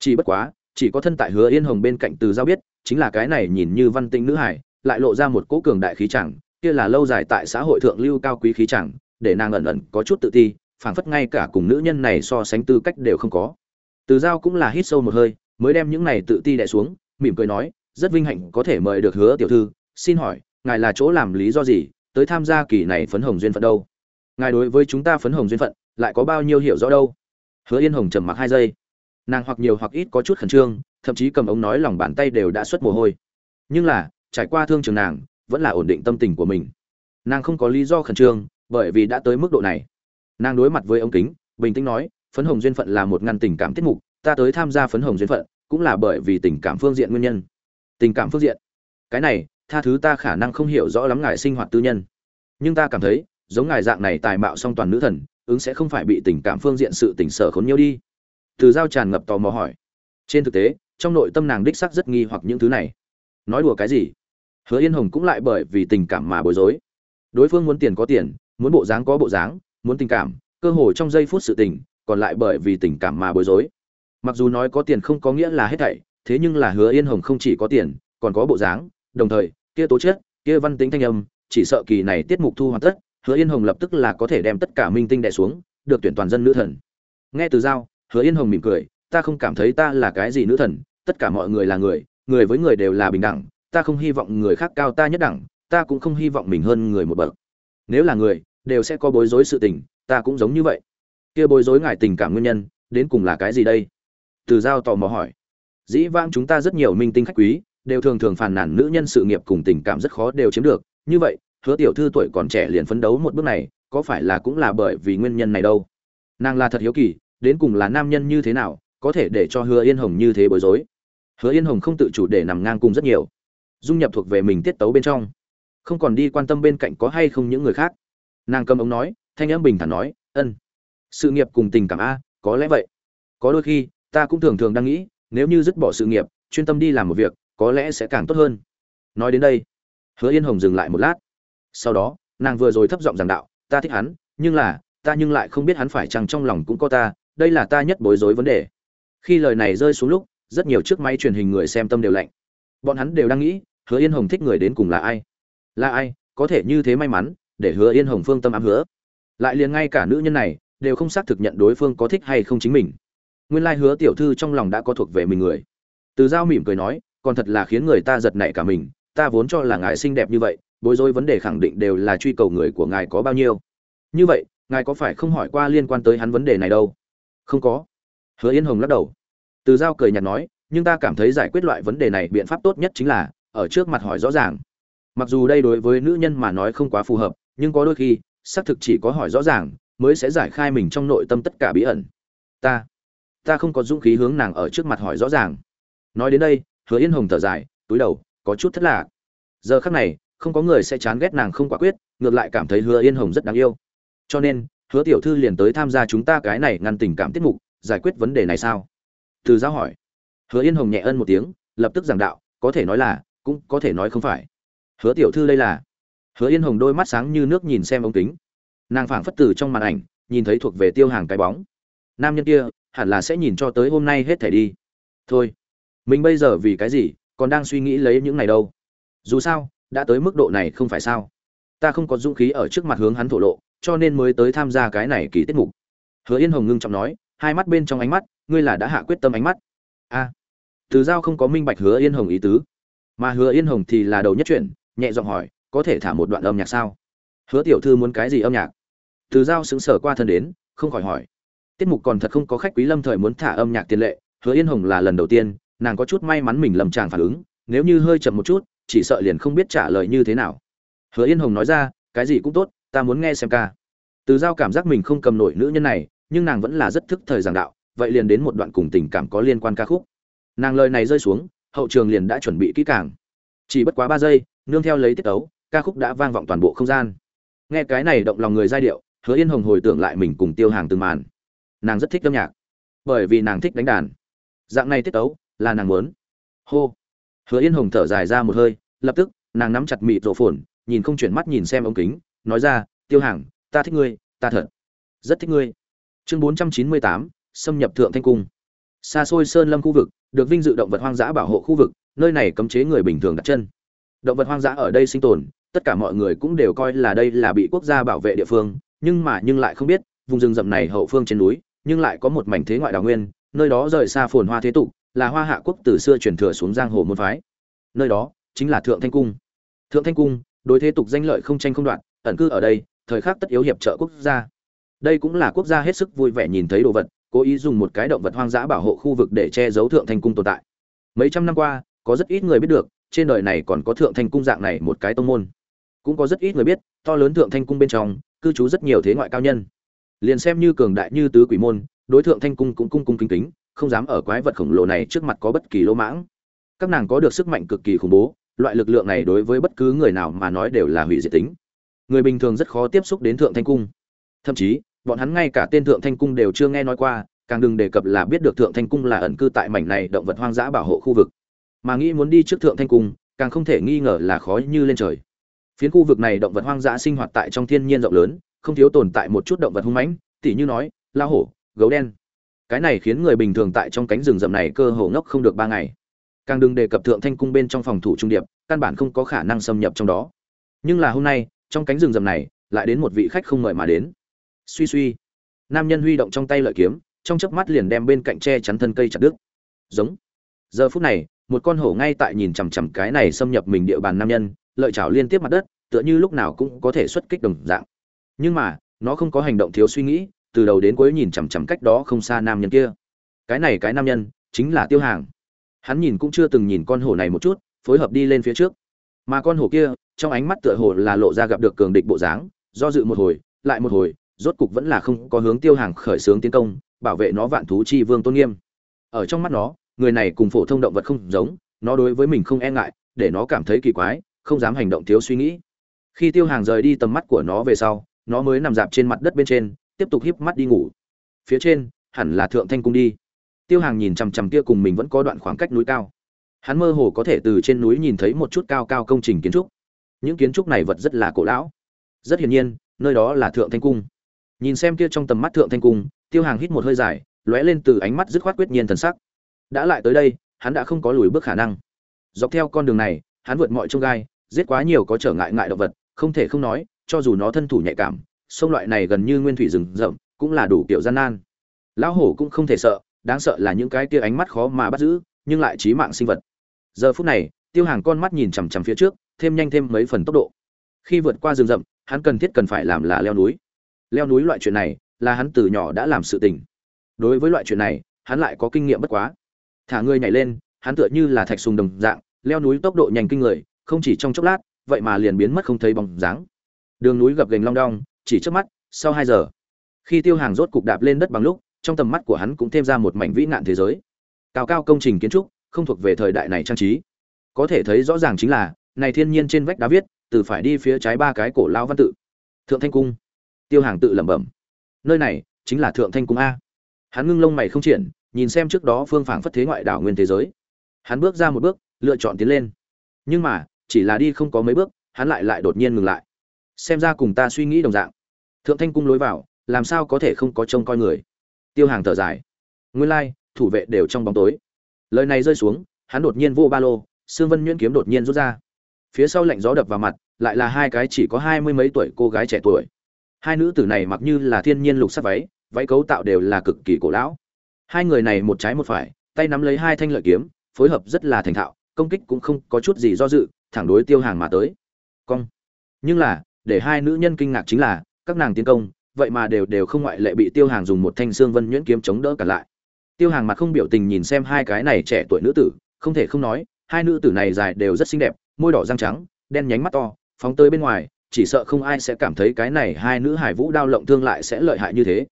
chỉ bất quá, chỉ có thân tại hứa yên hồng bên cạnh từ giao biết, chính là cái này nhìn như văn tinh nữ hải lại lộ ra một cỗ cường đại khí chẳng, kia là lâu dài tại xã hội thượng lưu cao quý khí chẳng, để nàng ẩn ẩn có chút tự ti, phảng phất ngay cả cùng nữ nhân này so sánh tư cách đều không có. Từ giao cũng là hít sâu một hơi, mới đem những này tự ti đè xuống, mỉm cười nói, rất vinh hạnh có thể mời được hứa tiểu thư, xin hỏi, ngài là chỗ làm lý do gì, tới tham gia kỳ này phấn hồng duyên phận đâu? Ngài đối với chúng ta phấn hồng duyên phận, lại có bao nhiêu hiểu rõ đâu? Hứa yên hồng trầm mặc hai giây nàng hoặc nhiều hoặc ít có chút khẩn trương, thậm chí cầm ống nói lòng bàn tay đều đã xuất mồ hôi. Nhưng là, trải qua thương trường nàng, vẫn là ổn định tâm tình của mình. Nàng không có lý do khẩn trương, bởi vì đã tới mức độ này. Nàng đối mặt với ống kính, bình tĩnh nói, phấn hồng duyên phận là một ngăn tình cảm tiết mục, ta tới tham gia phấn hồng duyên phận, cũng là bởi vì tình cảm phương diện nguyên nhân. Tình cảm phương diện? Cái này, tha thứ ta khả năng không hiểu rõ lắm ngài sinh hoạt tư nhân. Nhưng ta cảm thấy, giống ngài dạng này tài mạo song toàn nữ thần, ứng sẽ không phải bị tình cảm phương diện sự tình sở khốn nhiêu đi từ giao tràn ngập tò mò hỏi. Trên thực tế, trong nội tâm nàng đích sắc rất nghi hoặc những thứ này. Nói đùa cái gì? Hứa yên hồng cũng lại bởi vì tình cảm mà bối rối. Đối phương muốn tiền có tiền, muốn bộ dáng có bộ dáng, muốn tình cảm, cơ hồ trong giây phút sự tình, còn lại bởi vì tình cảm mà bối rối. Mặc dù nói có tiền không có nghĩa là hết thảy, thế nhưng là hứa yên hồng không chỉ có tiền, còn có bộ dáng, đồng thời, kia tố chất, kia văn tính thanh âm, chỉ sợ kỳ này tiết mục thu hoàn tất, hứa yên hồng lập tức là có thể đem tất cả minh tinh đẻ xuống, được tuyển toàn dân nữ thần. Nghe từ giao hứa yên hồng mỉm cười, ta không cảm thấy ta là cái gì nữ thần, tất cả mọi người là người người với người đều là bình đẳng, ta không hy vọng người khác cao ta nhất đẳng, ta cũng không hy vọng mình hơn người một bậc. Nếu là người, đều sẽ có bối rối sự tình, ta cũng giống như vậy. Kia bối rối ngại tình cảm nguyên nhân, đến cùng là cái gì đây? Từ giao tò mò hỏi. Dĩ vãng chúng ta rất nhiều minh tinh khách quý, đều thường thường phàn nàn nữ nhân sự nghiệp cùng tình cảm rất khó đều chiếm được. Như vậy, hứa tiểu thư tuổi còn trẻ liền phấn đấu một bước này, có phải là cũng là bởi vì nguyên nhân này đâu? Nàng là thật hiếu kỳ đến cùng là nam nhân như thế nào, có thể để cho hứa yên hồng như thế bối rối. Hứa yên hồng không tự chủ để nằm ngang cùng rất nhiều. Dung nhập thuộc về mình tiết tấu bên trong. Không còn đi quan tâm bên cạnh có hay không những người khác. Nàng cầm ống nói, thanh em bình thản nói, ân, sự nghiệp cùng tình cảm a, có lẽ vậy. Có đôi khi, ta cũng thường thường đang nghĩ, nếu như dứt bỏ sự nghiệp, chuyên tâm đi làm một việc, có lẽ sẽ càng tốt hơn. Nói đến đây, hứa yên hồng dừng lại một lát. Sau đó, nàng vừa rồi thấp giọng giảng đạo, ta thích hắn, nhưng là, ta nhưng lại không biết hắn phải chăng trong lòng cũng có ta đây là ta nhất bối rối vấn đề. Khi lời này rơi xuống lúc, rất nhiều chiếc máy truyền hình người xem tâm đều lạnh. Bọn hắn đều đang nghĩ, hứa yên hồng thích người đến cùng là ai? Là ai, có thể như thế may mắn, để hứa yên hồng phương tâm ám hứa? Lại liền ngay cả nữ nhân này, đều không xác thực nhận đối phương có thích hay không chính mình. Nguyên lai hứa tiểu thư trong lòng đã có thuộc về mình người. Từ giao mỉm cười nói, còn thật là khiến người ta giật nảy cả mình, ta vốn cho là ngài xinh đẹp như vậy, bối rối vấn đề khẳng định đều là truy cầu người của ngài có bao nhiêu. Như vậy, ngài có phải không hỏi qua liên quan tới hắn vấn đề này đâu? Không có. Hứa yên hồng lắc đầu. Từ giao cười nhạt nói, nhưng ta cảm thấy giải quyết loại vấn đề này biện pháp tốt nhất chính là, ở trước mặt hỏi rõ ràng. Mặc dù đây đối với nữ nhân mà nói không quá phù hợp, nhưng có đôi khi, xác thực chỉ có hỏi rõ ràng, mới sẽ giải khai mình trong nội tâm tất cả bí ẩn. Ta ta không có dũng khí hướng nàng ở trước mặt hỏi rõ ràng. Nói đến đây, hứa yên hồng thở dài, túi đầu, có chút thất lạc. Giờ khắc này, không có người sẽ chán ghét nàng không quả quyết, ngược lại cảm thấy hứa yên hồng rất đáng yêu. Cho nên hứa tiểu thư liền tới tham gia chúng ta cái này ngăn tình cảm tiết mục, giải quyết vấn đề này sao? Từ giáo hỏi. Hứa yên hồng nhẹ ân một tiếng, lập tức giảng đạo, có thể nói là, cũng có thể nói không phải. Hứa tiểu thư đây là. Hứa yên hồng đôi mắt sáng như nước nhìn xem ống kính. Nàng phảng phất từ trong màn ảnh, nhìn thấy thuộc về tiêu hàng cái bóng. Nam nhân kia, hẳn là sẽ nhìn cho tới hôm nay hết thể đi. Thôi. Mình bây giờ vì cái gì, còn đang suy nghĩ lấy những này đâu? Dù sao, đã tới mức độ này không phải sao? Ta không có dũng khí ở trước mặt hướng hắn thổ lộ cho nên mới tới tham gia cái này kỳ tiết mục. Hứa yên hồng ngưng trọng nói, hai mắt bên trong ánh mắt, ngươi là đã hạ quyết tâm ánh mắt. A. Từ giao không có minh bạch hứa yên hồng ý tứ. Mà hứa yên hồng thì là đầu nhất chuyện, nhẹ giọng hỏi, có thể thả một đoạn âm nhạc sao? Hứa tiểu thư muốn cái gì âm nhạc? Từ giao xứng sở qua thân đến, không khỏi hỏi. Tiết mục còn thật không có khách quý lâm thời muốn thả âm nhạc tiền lệ, hứa yên hồng là lần đầu tiên, nàng có chút may mắn mình lầm tràng phản ứng, nếu như hơi chậm một chút, chỉ sợ liền không biết trả lời như thế nào. Hứa yên hồng nói ra, cái gì cũng tốt ta muốn nghe xem ca. Từ giao cảm giác mình không cầm nổi nữ nhân này, nhưng nàng vẫn là rất thức thời giảng đạo, vậy liền đến một đoạn cùng tình cảm có liên quan ca khúc. Nàng lời này rơi xuống, hậu trường liền đã chuẩn bị kỹ càng. Chỉ bất quá ba giây, nương theo lấy tiết tấu, ca khúc đã vang vọng toàn bộ không gian. Nghe cái này động lòng người giai điệu, hứa yên hồng hồi tưởng lại mình cùng tiêu hàng từng màn. Nàng rất thích âm nhạc, bởi vì nàng thích đánh đàn. Dạng này tiết tấu, là nàng muốn. Hô. Hứa yên hồng thở dài ra một hơi, lập tức, nàng nắm chặt mịt rổ phồn, nhìn không chuyển mắt nhìn xem ống kính nói ra, tiêu hàng ta thích ngươi, ta thật rất thích ngươi. Chương bốn trăm chín mươi tám, xâm nhập thượng thanh cung. Xa xôi sơn lâm khu vực, được vinh dự động vật hoang dã bảo hộ khu vực, nơi này cấm chế người bình thường đặt chân. Động vật hoang dã ở đây sinh tồn, tất cả mọi người cũng đều coi là đây là bị quốc gia bảo vệ địa phương, nhưng mà nhưng lại không biết, vùng rừng rậm này hậu phương trên núi, nhưng lại có một mảnh thế ngoại đào nguyên, nơi đó rời xa phồn hoa thế tục, là hoa hạ quốc từ xưa truyền thừa xuống giang hồ môn phái. Nơi đó chính là thượng thanh cung. Thượng thanh cung, đối thế tục danh lợi không tranh không đoạt ẩn cư ở đây, thời khắc tất yếu hiệp trợ quốc gia. Đây cũng là quốc gia hết sức vui vẻ nhìn thấy đồ vật, cố ý dùng một cái động vật hoang dã bảo hộ khu vực để che giấu thượng thanh cung tồn tại. Mấy trăm năm qua, có rất ít người biết được, trên đời này còn có thượng thanh cung dạng này một cái tông môn. Cũng có rất ít người biết, to lớn thượng thanh cung bên trong, cư trú rất nhiều thế ngoại cao nhân. Liền xem như cường đại như tứ quỷ môn, đối tượng thanh cung cũng cung cung kính kính, không dám ở quái vật khổng lồ này trước mặt có bất kỳ lỗ mãng. Các nàng có được sức mạnh cực kỳ khủng bố, loại lực lượng này đối với bất cứ người nào mà nói đều là hủy diệt tính người bình thường rất khó tiếp xúc đến thượng thanh cung. Thậm chí, bọn hắn ngay cả tên thượng thanh cung đều chưa nghe nói qua, càng đừng đề cập là biết được thượng thanh cung là ẩn cư tại mảnh này động vật hoang dã bảo hộ khu vực. Mà nghĩ muốn đi trước thượng thanh cung, càng không thể nghi ngờ là khó như lên trời. Phiến khu vực này động vật hoang dã sinh hoạt tại trong thiên nhiên rộng lớn, không thiếu tồn tại một chút động vật hung mãnh, tỉ như nói, la hổ, gấu đen. Cái này khiến người bình thường tại trong cánh rừng rậm này cơ hồ ngốc không được ba ngày. Càng đừng đề cập thượng thanh cung bên trong phòng thủ trung điệp, căn bản không có khả năng xâm nhập trong đó. Nhưng là hôm nay trong cánh rừng rậm này, lại đến một vị khách không mời mà đến. Suy suy. Nam nhân huy động trong tay lợi kiếm, trong chớp mắt liền đem bên cạnh tre chắn thân cây chặt đứt. Giống. Giờ phút này, một con hổ ngay tại nhìn chằm chằm cái này xâm nhập mình địa bàn nam nhân, lợi chảo liên tiếp mặt đất, tựa như lúc nào cũng có thể xuất kích đồng dạng. Nhưng mà, nó không có hành động thiếu suy nghĩ, từ đầu đến cuối nhìn chằm chằm cách đó không xa nam nhân kia. Cái này cái nam nhân, chính là tiêu hàng. Hắn nhìn cũng chưa từng nhìn con hổ này một chút, phối hợp đi lên phía trước mà con hổ kia, trong ánh mắt tựa hồ là lộ ra gặp được cường địch bộ dáng, do dự một hồi, lại một hồi, rốt cục vẫn là không có hướng tiêu hàng khởi xướng tiến công, bảo vệ nó vạn thú chi vương tôn nghiêm. Ở trong mắt nó, người này cùng phổ thông động vật không giống, nó đối với mình không e ngại, để nó cảm thấy kỳ quái, không dám hành động thiếu suy nghĩ. Khi tiêu hàng rời đi tầm mắt của nó về sau, nó mới nằm dạp trên mặt đất bên trên, tiếp tục híp mắt đi ngủ. Phía trên, hẳn là thượng thanh cung đi. Tiêu hàng nhìn chằm chằm kia cùng mình vẫn có đoạn khoảng cách núi cao hắn mơ hồ có thể từ trên núi nhìn thấy một chút cao cao công trình kiến trúc. Những kiến trúc này vật rất là cổ lão. Rất hiển nhiên, nơi đó là thượng thanh cung. Nhìn xem kia trong tầm mắt thượng thanh cung, tiêu hàng hít một hơi dài, lóe lên từ ánh mắt dứt khoát quyết nhiên thần sắc. Đã lại tới đây, hắn đã không có lùi bước khả năng. Dọc theo con đường này, hắn vượt mọi trông gai, giết quá nhiều có trở ngại ngại động vật, không thể không nói, cho dù nó thân thủ nhạy cảm, sông loại này gần như nguyên thủy rừng rậm, cũng là đủ kiểu gian nan. Lão hổ cũng không thể sợ, đáng sợ là những cái tia ánh mắt khó mà bắt giữ, nhưng lại trí mạng sinh vật giờ phút này, tiêu hàng con mắt nhìn chằm chằm phía trước, thêm nhanh thêm mấy phần tốc độ. Khi vượt qua rừng rậm, hắn cần thiết cần phải làm là leo núi. Leo núi loại chuyện này, là hắn từ nhỏ đã làm sự tình. Đối với loại chuyện này, hắn lại có kinh nghiệm bất quá. Thả người nhảy lên, hắn tựa như là thạch sùng đồng dạng, leo núi tốc độ nhanh kinh người, không chỉ trong chốc lát, vậy mà liền biến mất không thấy bóng dáng. Đường núi gập ghềnh long đong, chỉ trước mắt, sau hai giờ, khi tiêu hàng rốt cục đạp lên đất bằng lúc, trong tầm mắt của hắn cũng thêm ra một mảnh vĩ nạn thế giới. Cao cao công trình kiến trúc không thuộc về thời đại này trang trí. Có thể thấy rõ ràng chính là, này thiên nhiên trên vách đá viết, từ phải đi phía trái ba cái cổ lão văn tự. Thượng thanh cung. Tiêu hàng tự lẩm bẩm. Nơi này, chính là thượng thanh cung a. Hắn ngưng lông mày không triển, nhìn xem trước đó phương phảng phất thế ngoại đảo nguyên thế giới. Hắn bước ra một bước, lựa chọn tiến lên. Nhưng mà, chỉ là đi không có mấy bước, hắn lại lại đột nhiên ngừng lại. Xem ra cùng ta suy nghĩ đồng dạng. Thượng thanh cung lối vào, làm sao có thể không có trông coi người? Tiêu hàng thở dài. Nguyên lai, thủ vệ đều trong bóng tối lời này rơi xuống, hắn đột nhiên vô ba lô, sương vân nhuyễn kiếm đột nhiên rút ra. Phía sau lạnh gió đập vào mặt, lại là hai cái chỉ có hai mươi mấy tuổi cô gái trẻ tuổi. Hai nữ tử này mặc như là thiên nhiên lục sắc váy váy cấu tạo đều là cực kỳ cổ lão. Hai người này một trái một phải, tay nắm lấy hai thanh lợi kiếm, phối hợp rất là thành thạo, công kích cũng không có chút gì do dự, thẳng đối tiêu hàng mà tới. Cong. Nhưng là, để hai nữ nhân kinh ngạc chính là, các nàng tiến công, vậy mà đều đều không ngoại lệ bị tiêu hàng dùng một thanh xương vân nhuyễn kiếm chống đỡ cả lại tiêu hàng mặt không biểu tình nhìn xem hai cái này trẻ tuổi nữ tử, không thể không nói, hai nữ tử này dài đều rất xinh đẹp, môi đỏ răng trắng, đen nhánh mắt to, phóng tới bên ngoài, chỉ sợ không ai sẽ cảm thấy cái này hai nữ hải vũ đao lộng thương lại sẽ lợi hại như thế.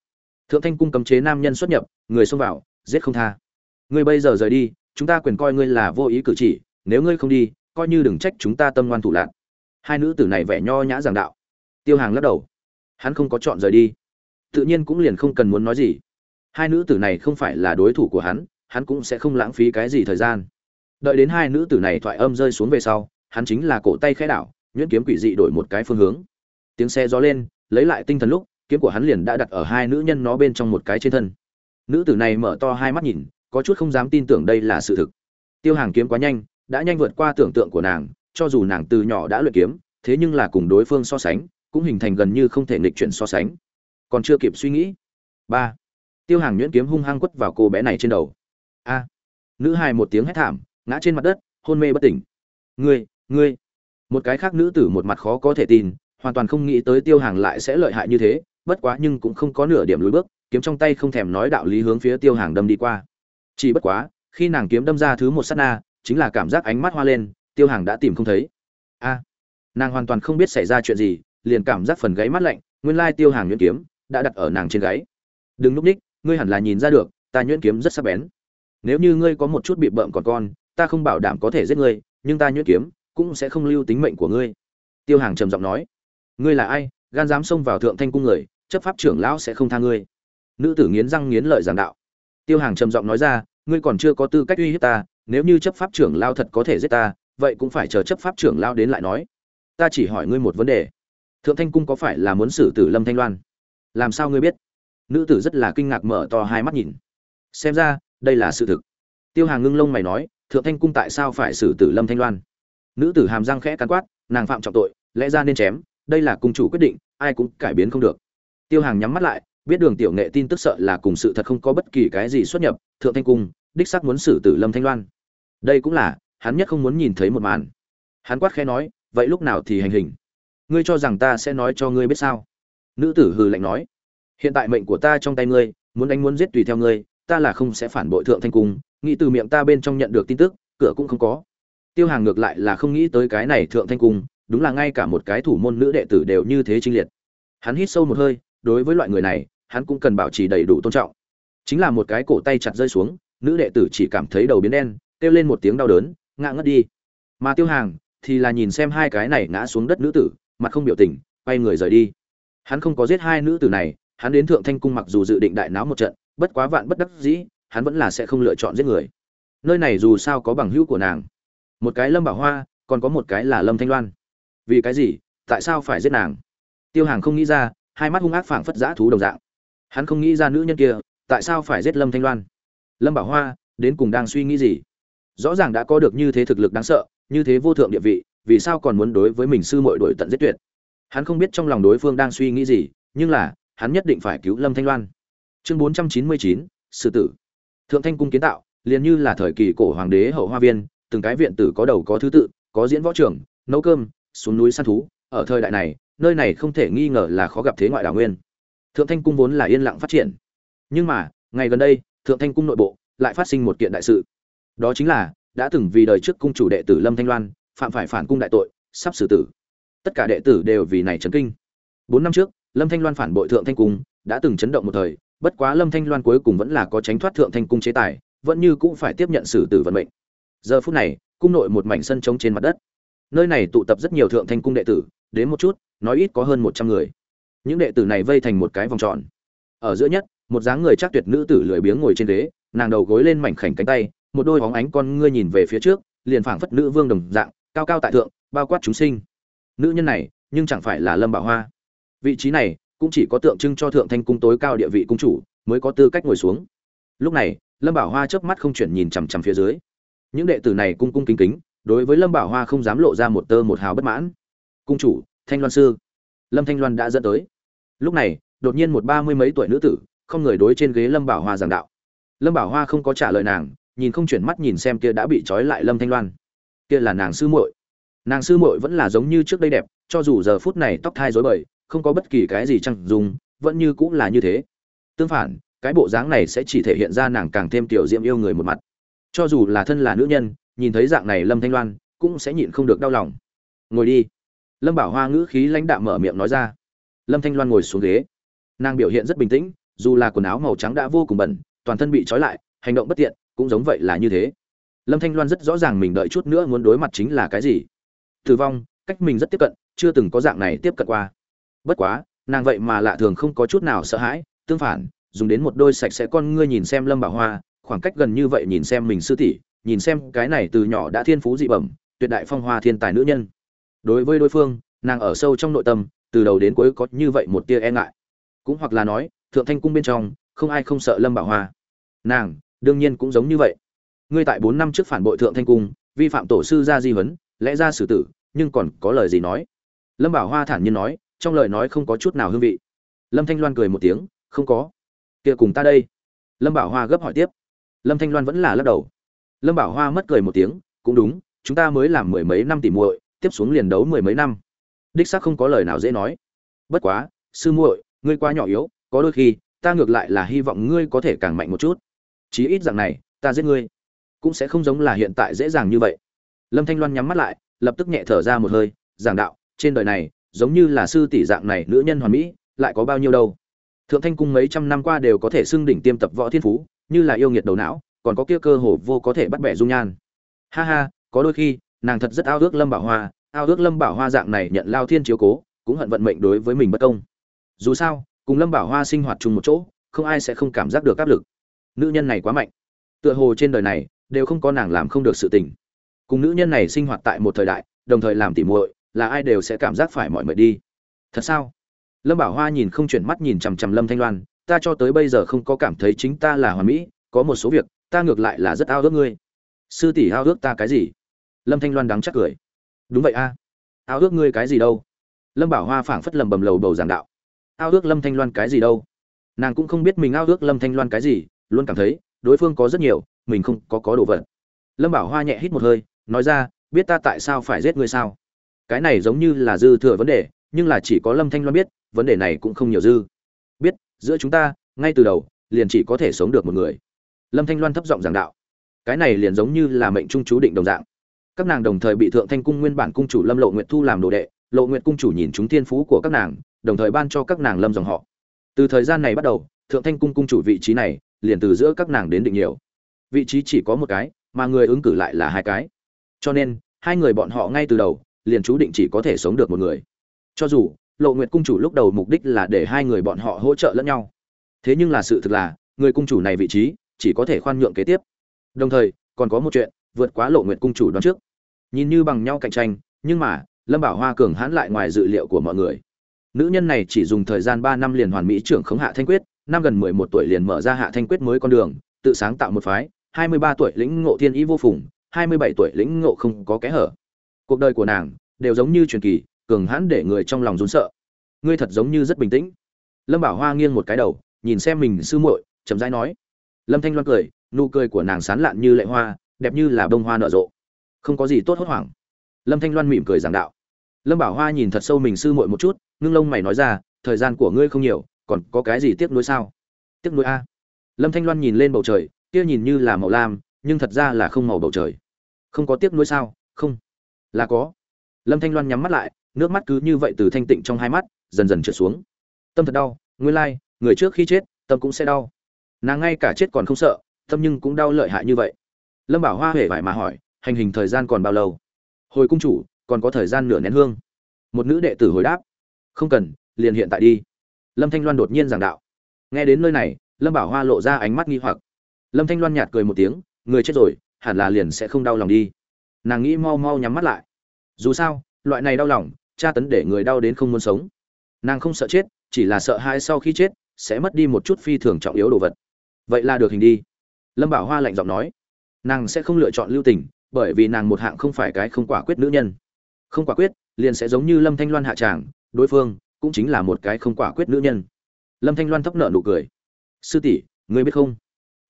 Thượng thanh cung cấm chế nam nhân xuất nhập, người xông vào, giết không tha. Ngươi bây giờ rời đi, chúng ta quyền coi ngươi là vô ý cử chỉ, nếu ngươi không đi, coi như đừng trách chúng ta tâm ngoan thủ lạc hai nữ tử này vẻ nho nhã giảng đạo. Tiêu hàng lắc đầu. Hắn không có chọn rời đi. Tự nhiên cũng liền không cần muốn nói gì hai nữ tử này không phải là đối thủ của hắn hắn cũng sẽ không lãng phí cái gì thời gian. Đợi đến hai nữ tử này thoại âm rơi xuống về sau, hắn chính là cổ tay khẽ đảo, nhuyễn kiếm quỷ dị đổi một cái phương hướng. Tiếng xe gió lên, lấy lại tinh thần lúc, kiếm của hắn liền đã đặt ở hai nữ nhân nó bên trong một cái trên thân. Nữ tử này mở to hai mắt nhìn, có chút không dám tin tưởng đây là sự thực. Tiêu hàng kiếm quá nhanh, đã nhanh vượt qua tưởng tượng của nàng, cho dù nàng từ nhỏ đã luyện kiếm, thế nhưng là cùng đối phương so sánh, cũng hình thành gần như không thể nghịch chuyển so sánh. Còn chưa kịp suy nghĩ. Ba tiêu hàng nhuyễn kiếm hung hăng quất vào cô bé này trên đầu. A. Nữ hài một tiếng hét thảm, ngã trên mặt đất, hôn mê bất tỉnh. Ngươi ngươi. Một cái khác nữ tử một mặt khó có thể tin, hoàn toàn không nghĩ tới tiêu hàng lại sẽ lợi hại như thế, bất quá nhưng cũng không có nửa điểm lùi bước, kiếm trong tay không thèm nói đạo lý hướng phía tiêu hàng đâm đi qua. Chỉ bất quá, khi nàng kiếm đâm ra thứ một sát na, chính là cảm giác ánh mắt hoa lên, tiêu hàng đã tìm không thấy. A. Nàng hoàn toàn không biết xảy ra chuyện gì, liền cảm giác phần gáy mắt lạnh, nguyên lai tiêu hàng nhuyễn kiếm đã đặt ở nàng trên gáy. Đừng núp ních ngươi hẳn là nhìn ra được, ta nhuyễn kiếm rất sắc bén. Nếu như ngươi có một chút bị bợm còn con, ta không bảo đảm có thể giết ngươi, nhưng ta nhuyễn kiếm cũng sẽ không lưu tính mệnh của ngươi. Tiêu hàng trầm giọng nói. Ngươi là ai? Gan dám xông vào thượng thanh cung người, chấp pháp trưởng lão sẽ không tha ngươi. Nữ tử nghiến răng nghiến lợi giảng đạo. Tiêu hàng trầm giọng nói ra, ngươi còn chưa có tư cách uy hiếp ta, nếu như chấp pháp trưởng lao thật có thể giết ta, vậy cũng phải chờ chấp pháp trưởng lao đến lại nói. Ta chỉ hỏi ngươi một vấn đề. Thượng thanh cung có phải là muốn xử tử lâm thanh loan? Làm sao ngươi biết? Nữ tử rất là kinh ngạc mở to hai mắt nhìn. Xem ra, đây là sự thực. Tiêu hàng ngưng lông mày nói, thượng thanh cung tại sao phải xử tử lâm thanh loan? Nữ tử hàm răng khẽ cắn quát, nàng phạm trọng tội, lẽ ra nên chém, đây là cung chủ quyết định, ai cũng cải biến không được. Tiêu hàng nhắm mắt lại, biết đường tiểu nghệ tin tức sợ là cùng sự thật không có bất kỳ cái gì xuất nhập, thượng thanh cung, đích sắc muốn xử tử lâm thanh loan. Đây cũng là, hắn nhất không muốn nhìn thấy một màn. Hắn quát khẽ nói, vậy lúc nào thì hành hình? Ngươi cho rằng ta sẽ nói cho ngươi biết sao? Nữ tử hừ lạnh nói hiện tại mệnh của ta trong tay ngươi, muốn đánh muốn giết tùy theo ngươi, ta là không sẽ phản bội thượng thanh cung, nghĩ từ miệng ta bên trong nhận được tin tức, cửa cũng không có. Tiêu hàng ngược lại là không nghĩ tới cái này thượng thanh cung, đúng là ngay cả một cái thủ môn nữ đệ tử đều như thế trinh liệt. Hắn hít sâu một hơi, đối với loại người này, hắn cũng cần bảo trì đầy đủ tôn trọng. Chính là một cái cổ tay chặt rơi xuống, nữ đệ tử chỉ cảm thấy đầu biến đen, kêu lên một tiếng đau đớn, ngã ngất đi. Mà tiêu hàng thì là nhìn xem hai cái này ngã xuống đất nữ tử, mặt không biểu tình, quay người rời đi. Hắn không có giết hai nữ tử này hắn đến thượng thanh cung mặc dù dự định đại náo một trận, bất quá vạn bất đắc dĩ, hắn vẫn là sẽ không lựa chọn giết người. Nơi này dù sao có bằng hữu của nàng. Một cái lâm bảo hoa, còn có một cái là lâm thanh loan. Vì cái gì? Tại sao phải giết nàng? Tiêu hàng không nghĩ ra, hai mắt hung ác phảng phất giã thú đồng dạng. Hắn không nghĩ ra nữ nhân kia, tại sao phải giết lâm thanh loan? Lâm bảo hoa, đến cùng đang suy nghĩ gì? Rõ ràng đã có được như thế thực lực đáng sợ, như thế vô thượng địa vị, vì sao còn muốn đối với mình sư muội đổi tận giết tuyệt? Hắn không biết trong lòng đối phương đang suy nghĩ gì, nhưng là hắn nhất định phải cứu lâm thanh loan. Chương bốn trăm chín mươi chín tử. Thượng thanh cung kiến tạo, liền như là thời kỳ cổ hoàng đế hậu hoa viên, từng cái viện tử có đầu có thứ tự, có diễn võ trường nấu cơm, xuống núi săn thú. Ở thời đại này, nơi này không thể nghi ngờ là khó gặp thế ngoại đảo nguyên. Thượng thanh cung vốn là yên lặng phát triển. Nhưng mà, ngày gần đây, thượng thanh cung nội bộ lại phát sinh một kiện đại sự. Đó chính là, đã từng vì đời trước cung chủ đệ tử lâm thanh loan, phạm phải phản cung đại tội, sắp xử tử. Tất cả đệ tử đều vì này chấn kinh. Bốn năm trước lâm thanh loan phản bội thượng thanh cung, đã từng chấn động một thời, bất quá lâm thanh loan cuối cùng vẫn là có tránh thoát thượng thanh cung chế tài, vẫn như cũng phải tiếp nhận xử tử vận mệnh. Giờ phút này, cung nội một mảnh sân trống trên mặt đất. Nơi này tụ tập rất nhiều thượng thanh cung đệ tử, đến một chút, nói ít có hơn một trăm người. Những đệ tử này vây thành một cái vòng tròn. Ở giữa nhất, một dáng người chắc tuyệt nữ tử lười biếng ngồi trên ghế, nàng đầu gối lên mảnh khảnh cánh tay, một đôi bóng ánh con ngươi nhìn về phía trước, liền phảng phất nữ vương đồng dạng, cao cao tại thượng, bao quát chúng sinh. Nữ nhân này, nhưng chẳng phải là lâm bảo hoa vị trí này cũng chỉ có tượng trưng cho thượng thanh cung tối cao địa vị cung chủ mới có tư cách ngồi xuống. Lúc này, lâm bảo hoa chớp mắt không chuyển nhìn chằm chằm phía dưới. Những đệ tử này cung cung kính kính, đối với lâm bảo hoa không dám lộ ra một tơ một hào bất mãn. Cung chủ, thanh loan sư. Lâm thanh loan đã dẫn tới. Lúc này, đột nhiên một ba mươi mấy tuổi nữ tử, không người đối trên ghế lâm bảo hoa giảng đạo. Lâm bảo hoa không có trả lời nàng, nhìn không chuyển mắt nhìn xem kia đã bị trói lại lâm thanh loan. Kia là nàng sư muội. Nàng sư muội vẫn là giống như trước đây đẹp, cho dù giờ phút này tóc thai rối bời không có bất kỳ cái gì chăng dùng, vẫn như cũng là như thế. Tương phản, cái bộ dáng này sẽ chỉ thể hiện ra nàng càng thêm tiểu diễm yêu người một mặt. Cho dù là thân là nữ nhân, nhìn thấy dạng này lâm thanh loan, cũng sẽ nhịn không được đau lòng. Ngồi đi. Lâm bảo hoa ngữ khí lãnh đạm mở miệng nói ra. Lâm thanh loan ngồi xuống ghế. Nàng biểu hiện rất bình tĩnh, dù là quần áo màu trắng đã vô cùng bẩn, toàn thân bị trói lại, hành động bất tiện, cũng giống vậy là như thế. Lâm thanh loan rất rõ ràng mình đợi chút nữa muốn đối mặt chính là cái gì. Tử vong, cách mình rất tiếp cận, chưa từng có dạng này tiếp cận qua bất quá, nàng vậy mà lạ thường không có chút nào sợ hãi, tương phản, dùng đến một đôi sạch sẽ con ngươi nhìn xem lâm bảo hoa, khoảng cách gần như vậy nhìn xem mình sư tỷ, nhìn xem cái này từ nhỏ đã thiên phú dị bẩm, tuyệt đại phong hoa thiên tài nữ nhân. Đối với đối phương, nàng ở sâu trong nội tâm, từ đầu đến cuối có như vậy một tia e ngại. Cũng hoặc là nói, thượng thanh cung bên trong, không ai không sợ lâm bảo hoa. Nàng, đương nhiên cũng giống như vậy. Ngươi tại bốn năm trước phản bội thượng thanh cung, vi phạm tổ sư gia di huấn, lẽ ra xử tử, nhưng còn có lời gì nói? Lâm bảo hoa thản nhiên nói trong lời nói không có chút nào hương vị. Lâm thanh loan cười một tiếng, không có. Kia cùng ta đây. Lâm bảo hoa gấp hỏi tiếp. Lâm thanh loan vẫn là lắc đầu. Lâm bảo hoa mất cười một tiếng, cũng đúng, chúng ta mới làm mười mấy năm tỉ muội, tiếp xuống liền đấu mười mấy năm. Đích xác không có lời nào dễ nói. Bất quá, sư muội, ngươi quá nhỏ yếu, có đôi khi, ta ngược lại là hy vọng ngươi có thể càng mạnh một chút. Chí ít dạng này, ta giết ngươi cũng sẽ không giống là hiện tại dễ dàng như vậy. Lâm thanh loan nhắm mắt lại, lập tức nhẹ thở ra một hơi, giảng đạo, trên đời này giống như là sư tỷ dạng này nữ nhân hoàn mỹ, lại có bao nhiêu đâu. Thượng thanh cung mấy trăm năm qua đều có thể xưng đỉnh tiêm tập võ thiên phú, như là yêu nghiệt đầu não, còn có kia cơ hồ vô có thể bắt bẻ dung nhan. Ha ha, có đôi khi, nàng thật rất ao ước lâm bảo hoa, ao ước lâm bảo hoa dạng này nhận lao thiên chiếu cố, cũng hận vận mệnh đối với mình bất công. Dù sao, cùng lâm bảo hoa sinh hoạt chung một chỗ, không ai sẽ không cảm giác được áp lực. Nữ nhân này quá mạnh. Tựa hồ trên đời này, đều không có nàng làm không được sự tình. Cùng nữ nhân này sinh hoạt tại một thời đại, đồng thời làm tỉ muội là ai đều sẽ cảm giác phải mọi mệt đi. Thật sao? Lâm bảo hoa nhìn không chuyển mắt nhìn chằm chằm lâm thanh loan, ta cho tới bây giờ không có cảm thấy chính ta là hoàn mỹ, có một số việc, ta ngược lại là rất ao ước ngươi. Sư tỷ ao ước ta cái gì? Lâm thanh loan đắng chắc cười. Đúng vậy a. Ao ước ngươi cái gì đâu? Lâm bảo hoa phảng phất lầm bầm lầu bầu giảng đạo. Ao ước lâm thanh loan cái gì đâu? Nàng cũng không biết mình ao ước lâm thanh loan cái gì, luôn cảm thấy, đối phương có rất nhiều, mình không có có đồ vật. Lâm bảo hoa nhẹ hít một hơi, nói ra, biết ta tại sao phải giết ngươi sao? Cái này giống như là dư thừa vấn đề, nhưng là chỉ có lâm thanh loan biết, vấn đề này cũng không nhiều dư. Biết, giữa chúng ta, ngay từ đầu, liền chỉ có thể sống được một người. Lâm thanh loan thấp giọng giảng đạo. Cái này liền giống như là mệnh trung chú định đồng dạng. Các nàng đồng thời bị thượng thanh cung nguyên bản cung chủ lâm lộ nguyệt thu làm đồ đệ, lộ nguyệt cung chủ nhìn chúng thiên phú của các nàng, đồng thời ban cho các nàng lâm dòng họ. Từ thời gian này bắt đầu, thượng thanh cung cung chủ vị trí này liền từ giữa các nàng đến định nhiều. Vị trí chỉ có một cái, mà người ứng cử lại là hai cái. Cho nên, hai người bọn họ ngay từ đầu liền chú định chỉ có thể sống được một người. Cho dù, lộ nguyệt cung chủ lúc đầu mục đích là để hai người bọn họ hỗ trợ lẫn nhau. Thế nhưng là sự thực là, người cung chủ này vị trí, chỉ có thể khoan nhượng kế tiếp. Đồng thời, còn có một chuyện, vượt quá lộ nguyệt cung chủ đoán trước. Nhìn như bằng nhau cạnh tranh, nhưng mà, lâm bảo hoa cường hãn lại ngoài dự liệu của mọi người. Nữ nhân này chỉ dùng thời gian ba năm liền hoàn mỹ trưởng khống hạ thanh quyết, năm gần mười một tuổi liền mở ra hạ thanh quyết mới con đường, tự sáng tạo một phái, hai mươi ba tuổi lĩnh ngộ thiên ý vô phùng, hai mươi bảy tuổi lĩnh ngộ không có kẽ hở cuộc đời của nàng đều giống như truyền kỳ, cường hãn để người trong lòng run sợ. Ngươi thật giống như rất bình tĩnh. Lâm bảo hoa nghiêng một cái đầu, nhìn xem mình sư muội, chậm rãi nói. Lâm thanh loan cười, nụ cười của nàng sán lạn như lệ hoa, đẹp như là bông hoa nở rộ. Không có gì tốt hốt hoảng. Lâm thanh loan mỉm cười giảng đạo. Lâm bảo hoa nhìn thật sâu mình sư muội một chút, ngưng lông mày nói ra, thời gian của ngươi không nhiều, còn có cái gì tiếc nuối sao? Tiếc nuối a. Lâm thanh loan nhìn lên bầu trời, kia nhìn như là màu lam, nhưng thật ra là không màu bầu trời. Không có tiếc nuối sao? Không là có. Lâm thanh loan nhắm mắt lại, nước mắt cứ như vậy từ thanh tịnh trong hai mắt, dần dần trượt xuống. Tâm thật đau, nguyên lai, người trước khi chết, tâm cũng sẽ đau. Nàng ngay cả chết còn không sợ, tâm nhưng cũng đau lợi hại như vậy. Lâm bảo hoa huệ vải mà hỏi, hành hình thời gian còn bao lâu? Hồi cung chủ, còn có thời gian nửa nén hương. Một nữ đệ tử hồi đáp, không cần, liền hiện tại đi. Lâm thanh loan đột nhiên giảng đạo. Nghe đến nơi này, lâm bảo hoa lộ ra ánh mắt nghi hoặc. Lâm thanh loan nhạt cười một tiếng, người chết rồi, hẳn là liền sẽ không đau lòng đi nàng nghĩ mau mau nhắm mắt lại. Dù sao, loại này đau lòng, tra tấn để người đau đến không muốn sống. Nàng không sợ chết, chỉ là sợ hai sau khi chết, sẽ mất đi một chút phi thường trọng yếu đồ vật. Vậy là được hình đi. Lâm bảo hoa lạnh giọng nói. Nàng sẽ không lựa chọn lưu tình, bởi vì nàng một hạng không phải cái không quả quyết nữ nhân. Không quả quyết, liền sẽ giống như lâm thanh loan hạ tràng, đối phương cũng chính là một cái không quả quyết nữ nhân. Lâm thanh loan thấp nợ nụ cười. Sư tỷ, ngươi biết không?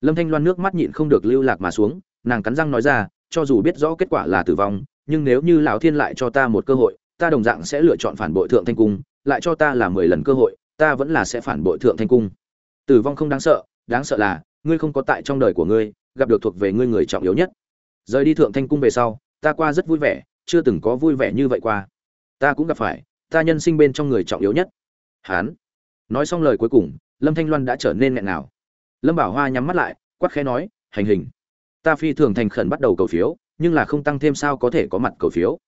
Lâm thanh loan nước mắt nhịn không được lưu lạc mà xuống, nàng cắn răng nói ra cho dù biết rõ kết quả là tử vong, nhưng nếu như lão thiên lại cho ta một cơ hội, ta đồng dạng sẽ lựa chọn phản bội thượng thanh cung, lại cho ta là mười lần cơ hội, ta vẫn là sẽ phản bội thượng thanh cung. Tử vong không đáng sợ đáng sợ là, ngươi không có tại trong đời của ngươi, gặp được thuộc về ngươi người trọng yếu nhất. Rời đi thượng thanh cung về sau, ta qua rất vui vẻ, chưa từng có vui vẻ như vậy qua. Ta cũng gặp phải, ta nhân sinh bên trong người trọng yếu nhất. Hán. Nói xong lời cuối cùng, lâm thanh loan đã trở nên nghẹn nào lâm bảo hoa nhắm mắt lại quắc khẽ nói, hành hình ta phi thường thành khẩn bắt đầu cầu phiếu, nhưng là không tăng thêm sao có thể có mặt cầu phiếu?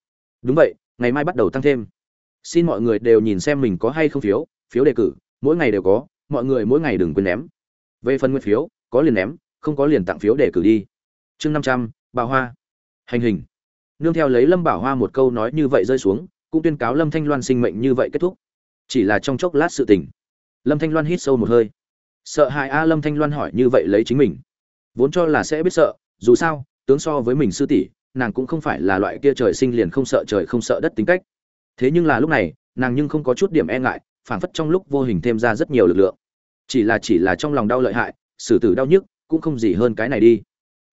Đúng vậy, ngày mai bắt đầu tăng thêm. Xin mọi người đều nhìn xem mình có hay không phiếu phiếu đề cử, mỗi ngày đều có, mọi người mỗi ngày đừng quên ném. Về phần nguyên phiếu, có liền ném, không có liền tặng phiếu đề cử đi. Chương năm trăm bà hoa. Hành hình. Nương theo lấy lâm bảo hoa một câu nói như vậy rơi xuống, cũng tuyên cáo lâm thanh loan sinh mệnh như vậy kết thúc. Chỉ là trong chốc lát sự tình. Lâm thanh loan hít sâu một hơi. Sợ hãi a lâm thanh loan hỏi như vậy lấy chính mình. Vốn cho là sẽ biết sợ dù sao, tướng so với mình sư tỷ, nàng cũng không phải là loại kia trời sinh liền không sợ trời không sợ đất tính cách. Thế nhưng là lúc này, nàng nhưng không có chút điểm e ngại, phảng phất trong lúc vô hình thêm ra rất nhiều lực lượng. Chỉ là chỉ là trong lòng đau lợi hại, xử tử đau nhức, cũng không gì hơn cái này đi.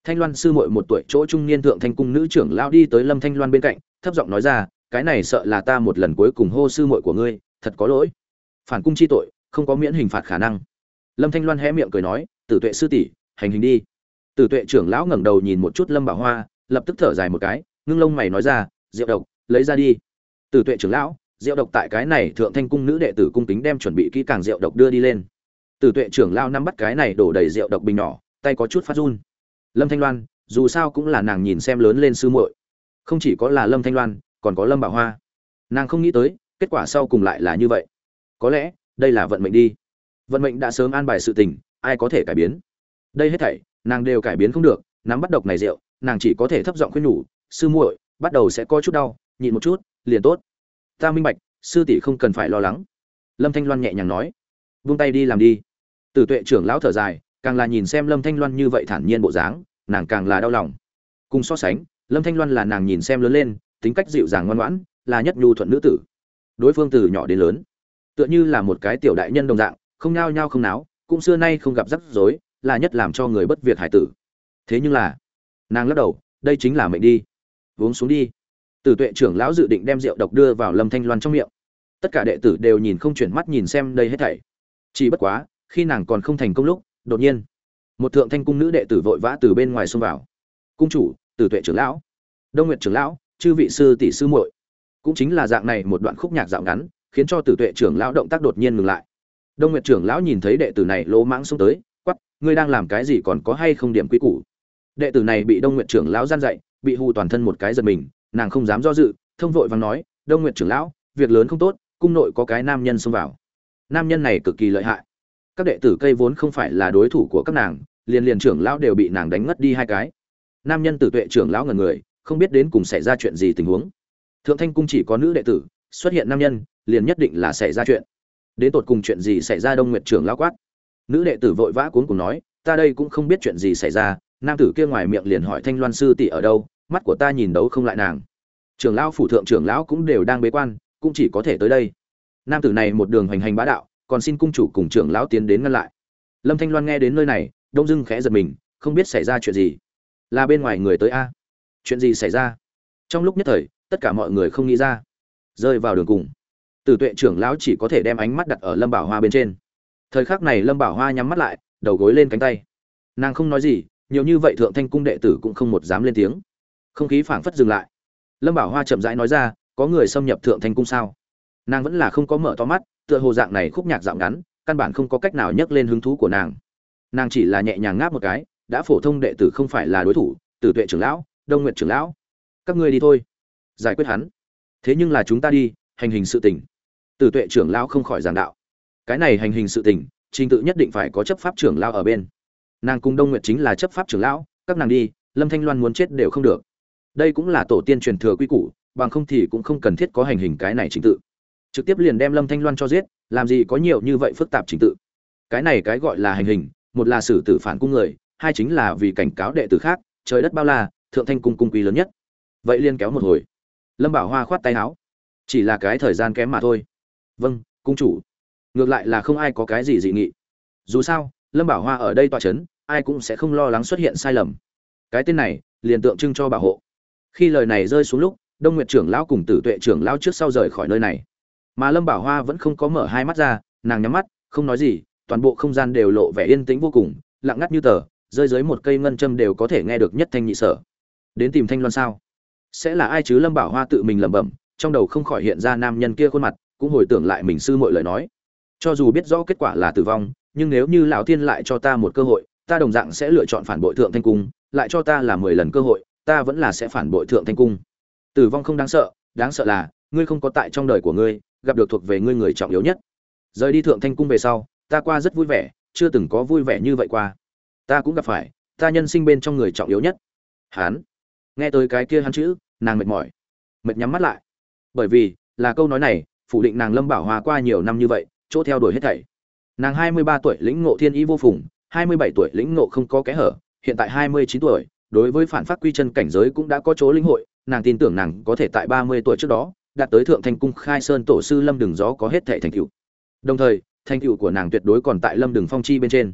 Thanh loan sư muội một tuổi chỗ trung niên thượng thanh cung nữ trưởng lao đi tới lâm thanh loan bên cạnh, thấp giọng nói ra, cái này sợ là ta một lần cuối cùng hô sư muội của ngươi, thật có lỗi. Phản cung chi tội, không có miễn hình phạt khả năng. Lâm thanh loan hé miệng cười nói, tử tuệ sư tỷ, hành hình đi tử tuệ trưởng lão ngẩng đầu nhìn một chút lâm bảo hoa, lập tức thở dài một cái, ngưng lông mày nói ra rượu độc, lấy ra đi. Tử tuệ trưởng lão rượu độc tại cái này thượng thanh cung nữ đệ tử cung kính đem chuẩn bị kỹ càng rượu độc đưa đi lên. Tử tuệ trưởng lão nắm bắt cái này đổ đầy rượu độc bình nhỏ, tay có chút phát run. Lâm thanh loan, dù sao cũng là nàng nhìn xem lớn lên sư muội. Không chỉ có là lâm thanh loan, còn có lâm bảo hoa. Nàng không nghĩ tới, kết quả sau cùng lại là như vậy. Có lẽ, đây là vận mệnh đi. Vận mệnh đã sớm an bài sự tình, ai có thể cải biến? Đây hết thảy nàng đều cải biến không được, nắm bắt độc này rượu, nàng chỉ có thể thấp giọng khuyên nhủ, sư muội, bắt đầu sẽ có chút đau, nhịn một chút, liền tốt. Ta minh bạch, sư tỷ không cần phải lo lắng. Lâm thanh loan nhẹ nhàng nói. Vung tay đi làm đi. Tử tuệ trưởng lão thở dài, càng là nhìn xem lâm thanh loan như vậy thản nhiên bộ dáng, nàng càng là đau lòng. Cùng so sánh, lâm thanh loan là nàng nhìn xem lớn lên, tính cách dịu dàng ngoan ngoãn, là nhất nhu thuận nữ tử. Đối phương từ nhỏ đến lớn, tựa như là một cái tiểu đại nhân đồng dạng, không nao nhao không náo, cũng xưa nay không gặp rắc rối là nhất làm cho người bất việc hải tử. Thế nhưng là, nàng lắc đầu, đây chính là mệnh đi. Uống xuống đi. Tử tuệ trưởng lão dự định đem rượu độc đưa vào lâm thanh loan trong miệng. Tất cả đệ tử đều nhìn không chuyển mắt nhìn xem đây hết thảy. Chỉ bất quá, khi nàng còn không thành công lúc, đột nhiên, một thượng thanh cung nữ đệ tử vội vã từ bên ngoài xông vào. Cung chủ, tử tuệ trưởng lão. Đông nguyệt trưởng lão, chư vị sư tỷ sư muội. Cũng chính là dạng này một đoạn khúc nhạc dạo ngắn, khiến cho tử tuệ trưởng lão động tác đột nhiên ngừng lại. Đông nguyệt trưởng lão nhìn thấy đệ tử này lỗ mãng xông tới quắp ngươi đang làm cái gì còn có hay không điểm quý củ? Đệ tử này bị đông nguyệt trưởng lão gian dạy, bị hù toàn thân một cái giật mình, nàng không dám do dự, thông vội vàng nói, đông nguyệt trưởng lão, việc lớn không tốt, cung nội có cái nam nhân xông vào. Nam nhân này cực kỳ lợi hại. Các đệ tử cây vốn không phải là đối thủ của các nàng, liền liền trưởng lão đều bị nàng đánh ngất đi hai cái. Nam nhân tử tuệ trưởng lão ngần người, không biết đến cùng xảy ra chuyện gì tình huống. Thượng thanh cung chỉ có nữ đệ tử, xuất hiện nam nhân, liền nhất định là xảy ra chuyện. Đến tột cùng chuyện gì xảy ra đông nguyệt trưởng lão quát nữ đệ tử vội vã cuốn cùng nói, ta đây cũng không biết chuyện gì xảy ra. Nam tử kia ngoài miệng liền hỏi thanh loan sư tỷ ở đâu, mắt của ta nhìn đấu không lại nàng. Trưởng lão phủ thượng trưởng lão cũng đều đang bế quan, cũng chỉ có thể tới đây. Nam tử này một đường hoành hành bá đạo, còn xin cung chủ cùng trưởng lão tiến đến ngăn lại. Lâm thanh loan nghe đến nơi này, đông dưng khẽ giật mình, không biết xảy ra chuyện gì. Là bên ngoài người tới a? Chuyện gì xảy ra? Trong lúc nhất thời, tất cả mọi người không nghĩ ra. Rơi vào đường cùng. Tử tuệ trưởng lão chỉ có thể đem ánh mắt đặt ở lâm bảo hoa bên trên thời khắc này lâm bảo hoa nhắm mắt lại, đầu gối lên cánh tay. Nàng không nói gì, nhiều như vậy thượng thanh cung đệ tử cũng không một dám lên tiếng. Không khí phảng phất dừng lại. Lâm bảo hoa chậm rãi nói ra, có người xâm nhập thượng thanh cung sao? Nàng vẫn là không có mở to mắt, tựa hồ dạng này khúc nhạc dạo ngắn, căn bản không có cách nào nhấc lên hứng thú của nàng. Nàng chỉ là nhẹ nhàng ngáp một cái, đã phổ thông đệ tử không phải là đối thủ, tử tuệ trưởng lão, đông nguyện trưởng lão, các ngươi đi thôi. Giải quyết hắn. Thế nhưng là chúng ta đi, hành hình sự tình. Tử tuệ trưởng lão không khỏi giảng đạo cái này hành hình sự tình, trình tự nhất định phải có chấp pháp trưởng lão ở bên. Nàng cùng đông nguyệt chính là chấp pháp trưởng lão, các nàng đi, lâm thanh loan muốn chết đều không được. Đây cũng là tổ tiên truyền thừa quy củ, bằng không thì cũng không cần thiết có hành hình cái này trình tự. Trực tiếp liền đem lâm thanh loan cho giết, làm gì có nhiều như vậy phức tạp trình tự. Cái này cái gọi là hành hình, một là xử tử phản cung người, hai chính là vì cảnh cáo đệ tử khác, trời đất bao la, thượng thanh cung cung quý lớn nhất. Vậy liên kéo một hồi. Lâm bảo hoa khoát tay áo. Chỉ là cái thời gian kém mà thôi. Vâng cung chủ ngược lại là không ai có cái gì dị nghị. Dù sao, lâm bảo hoa ở đây tọa c h ấ n ai cũng sẽ không lo lắng xuất hiện sai lầm. Cái tên này, liền tượng trưng cho bảo hộ. Khi lời này rơi xuống lúc, đông nguyệt trưởng lão cùng tử tuệ trưởng lão trước sau rời khỏi nơi này. Mà lâm bảo hoa vẫn không có mở hai mắt ra, nàng nhắm mắt, không nói gì, toàn bộ không gian đều lộ vẻ yên tĩnh vô cùng, lặng ngắt như tờ, rơi dưới một cây ngân châm đều có thể nghe được nhất thanh nhị sở. Đến tìm thanh loan sao? Sẽ là ai chứ? Lâm bảo hoa tự mình lẩm bẩm, trong đầu không khỏi hiện ra nam nhân kia khuôn mặt, cũng hồi tưởng lại mình sư mọi lời nói cho dù biết rõ kết quả là tử vong, nhưng nếu như lão thiên lại cho ta một cơ hội, ta đồng dạng sẽ lựa chọn phản bội thượng thanh cung, lại cho ta là mười lần cơ hội, ta vẫn là sẽ phản bội thượng thanh cung. Tử vong không đáng sợ đáng sợ là, ngươi không có tại trong đời của ngươi, gặp được thuộc về ngươi người trọng yếu nhất. Rời đi thượng thanh cung về sau, ta qua rất vui vẻ, chưa từng có vui vẻ như vậy qua. Ta cũng gặp phải, ta nhân sinh bên trong người trọng yếu nhất. Hán. Nghe tới cái kia hắn chữ, nàng mệt mỏi. Mệt nhắm mắt lại. Bởi vì, là câu nói này, phủ định nàng lâm bảo hòa qua nhiều năm như vậy chỗ theo đuổi hết thảy. Nàng hai mươi ba tuổi lĩnh ngộ thiên ý vô phùng, hai mươi bảy tuổi lĩnh ngộ không có kẽ hở, hiện tại hai mươi chín tuổi, đối với phản phát quy chân cảnh giới cũng đã có chỗ lĩnh hội, nàng tin tưởng nàng có thể tại ba mươi tuổi trước đó, đạt tới thượng thành cung khai sơn tổ sư lâm đường gió có hết thảy thành tựu. Đồng thời, thành tựu của nàng tuyệt đối còn tại lâm đường phong chi bên trên.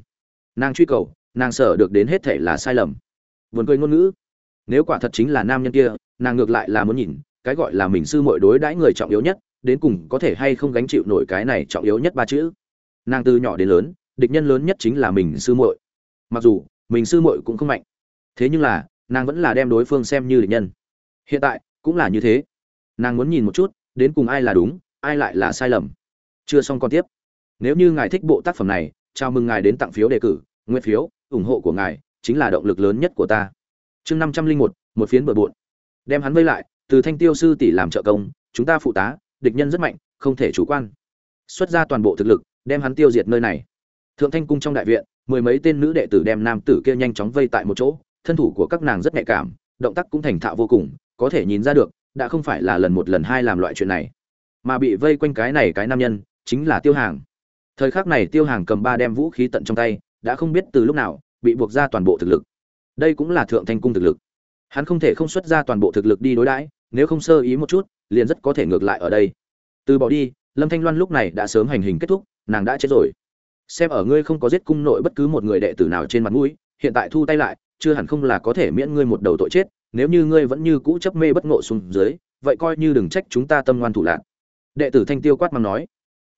Nàng truy cầu, nàng sợ được đến hết thảy là sai lầm. Buồn cười ngôn ngữ. Nếu quả thật chính là nam nhân kia, nàng ngược lại là muốn nhìn, cái gọi là mình sư muội đối đãi người trọng yếu nhất đến cùng có thể hay không gánh chịu nổi cái này trọng yếu nhất ba chữ. Nàng từ nhỏ đến lớn, địch nhân lớn nhất chính là mình sư muội. Mặc dù, mình sư muội cũng không mạnh. Thế nhưng là, nàng vẫn là đem đối phương xem như địch nhân. Hiện tại, cũng là như thế. Nàng muốn nhìn một chút, đến cùng ai là đúng, ai lại là sai lầm. Chưa xong còn tiếp. Nếu như ngài thích bộ tác phẩm này, chào mừng ngài đến tặng phiếu đề cử nguyên phiếu, ủng hộ của ngài chính là động lực lớn nhất của ta. Chương năm trăm linh một một phiến bờ bộn. Đem hắn vây lại, từ thanh tiêu sư tỷ làm trợ công, chúng ta phụ tá địch nhân rất mạnh, không thể chủ quan. Xuất ra toàn bộ thực lực, đem hắn tiêu diệt nơi này. Thượng thanh cung trong đại viện, mười mấy tên nữ đệ tử đem nam tử kia nhanh chóng vây tại một chỗ. Thân thủ của các nàng rất nhạy cảm, động tác cũng thành thạo vô cùng, có thể nhìn ra được, đã không phải là lần một lần hai làm loại chuyện này. Mà bị vây quanh cái này cái nam nhân, chính là tiêu hàng. Thời khắc này tiêu hàng cầm ba đem vũ khí tận trong tay, đã không biết từ lúc nào, bị buộc ra toàn bộ thực lực. Đây cũng là thượng thanh cung thực lực. Hắn không thể không xuất ra toàn bộ thực lực đi đối đãi, nếu không sơ ý một chút liền rất có thể ngược lại ở đây. Từ bỏ đi, lâm thanh loan lúc này đã sớm hành hình kết thúc, nàng đã chết rồi. Xem ở ngươi không có giết cung nội bất cứ một người đệ tử nào trên mặt mũi, hiện tại thu tay lại, chưa hẳn không là có thể miễn ngươi một đầu tội chết, nếu như ngươi vẫn như cũ chấp mê bất ngộ xuống dưới, vậy coi như đừng trách chúng ta tâm ngoan thủ lạc. Đệ tử thanh tiêu quát mang nói.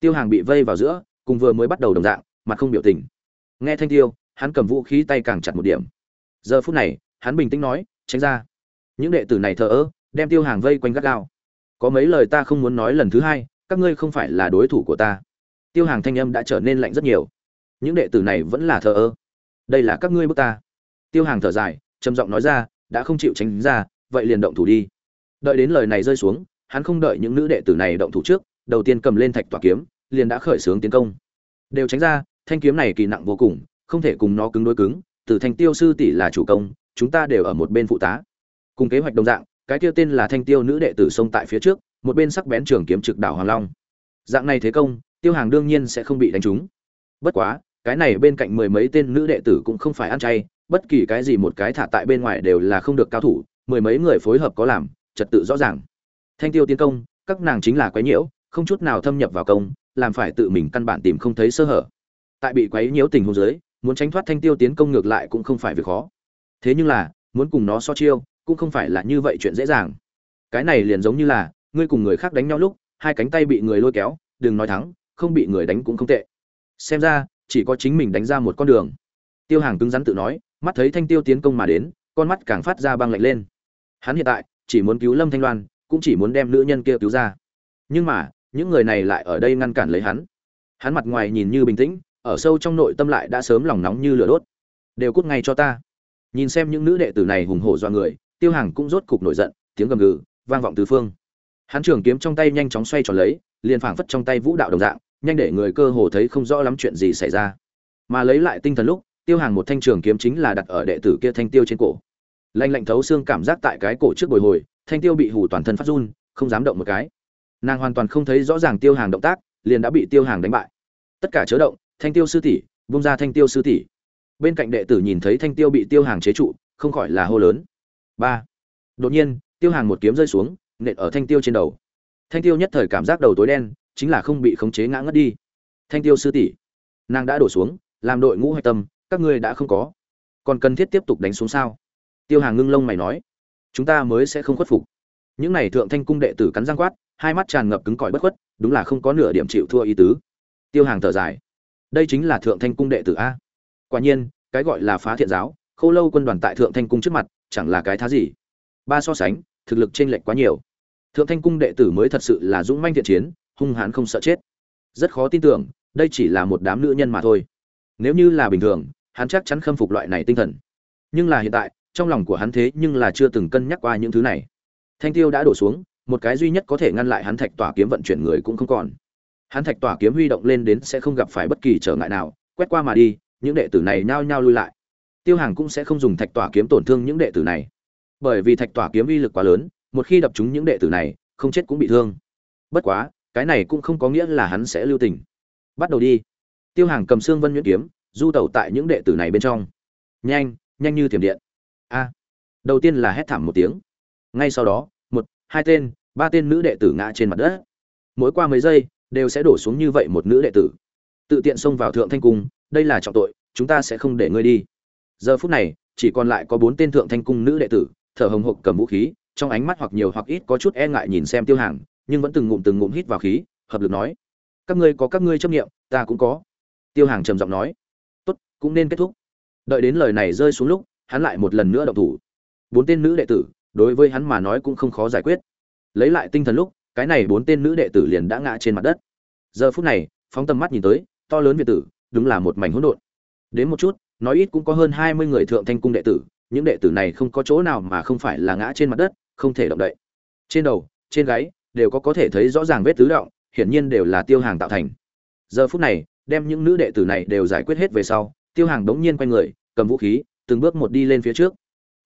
Tiêu hàng bị vây vào giữa, cùng vừa mới bắt đầu đồng dạng, mặt không biểu tình. Nghe thanh tiêu, hắn cầm vũ khí tay càng chặt một điểm. Giờ phút này, hắn bình tĩnh nói, tránh ra. Những đệ tử này thờ ơ, đem tiêu hàng vây quanh gắt gao có mấy lời ta không muốn nói lần thứ hai, các ngươi không phải là đối thủ của ta. Tiêu hàng thanh âm đã trở nên lạnh rất nhiều. Những đệ tử này vẫn là thờ ơ. Đây là các ngươi bước ta. Tiêu hàng thở dài, trầm giọng nói ra, đã không chịu tránh ra, vậy liền động thủ đi. Đợi đến lời này rơi xuống, hắn không đợi những nữ đệ tử này động thủ trước, đầu tiên cầm lên thạch tỏa kiếm, liền đã khởi xướng tiến công. Đều tránh ra, thanh kiếm này kỳ nặng vô cùng, không thể cùng nó cứng đối cứng, từ thanh tiêu sư tỷ là chủ công, chúng ta đều ở một bên phụ tá. Cùng kế hoạch đồng dạng cái tiêu tên là thanh tiêu nữ đệ tử xông tại phía trước, một bên sắc bén trường kiếm trực đảo hoàng long. Dạng này thế công, tiêu hàng đương nhiên sẽ không bị đánh trúng. Bất quá, cái này bên cạnh mười mấy tên nữ đệ tử cũng không phải ăn chay, bất kỳ cái gì một cái thả tại bên ngoài đều là không được cao thủ, mười mấy người phối hợp có làm, trật tự rõ ràng. Thanh tiêu tiến công, các nàng chính là quấy nhiễu, không chút nào thâm nhập vào công, làm phải tự mình căn bản tìm không thấy sơ hở. Tại bị quấy nhiễu tình huống dưới, muốn tránh thoát thanh tiêu tiến công ngược lại cũng không phải việc khó. Thế nhưng là, muốn cùng nó so chiêu cũng không phải là như vậy chuyện dễ dàng. Cái này liền giống như là, ngươi cùng người khác đánh nhau lúc, hai cánh tay bị người lôi kéo, đừng nói thắng, không bị người đánh cũng không tệ. Xem ra, chỉ có chính mình đánh ra một con đường. Tiêu hàng cứng rắn tự nói, mắt thấy thanh tiêu tiến công mà đến, con mắt càng phát ra băng lạnh lên. Hắn hiện tại, chỉ muốn cứu lâm thanh loan, cũng chỉ muốn đem nữ nhân kia cứu ra. Nhưng mà, những người này lại ở đây ngăn cản lấy hắn. Hắn mặt ngoài nhìn như bình tĩnh, ở sâu trong nội tâm lại đã sớm lòng nóng như lửa đốt. Đều cút ngay cho ta. Nhìn xem những nữ đệ tử này hùng hổ do người tiêu hàng cũng rốt cục nổi giận, tiếng gầm gừ, vang vọng tứ phương. Hắn trường kiếm trong tay nhanh chóng xoay tròn lấy, liền phảng phất trong tay vũ đạo đồng dạng, nhanh để người cơ hồ thấy không rõ lắm chuyện gì xảy ra. Mà lấy lại tinh thần lúc, tiêu hàng một thanh trường kiếm chính là đặt ở đệ tử kia thanh tiêu trên cổ. Lạnh lạnh thấu xương cảm giác tại cái cổ trước bồi hồi, thanh tiêu bị hủ toàn thân phát run, không dám động một cái. Nàng hoàn toàn không thấy rõ ràng tiêu hàng động tác, liền đã bị tiêu hàng đánh bại. Tất cả chớ động, thanh tiêu sư tỷ vung ra thanh tiêu sư tỷ. Bên cạnh đệ tử nhìn thấy thanh tiêu bị tiêu hàng chế trụ, không khỏi là hô lớn ba. Đột nhiên, tiêu hàng một kiếm rơi xuống, nện ở thanh tiêu trên đầu. Thanh tiêu nhất thời cảm giác đầu tối đen, chính là không bị khống chế ngã ngất đi. Thanh tiêu sư tỷ, nàng đã đổ xuống, làm đội ngũ hạch tâm, các ngươi đã không có. Còn cần thiết tiếp tục đánh xuống sao? Tiêu hàng ngưng lông mày nói. Chúng ta mới sẽ không khuất phục. Những này thượng thanh cung đệ tử cắn răng quát, hai mắt tràn ngập cứng cỏi bất khuất, đúng là không có nửa điểm chịu thua ý tứ. Tiêu hàng thở dài. Đây chính là thượng thanh cung đệ tử a. Quả nhiên, cái gọi là phá thiện giáo, khâu lâu quân đoàn tại thượng thanh cung trước mặt chẳng là cái thá gì. Ba so sánh, thực lực chênh lệch quá nhiều. Thượng thanh cung đệ tử mới thật sự là dũng manh thiện chiến, hung hãn không sợ chết. Rất khó tin tưởng, đây chỉ là một đám nữ nhân mà thôi. Nếu như là bình thường, hắn chắc chắn khâm phục loại này tinh thần. Nhưng là hiện tại, trong lòng của hắn thế nhưng là chưa từng cân nhắc qua những thứ này. Thanh tiêu đã đổ xuống, một cái duy nhất có thể ngăn lại hắn thạch tỏa kiếm vận chuyển người cũng không còn. Hắn thạch tỏa kiếm huy động lên đến sẽ không gặp phải bất kỳ trở ngại nào, quét qua mà đi, những đệ tử này nhao nhao lui lại tiêu hàng cũng sẽ không dùng thạch tỏa kiếm tổn thương những đệ tử này. Bởi vì thạch tỏa kiếm uy lực quá lớn, một khi đập chúng những đệ tử này, không chết cũng bị thương. Bất quá, cái này cũng không có nghĩa là hắn sẽ lưu tình. Bắt đầu đi. Tiêu hàng cầm xương vân nhuyễn kiếm, du tẩu tại những đệ tử này bên trong. Nhanh nhanh như thiểm điện. A. Đầu tiên là hét thảm một tiếng. Ngay sau đó, một, hai tên, ba tên nữ đệ tử ngã trên mặt đất. Mỗi qua mấy giây, đều sẽ đổ xuống như vậy một nữ đệ tử. Tự tiện xông vào thượng thanh cung, đây là trọng tội, chúng ta sẽ không để ngươi đi giờ phút này, chỉ còn lại có bốn tên thượng thanh cung nữ đệ tử, thở hồng hộc cầm vũ khí, trong ánh mắt hoặc nhiều hoặc ít có chút e ngại nhìn xem tiêu hàng, nhưng vẫn từng ngụm từng ngụm hít vào khí, hợp lực nói, các ngươi có các ngươi chấp nghiệm ta cũng có. Tiêu hàng trầm giọng nói, tốt, cũng nên kết thúc. Đợi đến lời này rơi xuống lúc, hắn lại một lần nữa động thủ. Bốn tên nữ đệ tử, đối với hắn mà nói cũng không khó giải quyết. Lấy lại tinh thần lúc, cái này bốn tên nữ đệ tử liền đã ngã trên mặt đất. Giờ phút này, phóng tầm mắt nhìn tới, to lớn việt tử, đúng là một mảnh hỗn độn. Đến một chút nói ít cũng có hơn hai mươi người thượng thanh cung đệ tử, những đệ tử này không có chỗ nào mà không phải là ngã trên mặt đất, không thể động đậy. Trên đầu, trên gáy đều có có thể thấy rõ ràng vết tứ động, hiển nhiên đều là tiêu hàng tạo thành. Giờ phút này, đem những nữ đệ tử này đều giải quyết hết về sau, tiêu hàng đống nhiên quay người, cầm vũ khí, từng bước một đi lên phía trước.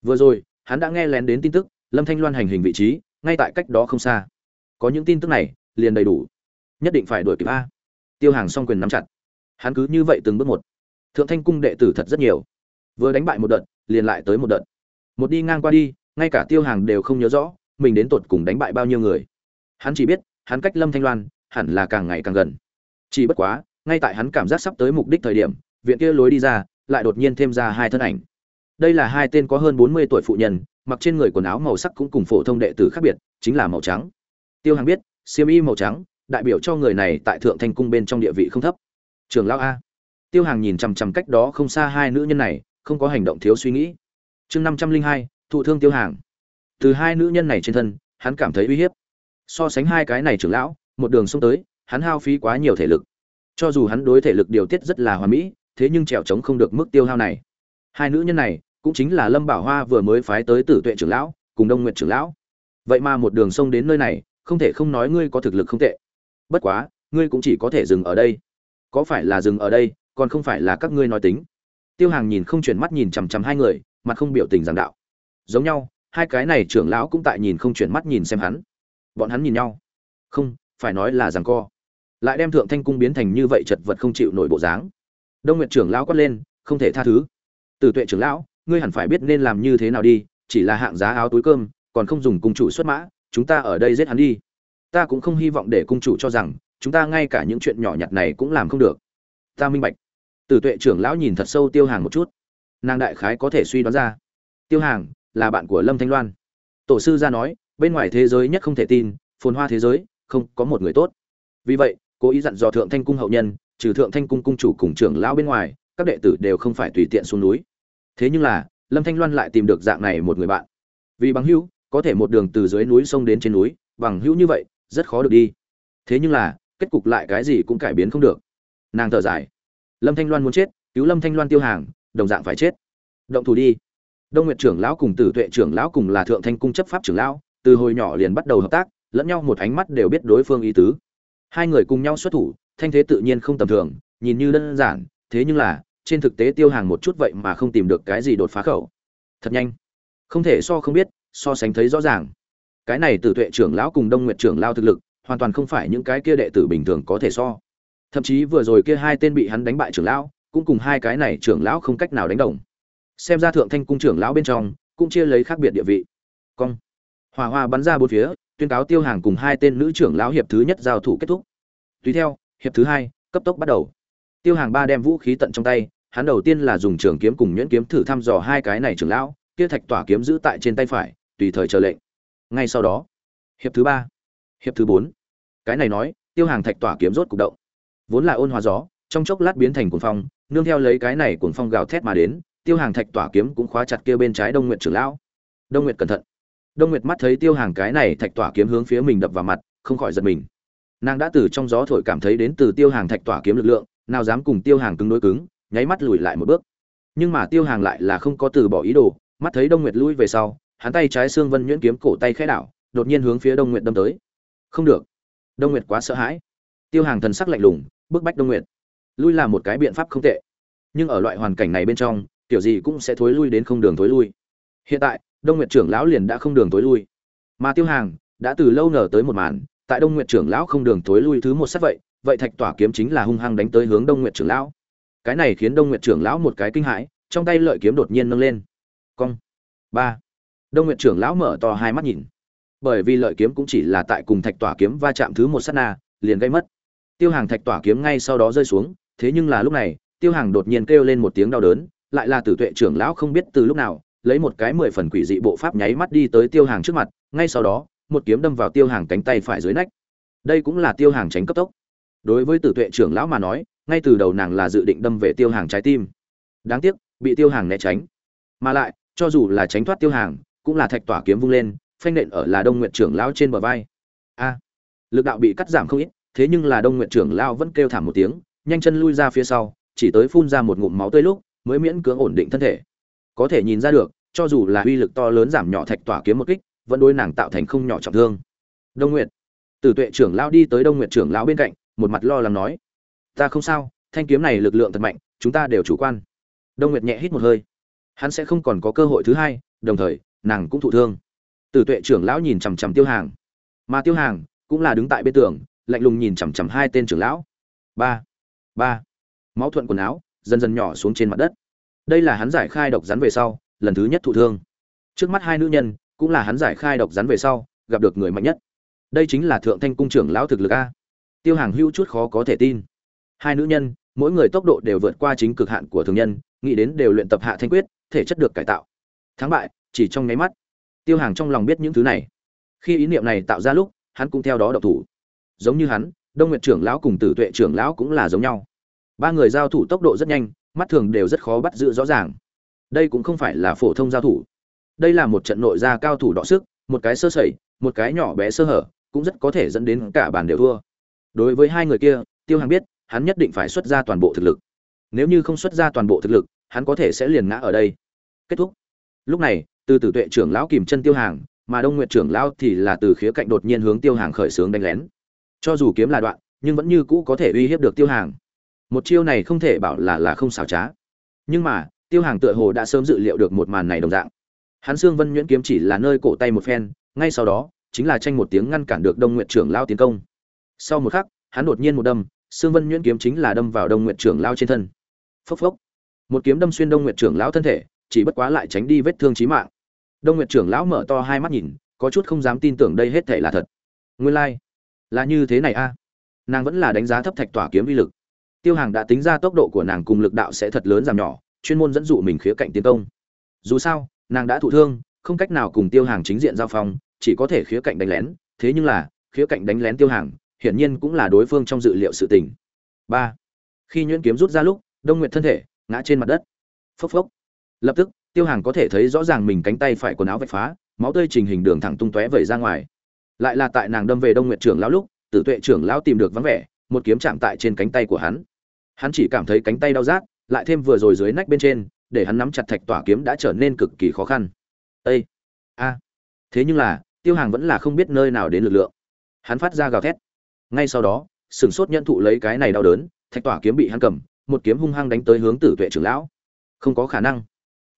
Vừa rồi, hắn đã nghe lén đến tin tức, lâm thanh loan hành hình vị trí, ngay tại cách đó không xa. Có những tin tức này, liền đầy đủ. Nhất định phải đuổi kịp a. Tiêu hàng song quyền nắm chặt. Hắn cứ như vậy từng bước một thượng thanh cung đệ tử thật rất nhiều. Vừa đánh bại một đợt, liền lại tới một đợt. Một đi ngang qua đi, ngay cả tiêu hàng đều không nhớ rõ, mình đến tột cùng đánh bại bao nhiêu người. Hắn chỉ biết, hắn cách lâm thanh loan, hẳn là càng ngày càng gần. Chỉ bất quá, ngay tại hắn cảm giác sắp tới mục đích thời điểm, viện kia lối đi ra, lại đột nhiên thêm ra hai thân ảnh. Đây là hai tên có hơn bốn mươi tuổi phụ nhân, mặc trên người quần áo màu sắc cũng cùng phổ thông đệ tử khác biệt, chính là màu trắng. Tiêu hàng biết xiêm y màu trắng, đại biểu cho người này tại thượng thanh cung bên trong địa vị không thấp. Trường lão a tiêu hàng nhìn chằm chằm cách đó không xa hai nữ nhân này, không có hành động thiếu suy nghĩ. Chương năm trăm linh hai, thụ thương tiêu hàng. Từ hai nữ nhân này trên thân, hắn cảm thấy uy hiếp. So sánh hai cái này trưởng lão, một đường xông tới, hắn hao phí quá nhiều thể lực. Cho dù hắn đối thể lực điều tiết rất là hoàn mỹ, thế nhưng trèo chống không được mức tiêu hao này. Hai nữ nhân này, cũng chính là lâm bảo hoa vừa mới phái tới tử tuệ trưởng lão, cùng đông nguyệt trưởng lão. Vậy mà một đường sông đến nơi này, không thể không nói ngươi có thực lực không tệ. Bất quá, ngươi cũng chỉ có thể dừng ở đây. Có phải là dừng ở đây còn không phải là các ngươi nói tính. Tiêu hàng nhìn không chuyển mắt nhìn chằm chằm hai người, mặt không biểu tình giảng đạo. Giống nhau, hai cái này trưởng lão cũng tại nhìn không chuyển mắt nhìn xem hắn. Bọn hắn nhìn nhau. Không, phải nói là rằng co. Lại đem thượng thanh cung biến thành như vậy chật vật không chịu nổi bộ dáng. Đông nguyệt trưởng lão quát lên, không thể tha thứ. Từ tuệ trưởng lão, ngươi hẳn phải biết nên làm như thế nào đi, chỉ là hạng giá áo túi cơm, còn không dùng cung chủ xuất mã, chúng ta ở đây giết hắn đi. Ta cũng không hy vọng để cung chủ cho rằng, chúng ta ngay cả những chuyện nhỏ nhặt này cũng làm không được ta minh bạch. Từ tuệ trưởng lão nhìn thật sâu tiêu hàng một chút. Nàng đại khái có thể suy đoán ra. Tiêu hàng, là bạn của lâm thanh loan. Tổ sư ra nói, bên ngoài thế giới nhất không thể tin, phồn hoa thế giới, không có một người tốt. Vì vậy, cố ý dặn dò thượng thanh cung hậu nhân, trừ thượng thanh cung cung chủ cùng trưởng lão bên ngoài, các đệ tử đều không phải tùy tiện xuống núi. Thế nhưng là, lâm thanh loan lại tìm được dạng này một người bạn. Vì bằng hữu, có thể một đường từ dưới núi sông đến trên núi, bằng hữu như vậy, rất khó được đi. Thế nhưng là, kết cục lại cái gì cũng cải biến không được nàng thở dài. Lâm thanh loan muốn chết, cứu lâm thanh loan tiêu hàng, đồng dạng phải chết. Động thủ đi. Đông nguyệt trưởng lão cùng tử tuệ trưởng lão cùng là thượng thanh cung chấp pháp trưởng lão, từ hồi nhỏ liền bắt đầu hợp tác, lẫn nhau một ánh mắt đều biết đối phương ý tứ. Hai người cùng nhau xuất thủ, thanh thế tự nhiên không tầm thường, nhìn như đơn giản, thế nhưng là, trên thực tế tiêu hàng một chút vậy mà không tìm được cái gì đột phá khẩu. Thật nhanh. Không thể so không biết, so sánh thấy rõ ràng. Cái này tử tuệ trưởng lão cùng đông nguyệt trưởng lao thực lực, hoàn toàn không phải những cái kia đệ tử bình thường có thể so thậm chí vừa rồi kia hai tên bị hắn đánh bại trưởng lão, cũng cùng hai cái này trưởng lão không cách nào đánh đồng. Xem ra thượng thanh cung trưởng lão bên trong, cũng chia lấy khác biệt địa vị. Cong. Hòa hoa bắn ra bốn phía, tuyên cáo tiêu hàng cùng hai tên nữ trưởng lão hiệp thứ nhất giao thủ kết thúc. Tùy theo, hiệp thứ hai, cấp tốc bắt đầu. Tiêu hàng ba đem vũ khí tận trong tay, hắn đầu tiên là dùng trường kiếm cùng nhuyễn kiếm thử thăm dò hai cái này trưởng lão, kia thạch tỏa kiếm giữ tại trên tay phải, tùy thời chờ lệnh. Ngay sau đó, hiệp thứ ba, hiệp thứ bốn. Cái này nói, tiêu hàng thạch tỏa kiếm rốt cục động vốn là ôn hòa gió, trong chốc lát biến thành cuồng phong, nương theo lấy cái này cuồng phong gào thét mà đến, tiêu hàng thạch tỏa kiếm cũng khóa chặt kia bên trái đông nguyệt trưởng lão. Đông nguyệt cẩn thận. Đông nguyệt mắt thấy tiêu hàng cái này thạch tỏa kiếm hướng phía mình đập vào mặt, không khỏi giật mình. Nàng đã từ trong gió thổi cảm thấy đến từ tiêu hàng thạch tỏa kiếm lực lượng, nào dám cùng tiêu hàng cứng đối cứng, nháy mắt lùi lại một bước. Nhưng mà tiêu hàng lại là không có từ bỏ ý đồ, mắt thấy đông nguyệt lui về sau, hắn tay trái xương vân nhuyễn kiếm cổ tay khẽ đảo, đột nhiên hướng phía đông nguyệt đâm tới. Không được. Đông nguyệt quá sợ hãi. Tiêu hàng thần sắc lạnh lùng bức bách đông nguyệt. Lui là một cái biện pháp không tệ. Nhưng ở loại hoàn cảnh này bên trong, kiểu gì cũng sẽ thối lui đến không đường thối lui. Hiện tại, đông nguyệt trưởng lão liền đã không đường thối lui. Mà tiêu hàng đã từ lâu nở tới một màn, tại đông nguyệt trưởng lão không đường thối lui thứ một sát vậy vậy thạch tỏa kiếm chính là hung hăng đánh tới hướng đông nguyệt trưởng lão. Cái này khiến đông nguyệt trưởng lão một cái kinh hãi, trong tay lợi kiếm đột nhiên nâng lên. Cong. Ba. Đông nguyệt trưởng lão mở to hai mắt nhìn. Bởi vì lợi kiếm cũng chỉ là tại cùng thạch tỏa kiếm va chạm thứ một sát na, liền gây mất tiêu hàng thạch tỏa kiếm ngay sau đó rơi xuống, thế nhưng là lúc này, tiêu hàng đột nhiên kêu lên một tiếng đau đớn, lại là tử tuệ trưởng lão không biết từ lúc nào, lấy một cái mười phần quỷ dị bộ pháp nháy mắt đi tới tiêu hàng trước mặt, ngay sau đó, một kiếm đâm vào tiêu hàng cánh tay phải dưới nách. Đây cũng là tiêu hàng tránh cấp tốc. Đối với tử tuệ trưởng lão mà nói, ngay từ đầu nàng là dự định đâm về tiêu hàng trái tim. Đáng tiếc, bị tiêu hàng né tránh. Mà lại, cho dù là tránh thoát tiêu hàng, cũng là thạch tỏa kiếm vung lên, phanh nện ở là đông nguyện trưởng lão trên bờ vai. A, lực đạo bị cắt giảm không ít thế nhưng là đông nguyện trưởng lão vẫn kêu thảm một tiếng, nhanh chân lui ra phía sau, chỉ tới phun ra một ngụm máu tươi lúc, mới miễn cưỡng ổn định thân thể. Có thể nhìn ra được, cho dù là uy lực to lớn giảm nhỏ thạch tỏa kiếm một kích, vẫn đối nàng tạo thành không nhỏ trọng thương. Đông nguyệt. Tử tuệ trưởng lão đi tới đông nguyệt trưởng lão bên cạnh, một mặt lo lắng nói, ta không sao, thanh kiếm này lực lượng thật mạnh, chúng ta đều chủ quan. Đông nguyệt nhẹ hít một hơi. Hắn sẽ không còn có cơ hội thứ hai, đồng thời, nàng cũng thụ thương. Tử tuệ trưởng lão nhìn chằm chằm tiêu hàng. Mà tiêu hàng cũng là đứng tại bên tường lạnh lùng nhìn chằm chằm hai tên trưởng lão. Ba ba. Máu thuận quần áo, dần dần nhỏ xuống trên mặt đất. Đây là hắn giải khai độc rắn về sau, lần thứ nhất thụ thương. Trước mắt hai nữ nhân, cũng là hắn giải khai độc rắn về sau, gặp được người mạnh nhất. Đây chính là thượng thanh cung trưởng lão thực lực a. Tiêu hàng hữu chút khó có thể tin. Hai nữ nhân, mỗi người tốc độ đều vượt qua chính cực hạn của thường nhân, nghĩ đến đều luyện tập hạ thanh quyết, thể chất được cải tạo. Thắng bại, chỉ trong nháy mắt. Tiêu hàng trong lòng biết những thứ này. Khi ý niệm này tạo ra lúc, hắn cũng theo đó độc thủ giống như hắn, đông nguyệt trưởng lão cùng tử tuệ trưởng lão cũng là giống nhau. Ba người giao thủ tốc độ rất nhanh, mắt thường đều rất khó bắt giữ rõ ràng. Đây cũng không phải là phổ thông giao thủ. Đây là một trận nội gia cao thủ đọ sức, một cái sơ sẩy, một cái nhỏ bé sơ hở, cũng rất có thể dẫn đến cả bàn đều thua. Đối với hai người kia, tiêu hàng biết, hắn nhất định phải xuất ra toàn bộ thực lực. Nếu như không xuất ra toàn bộ thực lực, hắn có thể sẽ liền ngã ở đây. Kết thúc. Lúc này, từ tử tuệ trưởng lão kìm chân tiêu hàng mà đông nguyệt trưởng lão thì là từ khía cạnh đột nhiên hướng tiêu hàng khởi xướng đánh lén cho dù kiếm là đoạn, nhưng vẫn như cũ có thể uy hiếp được tiêu hàng. Một chiêu này không thể bảo là là không xảo trá. Nhưng mà, tiêu hàng tựa hồ đã sớm dự liệu được một màn này đồng dạng. Hắn xương vân nhuyễn kiếm chỉ là nơi cổ tay một phen, ngay sau đó, chính là tranh một tiếng ngăn cản được đông nguyện trưởng lao tiến công. Sau một khắc, hắn đột nhiên một đâm xương vân nhuyễn kiếm chính là đâm vào đông nguyện trưởng lao trên thân. Phốc phốc. Một kiếm đâm xuyên đông nguyện trưởng lão thân thể, chỉ bất quá lại tránh đi vết thương chí mạng. Đông nguyện trưởng lão mở to hai mắt nhìn, có chút không dám tin tưởng đây hết thể là thật. Nguyên lai、like là như thế này a. Nàng vẫn là đánh giá thấp thạch tỏa kiếm vi lực. Tiêu hàng đã tính ra tốc độ của nàng cùng lực đạo sẽ thật lớn giảm nhỏ, chuyên môn dẫn dụ mình khía cạnh tiến công. Dù sao, nàng đã thụ thương, không cách nào cùng tiêu hàng chính diện giao phong, chỉ có thể khía cạnh đánh lén. Thế nhưng là, khía cạnh đánh lén tiêu hàng, hiển nhiên cũng là đối phương trong dự liệu sự tình. Ba. Khi nhuyễn kiếm rút ra lúc, đông nguyệt thân thể ngã trên mặt đất. Phốc phốc. Lập tức, tiêu hàng có thể thấy rõ ràng mình cánh tay phải quần áo vạch phá, máu tươi trình hình đường thẳng tung tóe vẩy ra ngoài lại là tại nàng đâm về đông nguyệt trưởng lão lúc, tử tuệ trưởng lão tìm được vắng vẻ, một kiếm chạm tại trên cánh tay của hắn. Hắn chỉ cảm thấy cánh tay đau rát, lại thêm vừa rồi dưới nách bên trên, để hắn nắm chặt thạch tỏa kiếm đã trở nên cực kỳ khó khăn. Ây a! Thế nhưng là, tiêu hàng vẫn là không biết nơi nào đến lực lượng. Hắn phát ra gào thét. Ngay sau đó sửng sốt nhận thụ lấy cái này đau đớn, thạch tỏa kiếm bị hắn cầm, một kiếm hung hăng đánh tới hướng tử tuệ trưởng lão. Không có khả năng.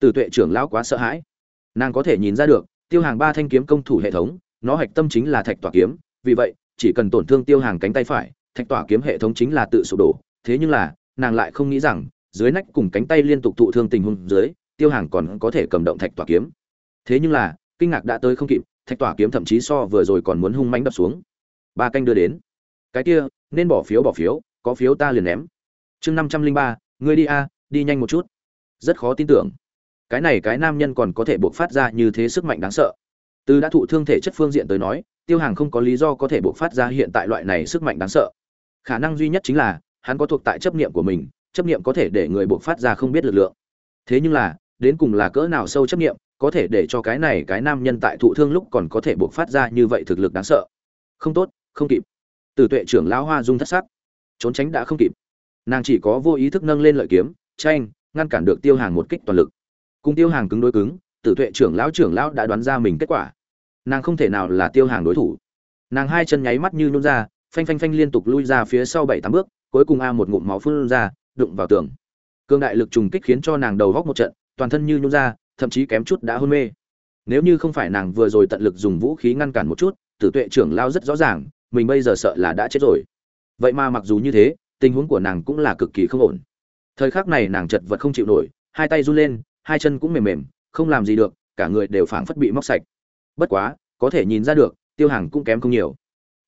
Tử tuệ trưởng lão quá sợ hãi. Nàng có thể nhìn ra được, tiêu hàng ba thanh kiếm công thủ hệ thống nó hạch tâm chính là thạch tỏa kiếm, vì vậy, chỉ cần tổn thương tiêu hàng cánh tay phải, thạch tỏa kiếm hệ thống chính là tự sụp đổ. Thế nhưng là, nàng lại không nghĩ rằng, dưới nách cùng cánh tay liên tục thụ thương tình huống dưới, tiêu hàng còn có thể cầm động thạch tỏa kiếm. Thế nhưng là, kinh ngạc đã tới không kịp, thạch tỏa kiếm thậm chí so vừa rồi còn muốn hung mãnh đập xuống. Ba canh đưa đến. Cái kia, nên bỏ phiếu bỏ phiếu, có phiếu ta liền ném. Chương năm trăm linh ba, ngươi đi a, đi nhanh một chút. Rất khó tin tưởng. Cái này cái nam nhân còn có thể buộc phát ra như thế sức mạnh đáng sợ từ đã thụ thương thể chất phương diện tới nói, tiêu hàng không có lý do có thể buộc phát ra hiện tại loại này sức mạnh đáng sợ. Khả năng duy nhất chính là, hắn có thuộc tại chấp niệm của mình, chấp niệm có thể để người buộc phát ra không biết lực lượng. Thế nhưng là, đến cùng là cỡ nào sâu chấp niệm, có thể để cho cái này cái nam nhân tại thụ thương lúc còn có thể buộc phát ra như vậy thực lực đáng sợ. Không tốt, không kịp. Từ tuệ trưởng lão hoa dung thất sắc. Trốn tránh đã không kịp. Nàng chỉ có vô ý thức nâng lên lợi kiếm, tranh, ngăn cản được tiêu hàng một kích toàn lực. Cùng tiêu hàng cứng đối cứng tử tuệ trưởng lão trưởng lão đã đoán ra mình kết quả. Nàng không thể nào là tiêu hàng đối thủ. Nàng hai chân nháy mắt như nhún ra, phanh phanh phanh liên tục lui ra phía sau bảy tám bước, cuối cùng a một ngụm máu phun ra, đụng vào tường. Cương đại lực trùng kích khiến cho nàng đầu góc một trận, toàn thân như nhún ra, thậm chí kém chút đã hôn mê. Nếu như không phải nàng vừa rồi tận lực dùng vũ khí ngăn cản một chút, tử tuệ trưởng lao rất rõ ràng, mình bây giờ sợ là đã chết rồi. Vậy mà mặc dù như thế, tình huống của nàng cũng là cực kỳ không ổn. Thời khắc này nàng chật vật không chịu nổi, hai tay run lên, hai chân cũng mềm mềm không làm gì được, cả người đều phảng phất bị móc sạch. Bất quá, có thể nhìn ra được, tiêu hàng cũng kém không nhiều.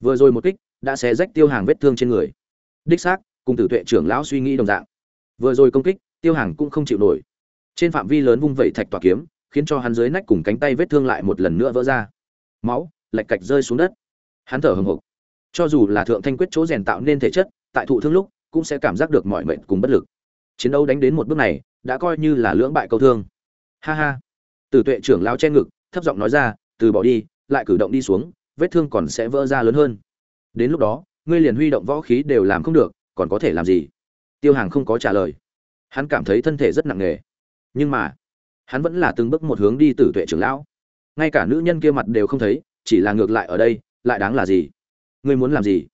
Vừa rồi một kích đã xé rách tiêu hàng vết thương trên người. Đích xác, cùng tử tuệ trưởng lão suy nghĩ đồng dạng. Vừa rồi công kích, tiêu hàng cũng không chịu nổi. Trên phạm vi lớn vung vẩy thạch tỏa kiếm, khiến cho hắn dưới nách cùng cánh tay vết thương lại một lần nữa vỡ ra. Máu lạch cạch rơi xuống đất. Hắn thở hừng hực cho dù là thượng thanh quyết chỗ rèn tạo nên thể chất, tại thụ thương lúc, cũng sẽ cảm giác được mọi mệnh cùng bất lực. Chiến đấu đánh đến một bước này, đã coi như là lưỡng bại câu thương ha ha. Tử tuệ trưởng lao che ngực, thấp giọng nói ra, từ bỏ đi, lại cử động đi xuống, vết thương còn sẽ vỡ ra lớn hơn. Đến lúc đó, ngươi liền huy động võ khí đều làm không được, còn có thể làm gì? Tiêu hàng không có trả lời. Hắn cảm thấy thân thể rất nặng nề. Nhưng mà, hắn vẫn là từng bước một hướng đi tử tuệ trưởng lão. Ngay cả nữ nhân kia mặt đều không thấy, chỉ là ngược lại ở đây, lại đáng là gì? Ngươi muốn làm gì?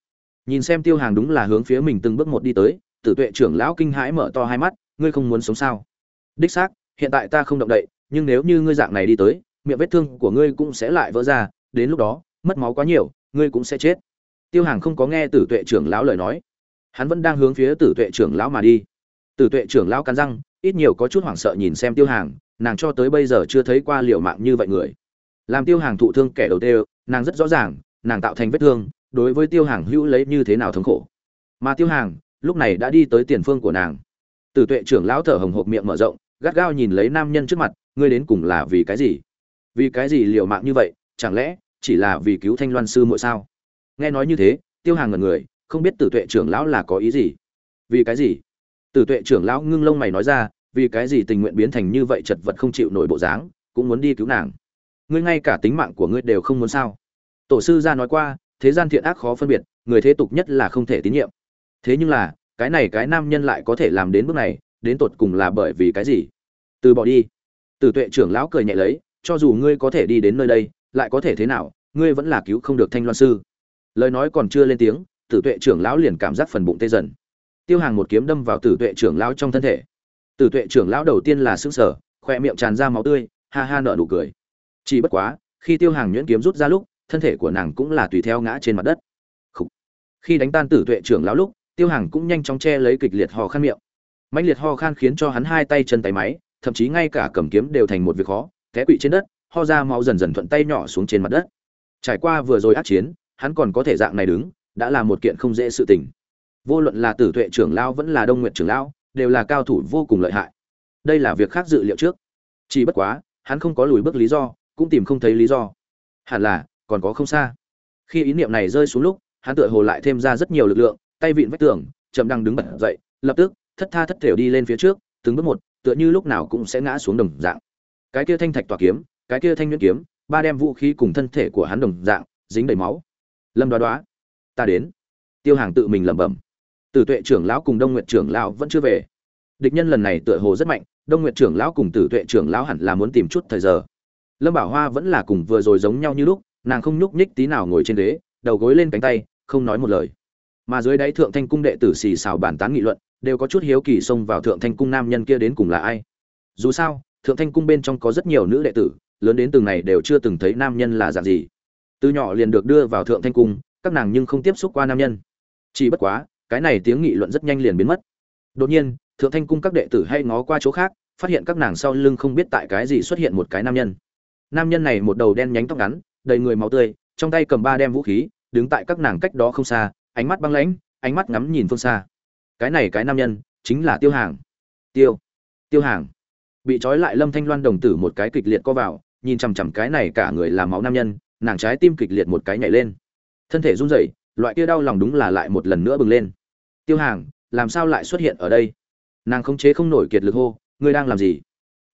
Nhìn xem tiêu hàng đúng là hướng phía mình từng bước một đi tới, tử tuệ trưởng lão kinh hãi mở to hai mắt, ngươi không muốn sống sao? Đích xác hiện tại ta không động đậy, nhưng nếu như ngươi dạng này đi tới, miệng vết thương của ngươi cũng sẽ lại vỡ ra, đến lúc đó, mất máu quá nhiều, ngươi cũng sẽ chết. Tiêu hàng không có nghe tử tuệ trưởng lão lời nói. Hắn vẫn đang hướng phía tử tuệ trưởng lão mà đi. Tử tuệ trưởng lão cắn răng, ít nhiều có chút hoảng sợ nhìn xem tiêu hàng, nàng cho tới bây giờ chưa thấy qua liều mạng như vậy người. Làm tiêu hàng thụ thương kẻ đầu tiên nàng rất rõ ràng, nàng tạo thành vết thương, đối với tiêu hàng hữu lấy như thế nào thống khổ. Mà tiêu hàng, lúc này đã đi tới tiền phương của nàng. Tử tuệ trưởng lão thở hồng hộc miệng mở rộng gắt gao nhìn lấy nam nhân trước mặt, ngươi đến cùng là vì cái gì? Vì cái gì liều mạng như vậy? Chẳng lẽ chỉ là vì cứu thanh loan sư muội sao? Nghe nói như thế, tiêu hàng ngần người, không biết tử tuệ trưởng lão là có ý gì. Vì cái gì? Tử tuệ trưởng lão ngưng lông mày nói ra, vì cái gì tình nguyện biến thành như vậy chật vật không chịu nổi bộ dáng, cũng muốn đi cứu nàng? Ngươi ngay cả tính mạng của ngươi đều không muốn sao? Tổ sư gia nói qua, thế gian thiện ác khó phân biệt, người thế tục nhất là không thể tín nhiệm. Thế nhưng là, cái này cái nam nhân lại có thể làm đến bước này đến tột cùng là bởi vì cái gì? Từ bỏ đi. Tử tuệ trưởng lão cười nhẹ lấy, cho dù ngươi có thể đi đến nơi đây, lại có thể thế nào, ngươi vẫn là cứu không được thanh loan sư. Lời nói còn chưa lên tiếng tử tuệ trưởng lão liền cảm giác phần bụng tê dần. Tiêu hàng một kiếm đâm vào tử tuệ trưởng lão trong thân thể. Tử tuệ trưởng lão đầu tiên là xương sở khoe miệng tràn ra máu tươi, ha ha nợ nụ cười. Chỉ bất quá, khi tiêu hàng nhuyễn kiếm rút ra lúc, thân thể của nàng cũng là tùy theo ngã trên mặt đất. Khủ. khi đánh tan tử tuệ trưởng lão lúc, tiêu hàng cũng nhanh chóng che lấy kịch liệt hò khăn miệng mạnh liệt ho khan khiến cho hắn hai tay chân tay máy, thậm chí ngay cả cầm kiếm đều thành một việc khó, té quỵ trên đất, ho ra máu dần dần thuận tay nhỏ xuống trên mặt đất. Trải qua vừa rồi át chiến, hắn còn có thể dạng này đứng, đã là một kiện không dễ sự tình. Vô luận là tử tuệ trưởng lão vẫn là đông nguyện trưởng lão, đều là cao thủ vô cùng lợi hại. Đây là việc khác dự liệu trước. Chỉ bất quá, hắn không có lùi bước lý do, cũng tìm không thấy lý do. Hẳn là, còn có không xa. Khi ý niệm này rơi xuống lúc, hắn tựa hồ lại thêm ra rất nhiều lực lượng, tay vịn vách tường, chậm đang đứng bật dậy, lập tức thất tha thất thểu đi lên phía trước, từng bước một, tựa như lúc nào cũng sẽ ngã xuống đồng dạng. Cái kia thanh thạch tỏa kiếm, cái kia thanh nhuyễn kiếm, ba đem vũ khí cùng thân thể của hắn đồng dạng, dính đầy máu. Lâm đoá đoá, ta đến. Tiêu hàng tự mình lẩm bẩm. Tử tuệ trưởng lão cùng đông nguyệt trưởng lão vẫn chưa về. Địch nhân lần này tựa hồ rất mạnh, đông nguyệt trưởng lão cùng tử tuệ trưởng lão hẳn là muốn tìm chút thời giờ. Lâm bảo hoa vẫn là cùng vừa rồi giống nhau như lúc, nàng không nhúc nhích tí nào ngồi trên ghế, đầu gối lên cánh tay, không nói một lời. Mà dưới đáy thượng thanh cung đệ tử xì xào bàn tán nghị luận đều có chút hiếu kỳ xông vào thượng thanh cung nam nhân kia đến cùng là ai. Dù sao, thượng thanh cung bên trong có rất nhiều nữ đệ tử, lớn đến từng này đều chưa từng thấy nam nhân là dạng gì. Từ nhỏ liền được đưa vào thượng thanh cung, các nàng nhưng không tiếp xúc qua nam nhân. Chỉ bất quá, cái này tiếng nghị luận rất nhanh liền biến mất. Đột nhiên, thượng thanh cung các đệ tử hay ngó qua chỗ khác, phát hiện các nàng sau lưng không biết tại cái gì xuất hiện một cái nam nhân. Nam nhân này một đầu đen nhánh tóc ngắn, đầy người máu tươi, trong tay cầm ba đem vũ khí, đứng tại các nàng cách đó không xa, ánh mắt băng lãnh, ánh mắt ngắm nhìn phương xa cái này cái nam nhân chính là tiêu hàng. Tiêu tiêu hàng. Bị trói lại lâm thanh loan đồng tử một cái kịch liệt co vào, nhìn chằm chằm cái này cả người là máu nam nhân, nàng trái tim kịch liệt một cái nhảy lên. Thân thể run rẩy, loại kia đau lòng đúng là lại một lần nữa bừng lên. Tiêu hàng, làm sao lại xuất hiện ở đây? Nàng không chế không nổi kiệt lực hô, ngươi đang làm gì?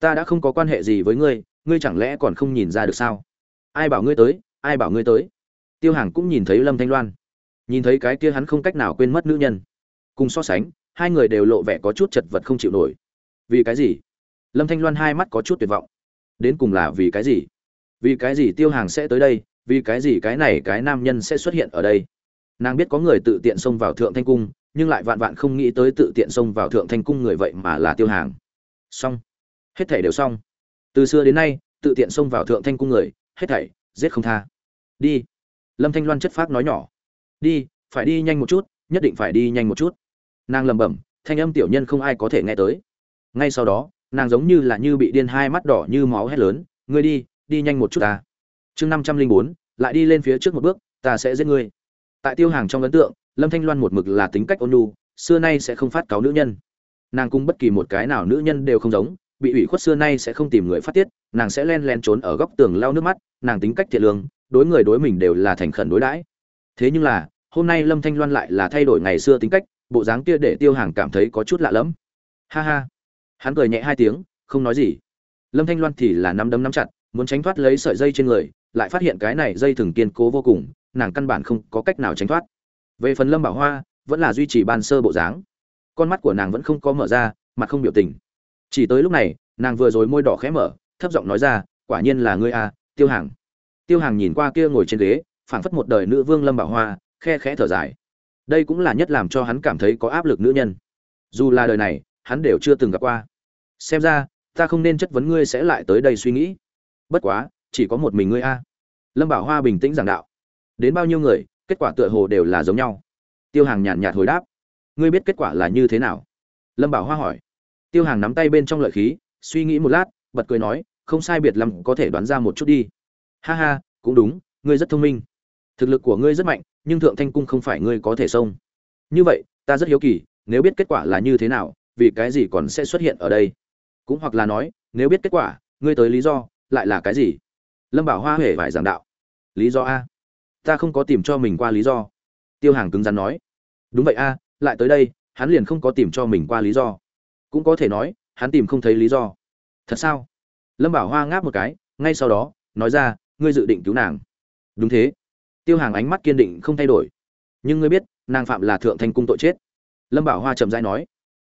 Ta đã không có quan hệ gì với ngươi ngươi chẳng lẽ còn không nhìn ra được sao? Ai bảo ngươi tới, ai bảo ngươi tới? Tiêu hàng cũng nhìn thấy lâm thanh loan. Nhìn thấy cái kia hắn không cách nào quên mất nữ nhân cùng so sánh, hai người đều lộ vẻ có chút chật vật không chịu nổi. Vì cái gì? Lâm thanh loan hai mắt có chút tuyệt vọng. Đến cùng là vì cái gì? Vì cái gì tiêu hàng sẽ tới đây? Vì cái gì cái này, cái nam nhân sẽ xuất hiện ở đây? Nàng biết có người tự tiện xông vào thượng thanh cung, nhưng lại vạn vạn không nghĩ tới tự tiện xông vào thượng thanh cung người vậy mà là tiêu hàng. Xong. Hết thảy đều xong. Từ xưa đến nay, tự tiện xông vào thượng thanh cung người, hết thảy, giết không tha. Đi. Lâm thanh loan chất phác nói nhỏ. Đi, phải đi nhanh một chút, nhất định phải đi nhanh một chút nàng lẩm bẩm, thanh âm tiểu nhân không ai có thể nghe tới. Ngay sau đó, nàng giống như là như bị điên hai mắt đỏ như máu hét lớn, ngươi đi đi nhanh một chút ta. Chương năm trăm linh bốn, lại đi lên phía trước một bước, ta sẽ giết ngươi. Tại tiêu hàng trong ấn tượng, lâm thanh loan một mực là tính cách ôn nhu, xưa nay sẽ không phát cáo nữ nhân. Nàng cung bất kỳ một cái nào nữ nhân đều không giống, bị ủy khuất xưa nay sẽ không tìm người phát tiết, nàng sẽ len len trốn ở góc tường lau nước mắt, nàng tính cách thiện lương, đối người đối mình đều là thành khẩn đối đãi. Thế nhưng là, hôm nay lâm thanh loan lại là thay đổi ngày xưa tính cách bộ dáng kia để tiêu hàng cảm thấy có chút lạ lẫm. Ha ha. Hắn cười nhẹ hai tiếng, không nói gì. Lâm thanh loan thì là nắm đấm nắm chặt, muốn tránh thoát lấy sợi dây trên người, lại phát hiện cái này dây thừng kiên cố vô cùng, nàng căn bản không có cách nào tránh thoát. Về phần lâm bảo hoa, vẫn là duy trì ban sơ bộ dáng. Con mắt của nàng vẫn không có mở ra, mặt không biểu tình. Chỉ tới lúc này, nàng vừa rồi môi đỏ khẽ mở, thấp giọng nói ra, quả nhiên là ngươi à tiêu hàng. Tiêu hàng nhìn qua kia ngồi trên ghế, phảng phất một đời nữ vương lâm bảo hoa, khe khẽ thở dài đây cũng là nhất làm cho hắn cảm thấy có áp lực nữ nhân. Dù là đời này, hắn đều chưa từng gặp qua. Xem ra, ta không nên chất vấn ngươi sẽ lại tới đây suy nghĩ. Bất quá, chỉ có một mình ngươi a. Lâm bảo hoa bình tĩnh giảng đạo. Đến bao nhiêu người, kết quả tựa hồ đều là giống nhau. Tiêu hàng nhàn nhạt hồi đáp. Ngươi biết kết quả là như thế nào? Lâm bảo hoa hỏi. Tiêu hàng nắm tay bên trong lợi khí, suy nghĩ một lát, bật cười nói, không sai biệt lắm, có thể đoán ra một chút đi. Ha ha, cũng đúng, ngươi rất thông minh. Thực lực của ngươi rất mạnh nhưng thượng thanh cung không phải ngươi có thể xông. Như vậy, ta rất hiếu kỳ, nếu biết kết quả là như thế nào, vì cái gì còn sẽ xuất hiện ở đây? Cũng hoặc là nói, nếu biết kết quả, ngươi tới lý do, lại là cái gì? Lâm bảo hoa huệ phải giảng đạo. Lý do a. Ta không có tìm cho mình qua lý do. Tiêu hàng cứng rắn nói. Đúng vậy a, lại tới đây, hắn liền không có tìm cho mình qua lý do. Cũng có thể nói, hắn tìm không thấy lý do. Thật sao? Lâm bảo hoa ngáp một cái, ngay sau đó, nói ra, ngươi dự định cứu nàng. Đúng thế tiêu hàng ánh mắt kiên định không thay đổi. Nhưng ngươi biết, nàng phạm là thượng thanh cung tội chết. Lâm bảo hoa chậm rãi nói,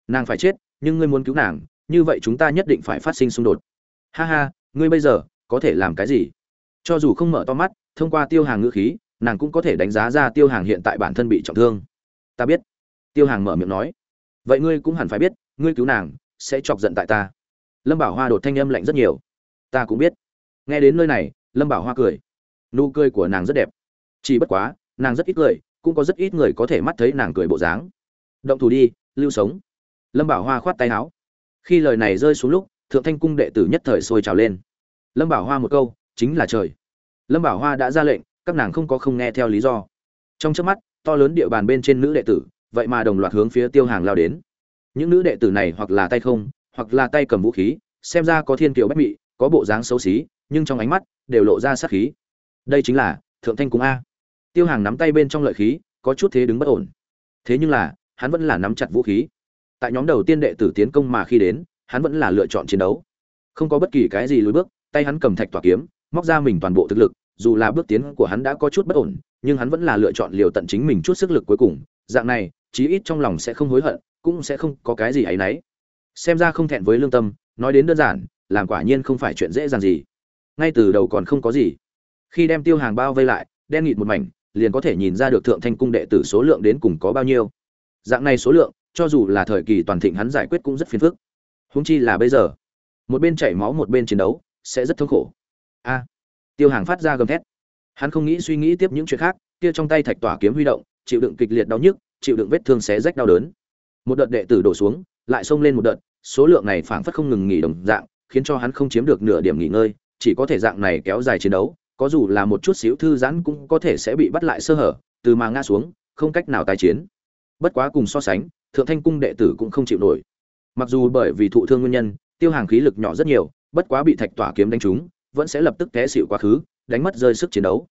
nàng phải chết, nhưng ngươi muốn cứu nàng, như vậy chúng ta nhất định phải phát sinh xung đột. Ha ha, ngươi bây giờ có thể làm cái gì? Cho dù không mở to mắt, thông qua tiêu hàng ngữ khí, nàng cũng có thể đánh giá ra tiêu hàng hiện tại bản thân bị trọng thương. Ta biết. Tiêu hàng mở miệng nói, vậy ngươi cũng hẳn phải biết, ngươi cứu nàng sẽ chọc giận tại ta. Lâm bảo hoa đột thanh âm lạnh rất nhiều. Ta cũng biết. Nghe đến nơi này, lâm bảo hoa cười. Nụ cười của nàng rất đẹp chỉ bất quá, nàng rất ít cười cũng có rất ít người có thể mắt thấy nàng cười bộ dáng. Động thủ đi, lưu sống. Lâm bảo hoa khoát tay áo. Khi lời này rơi xuống lúc, thượng thanh cung đệ tử nhất thời sôi trào lên. Lâm bảo hoa một câu, chính là trời. Lâm bảo hoa đã ra lệnh, các nàng không có không nghe theo lý do. Trong trước mắt, to lớn địa bàn bên trên nữ đệ tử, vậy mà đồng loạt hướng phía tiêu hàng lao đến. Những nữ đệ tử này hoặc là tay không, hoặc là tay cầm vũ khí, xem ra có thiên kiều bách mị, có bộ dáng xấu xí, nhưng trong ánh mắt đều lộ ra sát khí. Đây chính là thượng thanh cung a tiêu hàng nắm tay bên trong lợi khí, có chút thế đứng bất ổn. Thế nhưng là, hắn vẫn là nắm chặt vũ khí. Tại nhóm đầu tiên đệ tử tiến công mà khi đến, hắn vẫn là lựa chọn chiến đấu. Không có bất kỳ cái gì lùi bước, tay hắn cầm thạch tỏa kiếm, móc ra mình toàn bộ thực lực, dù là bước tiến của hắn đã có chút bất ổn, nhưng hắn vẫn là lựa chọn liều tận chính mình chút sức lực cuối cùng. Dạng này, chí ít trong lòng sẽ không hối hận, cũng sẽ không có cái gì ấy nấy xem ra không thẹn với lương tâm, nói đến đơn giản, làm quả nhiên không phải chuyện dễ dàng gì. Ngay từ đầu còn không có gì. Khi đem tiêu hàng bao vây lại, đen nghịt một mảnh liền có thể nhìn ra được thượng thanh cung đệ tử số lượng đến cùng có bao nhiêu. Dạng này số lượng, cho dù là thời kỳ toàn thịnh hắn giải quyết cũng rất phiền phức. Húng chi là bây giờ, một bên chảy máu một bên chiến đấu, sẽ rất thống khổ. A, tiêu hàng phát ra gầm thét. Hắn không nghĩ suy nghĩ tiếp những chuyện khác, kia trong tay thạch tỏa kiếm huy động, chịu đựng kịch liệt đau nhức, chịu đựng vết thương xé rách đau đớn. Một đợt đệ tử đổ xuống, lại xông lên một đợt, số lượng này phảng phất không ngừng nghỉ đồng dạng, khiến cho hắn không chiếm được nửa điểm nghỉ ngơi, chỉ có thể dạng này kéo dài chiến đấu có dù là một chút xíu thư giãn cũng có thể sẽ bị bắt lại sơ hở, từ mà ngã xuống, không cách nào tái chiến. Bất quá cùng so sánh, thượng thanh cung đệ tử cũng không chịu nổi. Mặc dù bởi vì thụ thương nguyên nhân, tiêu hàng khí lực nhỏ rất nhiều, bất quá bị thạch tỏa kiếm đánh trúng, vẫn sẽ lập tức té xịu quá khứ, đánh mất rơi sức chiến đấu.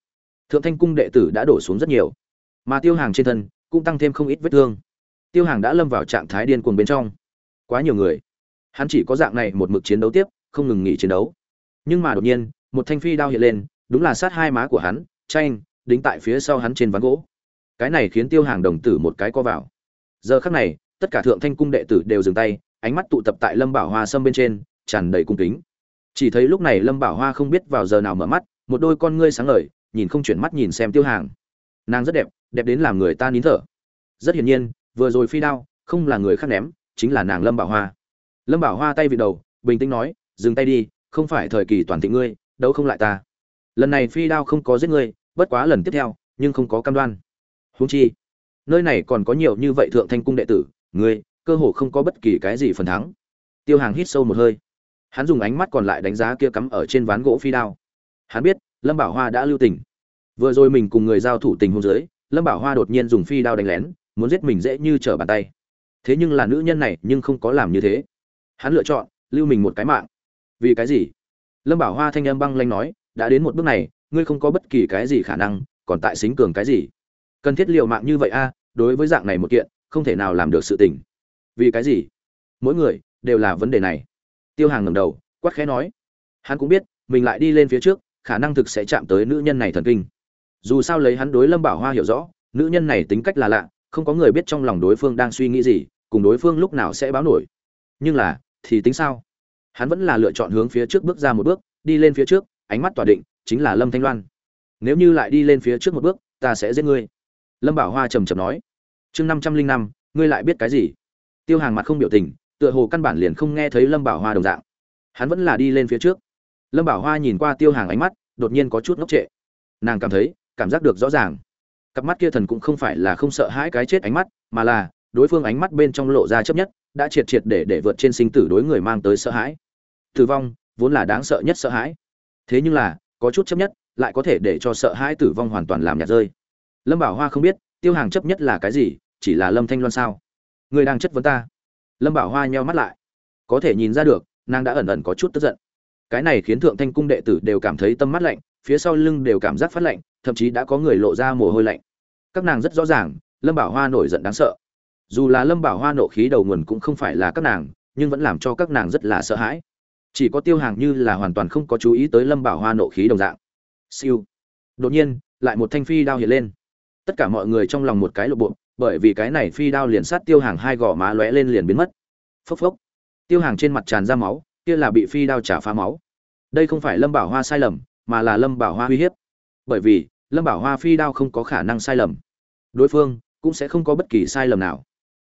Thượng thanh cung đệ tử đã đổ xuống rất nhiều, mà tiêu hàng trên thân cũng tăng thêm không ít vết thương. Tiêu hàng đã lâm vào trạng thái điên cuồng bên trong. Quá nhiều người. Hắn chỉ có dạng này một mực chiến đấu tiếp, không ngừng nghỉ chiến đấu. Nhưng mà đột nhiên, một thanh phi đao hiện lên đúng là sát hai má của hắn, tranh, đính tại phía sau hắn trên ván gỗ. Cái này khiến tiêu hàng đồng tử một cái co vào. Giờ khắc này, tất cả thượng thanh cung đệ tử đều dừng tay, ánh mắt tụ tập tại lâm bảo hoa sâm bên trên, tràn đầy cung kính. Chỉ thấy lúc này lâm bảo hoa không biết vào giờ nào mở mắt, một đôi con ngươi sáng ngời, nhìn không chuyển mắt nhìn xem tiêu hàng. Nàng rất đẹp đẹp đến làm người ta nín thở. Rất hiển nhiên, vừa rồi phi đao, không là người khác ném, chính là nàng lâm bảo hoa. Lâm bảo hoa tay vị đầu, bình tĩnh nói, dừng tay đi, không phải thời kỳ toàn thị ngươi đâu không lại ta lần này phi đao không có giết ngươi bất quá lần tiếp theo nhưng không có cam đoan. Húng chi nơi này còn có nhiều như vậy thượng thanh cung đệ tử ngươi cơ hồ không có bất kỳ cái gì phần thắng. Tiêu hàng hít sâu một hơi. Hắn dùng ánh mắt còn lại đánh giá kia cắm ở trên ván gỗ phi đao. Hắn biết lâm bảo hoa đã lưu tình. Vừa rồi mình cùng người giao thủ tình hôn dưới, lâm bảo hoa đột nhiên dùng phi đao đánh lén muốn giết mình dễ như trở bàn tay. Thế nhưng là nữ nhân này nhưng không có làm như thế. Hắn lựa chọn lưu mình một cái mạng. Vì cái gì? Lâm bảo hoa thanh âm băng lanh nói đã đến một bước này, ngươi không có bất kỳ cái gì khả năng, còn tại xính cường cái gì? Cần thiết liều mạng như vậy a, đối với dạng này một kiện, không thể nào làm được sự tình. Vì cái gì? Mỗi người đều là vấn đề này. Tiêu hàng ngầm đầu, quát khẽ nói. Hắn cũng biết, mình lại đi lên phía trước, khả năng thực sẽ chạm tới nữ nhân này thần kinh. Dù sao lấy hắn đối lâm bảo hoa hiểu rõ, nữ nhân này tính cách là lạ, không có người biết trong lòng đối phương đang suy nghĩ gì, cùng đối phương lúc nào sẽ báo nổi. Nhưng là, thì tính sao? Hắn vẫn là lựa chọn hướng phía trước bước ra một bước, đi lên phía trước ánh mắt tỏa định, chính là lâm thanh loan. Nếu như lại đi lên phía trước một bước, ta sẽ giết ngươi. Lâm bảo hoa trầm trầm nói. Chương năm trăm linh năm, ngươi lại biết cái gì? Tiêu hàng mặt không biểu tình, tựa hồ căn bản liền không nghe thấy lâm bảo hoa đồng dạng. Hắn vẫn là đi lên phía trước. Lâm bảo hoa nhìn qua tiêu hàng ánh mắt, đột nhiên có chút ngốc trệ. Nàng cảm thấy, cảm giác được rõ ràng. Cặp mắt kia thần cũng không phải là không sợ hãi cái chết ánh mắt, mà là, đối phương ánh mắt bên trong lộ ra chấp nhất, đã triệt triệt để để vượt trên sinh tử đối người mang tới sợ hãi. Tử vong, vốn là đáng sợ nhất sợ hãi thế nhưng là, có chút chấp nhất, lại có thể để cho sợ hãi tử vong hoàn toàn làm nhạt rơi. Lâm bảo hoa không biết, tiêu hàng chấp nhất là cái gì, chỉ là lâm thanh loan sao? Người đang chất vấn ta. Lâm bảo hoa nheo mắt lại. Có thể nhìn ra được, nàng đã ẩn ẩn có chút tức giận. Cái này khiến thượng thanh cung đệ tử đều cảm thấy tâm mắt lạnh, phía sau lưng đều cảm giác phát lạnh, thậm chí đã có người lộ ra mồ hôi lạnh. Các nàng rất rõ ràng, lâm bảo hoa nổi giận đáng sợ. Dù là lâm bảo hoa nộ khí đầu nguồn cũng không phải là các nàng, nhưng vẫn làm cho các nàng rất là sợ hãi chỉ có tiêu hàng như là hoàn toàn không có chú ý tới lâm bảo hoa nộ khí đồng dạng. Siêu. Đột nhiên, lại một thanh phi đao hiện lên. Tất cả mọi người trong lòng một cái lộ bộ bởi vì cái này phi đao liền sát tiêu hàng hai gò má lóe lên liền biến mất. Phốc phốc. Tiêu hàng trên mặt tràn ra máu, kia là bị phi đao trả phá máu. Đây không phải lâm bảo hoa sai lầm, mà là lâm bảo hoa uy hiếp. Bởi vì, lâm bảo hoa phi đao không có khả năng sai lầm. Đối phương cũng sẽ không có bất kỳ sai lầm nào.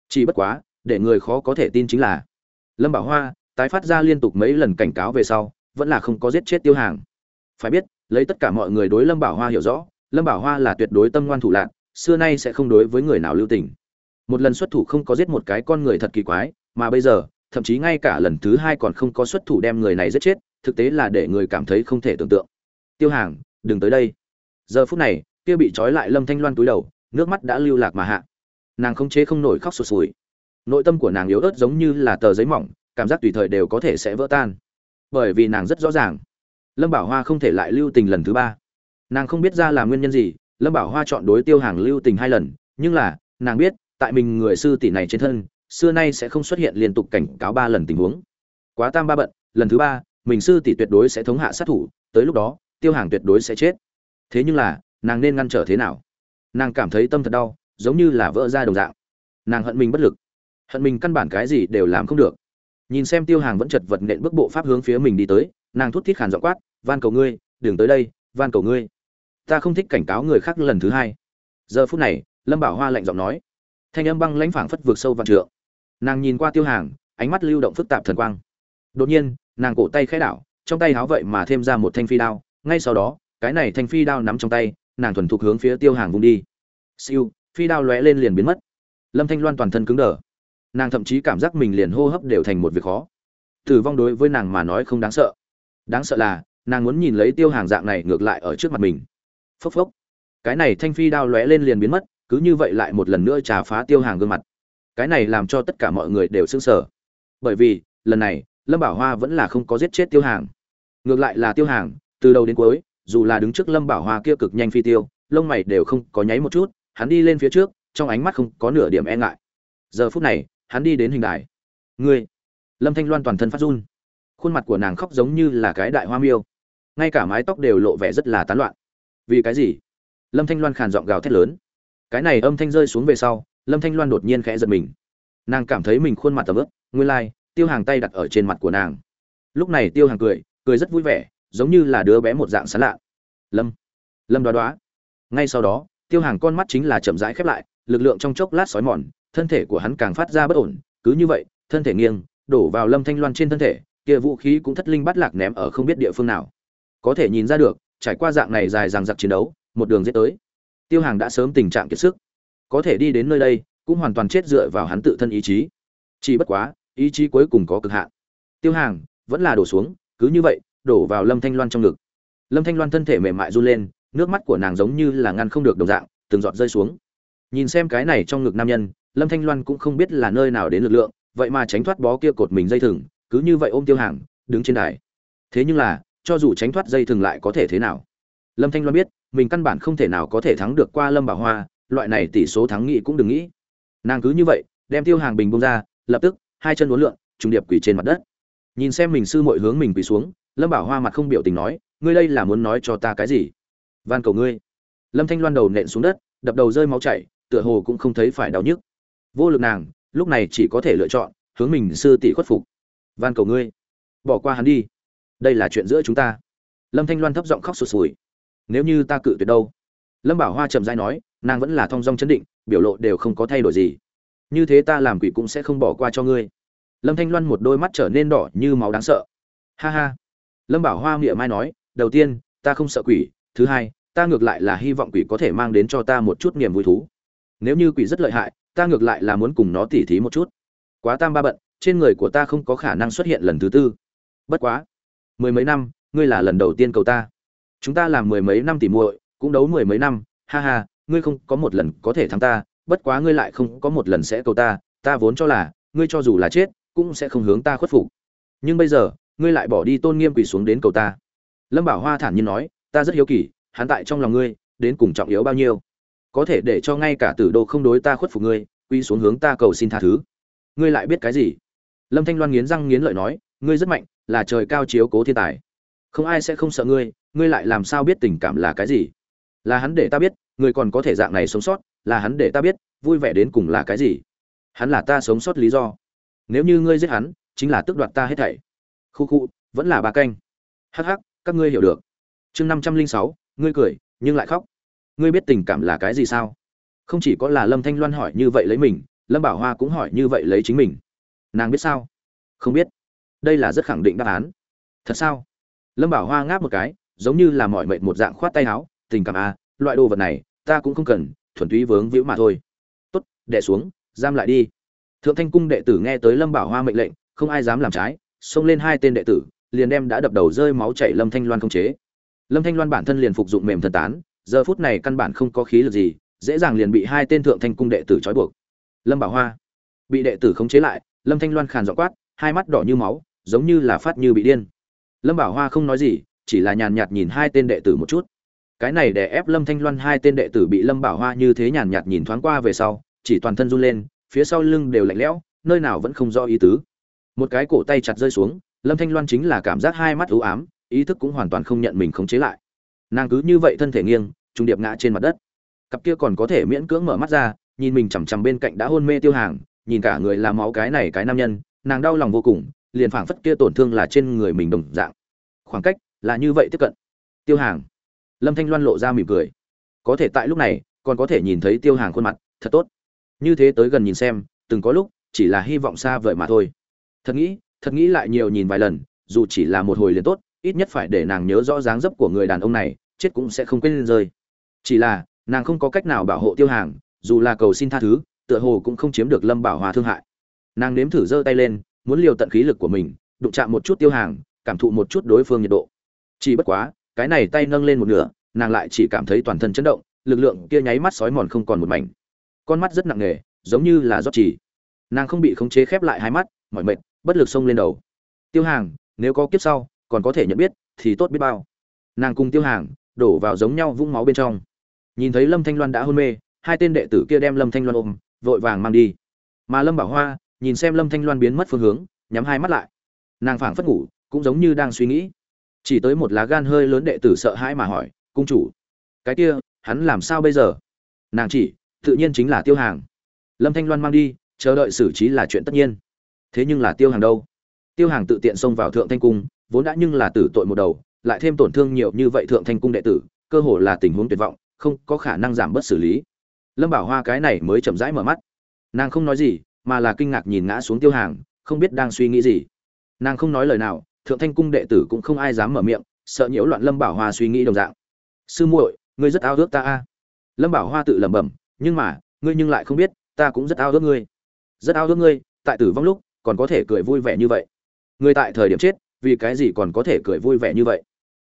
Chỉ bất quá, để người khó có thể tin chính là, lâm bảo hoa tái phát ra liên tục mấy lần cảnh cáo về sau, vẫn là không có giết chết tiêu hàng. Phải biết, lấy tất cả mọi người đối lâm bảo hoa hiểu rõ, lâm bảo hoa là tuyệt đối tâm ngoan thủ lạc xưa nay sẽ không đối với người nào lưu tình. Một lần xuất thủ không có giết một cái con người thật kỳ quái, mà bây giờ, thậm chí ngay cả lần thứ hai còn không có xuất thủ đem người này giết chết, thực tế là để người cảm thấy không thể tưởng tượng. Tiêu hàng, đừng tới đây. Giờ phút này, kia bị trói lại lâm thanh loan túi đầu, nước mắt đã lưu lạc mà hạ. Nàng không chế không nổi khóc sụt sùi. Nội tâm của nàng yếu ớt giống như là tờ giấy mỏng cảm giác tùy thời đều có thể sẽ vỡ tan. Bởi vì nàng rất rõ ràng, lâm bảo hoa không thể lại lưu tình lần thứ ba. Nàng không biết ra là nguyên nhân gì, lâm bảo hoa chọn đối tiêu hàng lưu tình hai lần, nhưng là, nàng biết, tại mình người sư tỷ này trên thân, xưa nay sẽ không xuất hiện liên tục cảnh cáo ba lần tình huống. Quá tam ba bận, lần thứ ba, mình sư tỷ tuyệt đối sẽ thống hạ sát thủ, tới lúc đó, tiêu hàng tuyệt đối sẽ chết. Thế nhưng là, nàng nên ngăn trở thế nào? Nàng cảm thấy tâm thật đau, giống như là vỡ ra đồng dạng. Nàng hận mình bất lực. Hận mình căn bản cái gì đều làm không được nhìn xem tiêu hàng vẫn chật vật nện bước bộ pháp hướng phía mình đi tới, nàng thút thít khàn giọng quát, van cầu ngươi, đừng tới đây, van cầu ngươi. Ta không thích cảnh cáo người khác lần thứ hai. Giờ phút này, lâm bảo hoa lạnh giọng nói. Thanh âm băng lãnh phảng phất vượt sâu vạn trượng. Nàng nhìn qua tiêu hàng, ánh mắt lưu động phức tạp thần quang. Đột nhiên, nàng cổ tay khẽ đảo, trong tay háo vậy mà thêm ra một thanh phi đao, ngay sau đó, cái này thanh phi đao nắm trong tay, nàng thuần thục hướng phía tiêu hàng vung đi. Siêu, phi đao lóe lên liền biến mất. Lâm thanh loan toàn thân cứng đờ nàng thậm chí cảm giác mình liền hô hấp đều thành một việc khó. Tử vong đối với nàng mà nói không đáng sợ. Đáng sợ là, nàng muốn nhìn lấy tiêu hàng dạng này ngược lại ở trước mặt mình. Phốc phốc. Cái này thanh phi đao lóe lên liền biến mất, cứ như vậy lại một lần nữa trà phá tiêu hàng gương mặt. Cái này làm cho tất cả mọi người đều sững sờ. Bởi vì, lần này, lâm bảo hoa vẫn là không có giết chết tiêu hàng. Ngược lại là tiêu hàng, từ đầu đến cuối, dù là đứng trước lâm bảo hoa kia cực nhanh phi tiêu, lông mày đều không có nháy một chút, hắn đi lên phía trước, trong ánh mắt không có nửa điểm e ngại. Giờ phút này hắn đi đến hình đài. Ngươi. Lâm thanh loan toàn thân phát run. Khuôn mặt của nàng khóc giống như là cái đại hoa miêu. Ngay cả mái tóc đều lộ vẻ rất là tán loạn. Vì cái gì? Lâm thanh loan khàn giọng gào thét lớn. Cái này âm thanh rơi xuống về sau lâm thanh loan đột nhiên khẽ giật mình. Nàng cảm thấy mình khuôn mặt tầm ướp nguyên lai、like, tiêu hàng tay đặt ở trên mặt của nàng. Lúc này tiêu hàng cười cười rất vui vẻ giống như là đứa bé một dạng sán lạ. Lâm. Lâm đoá đoá. Ngay sau đó tiêu hàng con mắt chính là chậm rãi khép lại lực lượng trong chốc lát sói mòn thân thể của hắn càng phát ra bất ổn, cứ như vậy, thân thể nghiêng, đổ vào lâm thanh loan trên thân thể, kia vũ khí cũng thất linh bắt lạc ném ở không biết địa phương nào. Có thể nhìn ra được, trải qua dạng này dài dằng dặc chiến đấu, một đường dễ tới, tiêu hàng đã sớm tình trạng kiệt sức. Có thể đi đến nơi đây, cũng hoàn toàn chết dựa vào hắn tự thân ý chí. Chỉ bất quá, ý chí cuối cùng có cực hạn. Tiêu hàng, vẫn là đổ xuống, cứ như vậy, đổ vào lâm thanh loan trong ngực. Lâm thanh loan thân thể mềm mại run lên, nước mắt của nàng giống như là ngăn không được đồng dạng, từng giọt rơi xuống. Nhìn xem cái này trong ngực nam nhân lâm thanh loan cũng không biết là nơi nào đến lực lượng, vậy mà tránh thoát bó kia cột mình dây thừng, cứ như vậy ôm tiêu hàng, đứng trên đài. Thế nhưng là, cho dù tránh thoát dây thừng lại có thể thế nào? Lâm thanh loan biết, mình căn bản không thể nào có thể thắng được qua lâm bảo hoa, loại này tỷ số thắng nghị cũng đừng nghĩ. Nàng cứ như vậy, đem tiêu hàng bình bông ra, lập tức, hai chân uốn lượn, trùng điệp quỳ trên mặt đất. Nhìn xem mình sư mội hướng mình quỳ xuống, lâm bảo hoa mặt không biểu tình nói, ngươi đây là muốn nói cho ta cái gì? Van cầu ngươi. Lâm thanh loan đầu nện xuống đất, đập đầu rơi máu chảy, tựa hồ cũng không thấy phải đau nhức vô lực nàng, lúc này chỉ có thể lựa chọn, hướng mình sư tỷ khuất phục. Van cầu ngươi, bỏ qua hắn đi. Đây là chuyện giữa chúng ta. Lâm thanh loan thấp giọng khóc sụt sùi. Nếu như ta cự tuyệt đâu? Lâm bảo hoa chậm dai nói, nàng vẫn là thong dong chấn định, biểu lộ đều không có thay đổi gì. Như thế ta làm quỷ cũng sẽ không bỏ qua cho ngươi. Lâm thanh loan một đôi mắt trở nên đỏ như máu đáng sợ. Ha ha. Lâm bảo hoa mỉa mai nói, đầu tiên, ta không sợ quỷ. Thứ hai, ta ngược lại là hy vọng quỷ có thể mang đến cho ta một chút niềm vui thú. Nếu như quỷ rất lợi hại ta ngược lại là muốn cùng nó tỉ thí một chút. Quá tam ba bận, trên người của ta không có khả năng xuất hiện lần thứ tư. Bất quá, mười mấy năm, ngươi là lần đầu tiên cầu ta. Chúng ta làm mười mấy năm tỉ muội, cũng đấu mười mấy năm, ha ha, ngươi không có một lần có thể thắng ta, bất quá ngươi lại không có một lần sẽ cầu ta ta vốn cho là, ngươi cho dù là chết, cũng sẽ không hướng ta khuất phục. Nhưng bây giờ, ngươi lại bỏ đi tôn nghiêm quỳ xuống đến cầu ta. Lâm bảo hoa thản nhiên nói, ta rất hiếu kỳ, hắn tại trong lòng ngươi, đến cùng trọng yếu bao nhiêu? Có thể để cho ngay cả tử đô không đối ta khuất phục ngươi, quy xuống hướng ta cầu xin tha thứ. Ngươi lại biết cái gì? Lâm thanh loan nghiến răng nghiến lợi nói, ngươi rất mạnh, là trời cao chiếu cố thiên tài. Không ai sẽ không sợ ngươi ngươi lại làm sao biết tình cảm là cái gì? Là hắn để ta biết, ngươi còn có thể dạng này sống sót, là hắn để ta biết, vui vẻ đến cùng là cái gì? Hắn là ta sống sót lý do. Nếu như ngươi giết hắn, chính là tước đoạt ta hết thảy. Khu khu, vẫn là ba canh. Hắc hắc, các ngươi hiểu được. Chương năm trăm linh sáu, ngươi cười, nhưng lại khóc ngươi biết tình cảm là cái gì sao? Không chỉ có là lâm thanh loan hỏi như vậy lấy mình, lâm bảo hoa cũng hỏi như vậy lấy chính mình. Nàng biết sao? Không biết. Đây là rất khẳng định đáp án. Thật sao? Lâm bảo hoa ngáp một cái, giống như là mọi mệnh một dạng khoát tay áo, tình cảm à loại đồ vật này, ta cũng không cần, thuần túy vướng víu mà thôi. Tốt, đẻ xuống, giam lại đi. Thượng thanh cung đệ tử nghe tới lâm bảo hoa mệnh lệnh, không ai dám làm trái, xông lên hai tên đệ tử, liền đem đã đập đầu rơi máu chảy lâm thanh loan không chế. Lâm thanh loan bản thân liền phục dụng mềm thần tán giờ phút này căn bản không có khí lực gì, dễ dàng liền bị hai tên thượng thanh cung đệ tử trói buộc. Lâm bảo hoa bị đệ tử khống chế lại, lâm thanh loan khàn dọ quát, hai mắt đỏ như máu, giống như là phát như bị điên. Lâm bảo hoa không nói gì, chỉ là nhàn nhạt nhìn hai tên đệ tử một chút. Cái này để ép lâm thanh loan hai tên đệ tử bị lâm bảo hoa như thế nhàn nhạt nhìn thoáng qua về sau, chỉ toàn thân run lên, phía sau lưng đều lạnh lẽo, nơi nào vẫn không rõ ý tứ. Một cái cổ tay chặt rơi xuống, lâm thanh loan chính là cảm giác hai mắt ưu ám, ý thức cũng hoàn toàn không nhận mình khống chế lại. Nàng cứ như vậy thân thể nghiêng trung điệp ngã trên mặt đất. Cặp kia còn có thể miễn cưỡng mở mắt ra, nhìn mình chằm chằm bên cạnh đã hôn mê tiêu hàng, nhìn cả người làm máu cái này cái nam nhân, nàng đau lòng vô cùng, liền phảng phất kia tổn thương là trên người mình đồng dạng. Khoảng cách là như vậy tiếp cận. Tiêu hàng. Lâm thanh loan lộ ra mỉm cười. Có thể tại lúc này, còn có thể nhìn thấy tiêu hàng khuôn mặt, thật tốt. Như thế tới gần nhìn xem, từng có lúc, chỉ là hy vọng xa vời mà thôi. Thật nghĩ thật nghĩ lại nhiều nhìn vài lần, dù chỉ là một hồi liền tốt, ít nhất phải để nàng nhớ rõ dáng dấp của người đàn ông này, chết cũng sẽ không quên rơi chỉ là, nàng không có cách nào bảo hộ tiêu hàng, dù là cầu xin tha thứ, tựa hồ cũng không chiếm được lâm bảo hòa thương hại. Nàng nếm thử giơ tay lên, muốn liều tận khí lực của mình, đụng chạm một chút tiêu hàng, cảm thụ một chút đối phương nhiệt độ. Chỉ bất quá, cái này tay nâng lên một nửa, nàng lại chỉ cảm thấy toàn thân chấn động, lực lượng kia nháy mắt sói mòn không còn một mảnh. Con mắt rất nặng nề, giống như là rót chỉ. Nàng không bị khống chế khép lại hai mắt, mỏi mệt, bất lực xông lên đầu. Tiêu hàng, nếu có kiếp sau, còn có thể nhận biết, thì tốt biết bao. Nàng cùng tiêu hàng, đổ vào giống nhau vũng máu bên trong nhìn thấy lâm thanh loan đã hôn mê, hai tên đệ tử kia đem lâm thanh loan ôm, vội vàng mang đi. Mà lâm bảo hoa, nhìn xem lâm thanh loan biến mất phương hướng, nhắm hai mắt lại. Nàng phảng phất ngủ, cũng giống như đang suy nghĩ. Chỉ tới một lá gan hơi lớn đệ tử sợ hãi mà hỏi, cung chủ, cái kia, hắn làm sao bây giờ? Nàng chỉ, tự nhiên chính là tiêu hàng. Lâm thanh loan mang đi, chờ đợi xử trí là chuyện tất nhiên. Thế nhưng là tiêu hàng đâu? Tiêu hàng tự tiện xông vào thượng thanh cung, vốn đã nhưng là tử tội một đầu, lại thêm tổn thương nhiều như vậy thượng thanh cung đệ tử, cơ hồ là tình huống tuyệt vọng không có khả năng giảm bớt xử lý. Lâm bảo hoa cái này mới chậm rãi mở mắt. Nàng không nói gì, mà là kinh ngạc nhìn ngã xuống tiêu hàng, không biết đang suy nghĩ gì. Nàng không nói lời nào, thượng thanh cung đệ tử cũng không ai dám mở miệng, sợ nhiễu loạn lâm bảo hoa suy nghĩ đồng dạng. Sư muội, ngươi rất ao ước ta a. Lâm bảo hoa tự lẩm bẩm, nhưng mà, ngươi nhưng lại không biết, ta cũng rất ao ước ngươi. Rất ao ước ngươi, tại tử vong lúc, còn có thể cười vui vẻ như vậy. Ngươi tại thời điểm chết, vì cái gì còn có thể cười vui vẻ như vậy?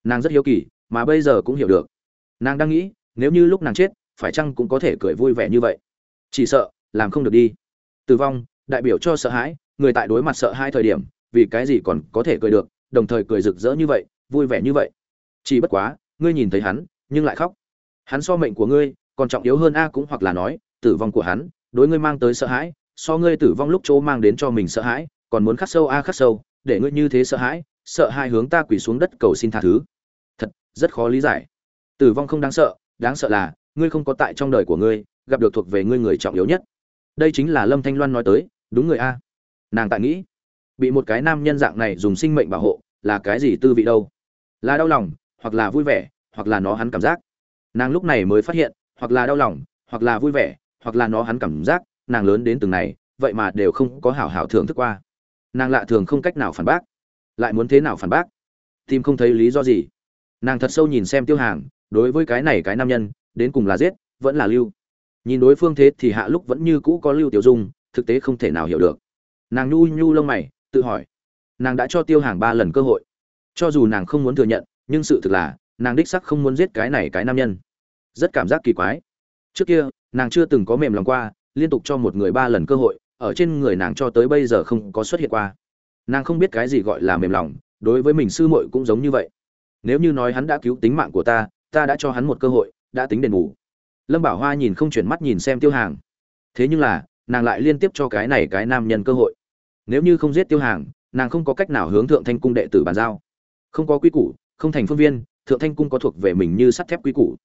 Nàng rất hiếu kỳ, mà bây giờ cũng hiểu được. Nàng đang nghĩ nếu như lúc nàng chết, phải chăng cũng có thể cười vui vẻ như vậy? Chỉ sợ, làm không được đi. Tử vong, đại biểu cho sợ hãi, người tại đối mặt sợ hai thời điểm, vì cái gì còn có thể cười được, đồng thời cười rực rỡ như vậy, vui vẻ như vậy. Chỉ bất quá, ngươi nhìn thấy hắn, nhưng lại khóc. Hắn so mệnh của ngươi, còn trọng yếu hơn a cũng hoặc là nói, tử vong của hắn, đối ngươi mang tới sợ hãi, so ngươi tử vong lúc chỗ mang đến cho mình sợ hãi, còn muốn khắc sâu a khắc sâu, để ngươi như thế sợ hãi, sợ hai hướng ta quỳ xuống đất cầu xin tha thứ. Thật, rất khó lý giải. Tử vong không đáng sợ đáng sợ là, ngươi không có tại trong đời của ngươi, gặp được thuộc về ngươi người trọng yếu nhất. Đây chính là lâm thanh loan nói tới, đúng người a. Nàng tại nghĩ, bị một cái nam nhân dạng này dùng sinh mệnh bảo hộ, là cái gì tư vị đâu? Là đau lòng, hoặc là vui vẻ, hoặc là nó hắn cảm giác. Nàng lúc này mới phát hiện, hoặc là đau lòng, hoặc là vui vẻ, hoặc là nó hắn cảm giác, nàng lớn đến từng này, vậy mà đều không có hảo hảo thưởng thức qua. Nàng lạ thường không cách nào phản bác. Lại muốn thế nào phản bác? Tìm không thấy lý do gì. Nàng thật sâu nhìn xem tiêu hàng đối với cái này cái nam nhân, đến cùng là giết, vẫn là lưu. Nhìn đối phương thế thì hạ lúc vẫn như cũ có lưu tiểu dung, thực tế không thể nào hiểu được. Nàng nhu nhu lông mày, tự hỏi. Nàng đã cho tiêu hàng ba lần cơ hội. Cho dù nàng không muốn thừa nhận, nhưng sự thực là, nàng đích sắc không muốn giết cái này cái nam nhân. Rất cảm giác kỳ quái. Trước kia, nàng chưa từng có mềm lòng qua, liên tục cho một người ba lần cơ hội, ở trên người nàng cho tới bây giờ không có xuất hiện qua. Nàng không biết cái gì gọi là mềm lòng, đối với mình sư muội cũng giống như vậy. Nếu như nói hắn đã cứu tính mạng của ta ta đã cho hắn một cơ hội, đã tính đền bù. Lâm bảo hoa nhìn không chuyển mắt nhìn xem tiêu hàng. Thế nhưng là, nàng lại liên tiếp cho cái này cái nam nhân cơ hội. Nếu như không giết tiêu hàng, nàng không có cách nào hướng thượng thanh cung đệ tử bàn giao. Không có quy củ, không thành phương viên, thượng thanh cung có thuộc về mình như sắt thép quy củ.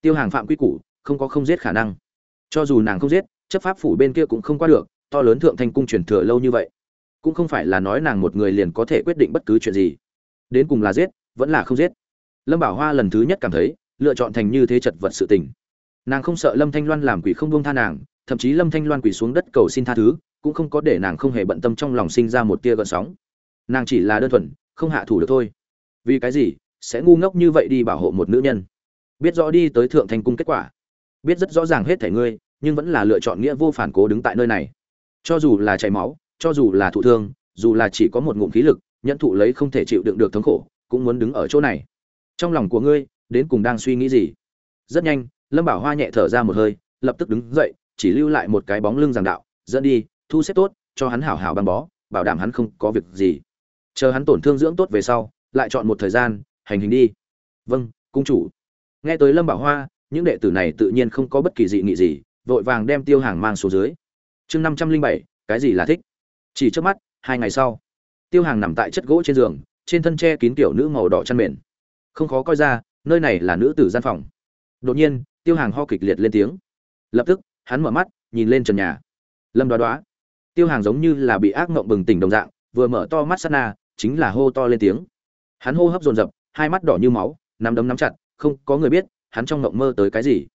Tiêu hàng phạm quy củ, không có không giết khả năng. Cho dù nàng không giết, chấp pháp phủ bên kia cũng không qua được, to lớn thượng thanh cung truyền thừa lâu như vậy. Cũng không phải là nói nàng một người liền có thể quyết định bất cứ chuyện gì. Đến cùng là giết, vẫn là không giết lâm bảo hoa lần thứ nhất cảm thấy, lựa chọn thành như thế chật vật sự tình. Nàng không sợ lâm thanh loan làm quỷ không buông tha nàng, thậm chí lâm thanh loan quỷ xuống đất cầu xin tha thứ, cũng không có để nàng không hề bận tâm trong lòng sinh ra một tia gợn sóng. Nàng chỉ là đơn thuần, không hạ thủ được thôi. Vì cái gì, sẽ ngu ngốc như vậy đi bảo hộ một nữ nhân? Biết rõ đi tới thượng thành cung kết quả. Biết rất rõ ràng hết thể ngươi, nhưng vẫn là lựa chọn nghĩa vô phản cố đứng tại nơi này. Cho dù là chảy máu, cho dù là thụ thương, dù là chỉ có một ngụm khí lực nhận thụ lấy không thể chịu đựng được thống khổ, cũng muốn đứng ở chỗ này trong lòng của ngươi, đến cùng đang suy nghĩ gì? Rất nhanh, lâm bảo hoa nhẹ thở ra một hơi, lập tức đứng dậy, chỉ lưu lại một cái bóng lưng giảng đạo, dẫn đi, thu xếp tốt, cho hắn hảo hảo băng bó, bảo đảm hắn không có việc gì. Chờ hắn tổn thương dưỡng tốt về sau, lại chọn một thời gian, hành hình đi. Vâng cung chủ. Nghe tới lâm bảo hoa, những đệ tử này tự nhiên không có bất kỳ dị nghị gì, vội vàng đem tiêu hàng mang xuống dưới. Chương năm trăm linh bảy, cái gì là thích? Chỉ trước mắt, hai ngày sau, tiêu hàng nằm tại chất gỗ trên giường, trên thân tre kín kiểu nữ màu đỏ chăn mền không khó coi ra, nơi này là nữ tử gian phòng. Đột nhiên, tiêu hàng ho kịch liệt lên tiếng. Lập tức, hắn mở mắt, nhìn lên trần nhà. Lâm đoá đoá. Tiêu hàng giống như là bị ác mộng bừng tỉnh đồng dạng, vừa mở to mắt sát na, chính là hô to lên tiếng. Hắn hô hấp dồn dập, hai mắt đỏ như máu, nắm đấm nắm chặt, không có người biết, hắn trong mộng mơ tới cái gì.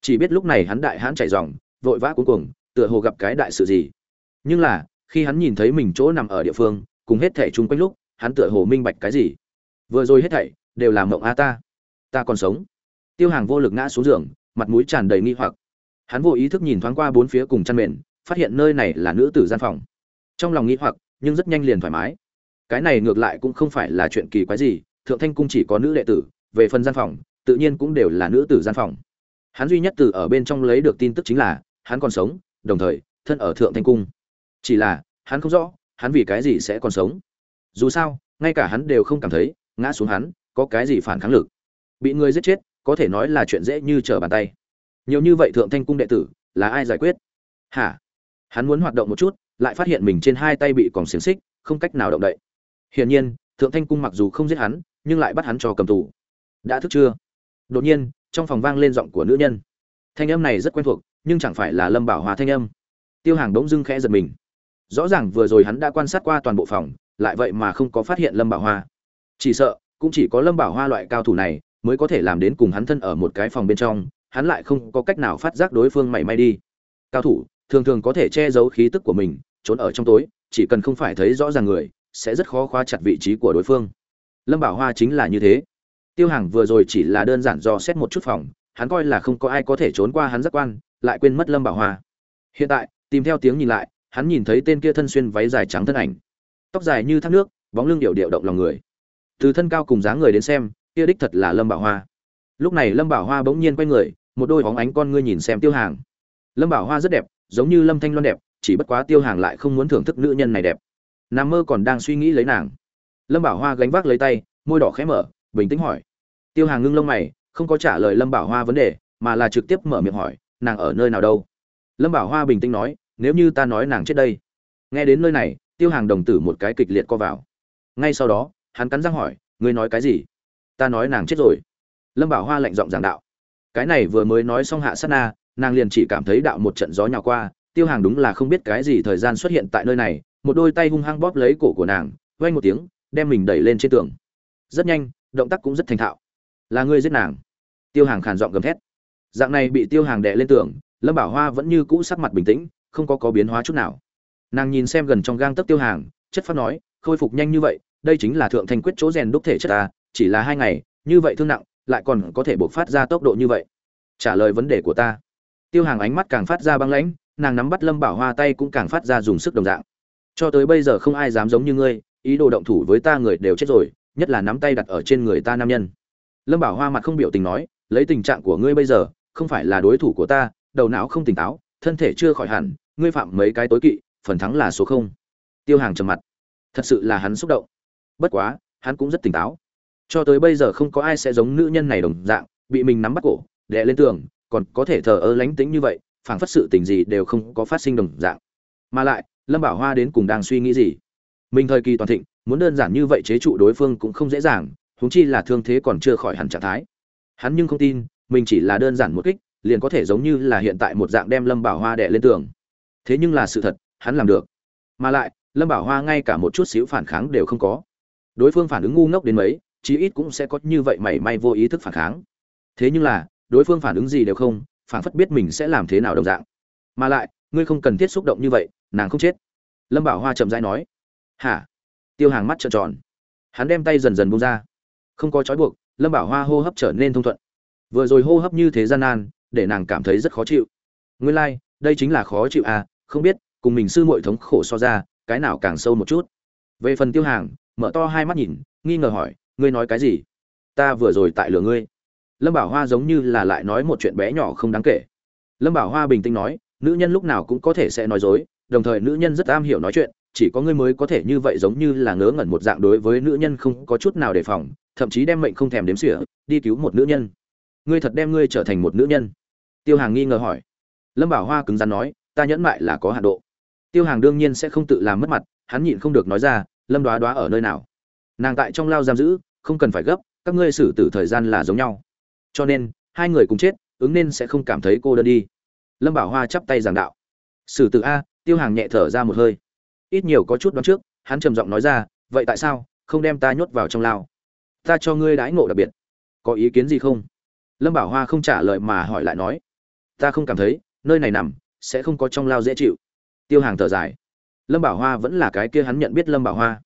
Chỉ biết lúc này hắn đại hắn chạy dòng, vội vã cuối cùng tựa hồ gặp cái đại sự gì. Nhưng là, khi hắn nhìn thấy mình chỗ nằm ở địa phương, cùng hết thảy chung quanh lúc, hắn tựa hồ minh bạch cái gì. Vừa rồi hết thảy đều là mộng a ta. Ta còn sống. Tiêu hàng vô lực ngã xuống giường, mặt mũi tràn đầy nghi hoặc. Hắn vô ý thức nhìn thoáng qua bốn phía cùng chăn mền, phát hiện nơi này là nữ tử gian phòng. Trong lòng nghi hoặc, nhưng rất nhanh liền thoải mái. Cái này ngược lại cũng không phải là chuyện kỳ quái gì, thượng thanh cung chỉ có nữ đệ tử, về phần gian phòng, tự nhiên cũng đều là nữ tử gian phòng. Hắn duy nhất từ ở bên trong lấy được tin tức chính là, hắn còn sống, đồng thời, thân ở thượng thanh cung. Chỉ là, hắn không rõ, hắn vì cái gì sẽ còn sống. Dù sao, ngay cả hắn đều không cảm thấy, ngã xuống hắn có cái gì phản kháng lực? Bị người giết chết, có thể nói là chuyện dễ như trở bàn tay. Nhiều như vậy thượng thanh cung đệ tử, là ai giải quyết? Hả? Hắn muốn hoạt động một chút, lại phát hiện mình trên hai tay bị còng xiềng xích, không cách nào động đậy. Hiển nhiên, thượng thanh cung mặc dù không giết hắn, nhưng lại bắt hắn cho cầm tù. Đã thức chưa? Đột nhiên, trong phòng vang lên giọng của nữ nhân. Thanh âm này rất quen thuộc, nhưng chẳng phải là lâm bảo hòa thanh âm. Tiêu hàng bỗng dưng khẽ giật mình. Rõ ràng vừa rồi hắn đã quan sát qua toàn bộ phòng, lại vậy mà không có phát hiện lâm bảo hoa chỉ sợ cũng chỉ có lâm bảo hoa loại cao thủ này mới có thể làm đến cùng hắn thân ở một cái phòng bên trong, hắn lại không có cách nào phát giác đối phương mảy may đi. Cao thủ, thường thường có thể che giấu khí tức của mình, trốn ở trong tối, chỉ cần không phải thấy rõ ràng người, sẽ rất khó khóa chặt vị trí của đối phương. Lâm bảo hoa chính là như thế. Tiêu hàng vừa rồi chỉ là đơn giản do xét một chút phòng, hắn coi là không có ai có thể trốn qua hắn giác quan, lại quên mất lâm bảo hoa. Hiện tại, tìm theo tiếng nhìn lại, hắn nhìn thấy tên kia thân xuyên váy dài trắng thân ảnh. Tóc dài như thác nước, bóng lưng điệu điệu động lòng người từ thân cao cùng dáng người đến xem, kia đích thật là lâm bảo hoa. Lúc này lâm bảo hoa bỗng nhiên quay người, một đôi hóng ánh con ngươi nhìn xem tiêu hàng. Lâm bảo hoa rất đẹp, giống như lâm thanh loan đẹp, chỉ bất quá tiêu hàng lại không muốn thưởng thức nữ nhân này đẹp. Nam mơ còn đang suy nghĩ lấy nàng. Lâm bảo hoa gánh vác lấy tay, môi đỏ khẽ mở, bình tĩnh hỏi. Tiêu hàng ngưng lông mày, không có trả lời lâm bảo hoa vấn đề, mà là trực tiếp mở miệng hỏi, nàng ở nơi nào đâu? Lâm bảo hoa bình tĩnh nói, nếu như ta nói nàng chết đây. Nghe đến nơi này, tiêu hàng đồng tử một cái kịch liệt co vào. Ngay sau đó hắn cắn răng hỏi, ngươi nói cái gì? Ta nói nàng chết rồi. Lâm bảo hoa lạnh giọng giảng đạo, cái này vừa mới nói xong hạ sát na, nàng liền chỉ cảm thấy đạo một trận gió nhào qua, tiêu hàng đúng là không biết cái gì thời gian xuất hiện tại nơi này, một đôi tay hung hăng bóp lấy cổ của nàng vay một tiếng, đem mình đẩy lên trên tường. Rất nhanh, động tác cũng rất thành thạo. Là ngươi giết nàng? Tiêu hàng khàn giọng gầm thét. Dạng này bị tiêu hàng đè lên tường, lâm bảo hoa vẫn như cũ sắc mặt bình tĩnh, không có có biến hóa chút nào. Nàng nhìn xem gần trong gang tấc tiêu hàng, chất phát nói, khôi phục nhanh như vậy đây chính là thượng thanh quyết chỗ rèn đúc thể chất ta, chỉ là hai ngày, như vậy thương nặng, lại còn có thể bộc phát ra tốc độ như vậy. Trả lời vấn đề của ta. Tiêu hàng ánh mắt càng phát ra băng lãnh, nàng nắm bắt lâm bảo hoa tay cũng càng phát ra dùng sức đồng dạng. Cho tới bây giờ không ai dám giống như ngươi, ý đồ động thủ với ta người đều chết rồi, nhất là nắm tay đặt ở trên người ta nam nhân. Lâm bảo hoa mặt không biểu tình nói, lấy tình trạng của ngươi bây giờ, không phải là đối thủ của ta, đầu não không tỉnh táo, thân thể chưa khỏi hẳn, ngươi phạm mấy cái tối kỵ, phần thắng là số không. Tiêu hàng trầm mặt. Thật sự là hắn xúc động bất quá, hắn cũng rất tỉnh táo. Cho tới bây giờ không có ai sẽ giống nữ nhân này đồng dạng, bị mình nắm bắt cổ, đè lên tường, còn có thể thờ ơ lánh tính như vậy, phảng phất sự tình gì đều không có phát sinh đồng dạng. Mà lại, lâm bảo hoa đến cùng đang suy nghĩ gì? Mình thời kỳ toàn thịnh, muốn đơn giản như vậy chế trụ đối phương cũng không dễ dàng, huống chi là thương thế còn chưa khỏi hẳn trạng thái. Hắn nhưng không tin, mình chỉ là đơn giản một kích, liền có thể giống như là hiện tại một dạng đem lâm bảo hoa đè lên tường. Thế nhưng là sự thật, hắn làm được. Mà lại, lâm bảo hoa ngay cả một chút xíu phản kháng đều không có đối phương phản ứng ngu ngốc đến mấy chí ít cũng sẽ có như vậy mảy may vô ý thức phản kháng. Thế nhưng là đối phương phản ứng gì đều không phản phất biết mình sẽ làm thế nào đồng dạng. Mà lại ngươi không cần thiết xúc động như vậy nàng không chết. Lâm bảo hoa chậm rãi nói. Hả? Tiêu hàng mắt trợn tròn. Hắn đem tay dần dần bung ra. Không có trói buộc lâm bảo hoa hô hấp trở nên thông thuận. Vừa rồi hô hấp như thế gian nan để nàng cảm thấy rất khó chịu. Nguyên lai、like, đây chính là khó chịu à không biết cùng mình sư muội thống khổ so ra cái nào càng sâu một chút. Về phần tiêu hàng mở to hai mắt nhìn, nghi ngờ hỏi, ngươi nói cái gì? Ta vừa rồi tại lửa ngươi. Lâm bảo hoa giống như là lại nói một chuyện bé nhỏ không đáng kể. Lâm bảo hoa bình tĩnh nói, nữ nhân lúc nào cũng có thể sẽ nói dối, đồng thời nữ nhân rất am hiểu nói chuyện, chỉ có ngươi mới có thể như vậy giống như là ngớ ngẩn một dạng đối với nữ nhân không có chút nào đề phòng, thậm chí đem mệnh không thèm đếm xỉa, đi cứu một nữ nhân. Ngươi thật đem ngươi trở thành một nữ nhân? Tiêu hàng nghi ngờ hỏi. Lâm bảo hoa cứng rắn nói, ta nhẫn mại là có hạ độ. Tiêu hàng đương nhiên sẽ không tự làm mất mặt, hắn nhịn không được nói ra lâm đoá đoá ở nơi nào? Nàng tại trong lao giam giữ, không cần phải gấp, các ngươi xử tử thời gian là giống nhau. Cho nên, hai người cùng chết, ứng nên sẽ không cảm thấy cô đơn đi. Lâm bảo hoa chắp tay giảng đạo. Xử tử a, tiêu hàng nhẹ thở ra một hơi. Ít nhiều có chút đoán trước, hắn trầm giọng nói ra, vậy tại sao không đem ta nhốt vào trong lao? Ta cho ngươi đãi ngộ đặc biệt. Có ý kiến gì không? Lâm bảo hoa không trả lời mà hỏi lại nói, ta không cảm thấy, nơi này nằm sẽ không có trong lao dễ chịu. Tiêu hàng thở dài lâm bảo hoa vẫn là cái kia hắn nhận biết lâm bảo hoa.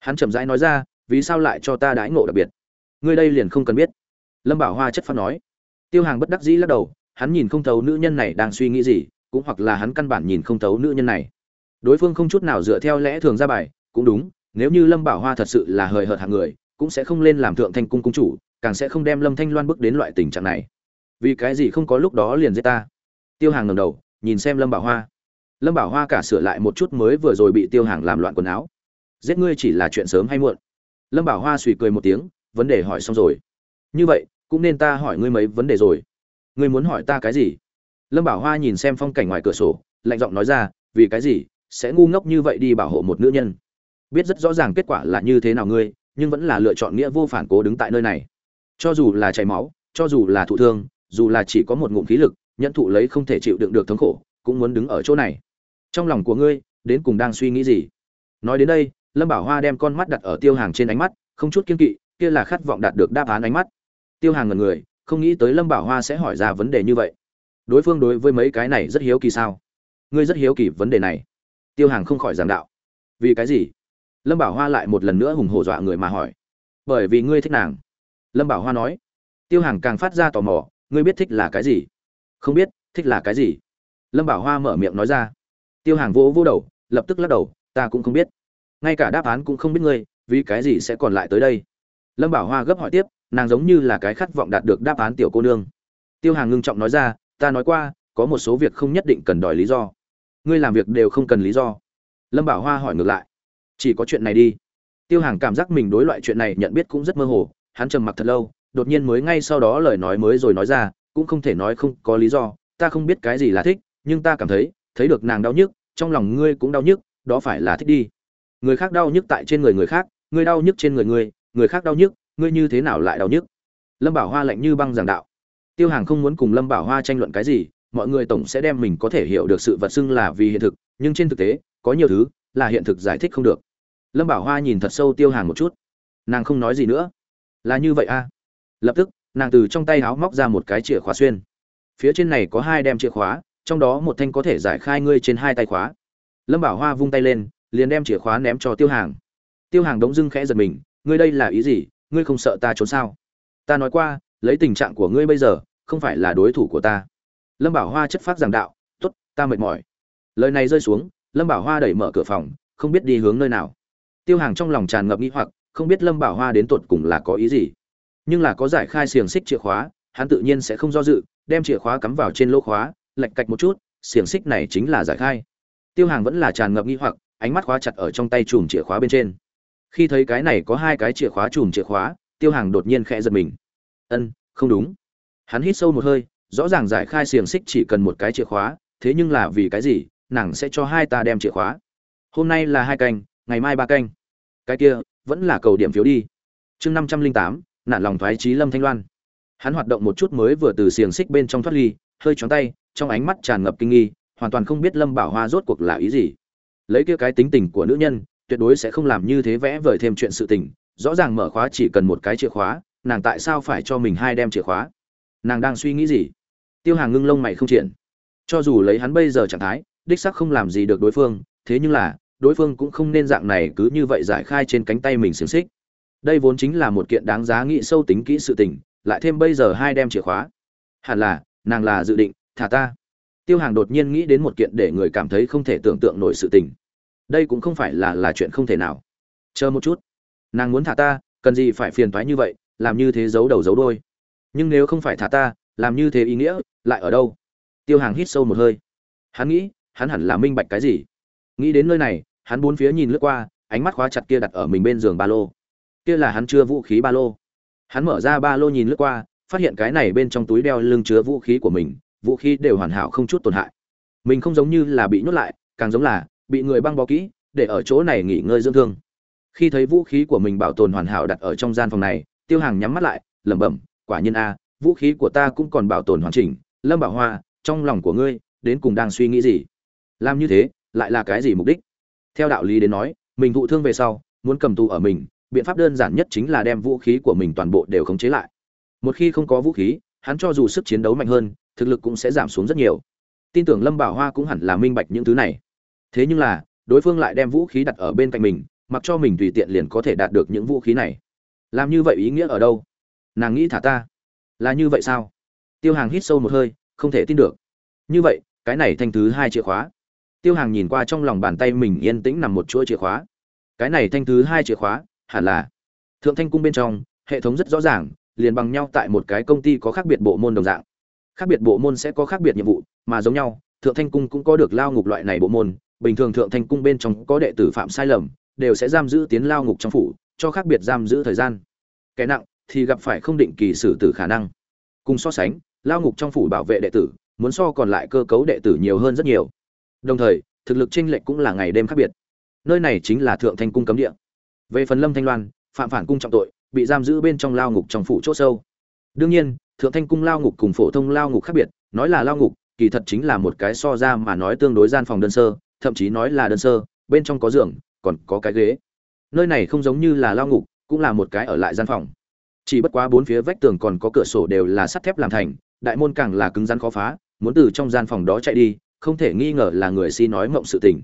Hắn chậm rãi nói ra, vì sao lại cho ta đãi ngộ đặc biệt? Ngươi đây liền không cần biết. Lâm bảo hoa chất phát nói. Tiêu hàng bất đắc dĩ lắc đầu, hắn nhìn không thấu nữ nhân này đang suy nghĩ gì, cũng hoặc là hắn căn bản nhìn không thấu nữ nhân này. Đối phương không chút nào dựa theo lẽ thường ra bài, cũng đúng, nếu như lâm bảo hoa thật sự là hời hợt hàng người, cũng sẽ không lên làm thượng thanh cung cung chủ, càng sẽ không đem lâm thanh loan bước đến loại tình trạng này. Vì cái gì không có lúc đó liền giết ta? Tiêu hàng ngầm đầu, nhìn xem lâm bảo hoa lâm bảo hoa cả sửa lại một chút mới vừa rồi bị tiêu hàng làm loạn quần áo. Giết ngươi chỉ là chuyện sớm hay muộn. Lâm bảo hoa suy cười một tiếng, vấn đề hỏi xong rồi. Như vậy, cũng nên ta hỏi ngươi mấy vấn đề rồi. Ngươi muốn hỏi ta cái gì? Lâm bảo hoa nhìn xem phong cảnh ngoài cửa sổ, lạnh giọng nói ra, vì cái gì? Sẽ ngu ngốc như vậy đi bảo hộ một nữ nhân. Biết rất rõ ràng kết quả là như thế nào ngươi, nhưng vẫn là lựa chọn nghĩa vô phản cố đứng tại nơi này. Cho dù là chảy máu, cho dù là thụ thương, dù là chỉ có một ngụm khí lực nhận thụ lấy không thể chịu đựng được thống khổ, cũng muốn đứng ở chỗ này trong lòng của ngươi, đến cùng đang suy nghĩ gì? Nói đến đây, lâm bảo hoa đem con mắt đặt ở tiêu hàng trên ánh mắt, không chút kiên kỵ, kia là khát vọng đạt được đáp án ánh mắt. Tiêu hàng ngần người, không nghĩ tới lâm bảo hoa sẽ hỏi ra vấn đề như vậy. Đối phương đối với mấy cái này rất hiếu kỳ sao? Ngươi rất hiếu kỳ vấn đề này. Tiêu hàng không khỏi giảng đạo. Vì cái gì? Lâm bảo hoa lại một lần nữa hùng hổ dọa người mà hỏi. Bởi vì ngươi thích nàng. Lâm bảo hoa nói. Tiêu hàng càng phát ra tò mò, ngươi biết thích là cái gì? Không biết, thích là cái gì? Lâm bảo hoa mở miệng nói ra tiêu hàng vỗ vỗ đầu, lập tức lắc đầu, ta cũng không biết. Ngay cả đáp án cũng không biết ngươi, vì cái gì sẽ còn lại tới đây? Lâm bảo hoa gấp hỏi tiếp, nàng giống như là cái khát vọng đạt được đáp án tiểu cô nương. Tiêu hàng ngưng trọng nói ra, ta nói qua, có một số việc không nhất định cần đòi lý do. Ngươi làm việc đều không cần lý do. Lâm bảo hoa hỏi ngược lại, chỉ có chuyện này đi. Tiêu hàng cảm giác mình đối loại chuyện này nhận biết cũng rất mơ hồ, hắn trầm mặc thật lâu, đột nhiên mới ngay sau đó lời nói mới rồi nói ra, cũng không thể nói không có lý do, ta không biết cái gì là thích, nhưng ta cảm thấy thấy được nàng đau nhức, trong lòng ngươi cũng đau nhức, đó phải là thích đi. Người khác đau nhức tại trên người người khác, ngươi đau nhức trên người ngươi, người khác đau nhức, ngươi như thế nào lại đau nhức? Lâm bảo hoa lạnh như băng giảng đạo. Tiêu hàng không muốn cùng lâm bảo hoa tranh luận cái gì, mọi người tổng sẽ đem mình có thể hiểu được sự vật xưng là vì hiện thực, nhưng trên thực tế, có nhiều thứ là hiện thực giải thích không được. Lâm bảo hoa nhìn thật sâu tiêu hàng một chút. Nàng không nói gì nữa. Là như vậy a. À? lập tức, nàng từ trong tay áo móc ra một cái chìa khóa xuyên. Phía trên này có hai đem chìa khóa trong đó một thanh có thể giải khai ngươi trên hai tay khóa. Lâm bảo hoa vung tay lên, liền đem chìa khóa ném cho tiêu hàng. Tiêu hàng đống dưng khẽ giật mình, ngươi đây là ý gì? Ngươi không sợ ta trốn sao? Ta nói qua, lấy tình trạng của ngươi bây giờ, không phải là đối thủ của ta. Lâm bảo hoa chất phát giảng đạo t ố t ta mệt mỏi. Lời này rơi xuống, lâm bảo hoa đẩy mở cửa phòng, không biết đi hướng nơi nào. Tiêu hàng trong lòng tràn ngập nghĩ hoặc, không biết lâm bảo hoa đến tột cùng là có ý gì. Nhưng là có giải khai xiềng xích chìa khóa, hắn tự nhiên sẽ không do dự, đem chìa khóa cắm vào trên lỗ khóa lạch cạch một chút, xiềng xích này chính là giải khai. Tiêu hàng vẫn là tràn ngập nghi hoặc, ánh mắt khóa chặt ở trong tay chùm chìa khóa bên trên. Khi thấy cái này có hai cái chìa khóa chùm chìa khóa, tiêu hàng đột nhiên khẽ giật mình. Ân, không đúng. Hắn hít sâu một hơi, rõ ràng giải khai xiềng xích chỉ cần một cái chìa khóa, thế nhưng là vì cái gì, nàng sẽ cho hai ta đem chìa khóa. Hôm nay là hai canh, ngày mai ba canh. Cái kia, vẫn là cầu điểm phiếu đi. Chương năm trăm linh tám nạn lòng thoái trí lâm thanh loan. Hắn hoạt động một chút mới vừa từ xiềng xích bên trong thoát ly, hơi choáng tay trong ánh mắt tràn ngập kinh nghi, hoàn toàn không biết lâm bảo hoa rốt cuộc là ý gì. Lấy kia cái tính tình của nữ nhân, tuyệt đối sẽ không làm như thế vẽ vời thêm chuyện sự tình, rõ ràng mở khóa chỉ cần một cái chìa khóa, nàng tại sao phải cho mình hai đem chìa khóa? Nàng đang suy nghĩ gì? Tiêu hàng ngưng lông mày không triển cho dù lấy hắn bây giờ trạng thái, đích sắc không làm gì được đối phương, thế nhưng là, đối phương cũng không nên dạng này cứ như vậy giải khai trên cánh tay mình xiềng xích. Đây vốn chính là một kiện đáng giá nghĩ sâu tính kỹ sự tình, lại thêm bây giờ hai đem chìa khóa. Hẳn là, nàng là dự định thả ta. Tiêu hàng đột nhiên nghĩ đến một kiện để người cảm thấy không thể tưởng tượng nổi sự tình. Đây cũng không phải là là chuyện không thể nào. Chờ một chút. Nàng muốn thả ta, cần gì phải phiền thoái như vậy, làm như thế giấu đầu giấu đôi nhưng nếu không phải thả ta, làm như thế ý nghĩa, lại ở đâu? Tiêu hàng hít sâu một hơi. Hắn nghĩ, hắn hẳn là minh bạch cái gì? Nghĩ đến nơi này, hắn bốn phía nhìn lướt qua, ánh mắt khóa chặt kia đặt ở mình bên giường ba lô. Kia là hắn chưa vũ khí ba lô. Hắn mở ra ba lô nhìn lướt qua, phát hiện cái này bên trong túi đeo lưng chứa vũ khí của mình vũ khí đều hoàn hảo không chút tổn hại. Mình không giống như là bị nhốt lại, càng giống là bị người băng bó kỹ, để ở chỗ này nghỉ ngơi dưỡng thương. Khi thấy vũ khí của mình bảo tồn hoàn hảo đặt ở trong gian phòng này, tiêu hàng nhắm mắt lại, lẩm bẩm, quả nhiên a, vũ khí của ta cũng còn bảo tồn hoàn chỉnh, lâm bảo hoa, trong lòng của ngươi, đến cùng đang suy nghĩ gì? Làm như thế, lại là cái gì mục đích? Theo đạo lý đến nói, mình thụ thương về sau, muốn cầm tù ở mình, biện pháp đơn giản nhất chính là đem vũ khí của mình toàn bộ đều khống chế lại. Một khi không có vũ khí, hắn cho dù sức chiến đấu mạnh hơn thực lực cũng sẽ giảm xuống rất nhiều. Tin tưởng lâm bảo hoa cũng hẳn là minh bạch những thứ này. Thế nhưng là, đối phương lại đem vũ khí đặt ở bên cạnh mình, mặc cho mình tùy tiện liền có thể đạt được những vũ khí này. Làm như vậy ý nghĩa ở đâu? Nàng nghĩ thả ta. Là như vậy sao? Tiêu hàng hít sâu một hơi, không thể tin được. Như vậy, cái này thanh thứ hai chìa khóa. Tiêu hàng nhìn qua trong lòng bàn tay mình yên tĩnh nằm một chuỗi chìa khóa. Cái này thanh thứ hai chìa khóa, hẳn là thượng thanh cung bên trong, hệ thống rất rõ ràng, liền bằng nhau tại một cái công ty có khác biệt bộ môn đồng dạng khác biệt bộ môn sẽ có khác biệt nhiệm vụ, mà giống nhau, thượng thanh cung cũng có được lao ngục loại này bộ môn, bình thường thượng thanh cung bên trong có đệ tử phạm sai lầm, đều sẽ giam giữ tiến lao ngục trong phủ, cho khác biệt giam giữ thời gian. Kẻ nặng thì gặp phải không định kỳ xử tử khả năng. Cùng so sánh, lao ngục trong phủ bảo vệ đệ tử, muốn so còn lại cơ cấu đệ tử nhiều hơn rất nhiều. Đồng thời, thực lực chênh lệch cũng là ngày đêm khác biệt. Nơi này chính là thượng thanh cung cấm địa. Về phần lâm thanh loan, phạm phản cung trọng tội, bị giam giữ bên trong lao ngục trong phủ chỗ sâu. Đương nhiên thượng thanh cung lao ngục cùng phổ thông lao ngục khác biệt, nói là lao ngục, kỳ thật chính là một cái so ra mà nói tương đối gian phòng đơn sơ, thậm chí nói là đơn sơ, bên trong có giường, còn có cái ghế. Nơi này không giống như là lao ngục, cũng là một cái ở lại gian phòng. Chỉ bất quá bốn phía vách tường còn có cửa sổ đều là sắt thép làm thành, đại môn càng là cứng rắn khó phá, muốn từ trong gian phòng đó chạy đi, không thể nghi ngờ là người si nói mộng sự tình.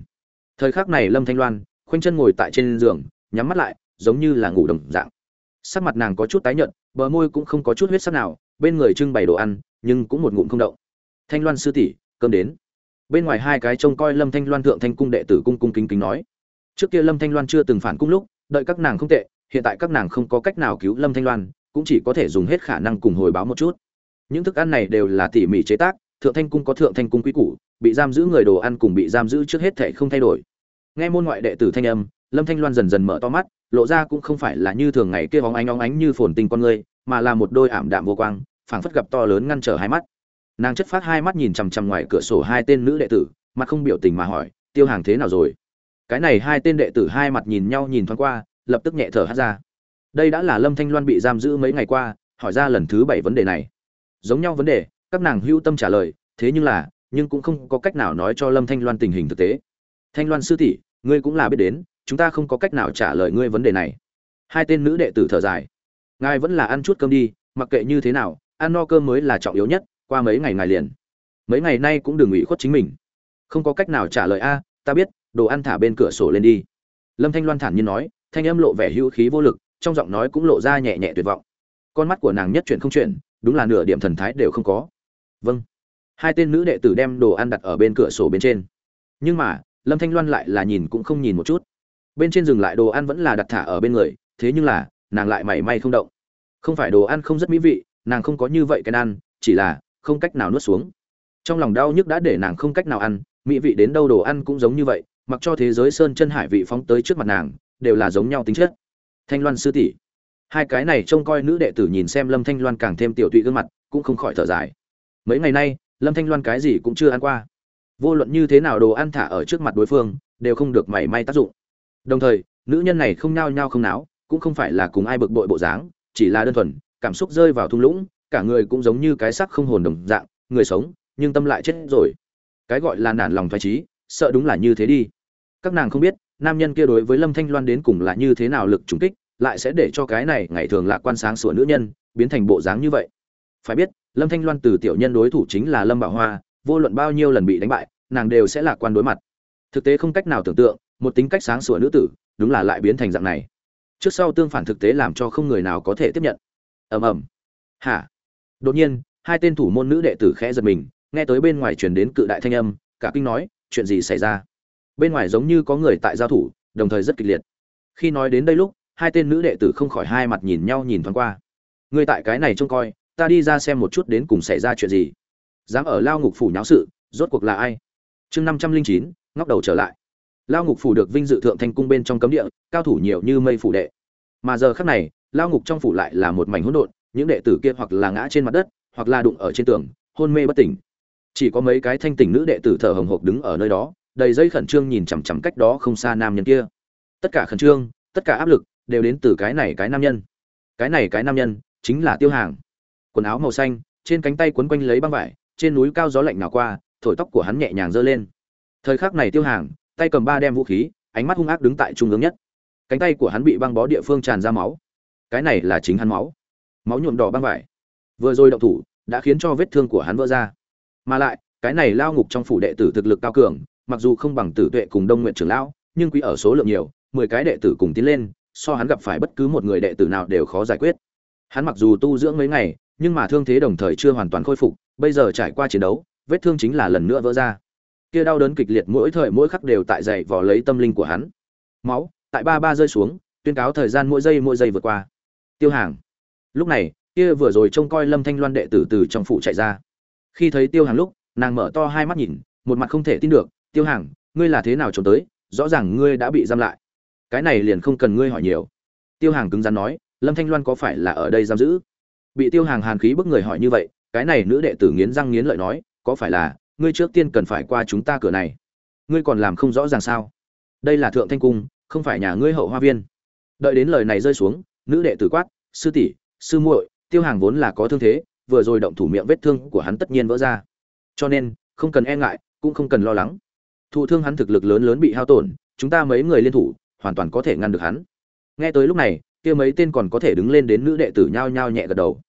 Thời khắc này lâm thanh loan, khoanh chân ngồi tại trên giường, nhắm mắt lại, giống như là ngủ đồng dạng. Sắc mặt nàng có chút tái nhợt, bờ môi cũng không có chút huyết sắc nào bên người trưng bày đồ ăn, nhưng cũng một ngụm không động. Thanh loan sư tỷ, cơm đến. Bên ngoài hai cái trông coi lâm thanh loan thượng thanh cung đệ tử cung cung kính kính nói. Trước kia lâm thanh loan chưa từng phản cung lúc, đợi các nàng không tệ, hiện tại các nàng không có cách nào cứu lâm thanh loan, cũng chỉ có thể dùng hết khả năng cùng hồi báo một chút. Những thức ăn này đều là tỉ mỉ chế tác, thượng thanh cung có thượng thanh cung quý củ, bị giam giữ người đồ ăn cùng bị giam giữ trước hết thể không thay đổi. Nghe môn ngoại đệ tử thanh âm, lâm thanh loan dần dần mở to mắt, lộ ra cũng không phải là như thường ngày kia bóng ánh óng ánh như phồn tinh con người mà là một đôi ảm đạm vô quang, phảng phất gặp to lớn ngăn trở hai mắt. Nàng chất phát hai mắt nhìn chằm chằm ngoài cửa sổ hai tên nữ đệ tử, mặt không biểu tình mà hỏi, tiêu hàng thế nào rồi? Cái này hai tên đệ tử hai mặt nhìn nhau nhìn thoáng qua, lập tức nhẹ thở hát ra. Đây đã là lâm thanh loan bị giam giữ mấy ngày qua, hỏi ra lần thứ bảy vấn đề này. Giống nhau vấn đề, các nàng hưu tâm trả lời, thế nhưng là, nhưng cũng không có cách nào nói cho lâm thanh loan tình hình thực tế. Thanh loan sư tỷ, ngươi cũng là biết đến, chúng ta không có cách nào trả lời ngươi vấn đề này. Hai tên nữ đệ tử thở dài ngài vẫn là ăn chút cơm đi, mặc kệ như thế nào, ăn no cơm mới là trọng yếu nhất, qua mấy ngày ngài liền. Mấy ngày nay cũng đừng ủy khuất chính mình. Không có cách nào trả lời a, ta biết, đồ ăn thả bên cửa sổ lên đi. Lâm thanh loan thản nhiên nói, thanh âm lộ vẻ hữu khí vô lực, trong giọng nói cũng lộ ra nhẹ nhẹ tuyệt vọng. Con mắt của nàng nhất chuyển không chuyển, đúng là nửa điểm thần thái đều không có. Vâng. Hai tên nữ đệ tử đem đồ ăn đặt ở bên cửa sổ bên trên. Nhưng mà, lâm thanh loan lại là nhìn cũng không nhìn một chút. Bên trên dừng lại đồ ăn vẫn là đặt thả ở bên người, thế nhưng là nàng lại mảy may không động. Không phải đồ ăn không rất mỹ vị, nàng không có như vậy cái ăn, chỉ là không cách nào nuốt xuống. Trong lòng đau nhức đã để nàng không cách nào ăn, mỹ vị đến đâu đồ ăn cũng giống như vậy, mặc cho thế giới sơn chân hải vị phóng tới trước mặt nàng, đều là giống nhau tính chất. Thanh loan sư tỷ. Hai cái này trông coi nữ đệ tử nhìn xem lâm thanh loan càng thêm tiểu tụy gương mặt, cũng không khỏi thở dài. Mấy ngày nay, lâm thanh loan cái gì cũng chưa ăn qua. Vô luận như thế nào đồ ăn thả ở trước mặt đối phương, đều không được mảy may tác dụng. Đồng thời, nữ nhân này không nao nhao không náo cũng không phải là cùng ai bực bội bộ dáng, chỉ là đơn thuần, cảm xúc rơi vào thung lũng, cả người cũng giống như cái xác không hồn đồng dạng, người sống, nhưng tâm lại chết rồi. Cái gọi là nản lòng thoái trí sợ đúng là như thế đi. Các nàng không biết, nam nhân kia đối với lâm thanh loan đến cùng là như thế nào lực trùng kích, lại sẽ để cho cái này ngày thường lạc quan sáng sủa nữ nhân, biến thành bộ dáng như vậy. Phải biết, lâm thanh loan từ tiểu nhân đối thủ chính là lâm bảo hoa, vô luận bao nhiêu lần bị đánh bại, nàng đều sẽ lạc quan đối mặt. Thực tế không cách nào tưởng tượng, một tính cách sáng sủa nữ tử, đúng là lại biến thành dạng này trước sau tương phản thực tế làm cho không người nào có thể tiếp nhận. Ầm ầm. Hả? Đột nhiên, hai tên thủ môn nữ đệ tử khẽ giật mình, nghe tới bên ngoài truyền đến cự đại thanh âm, cả kinh nói, chuyện gì xảy ra? Bên ngoài giống như có người tại giao thủ, đồng thời rất kịch liệt. Khi nói đến đây lúc, hai tên nữ đệ tử không khỏi hai mặt nhìn nhau nhìn thoáng qua. Người tại cái này trông coi, ta đi ra xem một chút đến cùng xảy ra chuyện gì. Dám ở lao ngục phủ nháo sự, rốt cuộc là ai? Chương năm trăm linh chín, ngóc đầu trở lại lao ngục phủ được vinh dự thượng thanh cung bên trong cấm địa, cao thủ nhiều như mây phủ đệ. Mà giờ khác này, lao ngục trong phủ lại là một mảnh hỗn độn, những đệ tử kia hoặc là ngã trên mặt đất, hoặc là đụng ở trên tường, hôn mê bất tỉnh. Chỉ có mấy cái thanh tỉnh nữ đệ tử thở hồng hộc đứng ở nơi đó, đầy dây khẩn trương nhìn chằm chằm cách đó không xa nam nhân kia. Tất cả khẩn trương, tất cả áp lực đều đến từ cái này cái nam nhân. Cái này cái nam nhân chính là tiêu hàng. Quần áo màu xanh, trên cánh tay quấn quanh lấy băng vải, trên núi cao gió lạnh nào qua, thổi tóc của hắn nhẹ nhàng giơ lên. Thời khắc này tiêu hàng tay cầm ba đem vũ khí, ánh mắt hung ác đứng tại trung ương nhất. Cánh tay của hắn bị băng bó địa phương tràn ra máu. Cái này là chính hắn máu. Máu nhuộm đỏ băng vải. Vừa rồi động thủ, đã khiến cho vết thương của hắn vỡ ra. Mà lại, cái này lao ngục trong phủ đệ tử thực lực cao cường, mặc dù không bằng tử tuệ cùng đông nguyện trưởng lão, nhưng quý ở số lượng nhiều, mười cái đệ tử cùng tiến lên, so hắn gặp phải bất cứ một người đệ tử nào đều khó giải quyết. Hắn mặc dù tu dưỡng mấy ngày, nhưng mà thương thế đồng thời chưa hoàn toàn khôi phục, bây giờ trải qua chiến đấu, vết thương chính là lần nữa vỡ ra kia đau đớn kịch liệt mỗi thời mỗi khắc đều tại dậy vò lấy tâm linh của hắn. Máu, tại ba ba rơi xuống, tuyên cáo thời gian mỗi giây mỗi giây vượt qua. Tiêu hàng. Lúc này, kia vừa rồi trông coi lâm thanh loan đệ tử từ trong phủ chạy ra. Khi thấy tiêu hàng lúc, nàng mở to hai mắt nhìn, một mặt không thể tin được, tiêu hàng, ngươi là thế nào trốn tới? Rõ ràng ngươi đã bị giam lại. Cái này liền không cần ngươi hỏi nhiều. Tiêu hàng cứng rắn nói, lâm thanh loan có phải là ở đây giam giữ? Bị tiêu hàng hàn khí bức người hỏi như vậy, cái này nữ đệ tử nghiến răng nghiến lợi nói, có phải là ngươi trước tiên cần phải qua chúng ta cửa này. Ngươi còn làm không rõ ràng sao? Đây là thượng thanh cung, không phải nhà ngươi hậu hoa viên. Đợi đến lời này rơi xuống, nữ đệ tử quát, sư tỷ, sư muội, tiêu hàng vốn là có thương thế, vừa rồi động thủ miệng vết thương của hắn tất nhiên vỡ ra. Cho nên, không cần e ngại, cũng không cần lo lắng. Thụ thương hắn thực lực lớn lớn bị hao tổn, chúng ta mấy người liên thủ, hoàn toàn có thể ngăn được hắn. Nghe tới lúc này, kia mấy tên còn có thể đứng lên đến nữ đệ tử nhao nhao nhẹ gật đầu.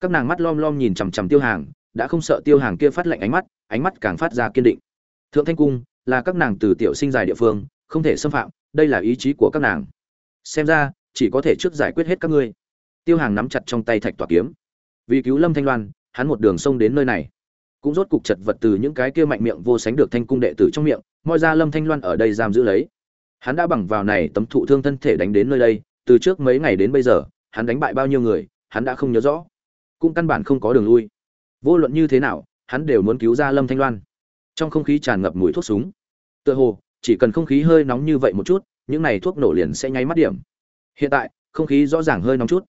Các nàng mắt lom lom nhìn chằm chằm tiêu hàng đã không sợ tiêu hàng kia phát lạnh ánh mắt ánh mắt càng phát ra kiên định. Thượng thanh cung là các nàng từ tiểu sinh dài địa phương, không thể xâm phạm, đây là ý chí của các nàng. Xem ra, chỉ có thể trước giải quyết hết các ngươi. Tiêu hàng nắm chặt trong tay thạch tỏa kiếm. Vì cứu lâm thanh loan, hắn một đường sông đến nơi này. Cũng rốt cục chật vật từ những cái kia mạnh miệng vô sánh được thanh cung đệ tử trong miệng, mọi ra lâm thanh loan ở đây giam giữ lấy. Hắn đã bằng vào này tấm thụ thương thân thể đánh đến nơi đây, từ trước mấy ngày đến bây giờ, hắn đánh bại bao nhiêu người, hắn đã không nhớ rõ. Cũng căn bản không có đường lui vô luận như thế nào, hắn đều muốn cứu ra lâm thanh loan. Trong không khí tràn ngập mùi thuốc súng. Tựa hồ, chỉ cần không khí hơi nóng như vậy một chút, những này thuốc nổ liền sẽ nháy mắt điểm. Hiện tại, không khí rõ ràng hơi nóng chút.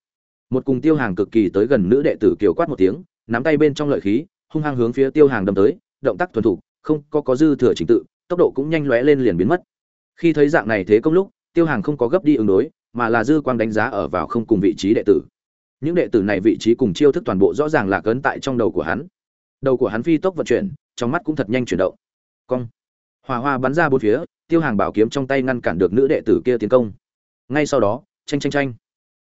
Một cùng tiêu hàng cực kỳ tới gần nữ đệ tử kiều quát một tiếng, nắm tay bên trong lợi khí, hung hăng hướng phía tiêu hàng đâm tới, động tác thuần thục, không có có dư thừa trình tự, tốc độ cũng nhanh lóe lên liền biến mất. Khi thấy dạng này thế công lúc, tiêu hàng không có gấp đi ứng đối, mà là dư quang đánh giá ở vào không cùng vị trí đệ tử những đệ tử này vị trí cùng chiêu thức toàn bộ rõ ràng là cấn tại trong đầu của hắn. Đầu của hắn phi tốc vận chuyển, trong mắt cũng thật nhanh chuyển động. Cong. Hòa hoa bắn ra bốn phía, tiêu hàng bảo kiếm trong tay ngăn cản được nữ đệ tử kia tiến công. Ngay sau đó tranh tranh tranh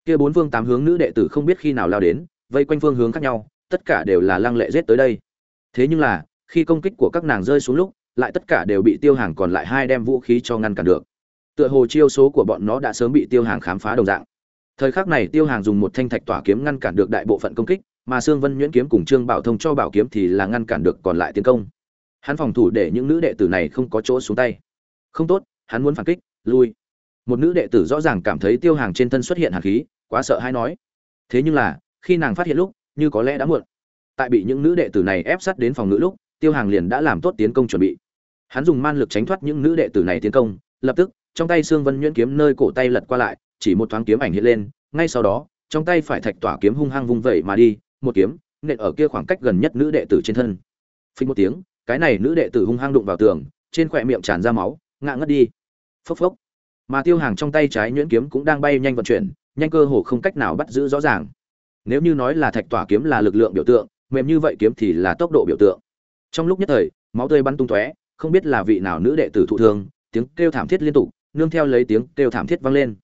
kia bốn phương tám hướng nữ đệ tử không biết khi nào lao đến, vây quanh phương hướng khác nhau, tất cả đều là lăng lệ giết tới đây. Thế nhưng là, khi công kích của các nàng rơi xuống lúc, lại tất cả đều bị tiêu hàng còn lại hai đem vũ khí cho ngăn cản được. Tựa hồ chiêu số của bọn nó đã sớm bị tiêu hàng khám phá đồng dạng thời khắc này tiêu hàng dùng một thanh thạch tỏa kiếm ngăn cản được đại bộ phận công kích, mà sương vân nhuyễn kiếm cùng trương bảo thông cho bảo kiếm thì là ngăn cản được còn lại tiến công. Hắn phòng thủ để những nữ đệ tử này không có chỗ xuống tay. Không tốt, hắn muốn phản kích, lui. Một nữ đệ tử rõ ràng cảm thấy tiêu hàng trên thân xuất hiện hàn khí, quá sợ hay nói. Thế nhưng là, khi nàng phát hiện lúc, như có lẽ đã muộn. Tại bị những nữ đệ tử này ép sát đến phòng nữ lúc, tiêu hàng liền đã làm tốt tiến công chuẩn bị. Hắn dùng man lực tránh thoát những nữ đệ tử này tiến công, lập tức, trong tay Sương vân nhuyễn kiếm nơi cổ tay lật qua lại chỉ một thoáng kiếm ảnh hiện lên, ngay sau đó, trong tay phải thạch tỏa kiếm hung hăng vung vẩy mà đi, một kiếm, nện ở kia khoảng cách gần nhất nữ đệ tử trên thân. Phình một tiếng, cái này nữ đệ tử hung hăng đụng vào tường, trên khỏe miệng tràn ra máu, ngã ngất đi. Phốc phốc. Mà tiêu hàng trong tay trái nhuyễn kiếm cũng đang bay nhanh vận chuyển, nhanh cơ hồ không cách nào bắt giữ rõ ràng. Nếu như nói là thạch tỏa kiếm là lực lượng biểu tượng, mềm như vậy kiếm thì là tốc độ biểu tượng. Trong lúc nhất thời, máu tươi bắn tung tóe, không biết là vị nào nữ đệ tử thụ thương, tiếng kêu thảm thiết liên tục, nương theo lấy tiếng kêu thảm thiết vang lên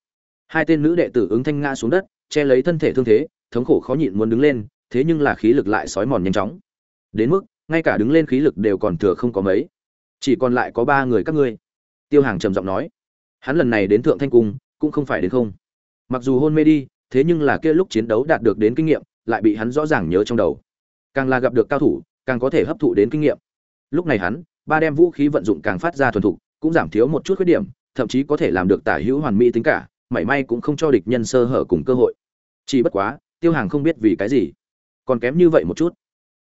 hai tên nữ đệ tử ứng thanh ngã xuống đất, che lấy thân thể thương thế, thống khổ khó nhịn muốn đứng lên, thế nhưng là khí lực lại sói mòn nhanh chóng. Đến mức, ngay cả đứng lên khí lực đều còn thừa không có mấy. Chỉ còn lại có ba người các ngươi. Tiêu hàng trầm giọng nói. Hắn lần này đến thượng thanh cung, cũng không phải đến không. Mặc dù hôn mê đi, thế nhưng là kia lúc chiến đấu đạt được đến kinh nghiệm, lại bị hắn rõ ràng nhớ trong đầu. Càng là gặp được cao thủ, càng có thể hấp thụ đến kinh nghiệm. Lúc này hắn, ba đem vũ khí vận dụng càng phát ra thuần thục, cũng giảm thiếu một chút khuyết điểm, thậm chí có thể làm được tả hữu hoàn mỹ tính cả mảy may cũng không cho địch nhân sơ hở cùng cơ hội. Chỉ bất quá, tiêu hàng không biết vì cái gì. Còn kém như vậy một chút.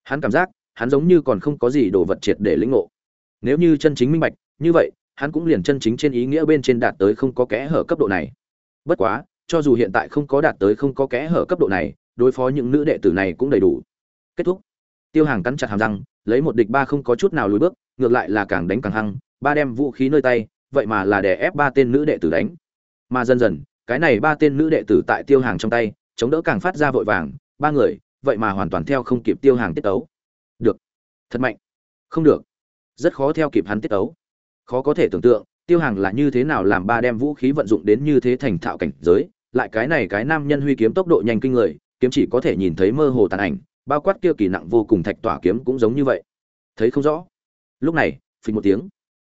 Hắn cảm giác, hắn giống như còn không có gì đồ vật triệt để lĩnh ngộ. Nếu như chân chính minh bạch, như vậy, hắn cũng liền chân chính trên ý nghĩa bên trên đạt tới không có kẽ hở cấp độ này. Bất quá, cho dù hiện tại không có đạt tới không có kẽ hở cấp độ này, đối phó những nữ đệ tử này cũng đầy đủ. Kết thúc. Tiêu hàng cắn chặt hàm răng, lấy một địch ba không có chút nào lùi bước, ngược lại là càng đánh càng hăng, ba đem vũ khí nơi tay, vậy mà là để ép ba tên nữ đệ tử đánh mà dần dần, cái này ba tên nữ đệ tử tại tiêu hàng trong tay, chống đỡ càng phát ra vội vàng, ba người, vậy mà hoàn toàn theo không kịp tiêu hàng tiết tấu. Được. Thật mạnh. Không được. Rất khó theo kịp hắn tiết tấu. Khó có thể tưởng tượng, tiêu hàng là như thế nào làm ba đem vũ khí vận dụng đến như thế thành thạo cảnh giới, lại cái này cái nam nhân huy kiếm tốc độ nhanh kinh người, kiếm chỉ có thể nhìn thấy mơ hồ tàn ảnh, bao quát kia kỳ nặng vô cùng thạch tỏa kiếm cũng giống như vậy. Thấy không rõ. Lúc này, phình một tiếng,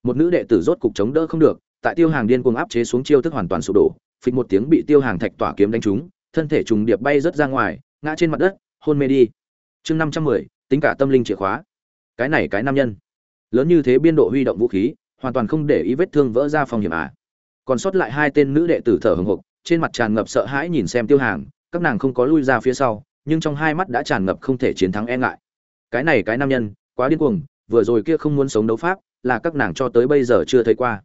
một nữ đệ tử rốt cục chống đỡ không được tại tiêu hàng điên cuồng áp chế xuống chiêu thức hoàn toàn sụp đổ, phịch một tiếng bị tiêu hàng thạch tỏa kiếm đánh trúng, thân thể trùng điệp bay rớt ra ngoài, ngã trên mặt đất, hôn mê đi. Chương năm trăm mười, tính cả tâm linh chìa khóa. Cái này cái nam nhân. Lớn như thế biên độ huy động vũ khí, hoàn toàn không để ý vết thương vỡ ra phòng hiểm à. Còn sót lại hai tên nữ đệ tử thở hồng hộc, trên mặt tràn ngập sợ hãi nhìn xem tiêu hàng, các nàng không có lui ra phía sau, nhưng trong hai mắt đã tràn ngập không thể chiến thắng e ngại. Cái này cái nam nhân, quá điên cuồng, vừa rồi kia không muốn sống đấu pháp, là các nàng cho tới bây giờ chưa thấy qua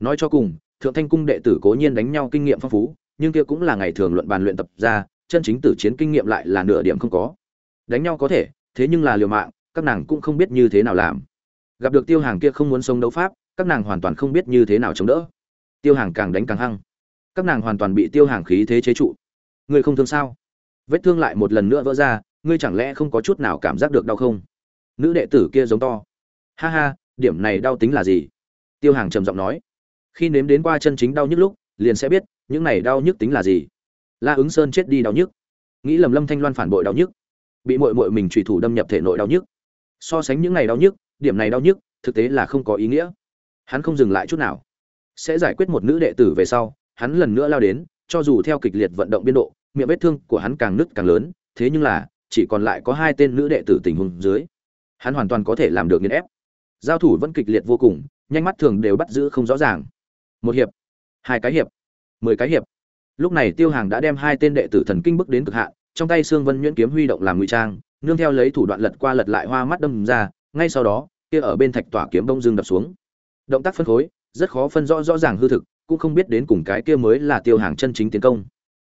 nói cho cùng, thượng thanh cung đệ tử cố nhiên đánh nhau kinh nghiệm phong phú, nhưng kia cũng là ngày thường luận bàn luyện tập ra, chân chính tử chiến kinh nghiệm lại là nửa điểm không có. Đánh nhau có thể, thế nhưng là liều mạng, các nàng cũng không biết như thế nào làm. Gặp được tiêu hàng kia không muốn sống đấu pháp, các nàng hoàn toàn không biết như thế nào chống đỡ. Tiêu hàng càng đánh càng hăng. Các nàng hoàn toàn bị tiêu hàng khí thế chế trụ. Ngươi không thương sao? Vết thương lại một lần nữa vỡ ra, ngươi chẳng lẽ không có chút nào cảm giác được đau không? Nữ đệ tử kia giống to. Ha ha, điểm này đau tính là gì? Tiêu hàng trầm giọng nói khi nếm đến qua chân chính đau nhức lúc, liền sẽ biết, những này đau nhức tính là gì. La ứng sơn chết đi đau nhức. Nghĩ lầm lâm thanh loan phản bội đau nhức. Bị mội mội mình trùy thủ đâm nhập thể nội đau nhức. So sánh những này đau nhức, điểm này đau nhức, thực tế là không có ý nghĩa. Hắn không dừng lại chút nào. Sẽ giải quyết một nữ đệ tử về sau, hắn lần nữa lao đến, cho dù theo kịch liệt vận động biên độ, miệng vết thương của hắn càng nứt càng lớn, thế nhưng là, chỉ còn lại có hai tên nữ đệ tử tình huống dưới, hắn hoàn toàn có thể làm được nghiền ép. Giao thủ vẫn kịch liệt vô cùng, nhanh mắt thường đều bắt giữ không rõ ràng một hiệp. Hai cái hiệp. Mười cái hiệp. Lúc này tiêu hàng đã đem hai tên đệ tử thần kinh bước đến cực hạn, trong tay xương vân nhuyễn kiếm huy động làm ngụy trang, nương theo lấy thủ đoạn lật qua lật lại hoa mắt đâm ra, ngay sau đó, kia ở bên thạch tỏa kiếm bông dương đập xuống. Động tác phân khối rất khó phân rõ rõ ràng hư thực, cũng không biết đến cùng cái kia mới là tiêu hàng chân chính tiến công.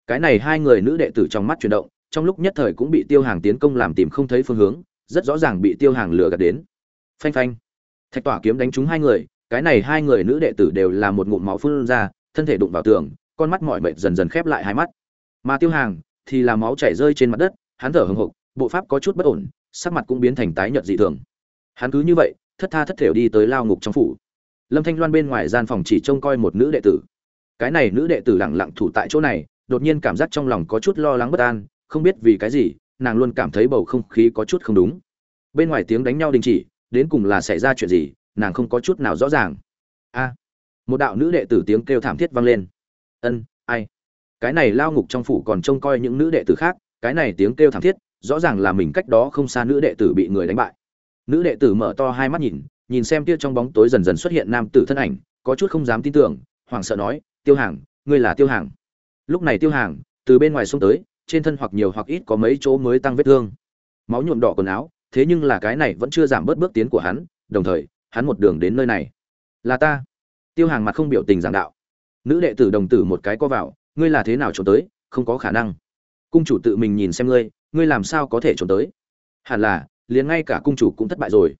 Cái này hai người nữ đệ tử trong mắt chuyển động, trong lúc nhất thời cũng bị tiêu hàng tiến công làm tìm không thấy phương hướng, rất rõ ràng bị tiêu hàng lừa gạt đến. Phanh phanh. Thạch tỏa kiếm đánh trúng hai người cái này hai người nữ đệ tử đều là một ngụm máu phun ra, thân thể đụng vào tường, con mắt mỏi mệt dần dần khép lại hai mắt. Mà tiêu hàng thì là máu chảy rơi trên mặt đất, hắn thở hừng hực, bộ pháp có chút bất ổn, sắc mặt cũng biến thành tái nhợt dị thường. Hắn cứ như vậy, thất tha thất thểu đi tới lao ngục trong phủ. Lâm thanh loan bên ngoài gian phòng chỉ trông coi một nữ đệ tử. Cái này nữ đệ tử lặng lặng thủ tại chỗ này, đột nhiên cảm giác trong lòng có chút lo lắng bất an, không biết vì cái gì, nàng luôn cảm thấy bầu không khí có chút không đúng. Bên ngoài tiếng đánh nhau đình chỉ, đến cùng là xảy ra chuyện gì nàng không có chút nào rõ ràng. A, một đạo nữ đệ tử tiếng kêu thảm thiết vang lên. Ân, ai? Cái này lao ngục trong phủ còn trông coi những nữ đệ tử khác, cái này tiếng kêu thảm thiết, rõ ràng là mình cách đó không xa nữ đệ tử bị người đánh bại. Nữ đệ tử mở to hai mắt nhìn nhìn xem kia trong bóng tối dần dần xuất hiện nam tử thân ảnh, có chút không dám tin tưởng, hoảng sợ nói, tiêu hàng ngươi là tiêu hàng lúc này tiêu hàng từ bên ngoài xông tới, trên thân hoặc nhiều hoặc ít có mấy chỗ mới tăng vết thương. Máu nhuộm đỏ quần áo, thế nhưng là cái này vẫn chưa giảm bớt bước tiến của hắn, đồng thời hắn một đường đến nơi này. Là ta. Tiêu hàng mặt không biểu tình giảng đạo. Nữ đệ tử đồng tử một cái co vào, ngươi là thế nào trốn tới? Không có khả năng. Cung chủ tự mình nhìn xem ngươi ngươi làm sao có thể trốn tới? Hẳn là, liền ngay cả cung chủ cũng thất bại rồi.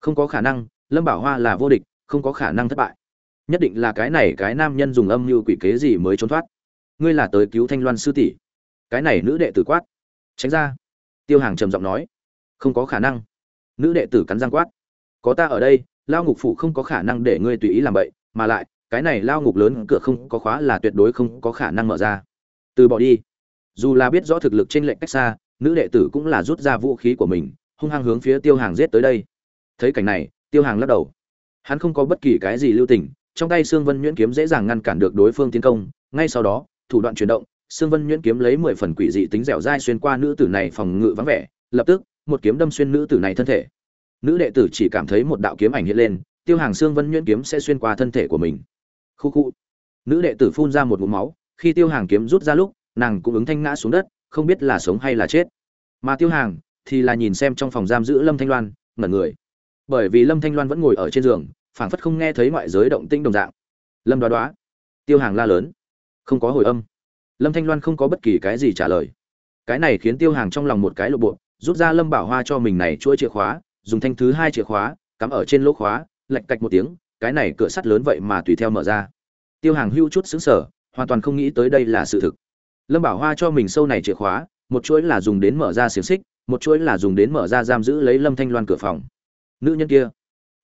Không có khả năng, lâm bảo hoa là vô địch, không có khả năng thất bại. Nhất định là cái này cái nam nhân dùng âm mưu quỷ kế gì mới trốn thoát. Ngươi là tới cứu thanh loan sư tỷ. Cái này nữ đệ tử quát. Tránh ra. Tiêu hàng trầm giọng nói. Không có khả năng. Nữ đệ tử cắn răng quát có ta ở đây, lao ngục phụ không có khả năng để ngươi tùy ý làm vậy mà lại, cái này lao ngục lớn cửa không có khóa là tuyệt đối không có khả năng mở ra. Từ bỏ đi. Dù là biết rõ thực lực trên lệnh cách xa, nữ đệ tử cũng là rút ra vũ khí của mình, hung hăng hướng phía tiêu hàng giết tới đây. Thấy cảnh này, tiêu hàng lắc đầu. Hắn không có bất kỳ cái gì lưu tình, trong tay xương vân nhuyễn kiếm dễ dàng ngăn cản được đối phương tiến công, ngay sau đó, thủ đoạn chuyển động xương vân nhuyễn kiếm lấy mười phần quỷ dị tính dẻo dai xuyên qua nữ tử này phòng ngự vắng vẻ, lập tức, một kiếm đâm xuyên nữ tử này thân thể nữ đệ tử chỉ cảm thấy một đạo kiếm ảnh hiện lên, tiêu hàng xương vân nhuyễn kiếm sẽ xuyên qua thân thể của mình. Khu khu. Nữ đệ tử phun ra một ngụm máu, khi tiêu hàng kiếm rút ra lúc, nàng cũng ứng thanh ngã xuống đất, không biết là sống hay là chết. Mà tiêu hàng thì là nhìn xem trong phòng giam giữ lâm thanh loan, ngẩn người. Bởi vì lâm thanh loan vẫn ngồi ở trên giường, phảng phất không nghe thấy ngoại giới động tĩnh đồng dạng. Lâm đoá đoá. Tiêu hàng la lớn. Không có hồi âm. Lâm thanh loan không có bất kỳ cái gì trả lời. Cái này khiến tiêu hàng trong lòng một cái lộ bộ rút ra lâm bảo hoa cho mình này chuỗi chìa khóa dùng thanh thứ hai chìa khóa, cắm ở trên lỗ khóa, lạch cạch một tiếng, cái này cửa sắt lớn vậy mà tùy theo mở ra. Tiêu hàng hưu chút xứng sở hoàn toàn không nghĩ tới đây là sự thực. Lâm bảo hoa cho mình sâu này chìa khóa, một chuỗi là dùng đến mở ra xiềng xích, một chuỗi là dùng đến mở ra giam giữ lấy lâm thanh loan cửa phòng. Nữ nhân kia,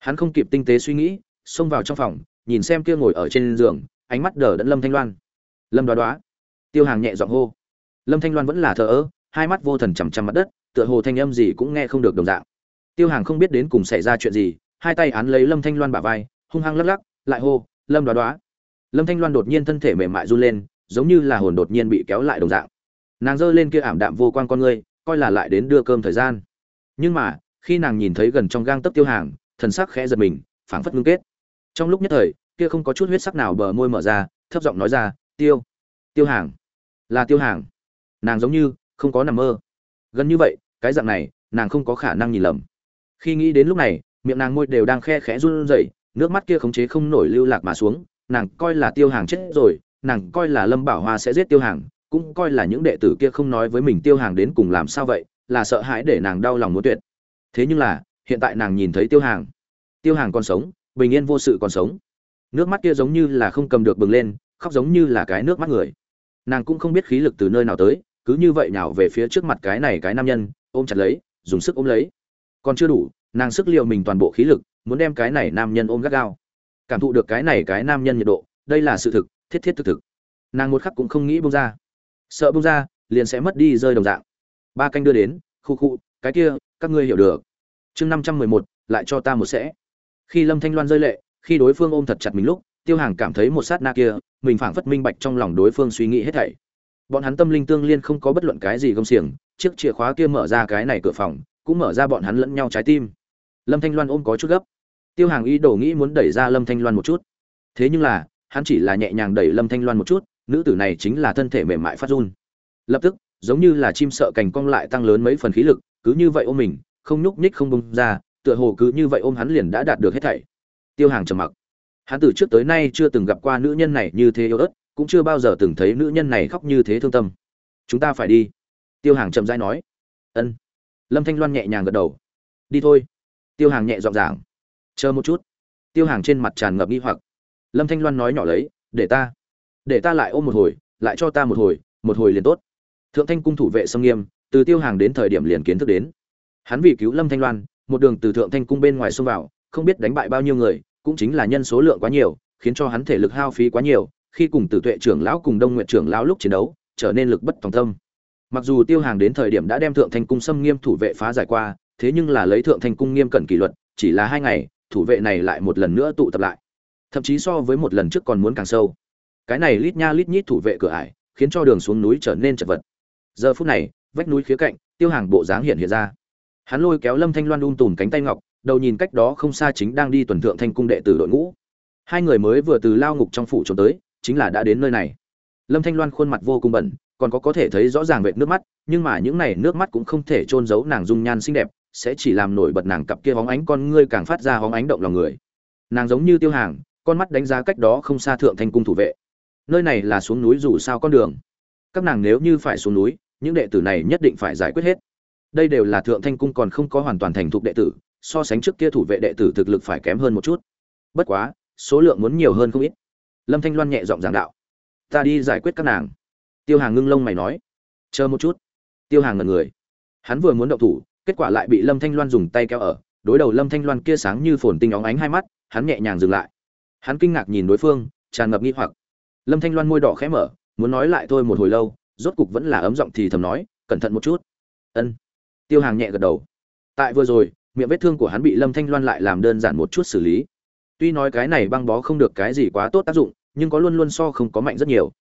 hắn không kịp tinh tế suy nghĩ, xông vào trong phòng, nhìn xem kia ngồi ở trên giường, ánh mắt đờ đẫn lâm thanh loan. Lâm đoá đoá. Tiêu hàng nhẹ giọng hô. Lâm thanh loan vẫn là thờ ơ, hai mắt vô thần chằm chằm mặt đất, tựa hồ thanh âm gì cũng nghe không được đồng dạng tiêu hàng không biết đến cùng xảy ra chuyện gì, hai tay án lấy lâm thanh loan bả vai, hung hăng lắc lắc, lại hô, lâm đoá đoá. Lâm thanh loan đột nhiên thân thể mềm mại run lên, giống như là hồn đột nhiên bị kéo lại đồng dạng. Nàng giơ lên kia ảm đạm vô quan con ngươi, coi là lại đến đưa cơm thời gian. Nhưng mà, khi nàng nhìn thấy gần trong gang tấc tiêu hàng, thần sắc khẽ giật mình, phảng phất ngưng kết. Trong lúc nhất thời, kia không có chút huyết sắc nào bờ môi mở ra, thấp giọng nói ra, tiêu tiêu hàng, là tiêu hàng. Nàng giống như không có nằm mơ. Gần như vậy, cái dạng này, nàng không có khả năng nhìn lầm khi nghĩ đến lúc này, miệng nàng môi đều đang khe khẽ run rẩy, nước mắt kia khống chế không nổi lưu lạc mà xuống, nàng coi là tiêu hàng chết rồi, nàng coi là lâm bảo hoa sẽ giết tiêu hàng, cũng coi là những đệ tử kia không nói với mình tiêu hàng đến cùng làm sao vậy, là sợ hãi để nàng đau lòng muốn tuyệt. Thế nhưng là, hiện tại nàng nhìn thấy tiêu hàng. Tiêu hàng còn sống, bình yên vô sự còn sống. Nước mắt kia giống như là không cầm được bừng lên, khóc giống như là cái nước mắt người. Nàng cũng không biết khí lực từ nơi nào tới, cứ như vậy nào về phía trước mặt cái này cái nam nhân, ôm chặt lấy, dùng sức ôm lấy còn chưa đủ, nàng sức liệu mình toàn bộ khí lực, muốn đem cái này nam nhân ôm gắt gao. Cảm thụ được cái này cái nam nhân nhiệt độ, đây là sự thực, thiết thiết thực thực. Nàng một khắc cũng không nghĩ bông ra. Sợ bông ra, liền sẽ mất đi rơi đồng dạng. Ba canh đưa đến, khu khu, cái kia, các ngươi hiểu được. Chương năm trăm mười một, lại cho ta một sẽ. Khi lâm thanh loan rơi lệ, khi đối phương ôm thật chặt mình lúc, tiêu hàng cảm thấy một sát na kia, mình phảng phất minh bạch trong lòng đối phương suy nghĩ hết thảy. Bọn hắn tâm linh tương liên không có bất luận cái gì gông xiềng, chiếc chìa khóa kia mở ra cái này cửa phòng cũng mở ra bọn hắn lẫn nhau trái tim. Lâm thanh loan ôm có chút gấp. Tiêu hàng ý đồ nghĩ muốn đẩy ra lâm thanh loan một chút. Thế nhưng là, hắn chỉ là nhẹ nhàng đẩy lâm thanh loan một chút, nữ tử này chính là thân thể mềm mại phát run. Lập tức, giống như là chim sợ cành cong lại tăng lớn mấy phần khí lực, cứ như vậy ôm mình, không nhúc nhích không bông ra, tựa hồ cứ như vậy ôm hắn liền đã đạt được hết thảy. Tiêu hàng trầm mặc. Hắn từ trước tới nay chưa từng gặp qua nữ nhân này như thế yếu ớt, cũng chưa bao giờ từng thấy nữ nhân này khóc như thế thương tâm. Chúng ta phải đi. Tiêu hàng chậm rãi nói. Ân lâm thanh loan nhẹ nhàng gật đầu. Đi thôi. Tiêu hàng nhẹ dọn dàng chờ một chút. Tiêu hàng trên mặt tràn ngập nghi hoặc. Lâm thanh loan nói nhỏ lấy, để ta để ta lại ôm một hồi, lại cho ta một hồi một hồi liền tốt. Thượng thanh cung thủ vệ sông nghiêm, từ tiêu hàng đến thời điểm liền kiến thức đến. Hắn vì cứu lâm thanh loan, một đường từ thượng thanh cung bên ngoài xông vào, không biết đánh bại bao nhiêu người, cũng chính là nhân số lượng quá nhiều, khiến cho hắn thể lực hao phí quá nhiều, khi cùng tử tuệ trưởng lão cùng đông nguyện trưởng lão lúc chiến đấu, trở nên lực bất tòng tâm mặc dù tiêu hàng đến thời điểm đã đem thượng thanh cung xâm nghiêm thủ vệ phá giải qua, thế nhưng là lấy thượng thanh cung nghiêm cẩn kỷ luật, chỉ là hai ngày, thủ vệ này lại một lần nữa tụ tập lại. Thậm chí so với một lần trước còn muốn càng sâu. Cái này lít nha lít nhít thủ vệ cửa ải, khiến cho đường xuống núi trở nên chật vật. Giờ phút này, vách núi khía cạnh, tiêu hàng bộ dáng hiện hiện ra. Hắn lôi kéo lâm thanh loan un tùm cánh tay ngọc, đầu nhìn cách đó không xa chính đang đi tuần thượng thanh cung đệ tử đội ngũ. Hai người mới vừa từ lao ngục trong phủ trốn tới, chính là đã đến nơi này. Lâm thanh loan khuôn mặt vô cùng bẩn còn có có thể thấy rõ ràng vệt nước mắt, nhưng mà những này nước mắt cũng không thể trôn giấu nàng dung nhan xinh đẹp, sẽ chỉ làm nổi bật nàng cặp kia hóng ánh con ngươi càng phát ra hóng ánh động lòng người. Nàng giống như tiêu hàng, con mắt đánh giá cách đó không xa thượng thanh cung thủ vệ. Nơi này là xuống núi dù sao con đường. Các nàng nếu như phải xuống núi, những đệ tử này nhất định phải giải quyết hết. Đây đều là thượng thanh cung còn không có hoàn toàn thành thục đệ tử, so sánh trước kia thủ vệ đệ tử thực lực phải kém hơn một chút. Bất quá, số lượng muốn nhiều hơn không ít. Lâm thanh loan nhẹ giọng giảng đạo. Ta đi giải quyết các nàng tiêu hàng ngưng lông mày nói, chờ một chút. Tiêu hàng ngần người. Hắn vừa muốn động thủ, kết quả lại bị lâm thanh loan dùng tay kéo ở, đối đầu lâm thanh loan kia sáng như phồn tinh óng ánh hai mắt, hắn nhẹ nhàng dừng lại. Hắn kinh ngạc nhìn đối phương, tràn ngập nghi hoặc. Lâm thanh loan môi đỏ khẽ mở, muốn nói lại thôi một hồi lâu, rốt cục vẫn là ấm giọng thì thầm nói, cẩn thận một chút. Ân. Tiêu hàng nhẹ gật đầu. Tại vừa rồi, miệng vết thương của hắn bị lâm thanh loan lại làm đơn giản một chút xử lý. Tuy nói cái này băng bó không được cái gì quá tốt tác dụng, nhưng có luôn luôn so không có mạnh rất nhiều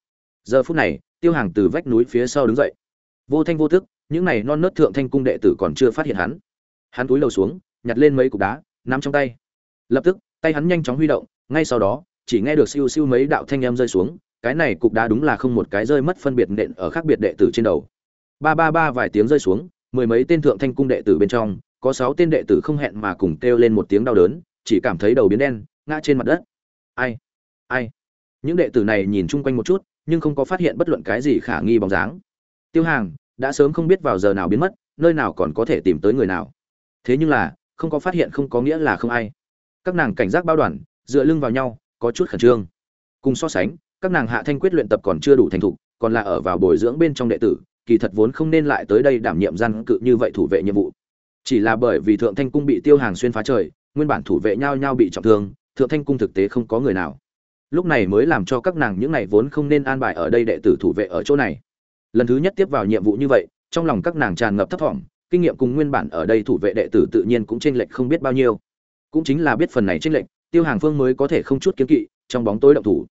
giờ phút này, tiêu hàng từ vách núi phía sau đứng dậy. Vô thanh vô thức những này non nớt thượng thanh cung đệ tử còn chưa phát hiện hắn. Hắn túi lầu xuống, nhặt lên mấy cục đá, nắm trong tay. Lập tức, tay hắn nhanh chóng huy động, ngay sau đó, chỉ nghe được siêu siêu mấy đạo thanh em rơi xuống, cái này cục đá đúng là không một cái rơi mất phân biệt nện ở khác biệt đệ tử trên đầu. Ba ba ba vài tiếng rơi xuống, mười mấy tên thượng thanh cung đệ tử bên trong, có sáu tên đệ tử không hẹn mà cùng kêu lên một tiếng đau đớn, chỉ cảm thấy đầu biến đen, ngã trên mặt đất. Ai? Ai? Những đệ tử này nhìn chung quanh một chút nhưng không có phát hiện bất luận cái gì khả nghi bóng dáng. Tiêu hàng đã sớm không biết vào giờ nào biến mất, nơi nào còn có thể tìm tới người nào. Thế nhưng là, không có phát hiện không có nghĩa là không ai. Các nàng cảnh giác bao đoàn, dựa lưng vào nhau, có chút khẩn trương. Cùng so sánh, các nàng hạ thanh quyết luyện tập còn chưa đủ thành thục, còn là ở vào bồi dưỡng bên trong đệ tử, kỳ thật vốn không nên lại tới đây đảm nhiệm gian cự như vậy thủ vệ nhiệm vụ. Chỉ là bởi vì thượng thanh cung bị tiêu hàng xuyên phá trời, nguyên bản thủ vệ nhau nhau bị trọng thương, thượng thanh cung thực tế không có người nào lúc này mới làm cho các nàng những này vốn không nên an bài ở đây đệ tử thủ vệ ở chỗ này. Lần thứ nhất tiếp vào nhiệm vụ như vậy, trong lòng các nàng tràn ngập thấp thỏm, kinh nghiệm cùng nguyên bản ở đây thủ vệ đệ tử tự nhiên cũng chênh lệch không biết bao nhiêu. Cũng chính là biết phần này chênh lệch, tiêu hàng phương mới có thể không chút kiến kỵ, trong bóng tối động thủ.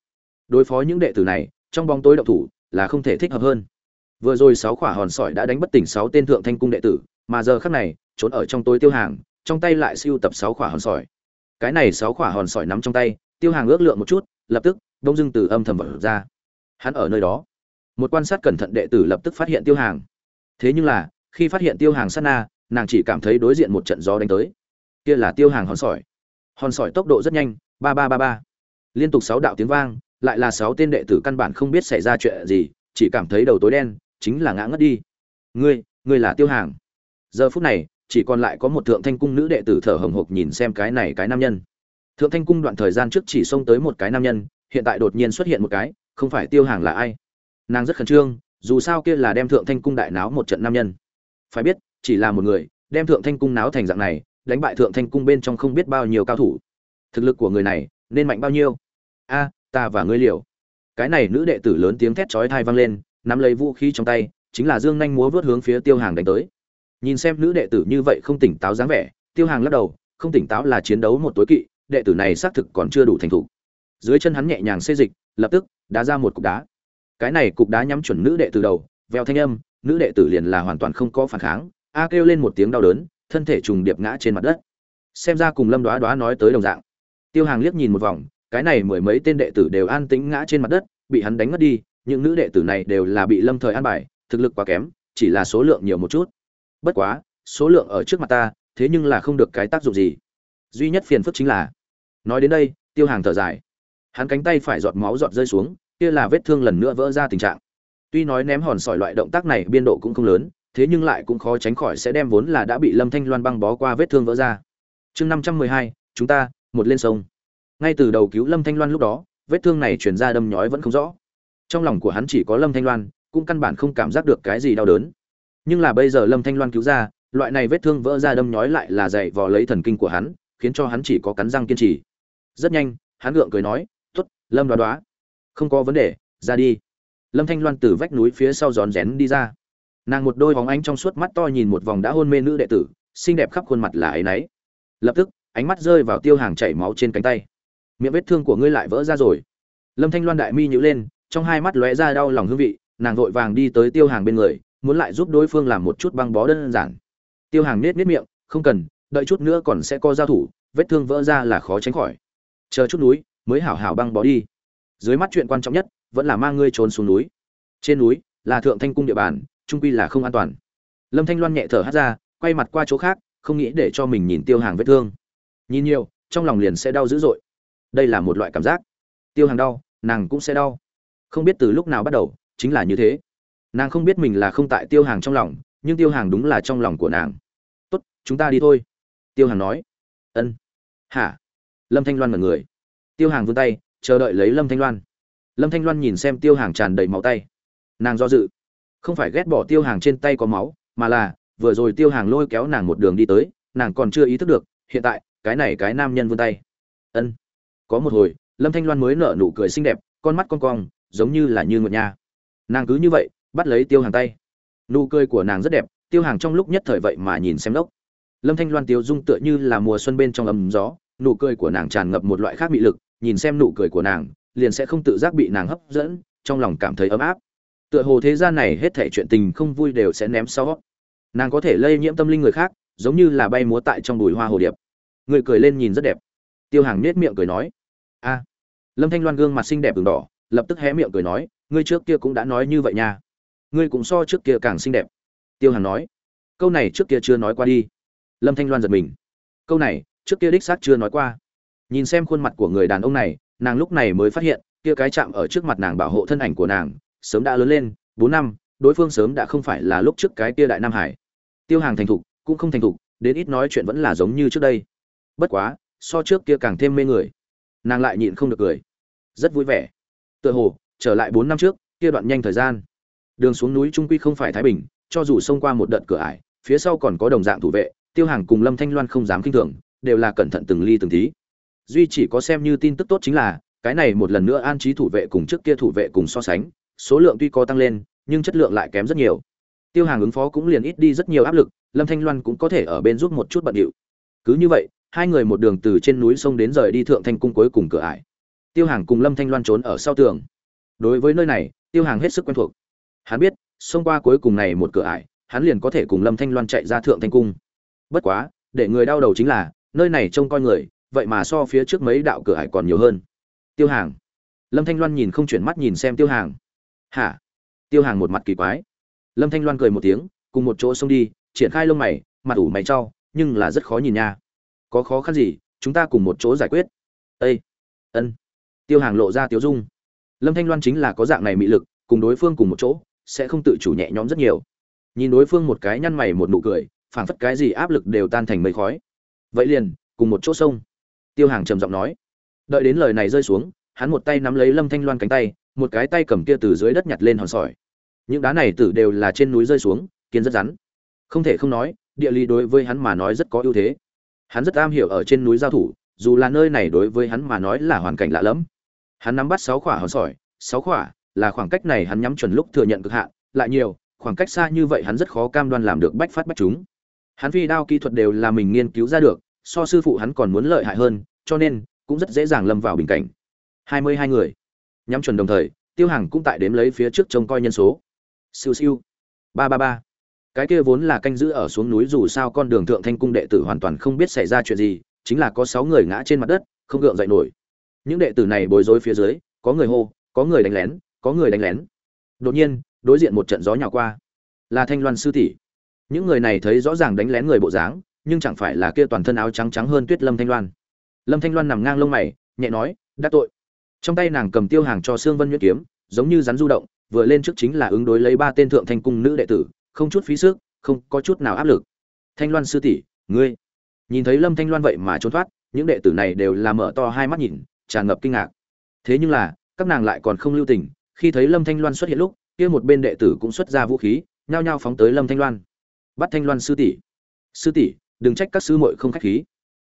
Đối phó những đệ tử này, trong bóng tối động thủ là không thể thích hợp hơn. Vừa rồi sáu quả hòn sỏi đã đánh bất tỉnh sáu tên thượng thanh cung đệ tử, mà giờ khắc này, trốn ở trong tối tiêu hàng, trong tay lại siêu tập sáu quả hòn sỏi. Cái này sáu quả hòn sỏi nắm trong tay, tiêu hàng ước lượng một chút lập tức đông dưng từ âm thầm vật ra. Hắn ở nơi đó. Một quan sát cẩn thận đệ tử lập tức phát hiện tiêu hàng. Thế nhưng là, khi phát hiện tiêu hàng sát na, nàng chỉ cảm thấy đối diện một trận gió đánh tới. Kia là tiêu hàng hòn sỏi. Hòn sỏi tốc độ rất nhanh, ba ba ba ba. Liên tục sáu đạo tiếng vang, lại là sáu tên đệ tử căn bản không biết xảy ra chuyện gì, chỉ cảm thấy đầu tối đen, chính là ngã ngất đi. Ngươi ngươi là tiêu hàng. Giờ phút này, chỉ còn lại có một thượng thanh cung nữ đệ tử thở hồng hộc nhìn xem cái này cái nam nhân thượng thanh cung đoạn thời gian trước chỉ xông tới một cái nam nhân, hiện tại đột nhiên xuất hiện một cái, không phải tiêu hàng là ai? Nàng rất khẩn trương, dù sao kia là đem thượng thanh cung đại náo một trận nam nhân. Phải biết, chỉ là một người, đem thượng thanh cung náo thành dạng này, đánh bại thượng thanh cung bên trong không biết bao nhiêu cao thủ. Thực lực của người này, nên mạnh bao nhiêu? A, ta và ngươi liều. Cái này nữ đệ tử lớn tiếng thét chói thai vang lên, nắm lấy vũ khí trong tay, chính là dương nhanh múa vớt hướng phía tiêu hàng đánh tới. Nhìn xem nữ đệ tử như vậy không tỉnh táo dáng vẻ, tiêu hàng lắc đầu, không tỉnh táo là chiến đấu một tối kỵ đệ tử này xác thực còn chưa đủ thành thục. Dưới chân hắn nhẹ nhàng xê dịch, lập tức, đá ra một cục đá. Cái này cục đá nhắm chuẩn nữ đệ tử đầu, veo thanh âm, nữ đệ tử liền là hoàn toàn không có phản kháng, a kêu lên một tiếng đau đớn, thân thể trùng điệp ngã trên mặt đất. Xem ra cùng lâm đoá đoá nói tới đồng dạng. Tiêu hàng liếc nhìn một vòng, cái này mười mấy tên đệ tử đều an tĩnh ngã trên mặt đất, bị hắn đánh ngất đi, những nữ đệ tử này đều là bị lâm thời an bài, thực lực quá kém, chỉ là số lượng nhiều một chút. Bất quá, số lượng ở trước mặt ta, thế nhưng là không được cái tác dụng gì. Duy nhất phiền phức chính là nói đến đây, tiêu hàng thở dài. Hắn cánh tay phải giọt máu giọt rơi xuống, kia là vết thương lần nữa vỡ ra tình trạng. Tuy nói ném hòn sỏi loại động tác này biên độ cũng không lớn, thế nhưng lại cũng khó tránh khỏi sẽ đem vốn là đã bị lâm thanh loan băng bó qua vết thương vỡ ra. Chương năm trăm mười hai, chúng ta, một lên sông. Ngay từ đầu cứu lâm thanh loan lúc đó, vết thương này truyền ra đâm nhói vẫn không rõ. Trong lòng của hắn chỉ có lâm thanh loan, cũng căn bản không cảm giác được cái gì đau đớn. Nhưng là bây giờ lâm thanh loan cứu ra, loại này vết thương vỡ ra đâm nhói lại là dày vò lấy thần kinh của hắn, khiến cho hắn chỉ có cắn răng kiên trì rất nhanh, hắn gượng cười nói t ố t lâm đoá đoá. Không có vấn đề, ra đi. Lâm thanh loan từ vách núi phía sau giòn rén đi ra. Nàng một đôi hóng ánh trong suốt mắt to nhìn một vòng đã hôn mê nữ đệ tử, xinh đẹp khắp khuôn mặt là áy náy. Lập tức, ánh mắt rơi vào tiêu hàng chảy máu trên cánh tay. Miệng vết thương của ngươi lại vỡ ra rồi. Lâm thanh loan đại mi nhữ lên, trong hai mắt lóe ra đau lòng hương vị, nàng vội vàng đi tới tiêu hàng bên người, muốn lại giúp đối phương làm một chút băng bó đơn giản. Tiêu hàng nết nết miệng, không cần, đợi chút nữa còn sẽ có giao thủ, vết thương vỡ ra là khó tránh khỏi chờ chút núi, mới hảo hảo băng bó đi. Dưới mắt chuyện quan trọng nhất, vẫn là mang ngươi trốn xuống núi. Trên núi, là thượng thanh cung địa bàn trung quy là không an toàn. Lâm thanh loan nhẹ thở hắt ra, quay mặt qua chỗ khác, không nghĩ để cho mình nhìn tiêu hàng vết thương. Nhìn nhiều, trong lòng liền sẽ đau dữ dội. Đây là một loại cảm giác. Tiêu hàng đau, nàng cũng sẽ đau. Không biết từ lúc nào bắt đầu, chính là như thế. Nàng không biết mình là không tại tiêu hàng trong lòng, nhưng tiêu hàng đúng là trong lòng của nàng. Tốt, chúng ta đi thôi. Tiêu hàng nói. Ân. Hả? Lâm thanh loan mật người. Tiêu hàng vươn tay, chờ đợi lấy lâm thanh loan. Lâm thanh loan nhìn xem tiêu hàng tràn đầy máu tay. Nàng do dự. Không phải ghét bỏ tiêu hàng trên tay có máu, mà là, vừa rồi tiêu hàng lôi kéo nàng một đường đi tới, nàng còn chưa ý thức được, hiện tại, cái này cái nam nhân vươn tay. Ân. Có một hồi, lâm thanh loan mới nở nụ cười xinh đẹp, con mắt con cong, giống như là như nguyệt nha. Nàng cứ như vậy, bắt lấy tiêu hàng tay. Nụ cười của nàng rất đẹp, tiêu hàng trong lúc nhất thời vậy mà nhìn xem đốc. Lâm thanh loan tiêu dung tựa như là mùa xuân bên trong ấm gió nụ cười của nàng tràn ngập một loại khác mị lực, nhìn xem nụ cười của nàng, liền sẽ không tự giác bị nàng hấp dẫn, trong lòng cảm thấy ấm áp. Tựa hồ thế gian này hết thảy chuyện tình không vui đều sẽ ném sau. Nàng có thể lây nhiễm tâm linh người khác, giống như là bay múa tại trong bụi hoa hồ điệp. Người cười lên nhìn rất đẹp. Tiêu hàng nết miệng cười nói, a. Lâm thanh loan gương mặt xinh đẹp ửng đỏ, lập tức hé miệng cười nói, ngươi trước kia cũng đã nói như vậy nha. Ngươi cũng so trước kia càng xinh đẹp. Tiêu hàng nói, câu này trước kia chưa nói qua đi. Lâm thanh loan giật mình. Câu này trước kia đích xác chưa nói qua. Nhìn xem khuôn mặt của người đàn ông này, nàng lúc này mới phát hiện, kia cái chạm ở trước mặt nàng bảo hộ thân ảnh của nàng, sớm đã lớn lên, bốn năm, đối phương sớm đã không phải là lúc trước cái kia đại nam hải. Tiêu hàng thành thục, cũng không thành thục, đến ít nói chuyện vẫn là giống như trước đây. Bất quá, so trước kia càng thêm mê người. Nàng lại nhịn không được cười. Rất vui vẻ. Tựa hồ, trở lại bốn năm trước, kia đoạn nhanh thời gian. Đường xuống núi trung quy không phải thái bình, cho dù xông qua một đợt cửa ải, phía sau còn có đồng dạng thủ vệ, tiêu hàng cùng lâm thanh loan không dám kinh thường đều là cẩn thận từng ly từng tí. Duy chỉ có xem như tin tức tốt chính là, cái này một lần nữa an trí thủ vệ cùng trước kia thủ vệ cùng so sánh, số lượng tuy có tăng lên, nhưng chất lượng lại kém rất nhiều. Tiêu hàng ứng phó cũng liền ít đi rất nhiều áp lực, lâm thanh loan cũng có thể ở bên giúp một chút bận điệu. Cứ như vậy, hai người một đường từ trên núi sông đến rời đi thượng thanh cung cuối cùng cửa ải. Tiêu hàng cùng lâm thanh loan trốn ở sau tường. Đối với nơi này, tiêu hàng hết sức quen thuộc. Hắn biết, xông qua cuối cùng này một cửa ải, hắn liền có thể cùng lâm thanh loan chạy ra thượng thanh cung. Bất quá, để người đau đầu chính là nơi này trông coi người, vậy mà so phía trước mấy đạo cửa hải còn nhiều hơn. Tiêu hàng. Lâm thanh loan nhìn không chuyển mắt nhìn xem tiêu hàng. Hả? Tiêu hàng một mặt kỳ quái. Lâm thanh loan cười một tiếng, cùng một chỗ xông đi, triển khai lông mày, mặt ủ mày cho nhưng là rất khó nhìn nha. Có khó khăn gì, chúng ta cùng một chỗ giải quyết. Ây ân. Tiêu hàng lộ ra tiếu dung. Lâm thanh loan chính là có dạng này mị lực, cùng đối phương cùng một chỗ, sẽ không tự chủ nhẹ nhõm rất nhiều. Nhìn đối phương một cái nhăn mày một nụ cười, phảng phất cái gì áp lực đều tan thành mây khói vậy liền, cùng một chỗ sông. Tiêu hàng trầm giọng nói. Đợi đến lời này rơi xuống, hắn một tay nắm lấy lâm thanh loan cánh tay, một cái tay cầm kia từ dưới đất nhặt lên hòn sỏi. Những đá này tử đều là trên núi rơi xuống, kiến rất rắn. Không thể không nói, địa lý đối với hắn mà nói rất có ưu thế. Hắn rất am hiểu ở trên núi giao thủ, dù là nơi này đối với hắn mà nói là hoàn cảnh lạ lẫm. Hắn nắm bắt sáu khỏa hòn sỏi, sáu khỏa là khoảng cách này hắn nhắm chuẩn lúc thừa nhận cực hạn, lại nhiều, khoảng cách xa như vậy hắn rất khó cam đoan làm được bách phát bách chúng hắn phi đao kỹ thuật đều là mình nghiên cứu ra được, so sư phụ hắn còn muốn lợi hại hơn, cho nên cũng rất dễ dàng lâm vào bình cảnh. Hai mươi hai người. Nhắm chuẩn đồng thời, tiêu hàng cũng tại đếm lấy phía trước trông coi nhân số. Siêu siêu. Ba ba ba. Cái kia vốn là canh giữ ở xuống núi dù sao con đường thượng thanh cung đệ tử hoàn toàn không biết xảy ra chuyện gì, chính là có sáu người ngã trên mặt đất, không gượng dậy nổi. Những đệ tử này bối rối phía dưới, có người hô, có người đánh lén, có người đánh lén. Đột nhiên, đối diện một trận gió nhào qua. Là thanh loan sư tỷ những người này thấy rõ ràng đánh lén người bộ dáng, nhưng chẳng phải là kia toàn thân áo trắng trắng hơn tuyết lâm thanh loan. Lâm thanh loan nằm ngang lông mày, nhẹ nói đắc tội. Trong tay nàng cầm tiêu hàng cho sương vân nhuyễn kiếm, giống như rắn du động, vừa lên trước chính là ứng đối lấy ba tên thượng thanh cung nữ đệ tử, không chút phí sức, không có chút nào áp lực. Thanh loan sư tỷ, ngươi. Nhìn thấy lâm thanh loan vậy mà trốn thoát, những đệ tử này đều là mở to hai mắt nhìn, tràn ngập kinh ngạc. Thế nhưng là, các nàng lại còn không lưu tình, khi thấy lâm thanh loan xuất hiện lúc, kia một bên đệ tử cũng xuất ra vũ khí, nhao nhao phóng tới lâm thanh loan bắt thanh loan sư tỷ. Sư tỷ, đừng trách các sư muội không khách khí.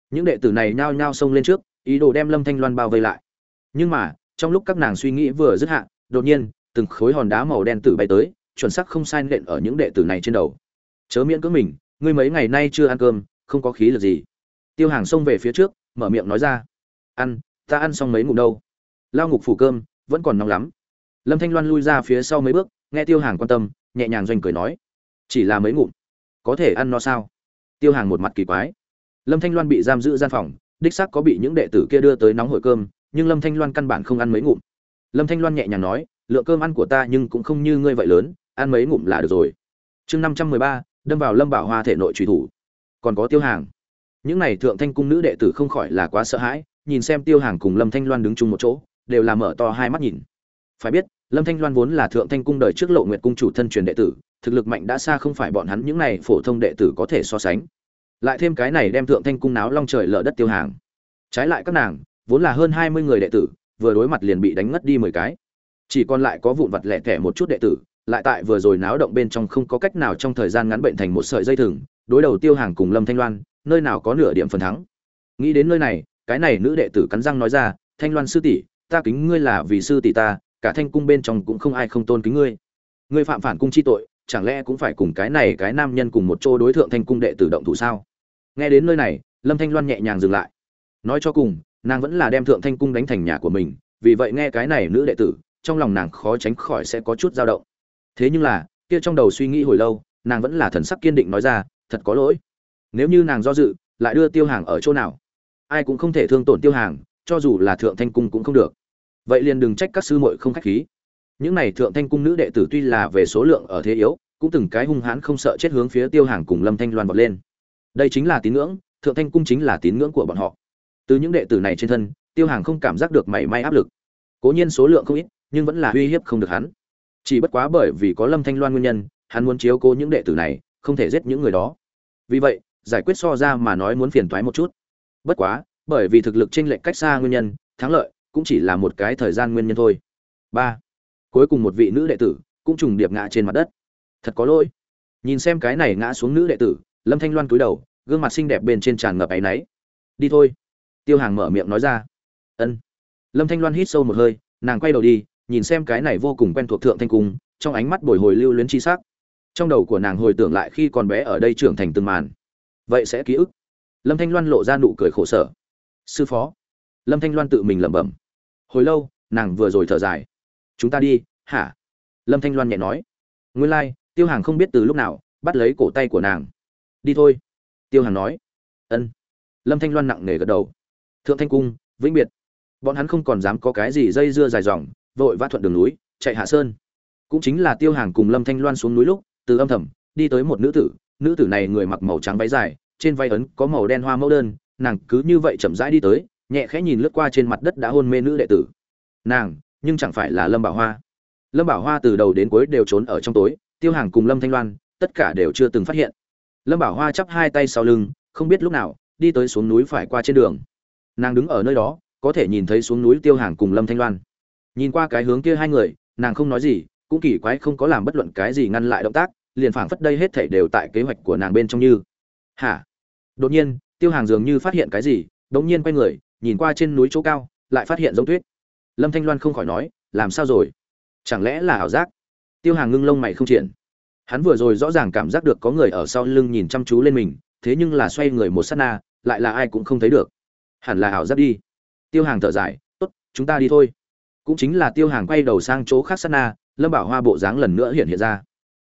Những đệ tử này nhao nhao xông lên trước, ý đồ đem lâm thanh loan bao vây lại. Nhưng mà, trong lúc các nàng suy nghĩ vừa dứt hạ, đột nhiên, từng khối hòn đá màu đen tử bay tới, chuẩn xác không sai nện ở những đệ tử này trên đầu. Chớ miễn cưỡng mình, ngươi mấy ngày nay chưa ăn cơm, không có khí lực gì. Tiêu hàng xông về phía trước, mở miệng nói ra. Ăn, ta ăn xong mấy ngủ đâu? Lao ngục phủ cơm, vẫn còn nóng lắm. Lâm thanh loan lui ra phía sau mấy bước, nghe tiêu hàng quan tâm, nhẹ nhàng doanh cười nói. Chỉ là mấy ngụm có thể ăn no sao? Tiêu hàng một mặt kỳ quái. Lâm thanh loan bị giam giữ gian phòng, đích xác có bị những đệ tử kia đưa tới nóng hổi cơm, nhưng lâm thanh loan căn bản không ăn mấy ngụm. Lâm thanh loan nhẹ nhàng nói, lượng cơm ăn của ta nhưng cũng không như ngươi vậy lớn, ăn mấy ngụm là được rồi. Chương năm trăm mười ba, đâm vào lâm bảo hoa thể nội truy thủ. Còn có tiêu hàng. Những này thượng thanh cung nữ đệ tử không khỏi là quá sợ hãi, nhìn xem tiêu hàng cùng lâm thanh loan đứng chung một chỗ, đều là mở to hai mắt nhìn. Phải biết, lâm thanh loan vốn là thượng thanh cung đời trước lộ nguyệt cung chủ thân truyền đệ tử thực lực mạnh đã xa không phải bọn hắn những này phổ thông đệ tử có thể so sánh. Lại thêm cái này đem thượng thanh cung náo long trời lở đất tiêu hàng. Trái lại các nàng, vốn là hơn hai mươi người đệ tử, vừa đối mặt liền bị đánh ngất đi mười cái. Chỉ còn lại có vụn vặt lẻ tẻ một chút đệ tử, lại tại vừa rồi náo động bên trong không có cách nào trong thời gian ngắn bệnh thành một sợi dây thừng, đối đầu tiêu hàng cùng lâm thanh loan, nơi nào có nửa điểm phần thắng. Nghĩ đến nơi này, cái này nữ đệ tử cắn răng nói ra, thanh loan sư tỷ, ta kính ngươi là vì sư tỷ ta, cả thanh cung bên trong cũng không ai không tôn kính ngươi. Ngươi phạm phản cung chi tội chẳng lẽ cũng phải cùng cái này cái nam nhân cùng một chỗ đối thượng thanh cung đệ tử động thủ sao? Nghe đến nơi này, lâm thanh loan nhẹ nhàng dừng lại. Nói cho cùng, nàng vẫn là đem thượng thanh cung đánh thành nhà của mình, vì vậy nghe cái này nữ đệ tử, trong lòng nàng khó tránh khỏi sẽ có chút dao động. Thế nhưng là, kia trong đầu suy nghĩ hồi lâu, nàng vẫn là thần sắc kiên định nói ra, thật có lỗi. Nếu như nàng do dự, lại đưa tiêu hàng ở chỗ nào? Ai cũng không thể thương tổn tiêu hàng, cho dù là thượng thanh cung cũng không được. Vậy liền đừng trách các sư muội không khách khí những này thượng thanh cung nữ đệ tử tuy là về số lượng ở thế yếu, cũng từng cái hung hãn không sợ chết hướng phía tiêu hàng cùng lâm thanh loan vọt lên. Đây chính là tín ngưỡng, thượng thanh cung chính là tín ngưỡng của bọn họ. Từ những đệ tử này trên thân, tiêu hàng không cảm giác được mảy may áp lực. Cố nhiên số lượng không ít, nhưng vẫn là uy hiếp không được hắn. Chỉ bất quá bởi vì có lâm thanh loan nguyên nhân, hắn muốn chiếu cố những đệ tử này, không thể giết những người đó. Vì vậy, giải quyết so ra mà nói muốn phiền toái một chút. Bất quá, bởi vì thực lực chênh lệch cách xa nguyên nhân, thắng lợi cũng chỉ là một cái thời gian nguyên nhân thôi. Ba cuối cùng một vị nữ đệ tử cũng trùng điệp ngã trên mặt đất. Thật có lỗi. Nhìn xem cái này ngã xuống nữ đệ tử, lâm thanh loan cúi đầu, gương mặt xinh đẹp bên trên tràn ngập áy náy. Đi thôi. Tiêu hàng mở miệng nói ra. Ân. Lâm thanh loan hít sâu một hơi, nàng quay đầu đi, nhìn xem cái này vô cùng quen thuộc thượng thanh cung, trong ánh mắt bồi hồi lưu luyến chi sắc. Trong đầu của nàng hồi tưởng lại khi còn bé ở đây trưởng thành từng màn. Vậy sẽ ký ức. Lâm thanh loan lộ ra nụ cười khổ sở. Sư phó. Lâm thanh loan tự mình lẩm bẩm. Hồi lâu, nàng vừa rồi thở dài chúng ta đi hả? Lâm thanh loan nhẹ nói. Nguyên lai、like, tiêu hàng không biết từ lúc nào bắt lấy cổ tay của nàng. Đi thôi tiêu hàng nói. Ân. Lâm thanh loan nặng nề gật đầu. Thượng thanh cung vĩnh biệt. Bọn hắn không còn dám có cái gì dây dưa dài dòng vội vã thuận đường núi chạy hạ sơn. Cũng chính là tiêu hàng cùng lâm thanh loan xuống núi lúc từ âm thầm đi tới một nữ tử. Nữ tử này người mặc màu trắng váy dài trên vai ấn có màu đen hoa mẫu đơn nàng cứ như vậy chậm rãi đi tới nhẹ khẽ nhìn lướt qua trên mặt đất đã hôn mê nữ đệ tử. Nàng nhưng chẳng phải là lâm bảo hoa. Lâm bảo hoa từ đầu đến cuối đều trốn ở trong tối, tiêu hàng cùng lâm thanh loan, tất cả đều chưa từng phát hiện. Lâm bảo hoa chắp hai tay sau lưng, không biết lúc nào, đi tới xuống núi phải qua trên đường. Nàng đứng ở nơi đó, có thể nhìn thấy xuống núi tiêu hàng cùng lâm thanh loan. Nhìn qua cái hướng kia hai người, nàng không nói gì, cũng kỳ quái không có làm bất luận cái gì ngăn lại động tác, liền phảng phất đây hết thảy đều tại kế hoạch của nàng bên trong như. Hả? Đột nhiên, tiêu hàng dường như phát hiện cái gì đống nhiên quay người, nhìn qua trên núi chỗ cao, lại phát hiện giống tuyết lâm thanh loan không khỏi nói, làm sao rồi? Chẳng lẽ là ảo giác? Tiêu hàng ngưng lông mày không triển. Hắn vừa rồi rõ ràng cảm giác được có người ở sau lưng nhìn chăm chú lên mình, thế nhưng là xoay người một sát na, lại là ai cũng không thấy được. Hẳn là ảo giác đi. Tiêu hàng thở dài, tốt, chúng ta đi thôi. Cũng chính là tiêu hàng quay đầu sang chỗ khác sát na, lâm bảo hoa bộ dáng lần nữa hiện hiện ra.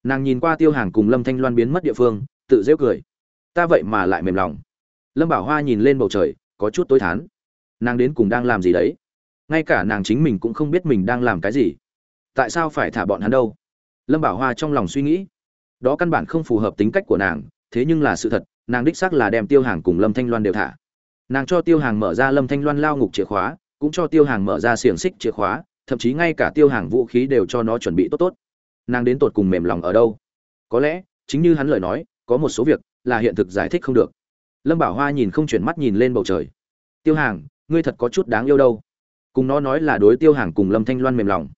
Nàng nhìn qua tiêu hàng cùng lâm thanh loan biến mất địa phương, tự rêu cười. Ta vậy mà lại mềm lòng. Lâm bảo hoa nhìn lên bầu trời, có chút tối thán. Nàng đến cùng đang làm gì đấy? Ngay cả nàng chính mình cũng không biết mình đang làm cái gì. Tại sao phải thả bọn hắn đâu? Lâm bảo hoa trong lòng suy nghĩ. Đó căn bản không phù hợp tính cách của nàng, thế nhưng là sự thật, nàng đích xác là đem tiêu hàng cùng lâm thanh loan đều thả. Nàng cho tiêu hàng mở ra lâm thanh loan lao ngục chìa khóa, cũng cho tiêu hàng mở ra xiềng xích chìa khóa, thậm chí ngay cả tiêu hàng vũ khí đều cho nó chuẩn bị tốt tốt. Nàng đến tột cùng mềm lòng ở đâu? Có lẽ, chính như hắn lời nói, có một số việc là hiện thực giải thích không được. Lâm bảo hoa nhìn không chuyển mắt nhìn lên bầu trời. Tiêu hàng, ngươi thật có chút đáng yêu đâu cùng nó nói là đối tiêu hàng cùng lâm thanh loan mềm lòng.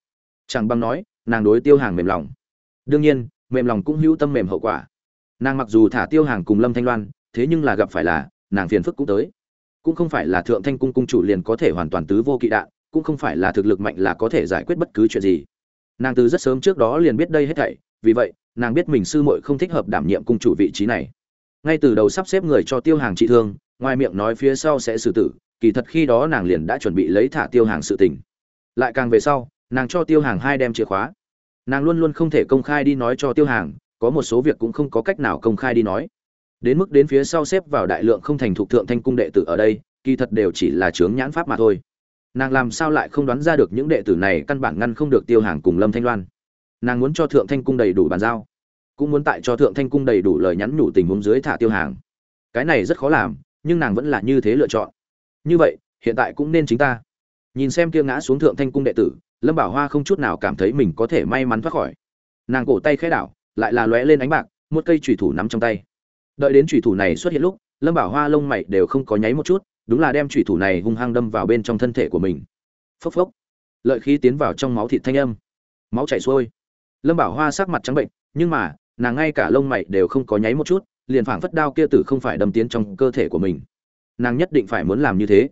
Chẳng bằng nói, nàng đối tiêu hàng mềm lòng. Đương nhiên, mềm lòng cũng hữu tâm mềm hậu quả. Nàng mặc dù thả tiêu hàng cùng lâm thanh loan, thế nhưng là gặp phải là, nàng phiền phức cũng tới. Cũng không phải là thượng thanh cung cung chủ liền có thể hoàn toàn tứ vô kỵ đạn, cũng không phải là thực lực mạnh là có thể giải quyết bất cứ chuyện gì. Nàng từ rất sớm trước đó liền biết đây hết thảy, vì vậy, nàng biết mình sư muội không thích hợp đảm nhiệm cung chủ vị trí này. Ngay từ đầu sắp xếp người cho tiêu hàng trị thương, ngoài miệng nói phía sau sẽ xử tử kỳ thật khi đó nàng liền đã chuẩn bị lấy thả tiêu hàng sự tình. Lại càng về sau, nàng cho tiêu hàng hai đem chìa khóa. Nàng luôn luôn không thể công khai đi nói cho tiêu hàng, có một số việc cũng không có cách nào công khai đi nói. Đến mức đến phía sau xếp vào đại lượng không thành thục thượng thanh cung đệ tử ở đây, kỳ thật đều chỉ là chướng nhãn pháp mà thôi. Nàng làm sao lại không đoán ra được những đệ tử này căn bản ngăn không được tiêu hàng cùng lâm thanh loan? Nàng muốn cho thượng thanh cung đầy đủ bàn giao, cũng muốn tại cho thượng thanh cung đầy đủ lời nhắn nhủ tình huống dưới thả tiêu hàng. Cái này rất khó làm, nhưng nàng vẫn là như thế lựa chọn như vậy, hiện tại cũng nên chính ta. Nhìn xem kia ngã xuống thượng thanh cung đệ tử, lâm bảo hoa không chút nào cảm thấy mình có thể may mắn thoát khỏi. Nàng cổ tay khẽ đảo, lại là lóe lên ánh bạc, một cây chủy thủ nắm trong tay. Đợi đến chủy thủ này xuất hiện lúc, lâm bảo hoa lông mày đều không có nháy một chút, đúng là đem chủy thủ này hung hăng đâm vào bên trong thân thể của mình. Phốc phốc. Lợi khí tiến vào trong máu thịt thanh âm. Máu chảy xuôi. Lâm bảo hoa sắc mặt trắng bệnh, nhưng mà, nàng ngay cả lông mày đều không có nháy một chút, liền phảng phất đao kia tử không phải đâm tiến trong cơ thể của mình nàng nhất định phải muốn làm như thế.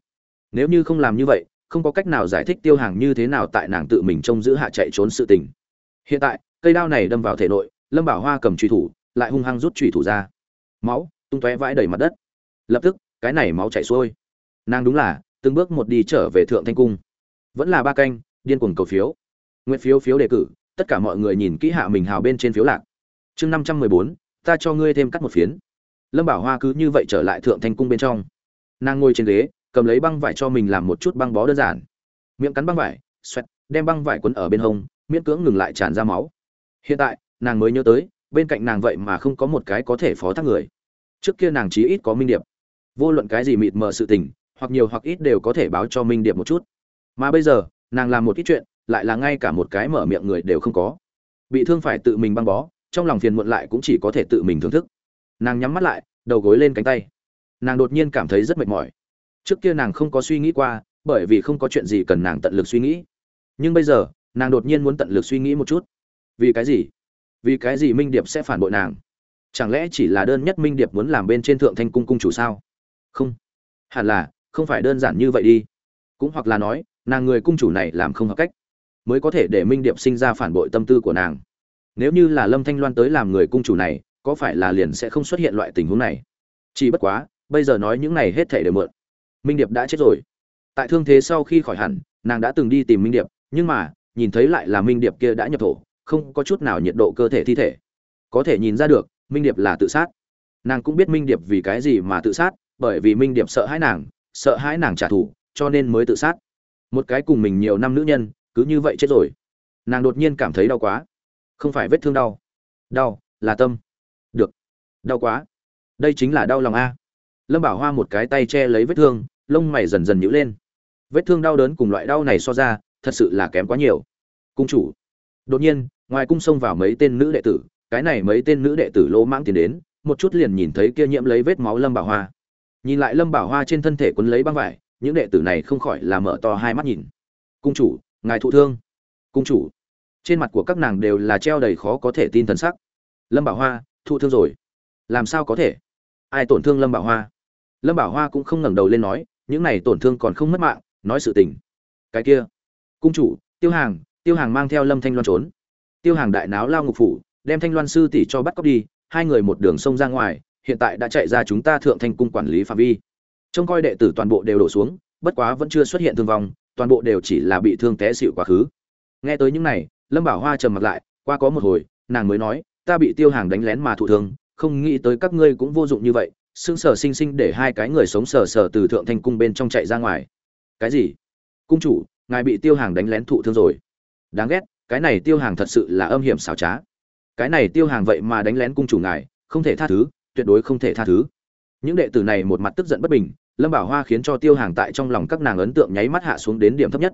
Nếu như không làm như vậy, không có cách nào giải thích tiêu hàng như thế nào tại nàng tự mình trông giữ hạ chạy trốn sự tình. Hiện tại, cây đao này đâm vào thể nội, lâm bảo hoa cầm truy thủ, lại hung hăng rút truy thủ ra. Máu tung tóe vãi đầy mặt đất. Lập tức, cái này máu chảy xuôi. Nàng đúng là, từng bước một đi trở về thượng thanh cung. Vẫn là ba canh, điên cuồng cầu phiếu. Nguyện phiếu phiếu đề cử, tất cả mọi người nhìn kỹ hạ mình hào bên trên phiếu lạc. Chương năm trăm mười bốn, ta cho ngươi thêm cắt một phiến. Lâm bảo hoa cứ như vậy trở lại thượng thanh cung bên trong nàng ngồi trên ghế, cầm lấy băng vải cho mình làm một chút băng bó đơn giản. Miệng cắn băng vải, xoẹt, đem băng vải quấn ở bên hông, miễn cưỡng ngừng lại tràn ra máu. Hiện tại, nàng mới nhớ tới, bên cạnh nàng vậy mà không có một cái có thể phó thác người. Trước kia nàng chí ít có minh điệp. Vô luận cái gì mịt mờ sự tình, hoặc nhiều hoặc ít đều có thể báo cho minh điệp một chút. Mà bây giờ, nàng làm một ít chuyện, lại là ngay cả một cái mở miệng người đều không có. Bị thương phải tự mình băng bó, trong lòng phiền muộn lại cũng chỉ có thể tự mình thưởng thức. Nàng nhắm mắt lại, đầu gối lên cánh tay nàng đột nhiên cảm thấy rất mệt mỏi. Trước kia nàng không có suy nghĩ qua, bởi vì không có chuyện gì cần nàng tận lực suy nghĩ. Nhưng bây giờ, nàng đột nhiên muốn tận lực suy nghĩ một chút. Vì cái gì? Vì cái gì minh điệp sẽ phản bội nàng? Chẳng lẽ chỉ là đơn nhất minh điệp muốn làm bên trên thượng thanh cung cung chủ sao? Không. Hẳn là, không phải đơn giản như vậy đi. Cũng hoặc là nói, nàng người cung chủ này làm không hợp cách, mới có thể để minh điệp sinh ra phản bội tâm tư của nàng. Nếu như là lâm thanh loan tới làm người cung chủ này, có phải là liền sẽ không xuất hiện loại tình huống này? Chỉ bất quá bây giờ nói những này hết thảy đều mượn. Minh điệp đã chết rồi. Tại thương thế sau khi khỏi hẳn, nàng đã từng đi tìm minh điệp, nhưng mà, nhìn thấy lại là minh điệp kia đã nhập thổ, không có chút nào nhiệt độ cơ thể thi thể. Có thể nhìn ra được, minh điệp là tự sát. Nàng cũng biết minh điệp vì cái gì mà tự sát, bởi vì minh điệp sợ hãi nàng, sợ hãi nàng trả thù, cho nên mới tự sát. Một cái cùng mình nhiều năm nữ nhân, cứ như vậy chết rồi. Nàng đột nhiên cảm thấy đau quá. Không phải vết thương đau. Đau, là tâm. Được. Đau quá. Đây chính là đau lòng a lâm bảo hoa một cái tay che lấy vết thương, lông mày dần dần nhữ lên. Vết thương đau đớn cùng loại đau này so ra, thật sự là kém quá nhiều. Cung chủ. Đột nhiên, ngoài cung xông vào mấy tên nữ đệ tử, cái này mấy tên nữ đệ tử lỗ mãng tiến đến, một chút liền nhìn thấy kia nhiễm lấy vết máu lâm bảo hoa. Nhìn lại lâm bảo hoa trên thân thể quấn lấy băng vải, những đệ tử này không khỏi là mở to hai mắt nhìn. Cung chủ, ngài thụ thương. Cung chủ. Trên mặt của các nàng đều là treo đầy khó có thể tin thần sắc. Lâm bảo hoa, thụ thương rồi. Làm sao có thể? Ai tổn thương lâm bảo hoa? Lâm bảo hoa cũng không ngẩng đầu lên nói, những này tổn thương còn không mất mạng, nói sự tình. Cái kia, cung chủ, tiêu hàng tiêu hàng mang theo lâm thanh loan trốn. Tiêu hàng đại náo lao ngục phủ, đem thanh loan sư tỷ cho bắt cóc đi, hai người một đường sông ra ngoài, hiện tại đã chạy ra chúng ta thượng thanh cung quản lý phạm vi. Trông coi đệ tử toàn bộ đều đổ xuống, bất quá vẫn chưa xuất hiện thương vong, toàn bộ đều chỉ là bị thương té xịu quá khứ. Nghe tới những này, lâm bảo hoa trầm mặt lại, qua có một hồi, nàng mới nói, ta bị tiêu hàng đánh lén mà thụ thương, không nghĩ tới các ngươi cũng vô dụng như vậy xương sở sinh sinh để hai cái người sống sờ sờ từ thượng thanh cung bên trong chạy ra ngoài. Cái gì? Cung chủ, ngài bị tiêu hàng đánh lén thụ thương rồi. Đáng ghét, cái này tiêu hàng thật sự là âm hiểm xảo trá. Cái này tiêu hàng vậy mà đánh lén cung chủ ngài, không thể tha thứ, tuyệt đối không thể tha thứ. Những đệ tử này một mặt tức giận bất bình, lâm bảo hoa khiến cho tiêu hàng tại trong lòng các nàng ấn tượng nháy mắt hạ xuống đến điểm thấp nhất.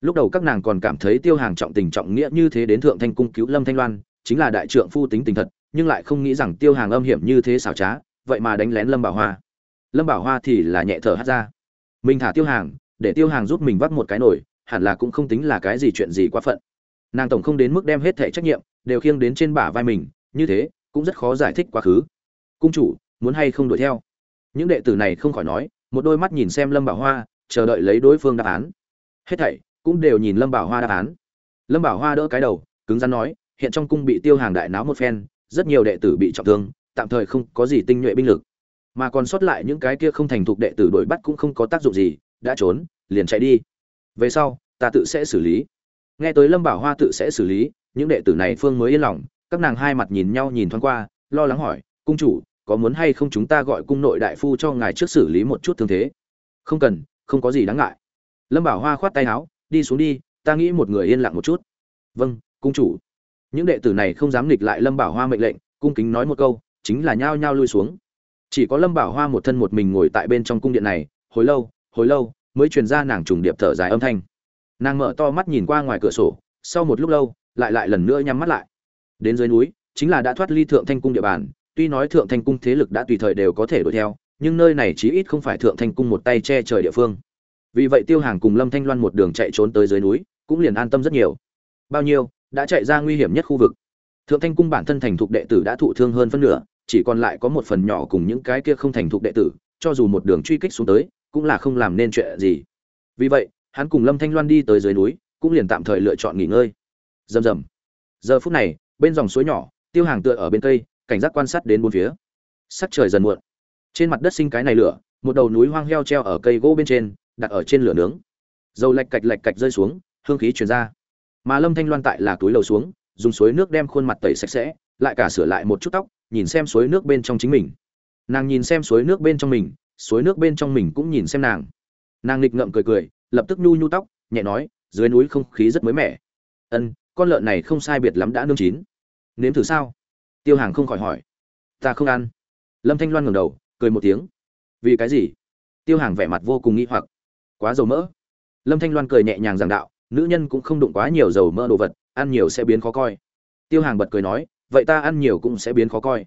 Lúc đầu các nàng còn cảm thấy tiêu hàng trọng tình trọng nghĩa như thế đến thượng thanh cung cứu lâm thanh loan, chính là đại trượng phu tính tình thật, nhưng lại không nghĩ rằng tiêu hàng âm hiểm như thế xảo trá vậy mà đánh lén lâm bảo hoa. Lâm bảo hoa thì là nhẹ thở hát ra. Mình thả tiêu hàng, để tiêu hàng giúp mình vắt một cái nổi hẳn là cũng không tính là cái gì chuyện gì quá phận. Nàng tổng không đến mức đem hết thẻ trách nhiệm, đều khiêng đến trên bả vai mình, như thế, cũng rất khó giải thích quá khứ. Cung chủ, muốn hay không đuổi theo? Những đệ tử này không khỏi nói, một đôi mắt nhìn xem lâm bảo hoa, chờ đợi lấy đối phương đáp án. Hết thảy, cũng đều nhìn lâm bảo hoa đáp án. Lâm bảo hoa đỡ cái đầu, cứng rắn nói, hiện trong cung bị tiêu hàng đại náo một phen, rất nhiều đệ tử bị trọng thương tạm thời không có gì tinh nhuệ binh lực. Mà còn sót lại những cái kia không thành thục đệ tử đuổi bắt cũng không có tác dụng gì, đã trốn, liền chạy đi. Về sau, ta tự sẽ xử lý. Nghe tới lâm bảo hoa tự sẽ xử lý, những đệ tử này phương mới yên lòng, các nàng hai mặt nhìn nhau nhìn thoáng qua, lo lắng hỏi, cung chủ, có muốn hay không chúng ta gọi cung nội đại phu cho ngài trước xử lý một chút thương thế? Không cần, không có gì đáng ngại. Lâm bảo hoa khoát tay áo, đi xuống đi, ta nghĩ một người yên lặng một chút. Vâng cung chủ. Những đệ tử này không dám nghịch lại lâm bảo hoa mệnh lệnh, cung kính nói một câu chính là nhao nhao lui xuống. Chỉ có lâm bảo hoa một thân một mình ngồi tại bên trong cung điện này, hồi lâu hồi lâu, mới truyền ra nàng trùng điệp thở dài âm thanh. Nàng mở to mắt nhìn qua ngoài cửa sổ, sau một lúc lâu, lại lại lần nữa nhắm mắt lại. Đến dưới núi, chính là đã thoát ly thượng thanh cung địa bàn, tuy nói thượng thanh cung thế lực đã tùy thời đều có thể đuổi theo, nhưng nơi này chí ít không phải thượng thanh cung một tay che trời địa phương. Vì vậy tiêu hàng cùng lâm thanh loan một đường chạy trốn tới dưới núi, cũng liền an tâm rất nhiều. Bao nhiêu, đã chạy ra nguy hiểm nhất khu vực. Thượng thanh cung bản thân thành thục đệ tử đã thụ thương hơn phân nửa chỉ còn lại có một phần nhỏ cùng những cái kia không thành thục đệ tử, cho dù một đường truy kích xuống tới, cũng là không làm nên chuyện gì. Vì vậy, hắn cùng lâm thanh loan đi tới dưới núi, cũng liền tạm thời lựa chọn nghỉ ngơi. Dầm dầm. giờ phút này, bên dòng suối nhỏ, tiêu hàng tựa ở bên cây, cảnh giác quan sát đến bốn phía. Sắc trời dần muộn. Trên mặt đất sinh cái này lửa, một đầu núi hoang heo treo ở cây gỗ bên trên, đặt ở trên lửa nướng. Dầu lạch cạch lạch cạch rơi xuống, hương khí truyền ra. Mà lâm thanh loan tại là túi lầu xuống, dùng suối nước đem khuôn mặt tẩy sạch sẽ, lại cả sửa lại một chút tóc nhìn xem suối nước bên trong chính mình. Nàng nhìn xem suối nước bên trong mình, suối nước bên trong mình cũng nhìn xem nàng. Nàng nghịch ngậm cười cười, lập tức nhu nhu tóc, nhẹ nói, dưới núi không khí rất mới mẻ. Ân, con lợn này không sai biệt lắm đã nương chín. Nếm thử sao? Tiêu hàng không khỏi hỏi. Ta không ăn. Lâm thanh loan ngẩng đầu, cười một tiếng. Vì cái gì? Tiêu hàng vẻ mặt vô cùng nghĩ hoặc. Quá dầu mỡ. Lâm thanh loan cười nhẹ nhàng giảng đạo, nữ nhân cũng không đụng quá nhiều dầu mỡ đồ vật, ăn nhiều sẽ biến khó coi. Tiêu hàng bật cười nói vậy ta ăn nhiều cũng sẽ biến khó coi.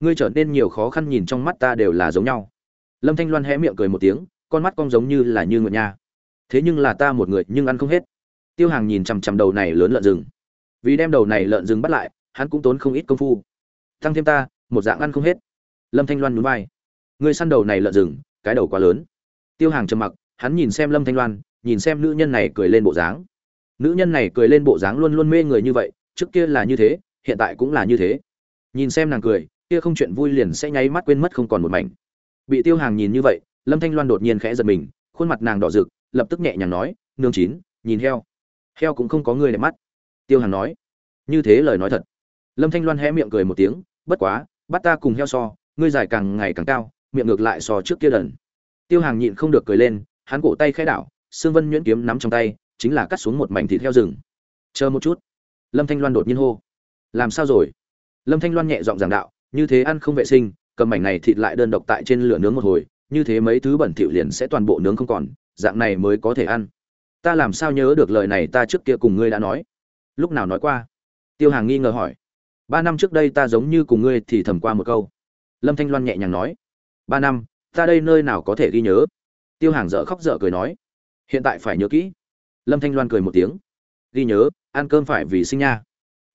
Ngươi trở nên nhiều khó khăn nhìn trong mắt ta đều là giống nhau. Lâm thanh loan hé miệng cười một tiếng, con mắt cong giống như là như ngựa nha. Thế nhưng là ta một người nhưng ăn không hết. Tiêu hàng nhìn chằm chằm đầu này lớn lợn rừng. Vì đem đầu này lợn rừng bắt lại, hắn cũng tốn không ít công phu. Tăng thêm ta, một dạng ăn không hết. Lâm thanh loan núi vai. Người săn đầu này lợn rừng, cái đầu quá lớn. Tiêu hàng trầm mặc, hắn nhìn xem lâm thanh loan, nhìn xem nữ nhân này cười lên bộ dáng. Nữ nhân này cười lên bộ dáng luôn luôn mê người như vậy, trước kia là như thế hiện tại cũng là như thế. Nhìn xem nàng cười, kia không chuyện vui liền sẽ nháy mắt quên mất không còn một mảnh. Bị tiêu hàng nhìn như vậy, lâm thanh loan đột nhiên khẽ giật mình, khuôn mặt nàng đỏ rực, lập tức nhẹ nhàng nói, nương chín, nhìn heo. Heo cũng không có người đẹp mắt. Tiêu hàng nói, như thế lời nói thật. Lâm thanh loan hé miệng cười một tiếng, bất quá, bắt ta cùng heo so, ngươi dài càng ngày càng cao, miệng ngược lại so trước kia đần tiêu hàng nhịn không được cười lên, hắn cổ tay khẽ đảo, sương vân nhuyễn kiếm nắm trong tay, chính là cắt xuống một mảnh thịt heo rừng. Chờ một chút. Lâm thanh loan đột nhiên hô làm sao rồi? Lâm thanh loan nhẹ giọng giảng đạo, như thế ăn không vệ sinh, cầm mảnh này thịt lại đơn độc tại trên lửa nướng một hồi, như thế mấy thứ bẩn thỉu liền sẽ toàn bộ nướng không còn, dạng này mới có thể ăn. Ta làm sao nhớ được lời này ta trước kia cùng ngươi đã nói? Lúc nào nói qua? Tiêu hàng nghi ngờ hỏi. Ba năm trước đây ta giống như cùng ngươi thì thầm qua một câu. Lâm thanh loan nhẹ nhàng nói. Ba năm, ta đây nơi nào có thể ghi nhớ? Tiêu hàng dở khóc dở cười nói. Hiện tại phải nhớ kỹ. Lâm thanh loan cười một tiếng. Ghi nhớ, ăn cơm phải vì sinh nha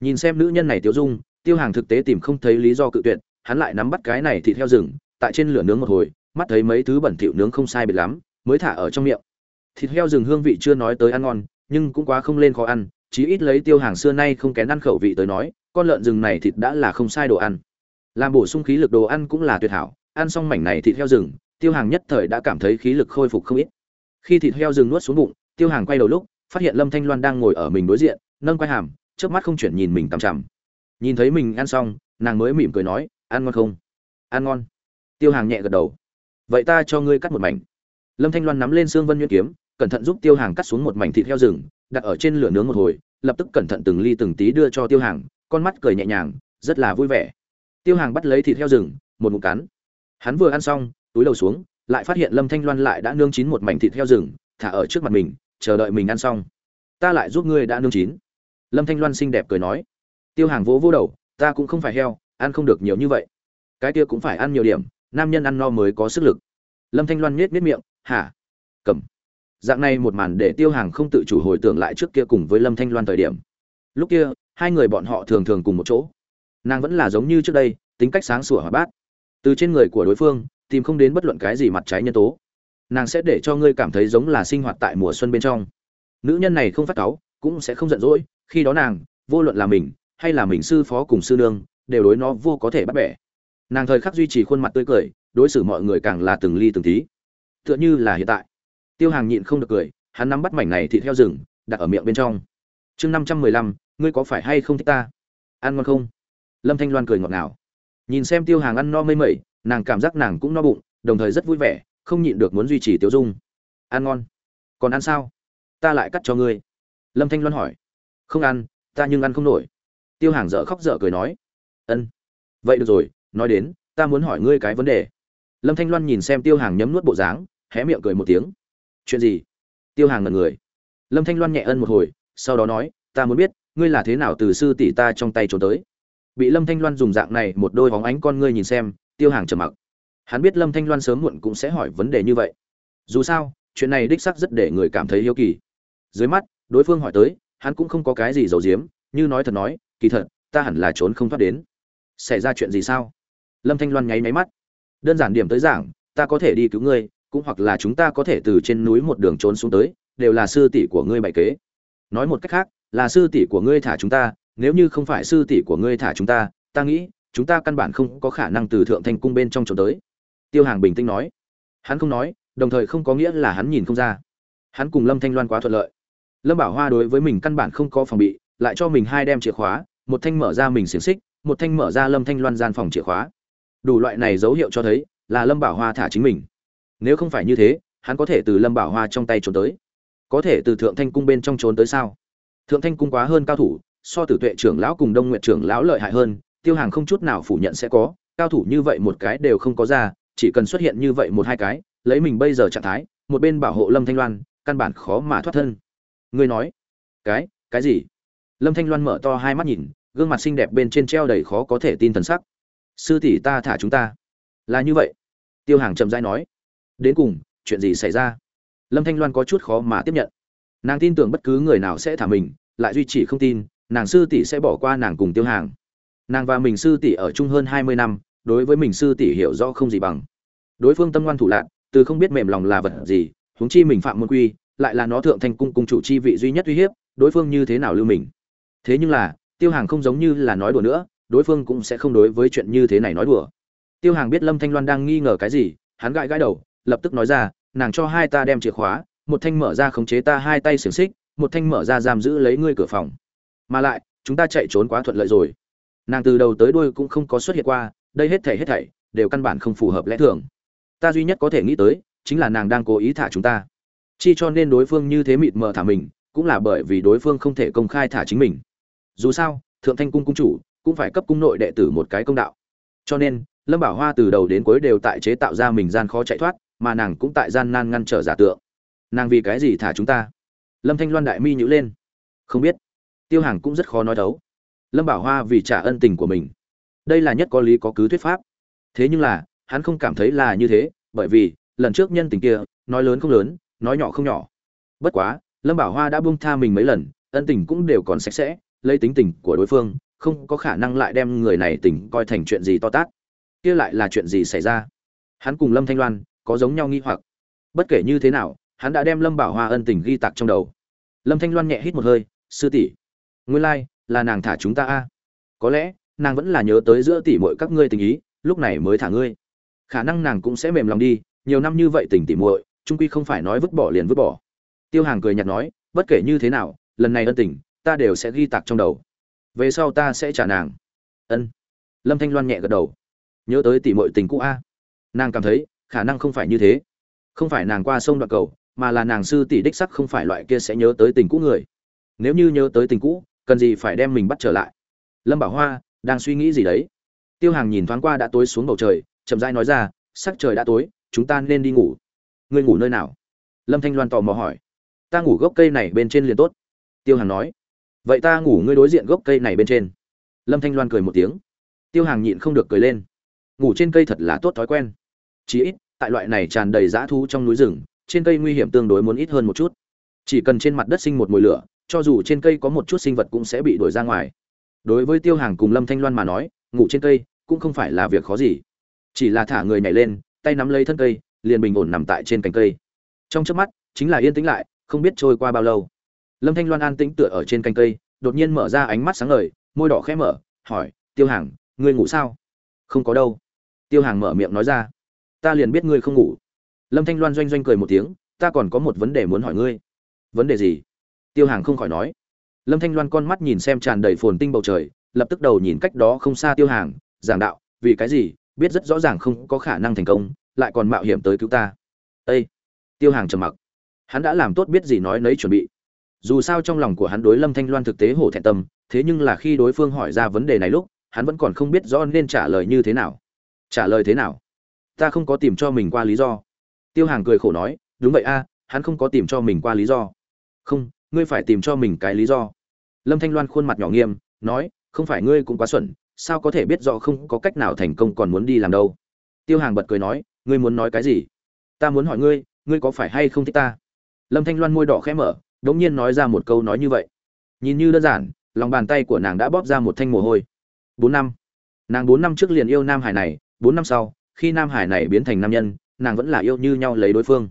nhìn xem nữ nhân này tiêu dung, tiêu hàng thực tế tìm không thấy lý do cự tuyệt, hắn lại nắm bắt cái này thịt heo rừng, tại trên lửa nướng một hồi, mắt thấy mấy thứ bẩn thỉu nướng không sai biệt lắm, mới thả ở trong miệng. Thịt heo rừng hương vị chưa nói tới ăn ngon, nhưng cũng quá không lên khó ăn, chí ít lấy tiêu hàng xưa nay không kén ăn khẩu vị tới nói, con lợn rừng này thịt đã là không sai đồ ăn. Làm bổ sung khí lực đồ ăn cũng là tuyệt hảo, ăn xong mảnh này thịt heo rừng, tiêu hàng nhất thời đã cảm thấy khí lực khôi phục không ít. Khi thịt heo rừng nuốt xuống bụng, tiêu hàng quay đầu lúc, phát hiện lâm thanh loan đang ngồi ở mình đối diện, nâng quay hàm trước mắt không chuyển nhìn mình tằm chằm. Nhìn thấy mình ăn xong, nàng mới mỉm cười nói, ăn ngon không? Ăn ngon. Tiêu hàng nhẹ gật đầu. Vậy ta cho ngươi cắt một mảnh. Lâm thanh loan nắm lên xương vân nhuyễn kiếm, cẩn thận giúp tiêu hàng cắt xuống một mảnh thịt heo rừng, đặt ở trên lửa nướng một hồi, lập tức cẩn thận từng ly từng tí đưa cho tiêu hàng, con mắt cười nhẹ nhàng, rất là vui vẻ. Tiêu hàng bắt lấy thịt heo rừng, một ngụm cắn. Hắn vừa ăn xong, túi đầu xuống, lại phát hiện lâm thanh loan lại đã nương chín một mảnh thịt heo rừng, thả ở trước mặt mình, chờ đợi mình ăn xong. Ta lại giúp ngươi đã nương chín lâm thanh loan xinh đẹp cười nói, tiêu hàng vỗ vỗ đầu, ta cũng không phải heo, ăn không được nhiều như vậy. Cái kia cũng phải ăn nhiều điểm, nam nhân ăn no mới có sức lực. Lâm thanh loan nhếch nhếch miệng, hả? Cầm. Dạng này một màn để tiêu hàng không tự chủ hồi tưởng lại trước kia cùng với lâm thanh loan thời điểm. Lúc kia, hai người bọn họ thường thường cùng một chỗ. Nàng vẫn là giống như trước đây, tính cách sáng sủa hòa bát. Từ trên người của đối phương, tìm không đến bất luận cái gì mặt trái nhân tố. Nàng sẽ để cho ngươi cảm thấy giống là sinh hoạt tại mùa xuân bên trong. Nữ nhân này không phát cáu cũng sẽ không giận dỗi, khi đó nàng, vô luận là mình, hay là mình sư phó cùng sư nương, đều đối nó vô có thể bắt bẻ. Nàng thời khắc duy trì khuôn mặt tươi cười, đối xử mọi người càng là từng ly từng tí. Tựa như là hiện tại. Tiêu hàng nhịn không được cười, hắn nắm bắt mảnh này thịt heo rừng, đặt ở miệng bên trong. Chương năm trăm mười lăm, ngươi có phải hay không thích ta? Ăn ngon không? Lâm thanh loan cười ngọt ngào. Nhìn xem tiêu hàng ăn no mây mẩy, nàng cảm giác nàng cũng no bụng, đồng thời rất vui vẻ, không nhịn được muốn duy trì tiêu dung. Ăn ngon. Còn ăn sao? Ta lại cắt cho ngươi lâm thanh loan hỏi. Không ăn, ta nhưng ăn không nổi. Tiêu hàng dở khóc dở cười nói. Ân. Vậy được rồi, nói đến, ta muốn hỏi ngươi cái vấn đề. Lâm thanh loan nhìn xem tiêu hàng nhấm nuốt bộ dáng, hé miệng cười một tiếng. Chuyện gì? Tiêu hàng ngần người. Lâm thanh loan nhẹ ân một hồi, sau đó nói, ta muốn biết, ngươi là thế nào từ sư tỷ ta trong tay trốn tới? Bị lâm thanh loan dùng dạng này một đôi bóng ánh con ngươi nhìn xem, tiêu hàng trầm mặc. Hắn biết lâm thanh loan sớm muộn cũng sẽ hỏi vấn đề như vậy. Dù sao, chuyện này đích sắc rất để người cảm thấy hiếu kỳ. Dưới mắt đối phương hỏi tới, hắn cũng không có cái gì giấu giếm, như nói thật nói, kỳ thật, ta hẳn là trốn không thoát đến. Xảy ra chuyện gì sao? Lâm thanh loan nháy máy mắt. Đơn giản điểm tới giảng, ta có thể đi cứu ngươi, cũng hoặc là chúng ta có thể từ trên núi một đường trốn xuống tới, đều là sư tỷ của ngươi bày kế. Nói một cách khác, là sư tỷ của ngươi thả chúng ta, nếu như không phải sư tỷ của ngươi thả chúng ta ta nghĩ, chúng ta căn bản không có khả năng từ thượng thanh cung bên trong trốn tới. Tiêu hàng bình tĩnh nói. Hắn không nói, đồng thời không có nghĩa là hắn nhìn không ra. Hắn cùng lâm thanh loan quá thuận lợi lâm bảo hoa đối với mình căn bản không có phòng bị, lại cho mình hai đem chìa khóa, một thanh mở ra mình xiềng xích, một thanh mở ra lâm thanh loan gian phòng chìa khóa. Đủ loại này dấu hiệu cho thấy là lâm bảo hoa thả chính mình. Nếu không phải như thế, hắn có thể từ lâm bảo hoa trong tay trốn tới. Có thể từ thượng thanh cung bên trong trốn tới sao? Thượng thanh cung quá hơn cao thủ, so tử tuệ trưởng lão cùng đông nguyện trưởng lão lợi hại hơn, tiêu hàng không chút nào phủ nhận sẽ có, cao thủ như vậy một cái đều không có ra, chỉ cần xuất hiện như vậy một hai cái, lấy mình bây giờ trạng thái, một bên bảo hộ lâm thanh loan, căn bản khó mà thoát thân ngươi nói. Cái cái gì? Lâm thanh loan mở to hai mắt nhìn, gương mặt xinh đẹp bên trên treo đầy khó có thể tin thần sắc. Sư tỷ ta thả chúng ta. Là như vậy. Tiêu hàng chậm rãi nói. Đến cùng, chuyện gì xảy ra? Lâm thanh loan có chút khó mà tiếp nhận. Nàng tin tưởng bất cứ người nào sẽ thả mình, lại duy trì không tin, nàng sư tỷ sẽ bỏ qua nàng cùng tiêu hàng. Nàng và mình sư tỷ ở chung hơn hai mươi năm, đối với mình sư tỷ hiểu rõ không gì bằng. Đối phương tâm ngoan thủ lạc từ không biết mềm lòng là vật gì, huống chi mình phạm môn quy lại là nó thượng thành cung cung chủ chi vị duy nhất uy hiếp, đối phương như thế nào lưu mình? Thế nhưng là, tiêu hàng không giống như là nói đùa nữa, đối phương cũng sẽ không đối với chuyện như thế này nói đùa. Tiêu hàng biết lâm thanh loan đang nghi ngờ cái gì, hắn gãi gãi đầu, lập tức nói ra, nàng cho hai ta đem chìa khóa, một thanh mở ra khống chế ta hai tay xiềng xích, một thanh mở ra giam giữ lấy ngươi cửa phòng. Mà lại, chúng ta chạy trốn quá thuận lợi rồi. Nàng từ đầu tới đuôi cũng không có xuất hiện qua, đây hết thảy hết thảy đều căn bản không phù hợp lẽ thường. Ta duy nhất có thể nghĩ tới, chính là nàng đang cố ý thả chúng ta chi cho nên đối phương như thế mịt mờ thả mình, cũng là bởi vì đối phương không thể công khai thả chính mình. Dù sao, thượng thanh cung cung chủ cũng phải cấp cung nội đệ tử một cái công đạo. Cho nên, lâm bảo hoa từ đầu đến cuối đều tại chế tạo ra mình gian khó chạy thoát, mà nàng cũng tại gian nan ngăn trở giả tượng. Nàng vì cái gì thả chúng ta? Lâm thanh loan đại mi nhữ lên. Không biết. Tiêu hàng cũng rất khó nói đấu lâm bảo hoa vì trả ân tình của mình. Đây là nhất có lý có cứ thuyết pháp. Thế nhưng là, hắn không cảm thấy là như thế, bởi vì, lần trước nhân tình kia, nói lớn không lớn nói nhỏ không nhỏ. Bất quá lâm bảo hoa đã buông tha mình mấy lần ân tình cũng đều còn sạch sẽ lấy tính tình của đối phương không có khả năng lại đem người này tình coi thành chuyện gì to tát. Kia lại là chuyện gì xảy ra? Hắn cùng lâm thanh loan có giống nhau nghi hoặc. Bất kể như thế nào hắn đã đem lâm bảo hoa ân tình ghi tạc trong đầu. Lâm thanh loan nhẹ hít một hơi sư tỷ nguyên lai、like, là nàng thả chúng ta a? Có lẽ nàng vẫn là nhớ tới giữa tỷ muội các ngươi tình ý lúc này mới thả ngươi. Khả năng nàng cũng sẽ mềm lòng đi nhiều năm như vậy tình tỷ muội trung quy không phải nói vứt bỏ liền vứt bỏ. Tiêu hàng cười nhạt nói, bất kể như thế nào, lần này ân tình, ta đều sẽ ghi tạc trong đầu. Về sau ta sẽ trả nàng. Ân. Lâm thanh loan nhẹ gật đầu. Nhớ tới tỷ muội tình cũ a. Nàng cảm thấy, khả năng không phải như thế. Không phải nàng qua sông đoạn cầu, mà là nàng sư tỷ đích sắc không phải loại kia sẽ nhớ tới tình cũ người. Nếu như nhớ tới tình cũ, cần gì phải đem mình bắt trở lại? Lâm bảo hoa, đang suy nghĩ gì đấy? Tiêu hàng nhìn thoáng qua đã tối xuống bầu trời, chậm rãi nói ra, sắc trời đã tối, chúng ta nên đi ngủ ngươi ngủ nơi nào? Lâm thanh loan tò mò hỏi. Ta ngủ gốc cây này bên trên liền tốt. Tiêu hàng nói. Vậy ta ngủ ngươi đối diện gốc cây này bên trên. Lâm thanh loan cười một tiếng. Tiêu hàng nhịn không được cười lên. Ngủ trên cây thật là tốt thói quen. Chí ít, tại loại này tràn đầy dã thú trong núi rừng, trên cây nguy hiểm tương đối muốn ít hơn một chút. Chỉ cần trên mặt đất sinh một mùi lửa, cho dù trên cây có một chút sinh vật cũng sẽ bị đuổi ra ngoài. Đối với tiêu hàng cùng lâm thanh loan mà nói, ngủ trên cây cũng không phải là việc khó gì. Chỉ là thả người nhảy lên, tay nắm lấy thân cây liền bình ổn nằm tại trên cành cây. Trong chớp mắt, chính là yên tĩnh lại, không biết trôi qua bao lâu. Lâm thanh loan an tĩnh tựa ở trên cành cây, đột nhiên mở ra ánh mắt sáng ngời, môi đỏ khẽ mở, hỏi, tiêu hàng ngươi ngủ sao? Không có đâu. Tiêu hàng mở miệng nói ra, ta liền biết ngươi không ngủ. Lâm thanh loan doanh doanh cười một tiếng, ta còn có một vấn đề muốn hỏi ngươi. Vấn đề gì? Tiêu hàng không khỏi nói. Lâm thanh loan con mắt nhìn xem tràn đầy phồn tinh bầu trời, lập tức đầu nhìn cách đó không xa tiêu hàng giảng đạo, vì cái gì? Biết rất rõ ràng không có khả năng thành công lại còn mạo hiểm tới cứu ta. Ây tiêu hàng trầm mặc. Hắn đã làm tốt biết gì nói nấy chuẩn bị. Dù sao trong lòng của hắn đối lâm thanh loan thực tế hổ thẹn tâm, thế nhưng là khi đối phương hỏi ra vấn đề này lúc, hắn vẫn còn không biết rõ nên trả lời như thế nào. Trả lời thế nào? Ta không có tìm cho mình qua lý do. Tiêu hàng cười khổ nói, đúng vậy a, hắn không có tìm cho mình qua lý do. Không, ngươi phải tìm cho mình cái lý do. Lâm thanh loan khuôn mặt nhỏ nghiêm, nói, không phải ngươi cũng quá xuẩn, sao có thể biết rõ không có cách nào thành công còn muốn đi làm đâu? Tiêu hàng bật cười nói ngươi muốn nói cái gì? Ta muốn hỏi ngươi ngươi có phải hay không thích ta? Lâm thanh loan môi đỏ khẽ mở đ ỗ n g nhiên nói ra một câu nói như vậy. Nhìn như đơn giản, lòng bàn tay của nàng đã bóp ra một thanh mồ hôi. Bốn năm. Nàng bốn năm trước liền yêu nam hải này, bốn năm sau, khi nam hải này biến thành nam nhân, nàng vẫn là yêu như nhau lấy đối phương.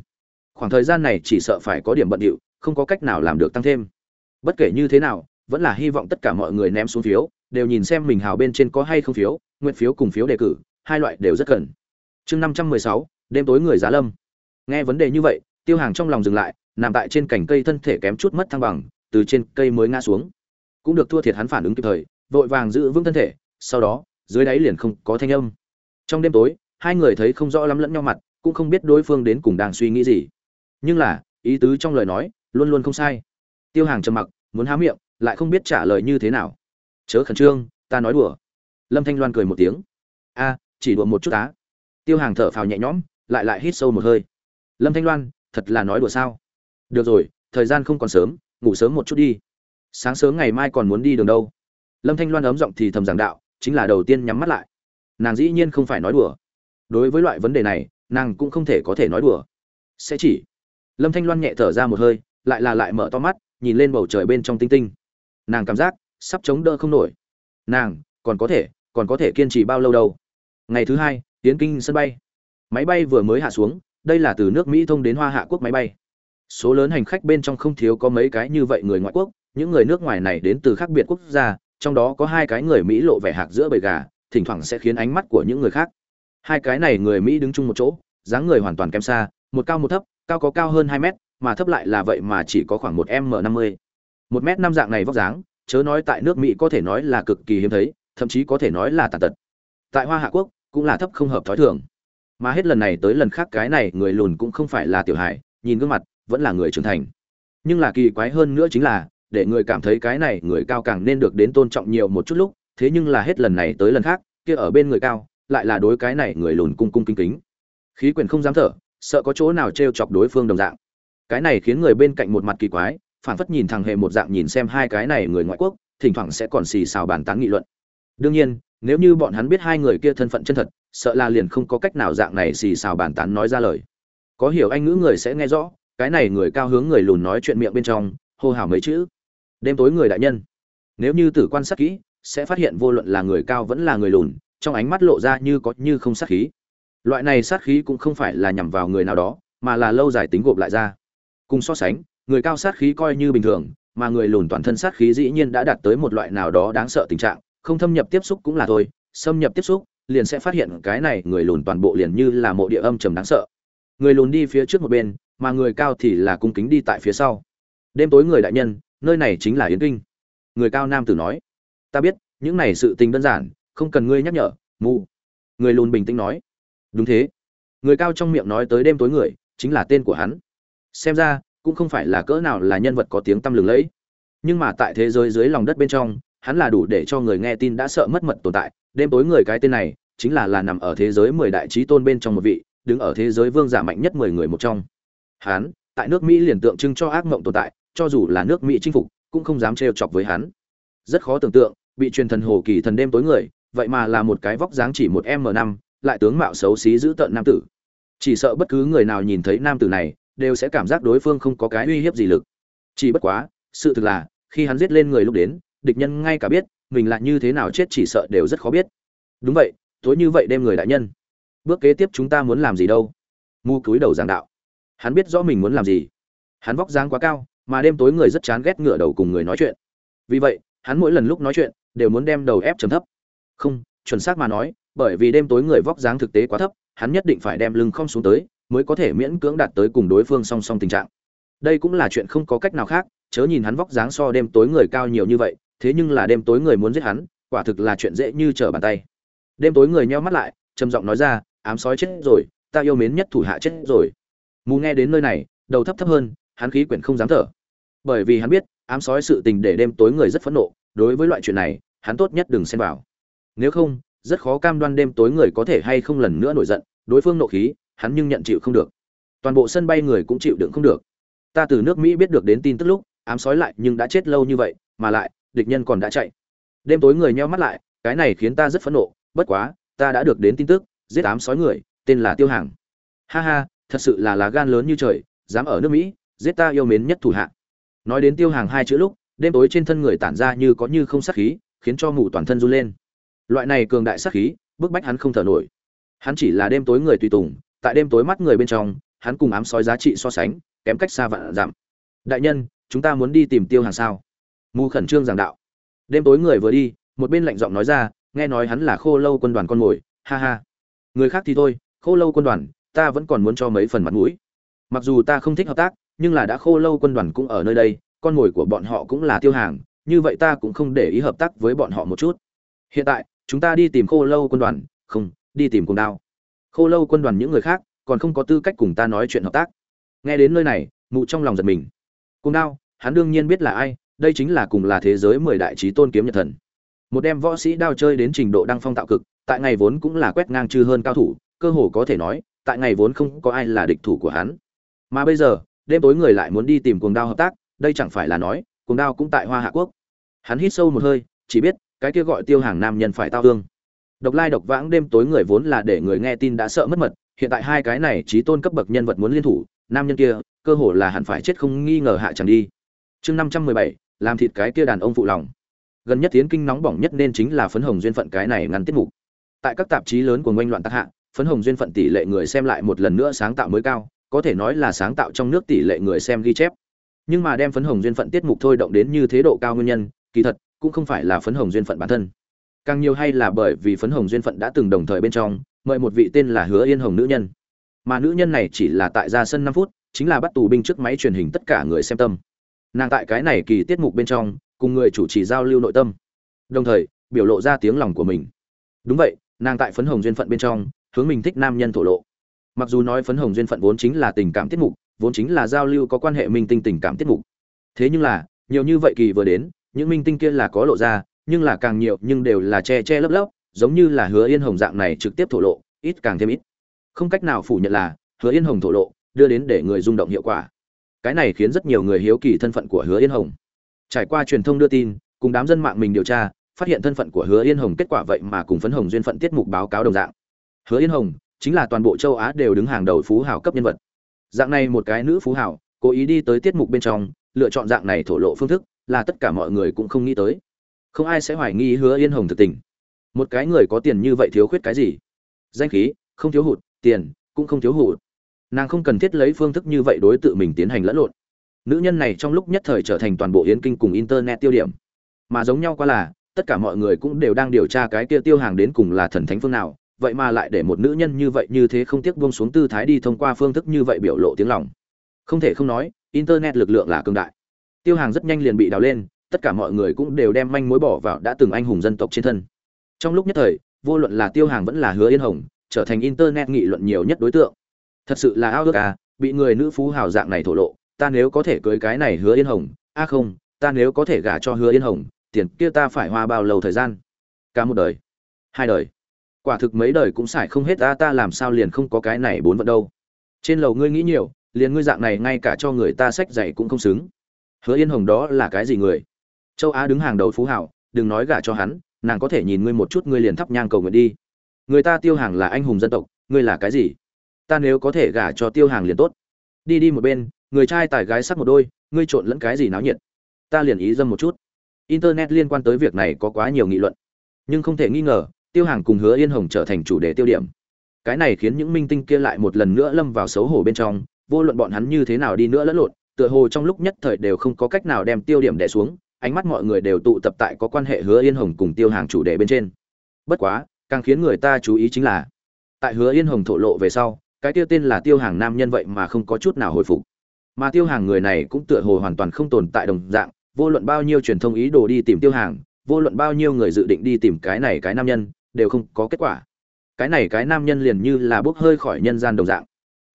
Khoảng thời gian này chỉ sợ phải có điểm bận điệu, không có cách nào làm được tăng thêm. Bất kể như thế nào, vẫn là hy vọng tất cả mọi người ném xuống phiếu, đều nhìn xem mình hào bên trên có hay không phiếu, nguyện phiếu cùng phiếu đề cử, hai loại đều rất cần chương năm trăm mười sáu, đêm tối người giá lâm. Nghe vấn đề như vậy, tiêu hàng trong lòng dừng lại, nằm tại trên cành cây thân thể kém chút mất thăng bằng, từ trên cây mới ngã xuống. Cũng được thua thiệt hắn phản ứng kịp thời, vội vàng giữ vững thân thể, sau đó, dưới đáy liền không có thanh âm. Trong đêm tối, hai người thấy không rõ lắm lẫn nhau mặt, cũng không biết đối phương đến cùng đang suy nghĩ gì. Nhưng là, ý tứ trong lời nói, luôn luôn không sai. Tiêu hàng trầm mặc, muốn há miệng, lại không biết trả lời như thế nào. Chớ khẩn trương, ta nói đùa. Lâm thanh loan cười một tiếng. A, chỉ đùa một chút á tiêu hàng thở phào nhẹ nhõm, lại lại hít sâu một hơi. Lâm thanh loan, thật là nói đùa sao? Được rồi, thời gian không còn sớm, ngủ sớm một chút đi. Sáng sớm ngày mai còn muốn đi đường đâu? Lâm thanh loan ấm giọng thì thầm giảng đạo, chính là đầu tiên nhắm mắt lại. Nàng dĩ nhiên không phải nói đùa. Đối với loại vấn đề này, nàng cũng không thể có thể nói đùa. Sẽ chỉ. Lâm thanh loan nhẹ thở ra một hơi, lại là lại mở to mắt, nhìn lên bầu trời bên trong tinh tinh. Nàng cảm giác, sắp chống đỡ không nổi. Nàng, còn có thể, còn có thể kiên trì bao lâu đâu? Ngày thứ hai tiến kinh sân bay. Máy bay vừa mới hạ xuống, đây là từ nước mỹ thông đến hoa hạ quốc máy bay. Số lớn hành khách bên trong không thiếu có mấy cái như vậy người ngoại quốc, những người nước ngoài này đến từ khác biệt quốc gia, trong đó có hai cái người mỹ lộ vẻ hạc giữa bầy gà, thỉnh thoảng sẽ khiến ánh mắt của những người khác. Hai cái này người mỹ đứng chung một chỗ, dáng người hoàn toàn kém xa, một cao một thấp, cao có cao hơn hai mét, mà thấp lại là vậy mà chỉ có khoảng một m năm mươi. Một m năm dạng này vóc dáng, chớ nói tại nước mỹ có thể nói là cực kỳ hiếm thấy, thậm chí có thể nói là tàn tật. Tại hoa hạ quốc cũng là thấp không hợp thói thường. Mà hết lần này tới lần khác cái này người lùn cũng không phải là tiểu hải nhìn gương mặt, vẫn là người trưởng thành. Nhưng là kỳ quái hơn nữa chính là, để người cảm thấy cái này người cao càng nên được đến tôn trọng nhiều một chút lúc, thế nhưng là hết lần này tới lần khác, kia ở bên người cao, lại là đối cái này người lùn cung cung kính kính. Khí quyển không dám thở, sợ có chỗ nào t chọc đối phương đồng dạng. Cái này khiến người bên cạnh một mặt kỳ quái phản phất nhìn thằng hề một dạng nhìn xem hai cái này người ngoại quốc, thỉnh thoảng sẽ còn xì xào bàn tán nghị luận. Đương nhiên nếu như bọn hắn biết hai người kia thân phận chân thật, sợ là liền không có cách nào dạng này xì xào bàn tán nói ra lời. Có hiểu anh ngữ người sẽ nghe rõ, cái này người cao hướng người lùn nói chuyện miệng bên trong, hô hào mấy chữ. Đêm tối người đại nhân. Nếu như tử quan sát kỹ, sẽ phát hiện vô luận là người cao vẫn là người lùn, trong ánh mắt lộ ra như có như không sát khí. Loại này sát khí cũng không phải là nhằm vào người nào đó, mà là lâu dài tính gộp lại ra. Cùng so sánh, người cao sát khí coi như bình thường, mà người lùn toàn thân sát khí dĩ nhiên đã đạt tới một loại nào đó đáng sợ tình trạng không thâm nhập tiếp xúc cũng là thôi, xâm nhập tiếp xúc, liền sẽ phát hiện cái này người lùn toàn bộ liền như là mộ địa âm trầm đáng sợ. Người lùn đi phía trước một bên, mà người cao thì là cung kính đi tại phía sau. Đêm tối người đại nhân, nơi này chính là yến kinh. Người cao nam tử nói, ta biết, những này sự tình đơn giản, không cần ngươi nhắc nhở mù người lùn bình tĩnh nói, đúng thế. Người cao trong miệng nói tới đêm tối người, chính là tên của hắn. Xem ra, cũng không phải là cỡ nào là nhân vật có tiếng tăm lừng lẫy. Nhưng mà tại thế giới dưới lòng đất bên trong hắn là đủ để cho người nghe tin đã sợ mất mật tồn tại. Đêm tối người cái tên này chính là là nằm ở thế giới mười đại trí tôn bên trong một vị, đứng ở thế giới vương giả mạnh nhất mười người một trong. Hắn, tại nước mỹ liền tượng trưng cho ác mộng tồn tại, cho dù là nước mỹ chinh phục, cũng không dám trêu chọc với hắn. Rất khó tưởng tượng, bị truyền thần hồ kỳ thần đêm tối người, vậy mà là một cái vóc dáng chỉ một m năm, lại tướng mạo xấu xí dữ tợn nam tử. Chỉ sợ bất cứ người nào nhìn thấy nam tử này, đều sẽ cảm giác đối phương không có cái uy hiếp gì lực. Chỉ bất quá, sự thực là, khi hắn giết lên người lúc đến địch nhân ngay cả biết, mình là như thế nào chết chỉ sợ đều rất khó biết. Đúng vậy, tối như vậy đem người đại nhân. Bước kế tiếp chúng ta muốn làm gì đâu? Mu cúi đầu giảng đạo. Hắn biết rõ mình muốn làm gì. Hắn vóc dáng quá cao, mà đêm tối người rất chán ghét ngửa đầu cùng người nói chuyện. Vì vậy, hắn mỗi lần lúc nói chuyện, đều muốn đem đầu ép trầm thấp. Không, chuẩn xác mà nói, bởi vì đêm tối người vóc dáng thực tế quá thấp, hắn nhất định phải đem lưng không xuống tới, mới có thể miễn cưỡng đạt tới cùng đối phương song song tình trạng. Đây cũng là chuyện không có cách nào khác, chớ nhìn hắn vóc dáng so đêm tối người cao nhiều như vậy thế nhưng là đêm tối người muốn giết hắn, quả thực là chuyện dễ như trở bàn tay. Đêm tối người nheo mắt lại, trầm giọng nói ra, ám sói chết rồi, ta yêu mến nhất thủ hạ chết rồi. Mù nghe đến nơi này, đầu thấp thấp hơn, hắn khí quyển không dám thở. Bởi vì hắn biết, ám sói sự tình để đêm tối người rất phẫn nộ, đối với loại chuyện này, hắn tốt nhất đừng xen vào. Nếu không, rất khó cam đoan đêm tối người có thể hay không lần nữa nổi giận, đối phương nộ khí, hắn nhưng nhận chịu không được. Toàn bộ sân bay người cũng chịu đựng không được. Ta từ nước mỹ biết được đến tin tức lúc, ám sói lại nhưng đã chết lâu như vậy, mà lại địch nhân còn đã chạy. Đêm tối người nheo mắt lại, cái này khiến ta rất phẫn nộ, bất quá, ta đã được đến tin tức, giết ám sói người, tên là tiêu hàng ha ha, thật sự là lá gan lớn như trời, dám ở nước mỹ, giết ta yêu mến nhất thủ hạ. Nói đến tiêu hàng hai chữ lúc, đêm tối trên thân người tản ra như có như không sát khí, khiến cho mù toàn thân run lên. Loại này cường đại sát khí, bức bách hắn không thở nổi. Hắn chỉ là đêm tối người tùy tùng, tại đêm tối mắt người bên trong, hắn cùng ám sói giá trị so sánh, kém cách xa vạn dặm. Đại nhân, chúng ta muốn đi tìm tiêu hàng sao? Mù khẩn trương giảng đạo. Đêm tối người vừa đi, một bên lạnh giọng nói ra, nghe nói hắn là khô lâu quân đoàn con mồi, ha ha. Người khác thì thôi, khô lâu quân đoàn, ta vẫn còn muốn cho mấy phần mặt mũi. Mặc dù ta không thích hợp tác, nhưng là đã khô lâu quân đoàn cũng ở nơi đây, con mồi của bọn họ cũng là tiêu hàng, như vậy ta cũng không để ý hợp tác với bọn họ một chút. Hiện tại, chúng ta đi tìm khô lâu quân đoàn, không, đi tìm cùng đao. Khô lâu quân đoàn những người khác, còn không có tư cách cùng ta nói chuyện hợp tác. Nghe đến nơi này, mụ trong lòng giật mình. Cùng đao, hắn đương nhiên biết là ai đây chính là cùng là thế giới mười đại chí tôn kiếm nhật thần. Một đem võ sĩ đao chơi đến trình độ đăng phong tạo cực, tại ngày vốn cũng là quét ngang chư hơn cao thủ, cơ hồ có thể nói, tại ngày vốn không có ai là địch thủ của hắn. Mà bây giờ, đêm tối người lại muốn đi tìm cuồng đao hợp tác, đây chẳng phải là nói, cuồng đao cũng tại hoa hạ quốc. Hắn hít sâu một hơi, chỉ biết, cái kia gọi tiêu hàng nam nhân phải tao hương độc lai độc vãng đêm tối người vốn là để người nghe tin đã sợ mất mật, hiện tại hai cái này trí tôn cấp bậc nhân vật muốn liên thủ, nam nhân kia, cơ hồ là hẳn phải chết không nghi ngờ hạ chẳng đi. Chương năm trăm mười bảy làm thịt cái kia đàn ông phụ lòng. Gần nhất tiến kinh nóng bỏng nhất nên chính là phấn hồng duyên phận cái này ngăn tiết mục. Tại các tạp chí lớn của ngoanh loạn tác hạ, phấn hồng duyên phận tỷ lệ người xem lại một lần nữa sáng tạo mới cao, có thể nói là sáng tạo trong nước tỷ lệ người xem ghi chép. Nhưng mà đem phấn hồng duyên phận tiết mục thôi động đến như thế độ cao nguyên nhân, kỳ thật, cũng không phải là phấn hồng duyên phận bản thân. Càng nhiều hay là bởi vì phấn hồng duyên phận đã từng đồng thời bên trong, mời một vị tên là hứa yên hồng nữ nhân. Mà nữ nhân này chỉ là tại ra sân năm phút, chính là bắt tù binh trước máy truyền hình tất cả người xem tâm nàng tại cái này kỳ tiết mục bên trong, cùng người chủ trì giao lưu nội tâm. Đồng thời, biểu lộ ra tiếng lòng của mình. Đúng vậy, nàng tại phấn hồng duyên phận bên trong, hướng mình thích nam nhân thổ lộ. Mặc dù nói phấn hồng duyên phận vốn chính là tình cảm tiết mục, vốn chính là giao lưu có quan hệ minh tinh tình cảm tiết mục. Thế nhưng là, nhiều như vậy kỳ vừa đến, những minh tinh kia là có lộ ra, nhưng là càng nhiều, nhưng đều là che che lấp lấp, giống như là hứa yên hồng dạng này trực tiếp thổ lộ, ít càng thêm ít. Không cách nào phủ nhận là, hứa yên hồng thổ lộ, đưa đến để người rung động hiệu quả cái này khiến rất nhiều người hiếu kỳ thân phận của hứa yên hồng. Trải qua truyền thông đưa tin, cùng đám dân mạng mình điều tra, phát hiện thân phận của hứa yên hồng kết quả vậy mà cùng phấn hồng duyên phận tiết mục báo cáo đồng dạng. Hứa yên hồng chính là toàn bộ châu á đều đứng hàng đầu phú hào cấp nhân vật. Dạng này một cái nữ phú hào, cố ý đi tới tiết mục bên trong, lựa chọn dạng này thổ lộ phương thức, là tất cả mọi người cũng không nghĩ tới. Không ai sẽ hoài nghi hứa yên hồng thực tình. Một cái người có tiền như vậy thiếu khuyết cái gì? Danh khí, không thiếu hụt, tiền, cũng không thiếu hụt nàng không cần thiết lấy phương thức như vậy đối tự mình tiến hành lẫn lộn. Nữ nhân này trong lúc nhất thời trở thành toàn bộ yến kinh cùng internet tiêu điểm. Mà giống nhau qua là, tất cả mọi người cũng đều đang điều tra cái kia tiêu hàng đến cùng là thần thánh phương nào, vậy mà lại để một nữ nhân như vậy như thế không tiếc buông xuống tư thái đi thông qua phương thức như vậy biểu lộ tiếng lòng. Không thể không nói, internet lực lượng là cường đại. Tiêu hàng rất nhanh liền bị đào lên, tất cả mọi người cũng đều đem manh mối bỏ vào đã từng anh hùng dân tộc trên thân. Trong lúc nhất thời, vô luận là tiêu hàng vẫn là hứa yên hồng, trở thành internet nghị luận nhiều nhất đối tượng thật sự là ao ước à bị người nữ phú hào dạng này thổ lộ, ta nếu có thể cưới cái này hứa yên hồng, a không, ta nếu có thể gả cho hứa yên hồng, tiền kia ta phải hoa bao lâu thời gian? Cả một đời. Hai đời. Quả thực mấy đời cũng xài không hết ta ta làm sao liền không có cái này bốn vận đâu. Trên lầu ngươi nghĩ nhiều, liền ngươi dạng này ngay cả cho người ta sách dạy cũng không xứng. Hứa yên hồng đó là cái gì người? Châu á đứng hàng đầu phú hảo đừng nói gả cho hắn, nàng có thể nhìn ngươi một chút, ngươi liền thắp nhang cầu nguyện đi. Người ta tiêu hàng là anh hùng dân tộc, ngươi là cái gì? Ta nếu có thể gả cho tiêu hàng liền tốt. Đi đi một bên, người trai tài gái sắc một đôi, ngươi trộn lẫn cái gì náo nhiệt? Ta liền ý dâm một chút. Internet liên quan tới việc này có quá nhiều nghị luận. Nhưng không thể nghi ngờ, tiêu hàng cùng hứa yên hồng trở thành chủ đề tiêu điểm. Cái này khiến những minh tinh kia lại một lần nữa lâm vào xấu hổ bên trong, vô luận bọn hắn như thế nào đi nữa lẫn lộn, tựa hồ trong lúc nhất thời đều không có cách nào đem tiêu điểm đẻ xuống, ánh mắt mọi người đều tụ tập tại có quan hệ hứa yên hồng cùng tiêu hàng chủ đề bên trên. Bất quá, càng khiến người ta chú ý chính là, tại hứa yên hồng thổ lộ về sau cái tiêu tên là tiêu hàng nam nhân vậy mà không có chút nào hồi phục. Mà tiêu hàng người này cũng tựa hồ hoàn toàn không tồn tại đồng dạng, vô luận bao nhiêu truyền thông ý đồ đi tìm tiêu hàng, vô luận bao nhiêu người dự định đi tìm cái này cái nam nhân, đều không có kết quả. Cái này cái nam nhân liền như là bốc hơi khỏi nhân gian đồng dạng.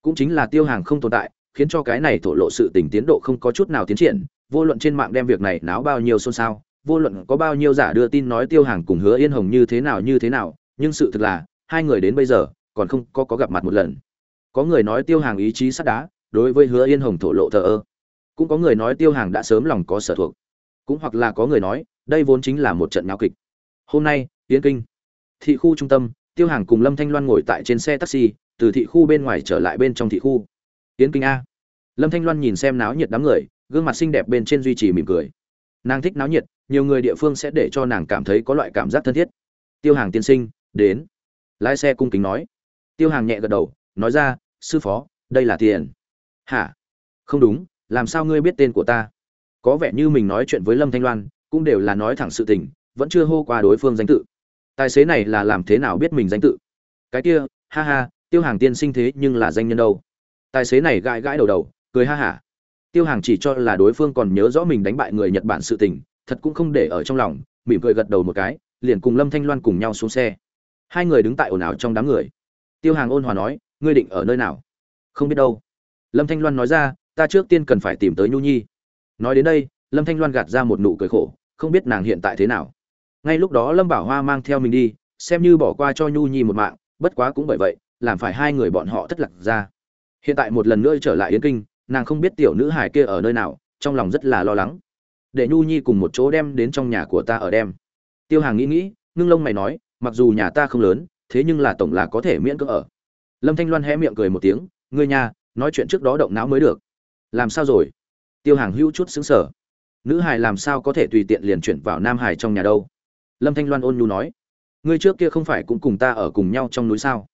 Cũng chính là tiêu hàng không tồn tại, khiến cho cái này thổ lộ sự tình tiến độ không có chút nào tiến triển, vô luận trên mạng đem việc này náo bao nhiêu xôn xao, vô luận có bao nhiêu giả đưa tin nói tiêu hàng cùng hứa yên hồng như thế nào như thế nào, nhưng sự thực là, hai người đến bây giờ, còn không có có gặp mặt một lần có người nói tiêu hàng ý chí sắt đá, đối với hứa yên hồng thổ lộ thờ ơ. Cũng có người nói tiêu hàng đã sớm lòng có sở thuộc. Cũng hoặc là có người nói, đây vốn chính là một trận nháo kịch. Hôm nay tiến kinh, thị khu trung tâm, tiêu hàng cùng lâm thanh loan ngồi tại trên xe taxi, từ thị khu bên ngoài trở lại bên trong thị khu. Tiến kinh a. Lâm thanh loan nhìn xem náo nhiệt đám người, gương mặt xinh đẹp bên trên duy trì mỉm cười. Nàng thích náo nhiệt, nhiều người địa phương sẽ để cho nàng cảm thấy có loại cảm giác thân thiết. Tiêu hàng tiên sinh, đến. Lái xe cung kính nói. Tiêu hàng nhẹ gật đầu, nói ra sư phó, đây là tiền. Hả? Không đúng, làm sao ngươi biết tên của ta? Có vẻ như mình nói chuyện với lâm thanh loan, cũng đều là nói thẳng sự tình, vẫn chưa hô qua đối phương danh tự. Tài xế này là làm thế nào biết mình danh tự? Cái kia, ha ha, tiêu hàng tiên sinh thế nhưng là danh nhân đâu? Tài xế này gãi gãi đầu đầu, cười ha hả. Tiêu hàng chỉ cho là đối phương còn nhớ rõ mình đánh bại người nhật bản sự tình, thật cũng không để ở trong lòng, mỉm cười gật đầu một cái, liền cùng lâm thanh loan cùng nhau xuống xe. Hai người đứng tại ồn ào trong đám người. Tiêu hàng ôn hòa nói ngươi định ở nơi nào? Không biết đâu. Lâm thanh loan nói ra, ta trước tiên cần phải tìm tới nhu nhi. Nói đến đây, lâm thanh loan gạt ra một nụ cười khổ, không biết nàng hiện tại thế nào. Ngay lúc đó lâm bảo hoa mang theo mình đi, xem như bỏ qua cho nhu nhi một mạng, bất quá cũng bởi vậy, làm phải hai người bọn họ thất lạc ra. Hiện tại một lần nữa trở lại yến kinh, nàng không biết tiểu nữ hải kia ở nơi nào, trong lòng rất là lo lắng. Để nhu nhi cùng một chỗ đem đến trong nhà của ta ở đem. Tiêu hàng nghĩ nghĩ, ngưng lông mày nói, mặc dù nhà ta không lớn, thế nhưng là tổng là có thể miễn cưỡng ở lâm thanh loan hé miệng cười một tiếng, ngươi nhà nói chuyện trước đó động não mới được. Làm sao rồi? Tiêu hàng hữu chút xứng sở nữ hải làm sao có thể tùy tiện liền chuyển vào nam hải trong nhà đâu? Lâm thanh loan ôn nhu nói. Ngươi trước kia không phải cũng cùng ta ở cùng nhau trong núi sao?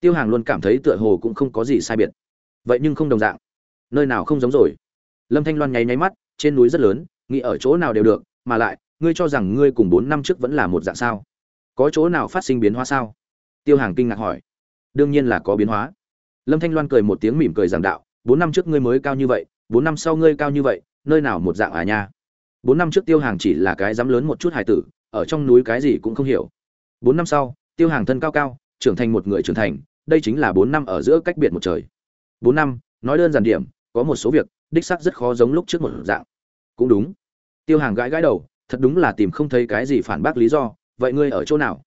Tiêu hàng luôn cảm thấy tựa hồ cũng không có gì sai biệt. Vậy nhưng không đồng dạng. Nơi nào không giống rồi? Lâm thanh loan nháy nháy mắt, trên núi rất lớn, nghĩ ở chỗ nào đều được, mà lại, ngươi cho rằng ngươi cùng bốn năm trước vẫn là một dạng sao? Có chỗ nào phát sinh biến hóa sao? Tiêu hàng kinh ngạc hỏi đương nhiên là có biến hóa. Lâm thanh loan cười một tiếng mỉm cười giảng đạo, bốn năm trước ngươi mới cao như vậy, bốn năm sau ngươi cao như vậy, nơi nào một dạng à nha? Bốn năm trước tiêu hàng chỉ là cái dám lớn một chút hài tử, ở trong núi cái gì cũng không hiểu. Bốn năm sau, tiêu hàng thân cao cao, trưởng thành một người trưởng thành, đây chính là bốn năm ở giữa cách biệt một trời. Bốn năm, nói đơn giản điểm, có một số việc, đích xác rất khó giống lúc trước một dạng. Cũng đúng. Tiêu hàng gãi gãi đầu, thật đúng là tìm không thấy cái gì phản bác lý do, vậy ngươi ở chỗ nào?